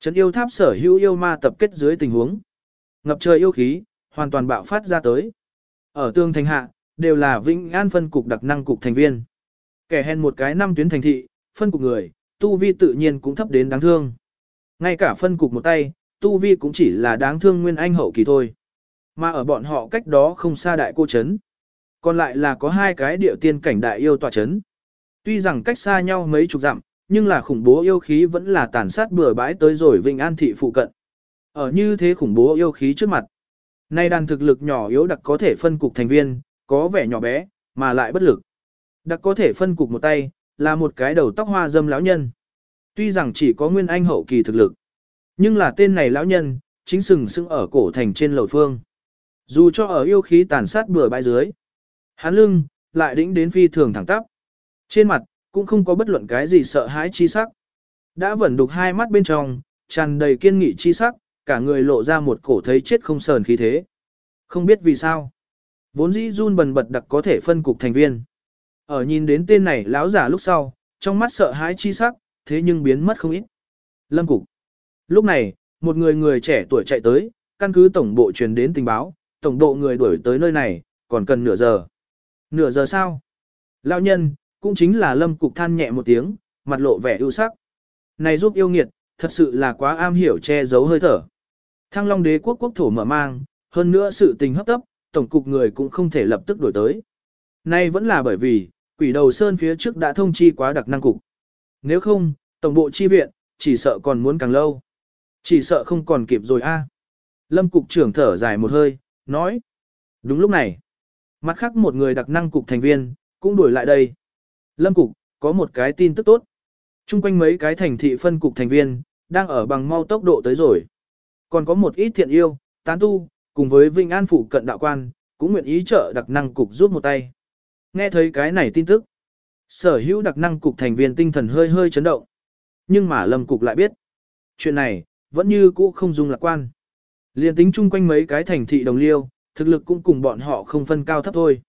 Trấn yêu tháp sở hữu yêu ma tập kết dưới tình huống. Ngập trời yêu khí, hoàn toàn bạo phát ra tới. Ở tương thành hạ, đều là Vĩnh An phân cục đặc năng cục thành viên. Kẻ hèn một cái năm tuyến thành thị, phân cục người, tu vi tự nhiên cũng thấp đến đáng thương. Ngay cả phân cục một tay, tu vi cũng chỉ là đáng thương nguyên anh hậu kỳ thôi. Mà ở bọn họ cách đó không xa đại cô chấn. Còn lại là có hai cái điệu tiên cảnh đại yêu tòa chấn. Tuy rằng cách xa nhau mấy chục dặm, nhưng là khủng bố yêu khí vẫn là tàn sát bừa bãi tới rồi Vinh An thị phụ cận. Ở như thế khủng bố yêu khí trước mặt. Nay đàn thực lực nhỏ yếu đặc có thể phân cục thành viên, có vẻ nhỏ bé, mà lại bất lực. Đặc có thể phân cục một tay, là một cái đầu tóc hoa dâm lão nhân. Tuy rằng chỉ có nguyên anh hậu kỳ thực lực, nhưng là tên này lão nhân, chính sừng sững ở cổ thành trên lầu phương. Dù cho ở yêu khí tàn sát bừa bãi dưới, hắn lưng, lại đĩnh đến phi thường thẳng tắp. Trên mặt, cũng không có bất luận cái gì sợ hãi chi sắc. Đã vẩn đục hai mắt bên trong, tràn đầy kiên nghị chi sắc, cả người lộ ra một cổ thấy chết không sờn khí thế. Không biết vì sao. Vốn dĩ run bần bật đặc có thể phân cục thành viên. Ở nhìn đến tên này lão giả lúc sau, trong mắt sợ hãi chi sắc, thế nhưng biến mất không ít. Lâm cục. Lúc này, một người người trẻ tuổi chạy tới, căn cứ tổng bộ truyền đến tình báo, tổng độ người đuổi tới nơi này, còn cần nửa giờ. Nửa giờ sao? Lão nhân, cũng chính là lâm cục than nhẹ một tiếng, mặt lộ vẻ ưu sắc. Này giúp yêu nghiệt, thật sự là quá am hiểu che giấu hơi thở. Thăng Long đế quốc quốc thổ mở mang, hơn nữa sự tình hấp tấp, tổng cục người cũng không thể lập tức đổi tới. Nay vẫn là bởi vì, quỷ đầu sơn phía trước đã thông chi quá đặc năng cục. Nếu không, tổng bộ chi viện, chỉ sợ còn muốn càng lâu. Chỉ sợ không còn kịp rồi a. Lâm cục trưởng thở dài một hơi, nói. Đúng lúc này, mặt khác một người đặc năng cục thành viên, cũng đuổi lại đây. Lâm cục, có một cái tin tức tốt. Trung quanh mấy cái thành thị phân cục thành viên, đang ở bằng mau tốc độ tới rồi. Còn có một ít thiện yêu, tán tu, cùng với Vinh An phụ cận đạo quan, cũng nguyện ý trợ đặc năng cục giúp một tay. Nghe thấy cái này tin tức, sở hữu đặc năng cục thành viên tinh thần hơi hơi chấn động. Nhưng mà lâm cục lại biết, chuyện này, vẫn như cũ không dung lạc quan. Liên tính chung quanh mấy cái thành thị đồng liêu, thực lực cũng cùng bọn họ không phân cao thấp thôi.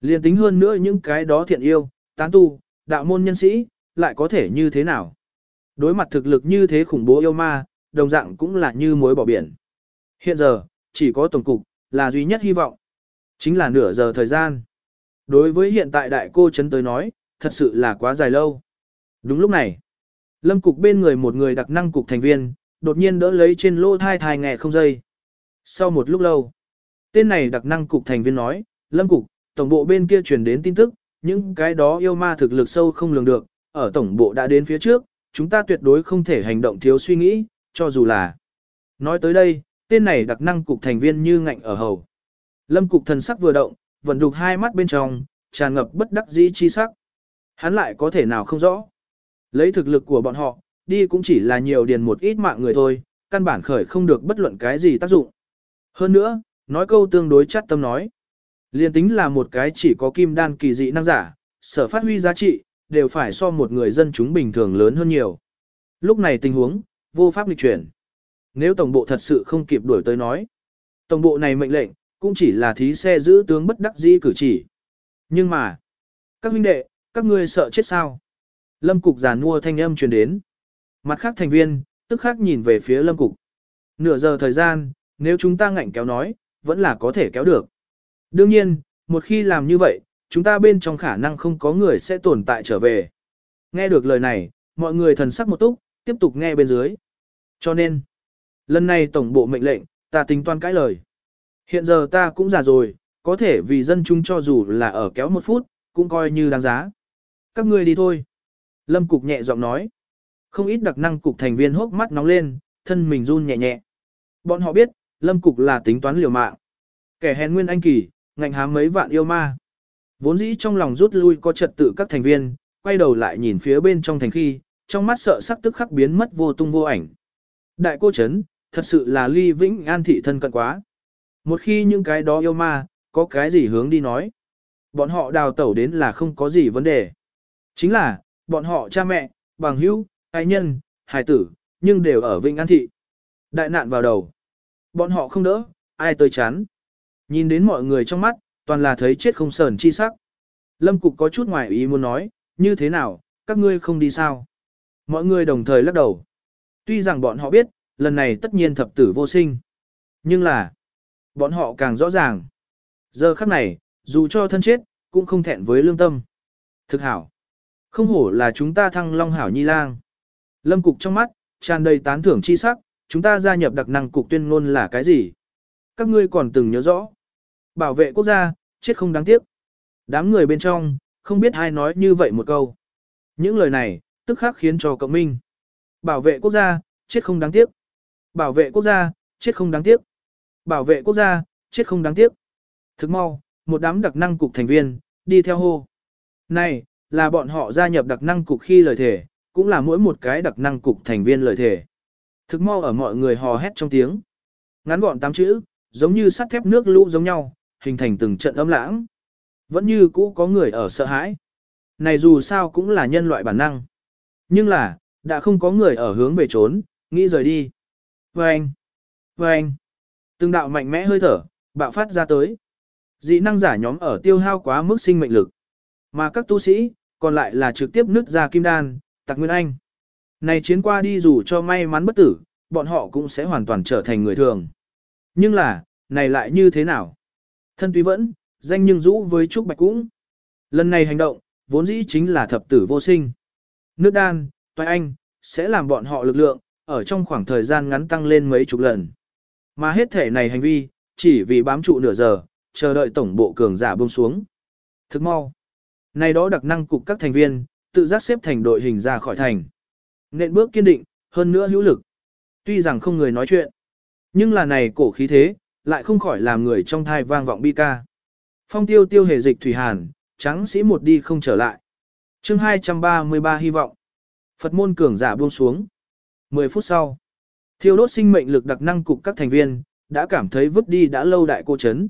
Liên tính hơn nữa những cái đó thiện yêu, tán tu, đạo môn nhân sĩ, lại có thể như thế nào? Đối mặt thực lực như thế khủng bố yêu ma, đồng dạng cũng là như muối bỏ biển. Hiện giờ, chỉ có tổng cục, là duy nhất hy vọng. Chính là nửa giờ thời gian. Đối với hiện tại đại cô chấn tới nói, thật sự là quá dài lâu. Đúng lúc này, lâm cục bên người một người đặc năng cục thành viên, đột nhiên đỡ lấy trên lô thai thai nghè không dây. Sau một lúc lâu, tên này đặc năng cục thành viên nói, lâm cục, tổng bộ bên kia truyền đến tin tức, những cái đó yêu ma thực lực sâu không lường được, ở tổng bộ đã đến phía trước, chúng ta tuyệt đối không thể hành động thiếu suy nghĩ, cho dù là. Nói tới đây, tên này đặc năng cục thành viên như ngạnh ở hầu. Lâm cục thần sắc vừa động, vẫn đục hai mắt bên trong, tràn ngập bất đắc dĩ chi sắc. Hắn lại có thể nào không rõ. Lấy thực lực của bọn họ, đi cũng chỉ là nhiều điền một ít mạng người thôi, căn bản khởi không được bất luận cái gì tác dụng. Hơn nữa, nói câu tương đối chắc tâm nói. Liên tính là một cái chỉ có kim đan kỳ dị năng giả, sở phát huy giá trị, đều phải so một người dân chúng bình thường lớn hơn nhiều. Lúc này tình huống, vô pháp lịch chuyển. Nếu tổng bộ thật sự không kịp đuổi tới nói, tổng bộ này mệnh lệnh, cũng chỉ là thí xe giữ tướng bất đắc dĩ cử chỉ. Nhưng mà, các huynh đệ, các ngươi sợ chết sao? Lâm cục giàn mua thanh âm truyền đến. Mặt khác thành viên, tức khác nhìn về phía lâm cục. Nửa giờ thời gian, nếu chúng ta ngạnh kéo nói, vẫn là có thể kéo được. Đương nhiên, một khi làm như vậy, chúng ta bên trong khả năng không có người sẽ tồn tại trở về. Nghe được lời này, mọi người thần sắc một túc, tiếp tục nghe bên dưới. Cho nên, lần này tổng bộ mệnh lệnh, ta tính toán cãi lời. Hiện giờ ta cũng già rồi, có thể vì dân chúng cho dù là ở kéo một phút, cũng coi như đáng giá. Các ngươi đi thôi. Lâm Cục nhẹ giọng nói. Không ít đặc năng cục thành viên hốc mắt nóng lên, thân mình run nhẹ nhẹ. Bọn họ biết, Lâm Cục là tính toán liều mạng. Kẻ hèn nguyên anh kỳ, ngạnh hám mấy vạn yêu ma. Vốn dĩ trong lòng rút lui có trật tự các thành viên, quay đầu lại nhìn phía bên trong thành khi, trong mắt sợ sắc tức khắc biến mất vô tung vô ảnh. Đại cô chấn, thật sự là ly vĩnh an thị thân cận quá. Một khi những cái đó yêu ma, có cái gì hướng đi nói. Bọn họ đào tẩu đến là không có gì vấn đề. Chính là, bọn họ cha mẹ, bằng hữu, ai nhân, hài tử, nhưng đều ở Vĩnh An Thị. Đại nạn vào đầu. Bọn họ không đỡ, ai tới chán. Nhìn đến mọi người trong mắt, toàn là thấy chết không sờn chi sắc. Lâm Cục có chút ngoài ý muốn nói, như thế nào, các ngươi không đi sao? Mọi người đồng thời lắc đầu. Tuy rằng bọn họ biết, lần này tất nhiên thập tử vô sinh. Nhưng là, bọn họ càng rõ ràng. Giờ khắc này, dù cho thân chết, cũng không thẹn với lương tâm. Thực hảo. Không hổ là chúng ta thăng long hảo nhi lang. Lâm cục trong mắt, tràn đầy tán thưởng chi sắc, chúng ta gia nhập đặc năng cục tuyên ngôn là cái gì? Các ngươi còn từng nhớ rõ. Bảo vệ quốc gia, chết không đáng tiếc. Đám người bên trong, không biết ai nói như vậy một câu. Những lời này, tức khắc khiến cho cộng minh. Bảo vệ quốc gia, chết không đáng tiếc. Bảo vệ quốc gia, chết không đáng tiếc. Bảo vệ quốc gia, chết không đáng tiếc. Thức mau, một đám đặc năng cục thành viên, đi theo hô. Này, là bọn họ gia nhập đặc năng cục khi lời thể, cũng là mỗi một cái đặc năng cục thành viên lời thể. Thực mau ở mọi người hò hét trong tiếng. Ngắn gọn tám chữ, giống như sắt thép nước lũ giống nhau, hình thành từng trận âm lãng. Vẫn như cũ có người ở sợ hãi. Này dù sao cũng là nhân loại bản năng. Nhưng là, đã không có người ở hướng về trốn, nghĩ rời đi. Vâng! Vâng! Từng đạo mạnh mẽ hơi thở, bạo phát ra tới. Dị năng giả nhóm ở tiêu hao quá mức sinh mệnh lực. Mà các tu sĩ, còn lại là trực tiếp nứt ra kim đan, tạc nguyên anh. Này chiến qua đi dù cho may mắn bất tử, bọn họ cũng sẽ hoàn toàn trở thành người thường. Nhưng là, này lại như thế nào? Thân tuy vẫn, danh nhưng rũ với Trúc Bạch cũng. Lần này hành động, vốn dĩ chính là thập tử vô sinh. Nước đan, toại anh, sẽ làm bọn họ lực lượng, ở trong khoảng thời gian ngắn tăng lên mấy chục lần. Mà hết thể này hành vi, chỉ vì bám trụ nửa giờ, chờ đợi tổng bộ cường giả buông xuống. Thức mau. Này đó đặc năng cục các thành viên, tự giác xếp thành đội hình ra khỏi thành. Nện bước kiên định, hơn nữa hữu lực. Tuy rằng không người nói chuyện, nhưng là này cổ khí thế, lại không khỏi làm người trong thai vang vọng bi ca. Phong tiêu tiêu hề dịch thủy hàn, trắng sĩ một đi không trở lại. chương 233 hy vọng. Phật môn cường giả buông xuống. 10 phút sau, thiêu đốt sinh mệnh lực đặc năng cục các thành viên, đã cảm thấy vứt đi đã lâu đại cô chấn.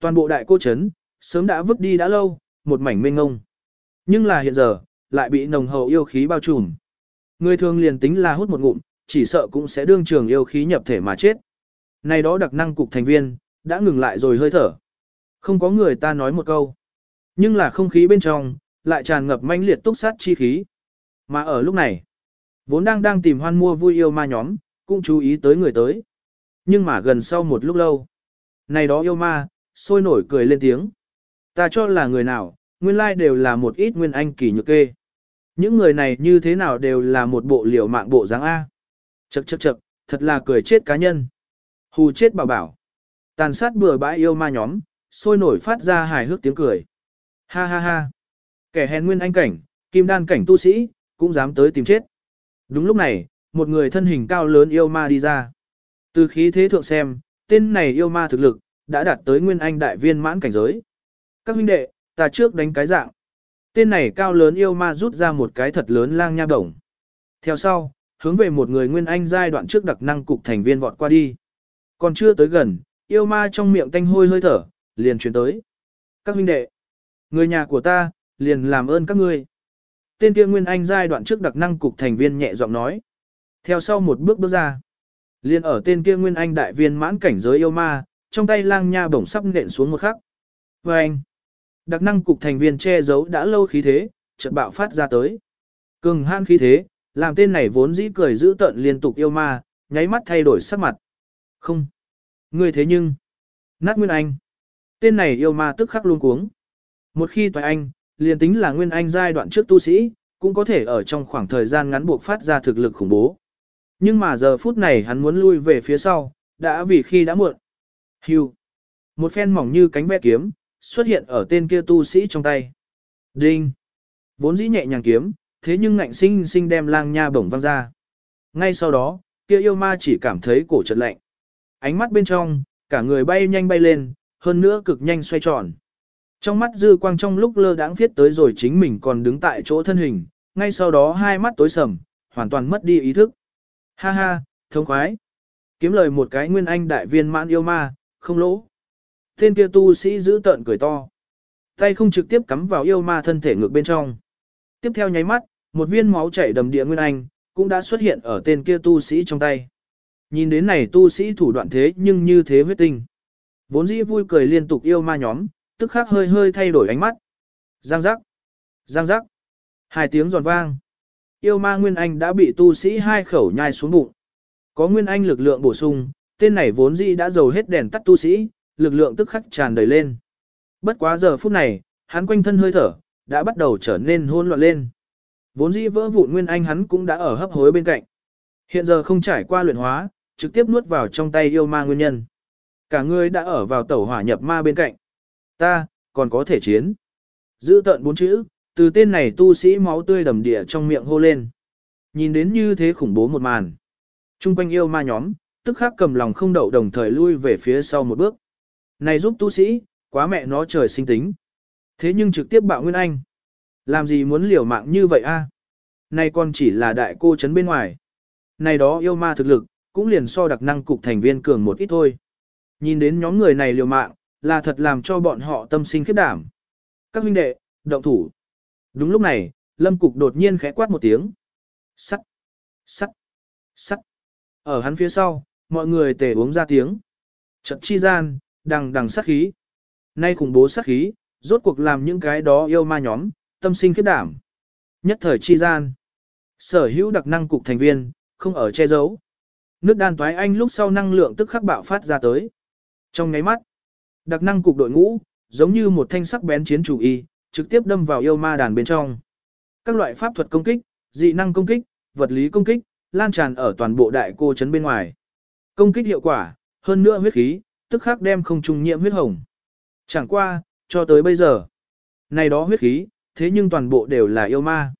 Toàn bộ đại cô chấn, sớm đã vứt đi đã lâu, một mảnh mênh ngông. Nhưng là hiện giờ, lại bị nồng hậu yêu khí bao trùm. Người thường liền tính là hút một ngụm, chỉ sợ cũng sẽ đương trường yêu khí nhập thể mà chết. Này đó đặc năng cục thành viên, đã ngừng lại rồi hơi thở. Không có người ta nói một câu. Nhưng là không khí bên trong, lại tràn ngập manh liệt túc sát chi khí. Mà ở lúc này, vốn đang đang tìm hoan mua vui yêu ma nhóm, cũng chú ý tới người tới. Nhưng mà gần sau một lúc lâu, này đó yêu ma, sôi nổi cười lên tiếng. Ta cho là người nào, nguyên lai đều là một ít nguyên anh kỳ nhược kê. Những người này như thế nào đều là một bộ liều mạng bộ dáng A. Chậc chậc chậc, thật là cười chết cá nhân. Hù chết bảo bảo. Tàn sát bừa bãi yêu ma nhóm, sôi nổi phát ra hài hước tiếng cười. Ha ha ha. Kẻ hèn nguyên anh cảnh, kim đan cảnh tu sĩ, cũng dám tới tìm chết. Đúng lúc này, một người thân hình cao lớn yêu ma đi ra. Từ khí thế thượng xem, tên này yêu ma thực lực, đã đạt tới nguyên anh đại viên mãn cảnh giới. Các huynh đệ, ta trước đánh cái dạng. Tên này cao lớn yêu ma rút ra một cái thật lớn lang nha đồng. Theo sau, hướng về một người nguyên anh giai đoạn trước đặc năng cục thành viên vọt qua đi. Còn chưa tới gần, yêu ma trong miệng tanh hôi hơi thở, liền chuyển tới. Các huynh đệ, người nhà của ta, liền làm ơn các ngươi. Tên kia nguyên anh giai đoạn trước đặc năng cục thành viên nhẹ giọng nói. Theo sau một bước bước ra. Liền ở tên kia nguyên anh đại viên mãn cảnh giới yêu ma, trong tay lang nha bổng sắp nện xuống một khắc. Và anh, đặc năng cục thành viên che giấu đã lâu khí thế, chợt bạo phát ra tới. Cường han khí thế, làm tên này vốn dĩ cười giữ tận liên tục yêu ma, nháy mắt thay đổi sắc mặt. Không. Ngươi thế nhưng. Nát Nguyên Anh. Tên này yêu ma tức khắc luôn cuống. Một khi toại anh, liền tính là Nguyên Anh giai đoạn trước tu sĩ, cũng có thể ở trong khoảng thời gian ngắn buộc phát ra thực lực khủng bố. Nhưng mà giờ phút này hắn muốn lui về phía sau, đã vì khi đã muộn. Hưu. Một phen mỏng như cánh ve kiếm, xuất hiện ở tên kia tu sĩ trong tay. Đinh. Vốn dĩ nhẹ nhàng kiếm, thế nhưng ngạnh sinh sinh đem lang nha bổng văng ra. Ngay sau đó, kia yêu ma chỉ cảm thấy cổ trật lạnh. Ánh mắt bên trong, cả người bay nhanh bay lên, hơn nữa cực nhanh xoay tròn. Trong mắt dư quang trong lúc lơ đãng viết tới rồi chính mình còn đứng tại chỗ thân hình, ngay sau đó hai mắt tối sầm, hoàn toàn mất đi ý thức. Ha ha, thông khoái. Kiếm lời một cái nguyên anh đại viên mãn yêu ma, không lỗ. Tên kia tu sĩ giữ tợn cười to. Tay không trực tiếp cắm vào yêu ma thân thể ngược bên trong. Tiếp theo nháy mắt, một viên máu chảy đầm địa nguyên anh, cũng đã xuất hiện ở tên kia tu sĩ trong tay. Nhìn đến này tu sĩ thủ đoạn thế nhưng như thế huyết tinh. Vốn dĩ vui cười liên tục yêu ma nhóm, tức khắc hơi hơi thay đổi ánh mắt. Giang giác. Giang giác. Hai tiếng giòn vang. Yêu ma Nguyên Anh đã bị tu sĩ hai khẩu nhai xuống bụng. Có Nguyên Anh lực lượng bổ sung, tên này vốn dĩ đã dầu hết đèn tắt tu sĩ, lực lượng tức khắc tràn đầy lên. Bất quá giờ phút này, hắn quanh thân hơi thở, đã bắt đầu trở nên hỗn loạn lên. Vốn dĩ vỡ vụn Nguyên Anh hắn cũng đã ở hấp hối bên cạnh. Hiện giờ không trải qua luyện hóa, trực tiếp nuốt vào trong tay yêu ma nguyên nhân. Cả người đã ở vào tẩu hỏa nhập ma bên cạnh. Ta, còn có thể chiến. Giữ tận bốn chữ, từ tên này tu sĩ máu tươi đầm địa trong miệng hô lên. Nhìn đến như thế khủng bố một màn. Trung quanh yêu ma nhóm, tức khắc cầm lòng không đậu đồng thời lui về phía sau một bước. Này giúp tu sĩ, quá mẹ nó trời sinh tính. Thế nhưng trực tiếp bạo Nguyên Anh. Làm gì muốn liều mạng như vậy a? Này còn chỉ là đại cô chấn bên ngoài. Này đó yêu ma thực lực, cũng liền so đặc năng cục thành viên cường một ít thôi. Nhìn đến nhóm người này liều mạng, là thật làm cho bọn họ tâm sinh khiếp đảm. Các huynh đệ, động thủ. Đúng lúc này, lâm cục đột nhiên khẽ quát một tiếng. Sắt, sắt, sắt. Ở hắn phía sau, mọi người tề uống ra tiếng. Trận chi gian, đằng đằng sát khí. Nay khủng bố sát khí, rốt cuộc làm những cái đó yêu ma nhóm, tâm sinh khiếp đảm. Nhất thời chi gian. Sở hữu đặc năng cục thành viên, không ở che giấu. Nước đan toái anh lúc sau năng lượng tức khắc bạo phát ra tới. Trong ngáy mắt, đặc năng cục đội ngũ, giống như một thanh sắc bén chiến chủ y, trực tiếp đâm vào yêu ma đàn bên trong. Các loại pháp thuật công kích, dị năng công kích, vật lý công kích, lan tràn ở toàn bộ đại cô trấn bên ngoài. Công kích hiệu quả, hơn nữa huyết khí, tức khắc đem không trung nhiễm huyết hồng. Chẳng qua, cho tới bây giờ, này đó huyết khí, thế nhưng toàn bộ đều là yêu ma.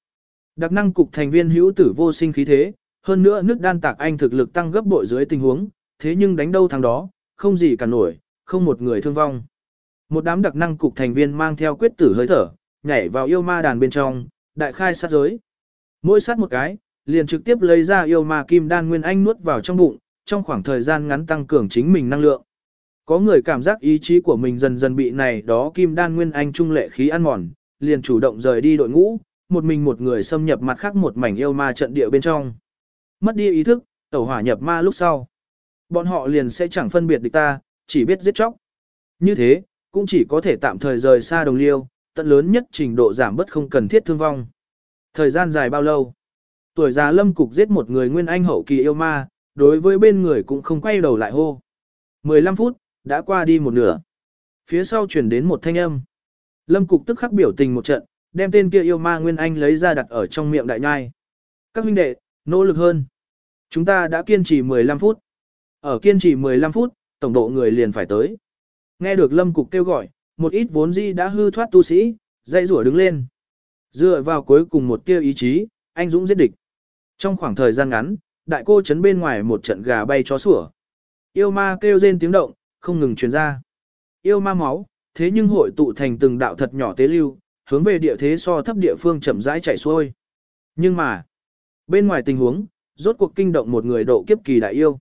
Đặc năng cục thành viên hữu tử vô sinh khí thế, hơn nữa nước đan tạc anh thực lực tăng gấp bội dưới tình huống, thế nhưng đánh đâu thằng đó, không gì cả nổi, không một người thương vong. Một đám đặc năng cục thành viên mang theo quyết tử hơi thở, nhảy vào yêu ma đàn bên trong, đại khai sát giới. Mỗi sát một cái, liền trực tiếp lấy ra yêu ma kim đan nguyên anh nuốt vào trong bụng, trong khoảng thời gian ngắn tăng cường chính mình năng lượng. Có người cảm giác ý chí của mình dần dần bị này đó kim đan nguyên anh trung lệ khí ăn mòn, liền chủ động rời đi đội ngũ, một mình một người xâm nhập mặt khác một mảnh yêu ma trận địa bên trong. Mất đi ý thức, tẩu hỏa nhập ma lúc sau. Bọn họ liền sẽ chẳng phân biệt địch ta, chỉ biết giết chóc. Như thế, cũng chỉ có thể tạm thời rời xa đồng liêu, tận lớn nhất trình độ giảm bất không cần thiết thương vong. Thời gian dài bao lâu? Tuổi già lâm cục giết một người nguyên anh hậu kỳ yêu ma, đối với bên người cũng không quay đầu lại hô. 15 phút, đã qua đi một nửa. Phía sau chuyển đến một thanh âm. Lâm cục tức khắc biểu tình một trận, đem tên kia yêu ma nguyên anh lấy ra đặt ở trong miệng đại nhai. Các huynh đệ, nỗ lực hơn. Chúng ta đã kiên trì 15 phút. Ở kiên trì 15 phút, tổng độ người liền phải tới. Nghe được lâm cục kêu gọi, một ít vốn di đã hư thoát tu sĩ, dây rủa đứng lên. Dựa vào cuối cùng một tia ý chí, anh Dũng giết địch. Trong khoảng thời gian ngắn, đại cô chấn bên ngoài một trận gà bay chó sủa. Yêu ma kêu rên tiếng động, không ngừng truyền ra. Yêu ma máu, thế nhưng hội tụ thành từng đạo thật nhỏ tế lưu, hướng về địa thế so thấp địa phương chậm rãi chạy xuôi. Nhưng mà, bên ngoài tình huống, rốt cuộc kinh động một người độ kiếp kỳ đại yêu.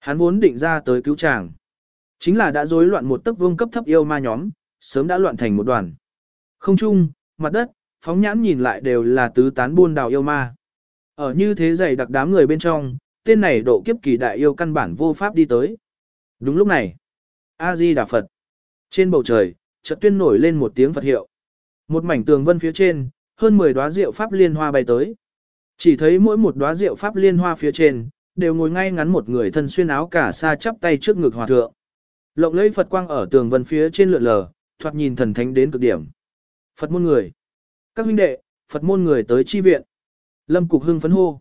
Hắn vốn định ra tới cứu chàng. Chính là đã rối loạn một tấc vương cấp thấp yêu ma nhóm, sớm đã loạn thành một đoàn. Không trung, mặt đất, phóng nhãn nhìn lại đều là tứ tán buôn đào yêu ma. Ở như thế dày đặc đám người bên trong, tên này độ kiếp kỳ đại yêu căn bản vô pháp đi tới. Đúng lúc này, A-di Đà Phật. Trên bầu trời, chợt tuyên nổi lên một tiếng Phật hiệu. Một mảnh tường vân phía trên, hơn 10 đóa rượu pháp liên hoa bay tới. Chỉ thấy mỗi một đóa rượu pháp liên hoa phía trên, đều ngồi ngay ngắn một người thân xuyên áo cả sa chắp tay trước ngực hòa thượng. Lộng lẫy Phật quang ở tường vân phía trên lượn lờ, thoạt nhìn thần thánh đến cực điểm. Phật môn người. Các huynh đệ, Phật môn người tới chi viện. Lâm Cục hưng phấn hô.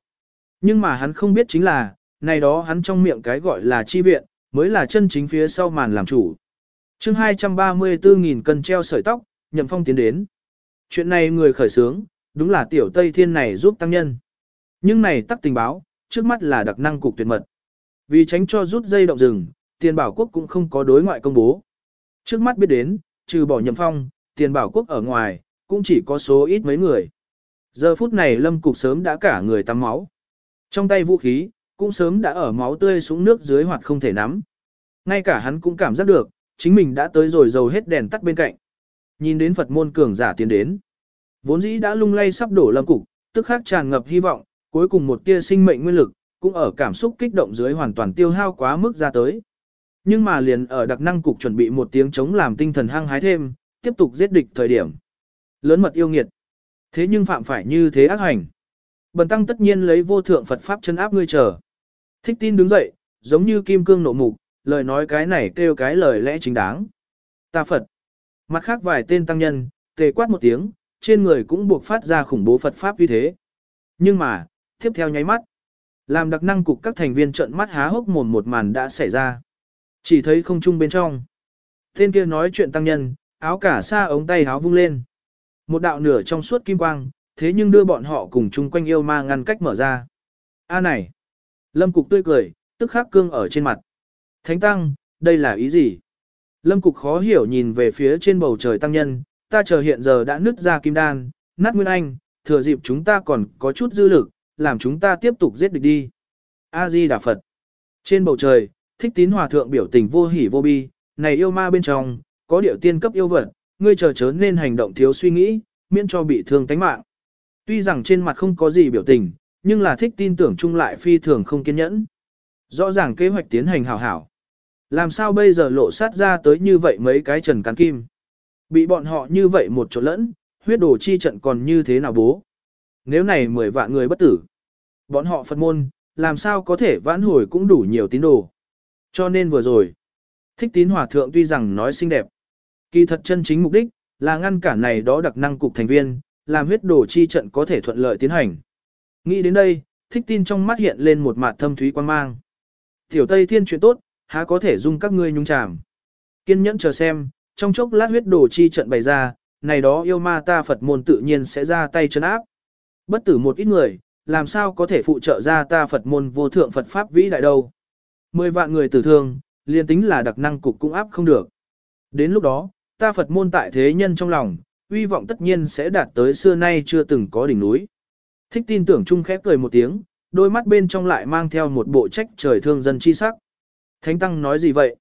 Nhưng mà hắn không biết chính là, này đó hắn trong miệng cái gọi là chi viện, mới là chân chính phía sau màn làm chủ. chương 234.000 cân treo sợi tóc, nhậm phong tiến đến. Chuyện này người khởi sướng, đúng là tiểu Tây Thiên này giúp tăng nhân. Nhưng này tắc tình báo, trước mắt là đặc năng cục tuyệt mật. Vì tránh cho rút dây động rừng, tiền bảo quốc cũng không có đối ngoại công bố. Trước mắt biết đến, trừ bỏ nhậm phong, tiền bảo quốc ở ngoài, cũng chỉ có số ít mấy người. Giờ phút này lâm cục sớm đã cả người tắm máu. Trong tay vũ khí, cũng sớm đã ở máu tươi xuống nước dưới hoặc không thể nắm. Ngay cả hắn cũng cảm giác được, chính mình đã tới rồi dầu hết đèn tắt bên cạnh. Nhìn đến Phật môn cường giả tiến đến. Vốn dĩ đã lung lay sắp đổ lâm cục, tức khắc tràn ngập hy vọng, cuối cùng một tia sinh mệnh nguyên lực, cũng ở cảm xúc kích động dưới hoàn toàn tiêu hao quá mức ra tới. Nhưng mà liền ở đặc năng cục chuẩn bị một tiếng chống làm tinh thần hăng hái thêm, tiếp tục giết địch thời điểm. Lớn mật yêu nghiệt. Thế nhưng phạm phải như thế ác hành. Bần tăng tất nhiên lấy vô thượng Phật Pháp chân áp ngươi chờ. Thích tin đứng dậy, giống như kim cương nộ mục, lời nói cái này kêu cái lời lẽ chính đáng. Ta Phật. Mặt khác vài tên tăng nhân, tề quát một tiếng, trên người cũng buộc phát ra khủng bố Phật Pháp như thế. Nhưng mà, tiếp theo nháy mắt, làm đặc năng cục các thành viên trợn mắt há hốc mồm một màn đã xảy ra. Chỉ thấy không trung bên trong. Tên kia nói chuyện tăng nhân, áo cả xa ống tay áo vung lên. Một đạo nửa trong suốt kim quang, thế nhưng đưa bọn họ cùng chung quanh yêu ma ngăn cách mở ra. A à này! Lâm Cục tươi cười, tức khắc cương ở trên mặt. Thánh Tăng, đây là ý gì? Lâm Cục khó hiểu nhìn về phía trên bầu trời tăng nhân, ta chờ hiện giờ đã nứt ra kim đan, nát nguyên anh, thừa dịp chúng ta còn có chút dư lực, làm chúng ta tiếp tục giết địch đi. A-di Đà Phật. Trên bầu trời, thích tín hòa thượng biểu tình vô hỉ vô bi, này yêu ma bên trong, có điệu tiên cấp yêu vật, ngươi chờ chớ nên hành động thiếu suy nghĩ, miễn cho bị thương tánh mạng. Tuy rằng trên mặt không có gì biểu tình, nhưng là thích tin tưởng chung lại phi thường không kiên nhẫn. Rõ ràng kế hoạch tiến hành hảo hảo. Làm sao bây giờ lộ sát ra tới như vậy mấy cái trần cán kim. Bị bọn họ như vậy một chỗ lẫn, huyết đồ chi trận còn như thế nào bố. Nếu này mười vạn người bất tử. Bọn họ Phật môn, làm sao có thể vãn hồi cũng đủ nhiều tín đồ. Cho nên vừa rồi, thích tín hòa thượng tuy rằng nói xinh đẹp. Kỳ thật chân chính mục đích, là ngăn cản này đó đặc năng cục thành viên, làm huyết đồ chi trận có thể thuận lợi tiến hành. Nghĩ đến đây, thích tin trong mắt hiện lên một mặt thâm thúy quan mang. Tiểu Tây Thiên chuyện tốt, há có thể dung các ngươi nhung chàm. Kiên nhẫn chờ xem, trong chốc lát huyết đồ chi trận bày ra, này đó yêu ma ta Phật môn tự nhiên sẽ ra tay chân áp. Bất tử một ít người, làm sao có thể phụ trợ ra ta Phật môn vô thượng Phật Pháp vĩ đại đâu. Mười vạn người tử thương, liên tính là đặc năng cục cũng áp không được. Đến lúc đó, ta Phật môn tại thế nhân trong lòng, uy vọng tất nhiên sẽ đạt tới xưa nay chưa từng có đỉnh núi. Thích tin tưởng chung khép cười một tiếng, đôi mắt bên trong lại mang theo một bộ trách trời thương dân chi sắc. Thánh Tăng nói gì vậy?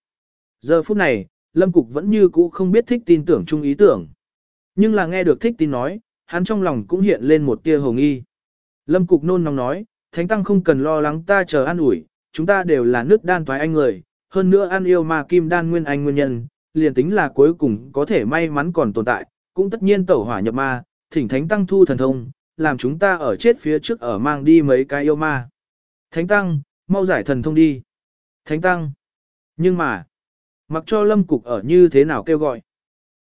Giờ phút này, Lâm Cục vẫn như cũ không biết thích tin tưởng chung ý tưởng. Nhưng là nghe được thích tin nói, hắn trong lòng cũng hiện lên một tia hồng nghi. Lâm Cục nôn nóng nói, Thánh Tăng không cần lo lắng ta chờ an ủi, chúng ta đều là nước đan thoái anh người, hơn nữa ăn yêu ma kim đan nguyên anh nguyên nhân, liền tính là cuối cùng có thể may mắn còn tồn tại, cũng tất nhiên tẩu hỏa nhập ma, thỉnh Thánh Tăng thu thần thông, làm chúng ta ở chết phía trước ở mang đi mấy cái yêu ma. Thánh Tăng, mau giải thần thông đi. Thánh Tăng. Nhưng mà, mặc cho Lâm Cục ở như thế nào kêu gọi.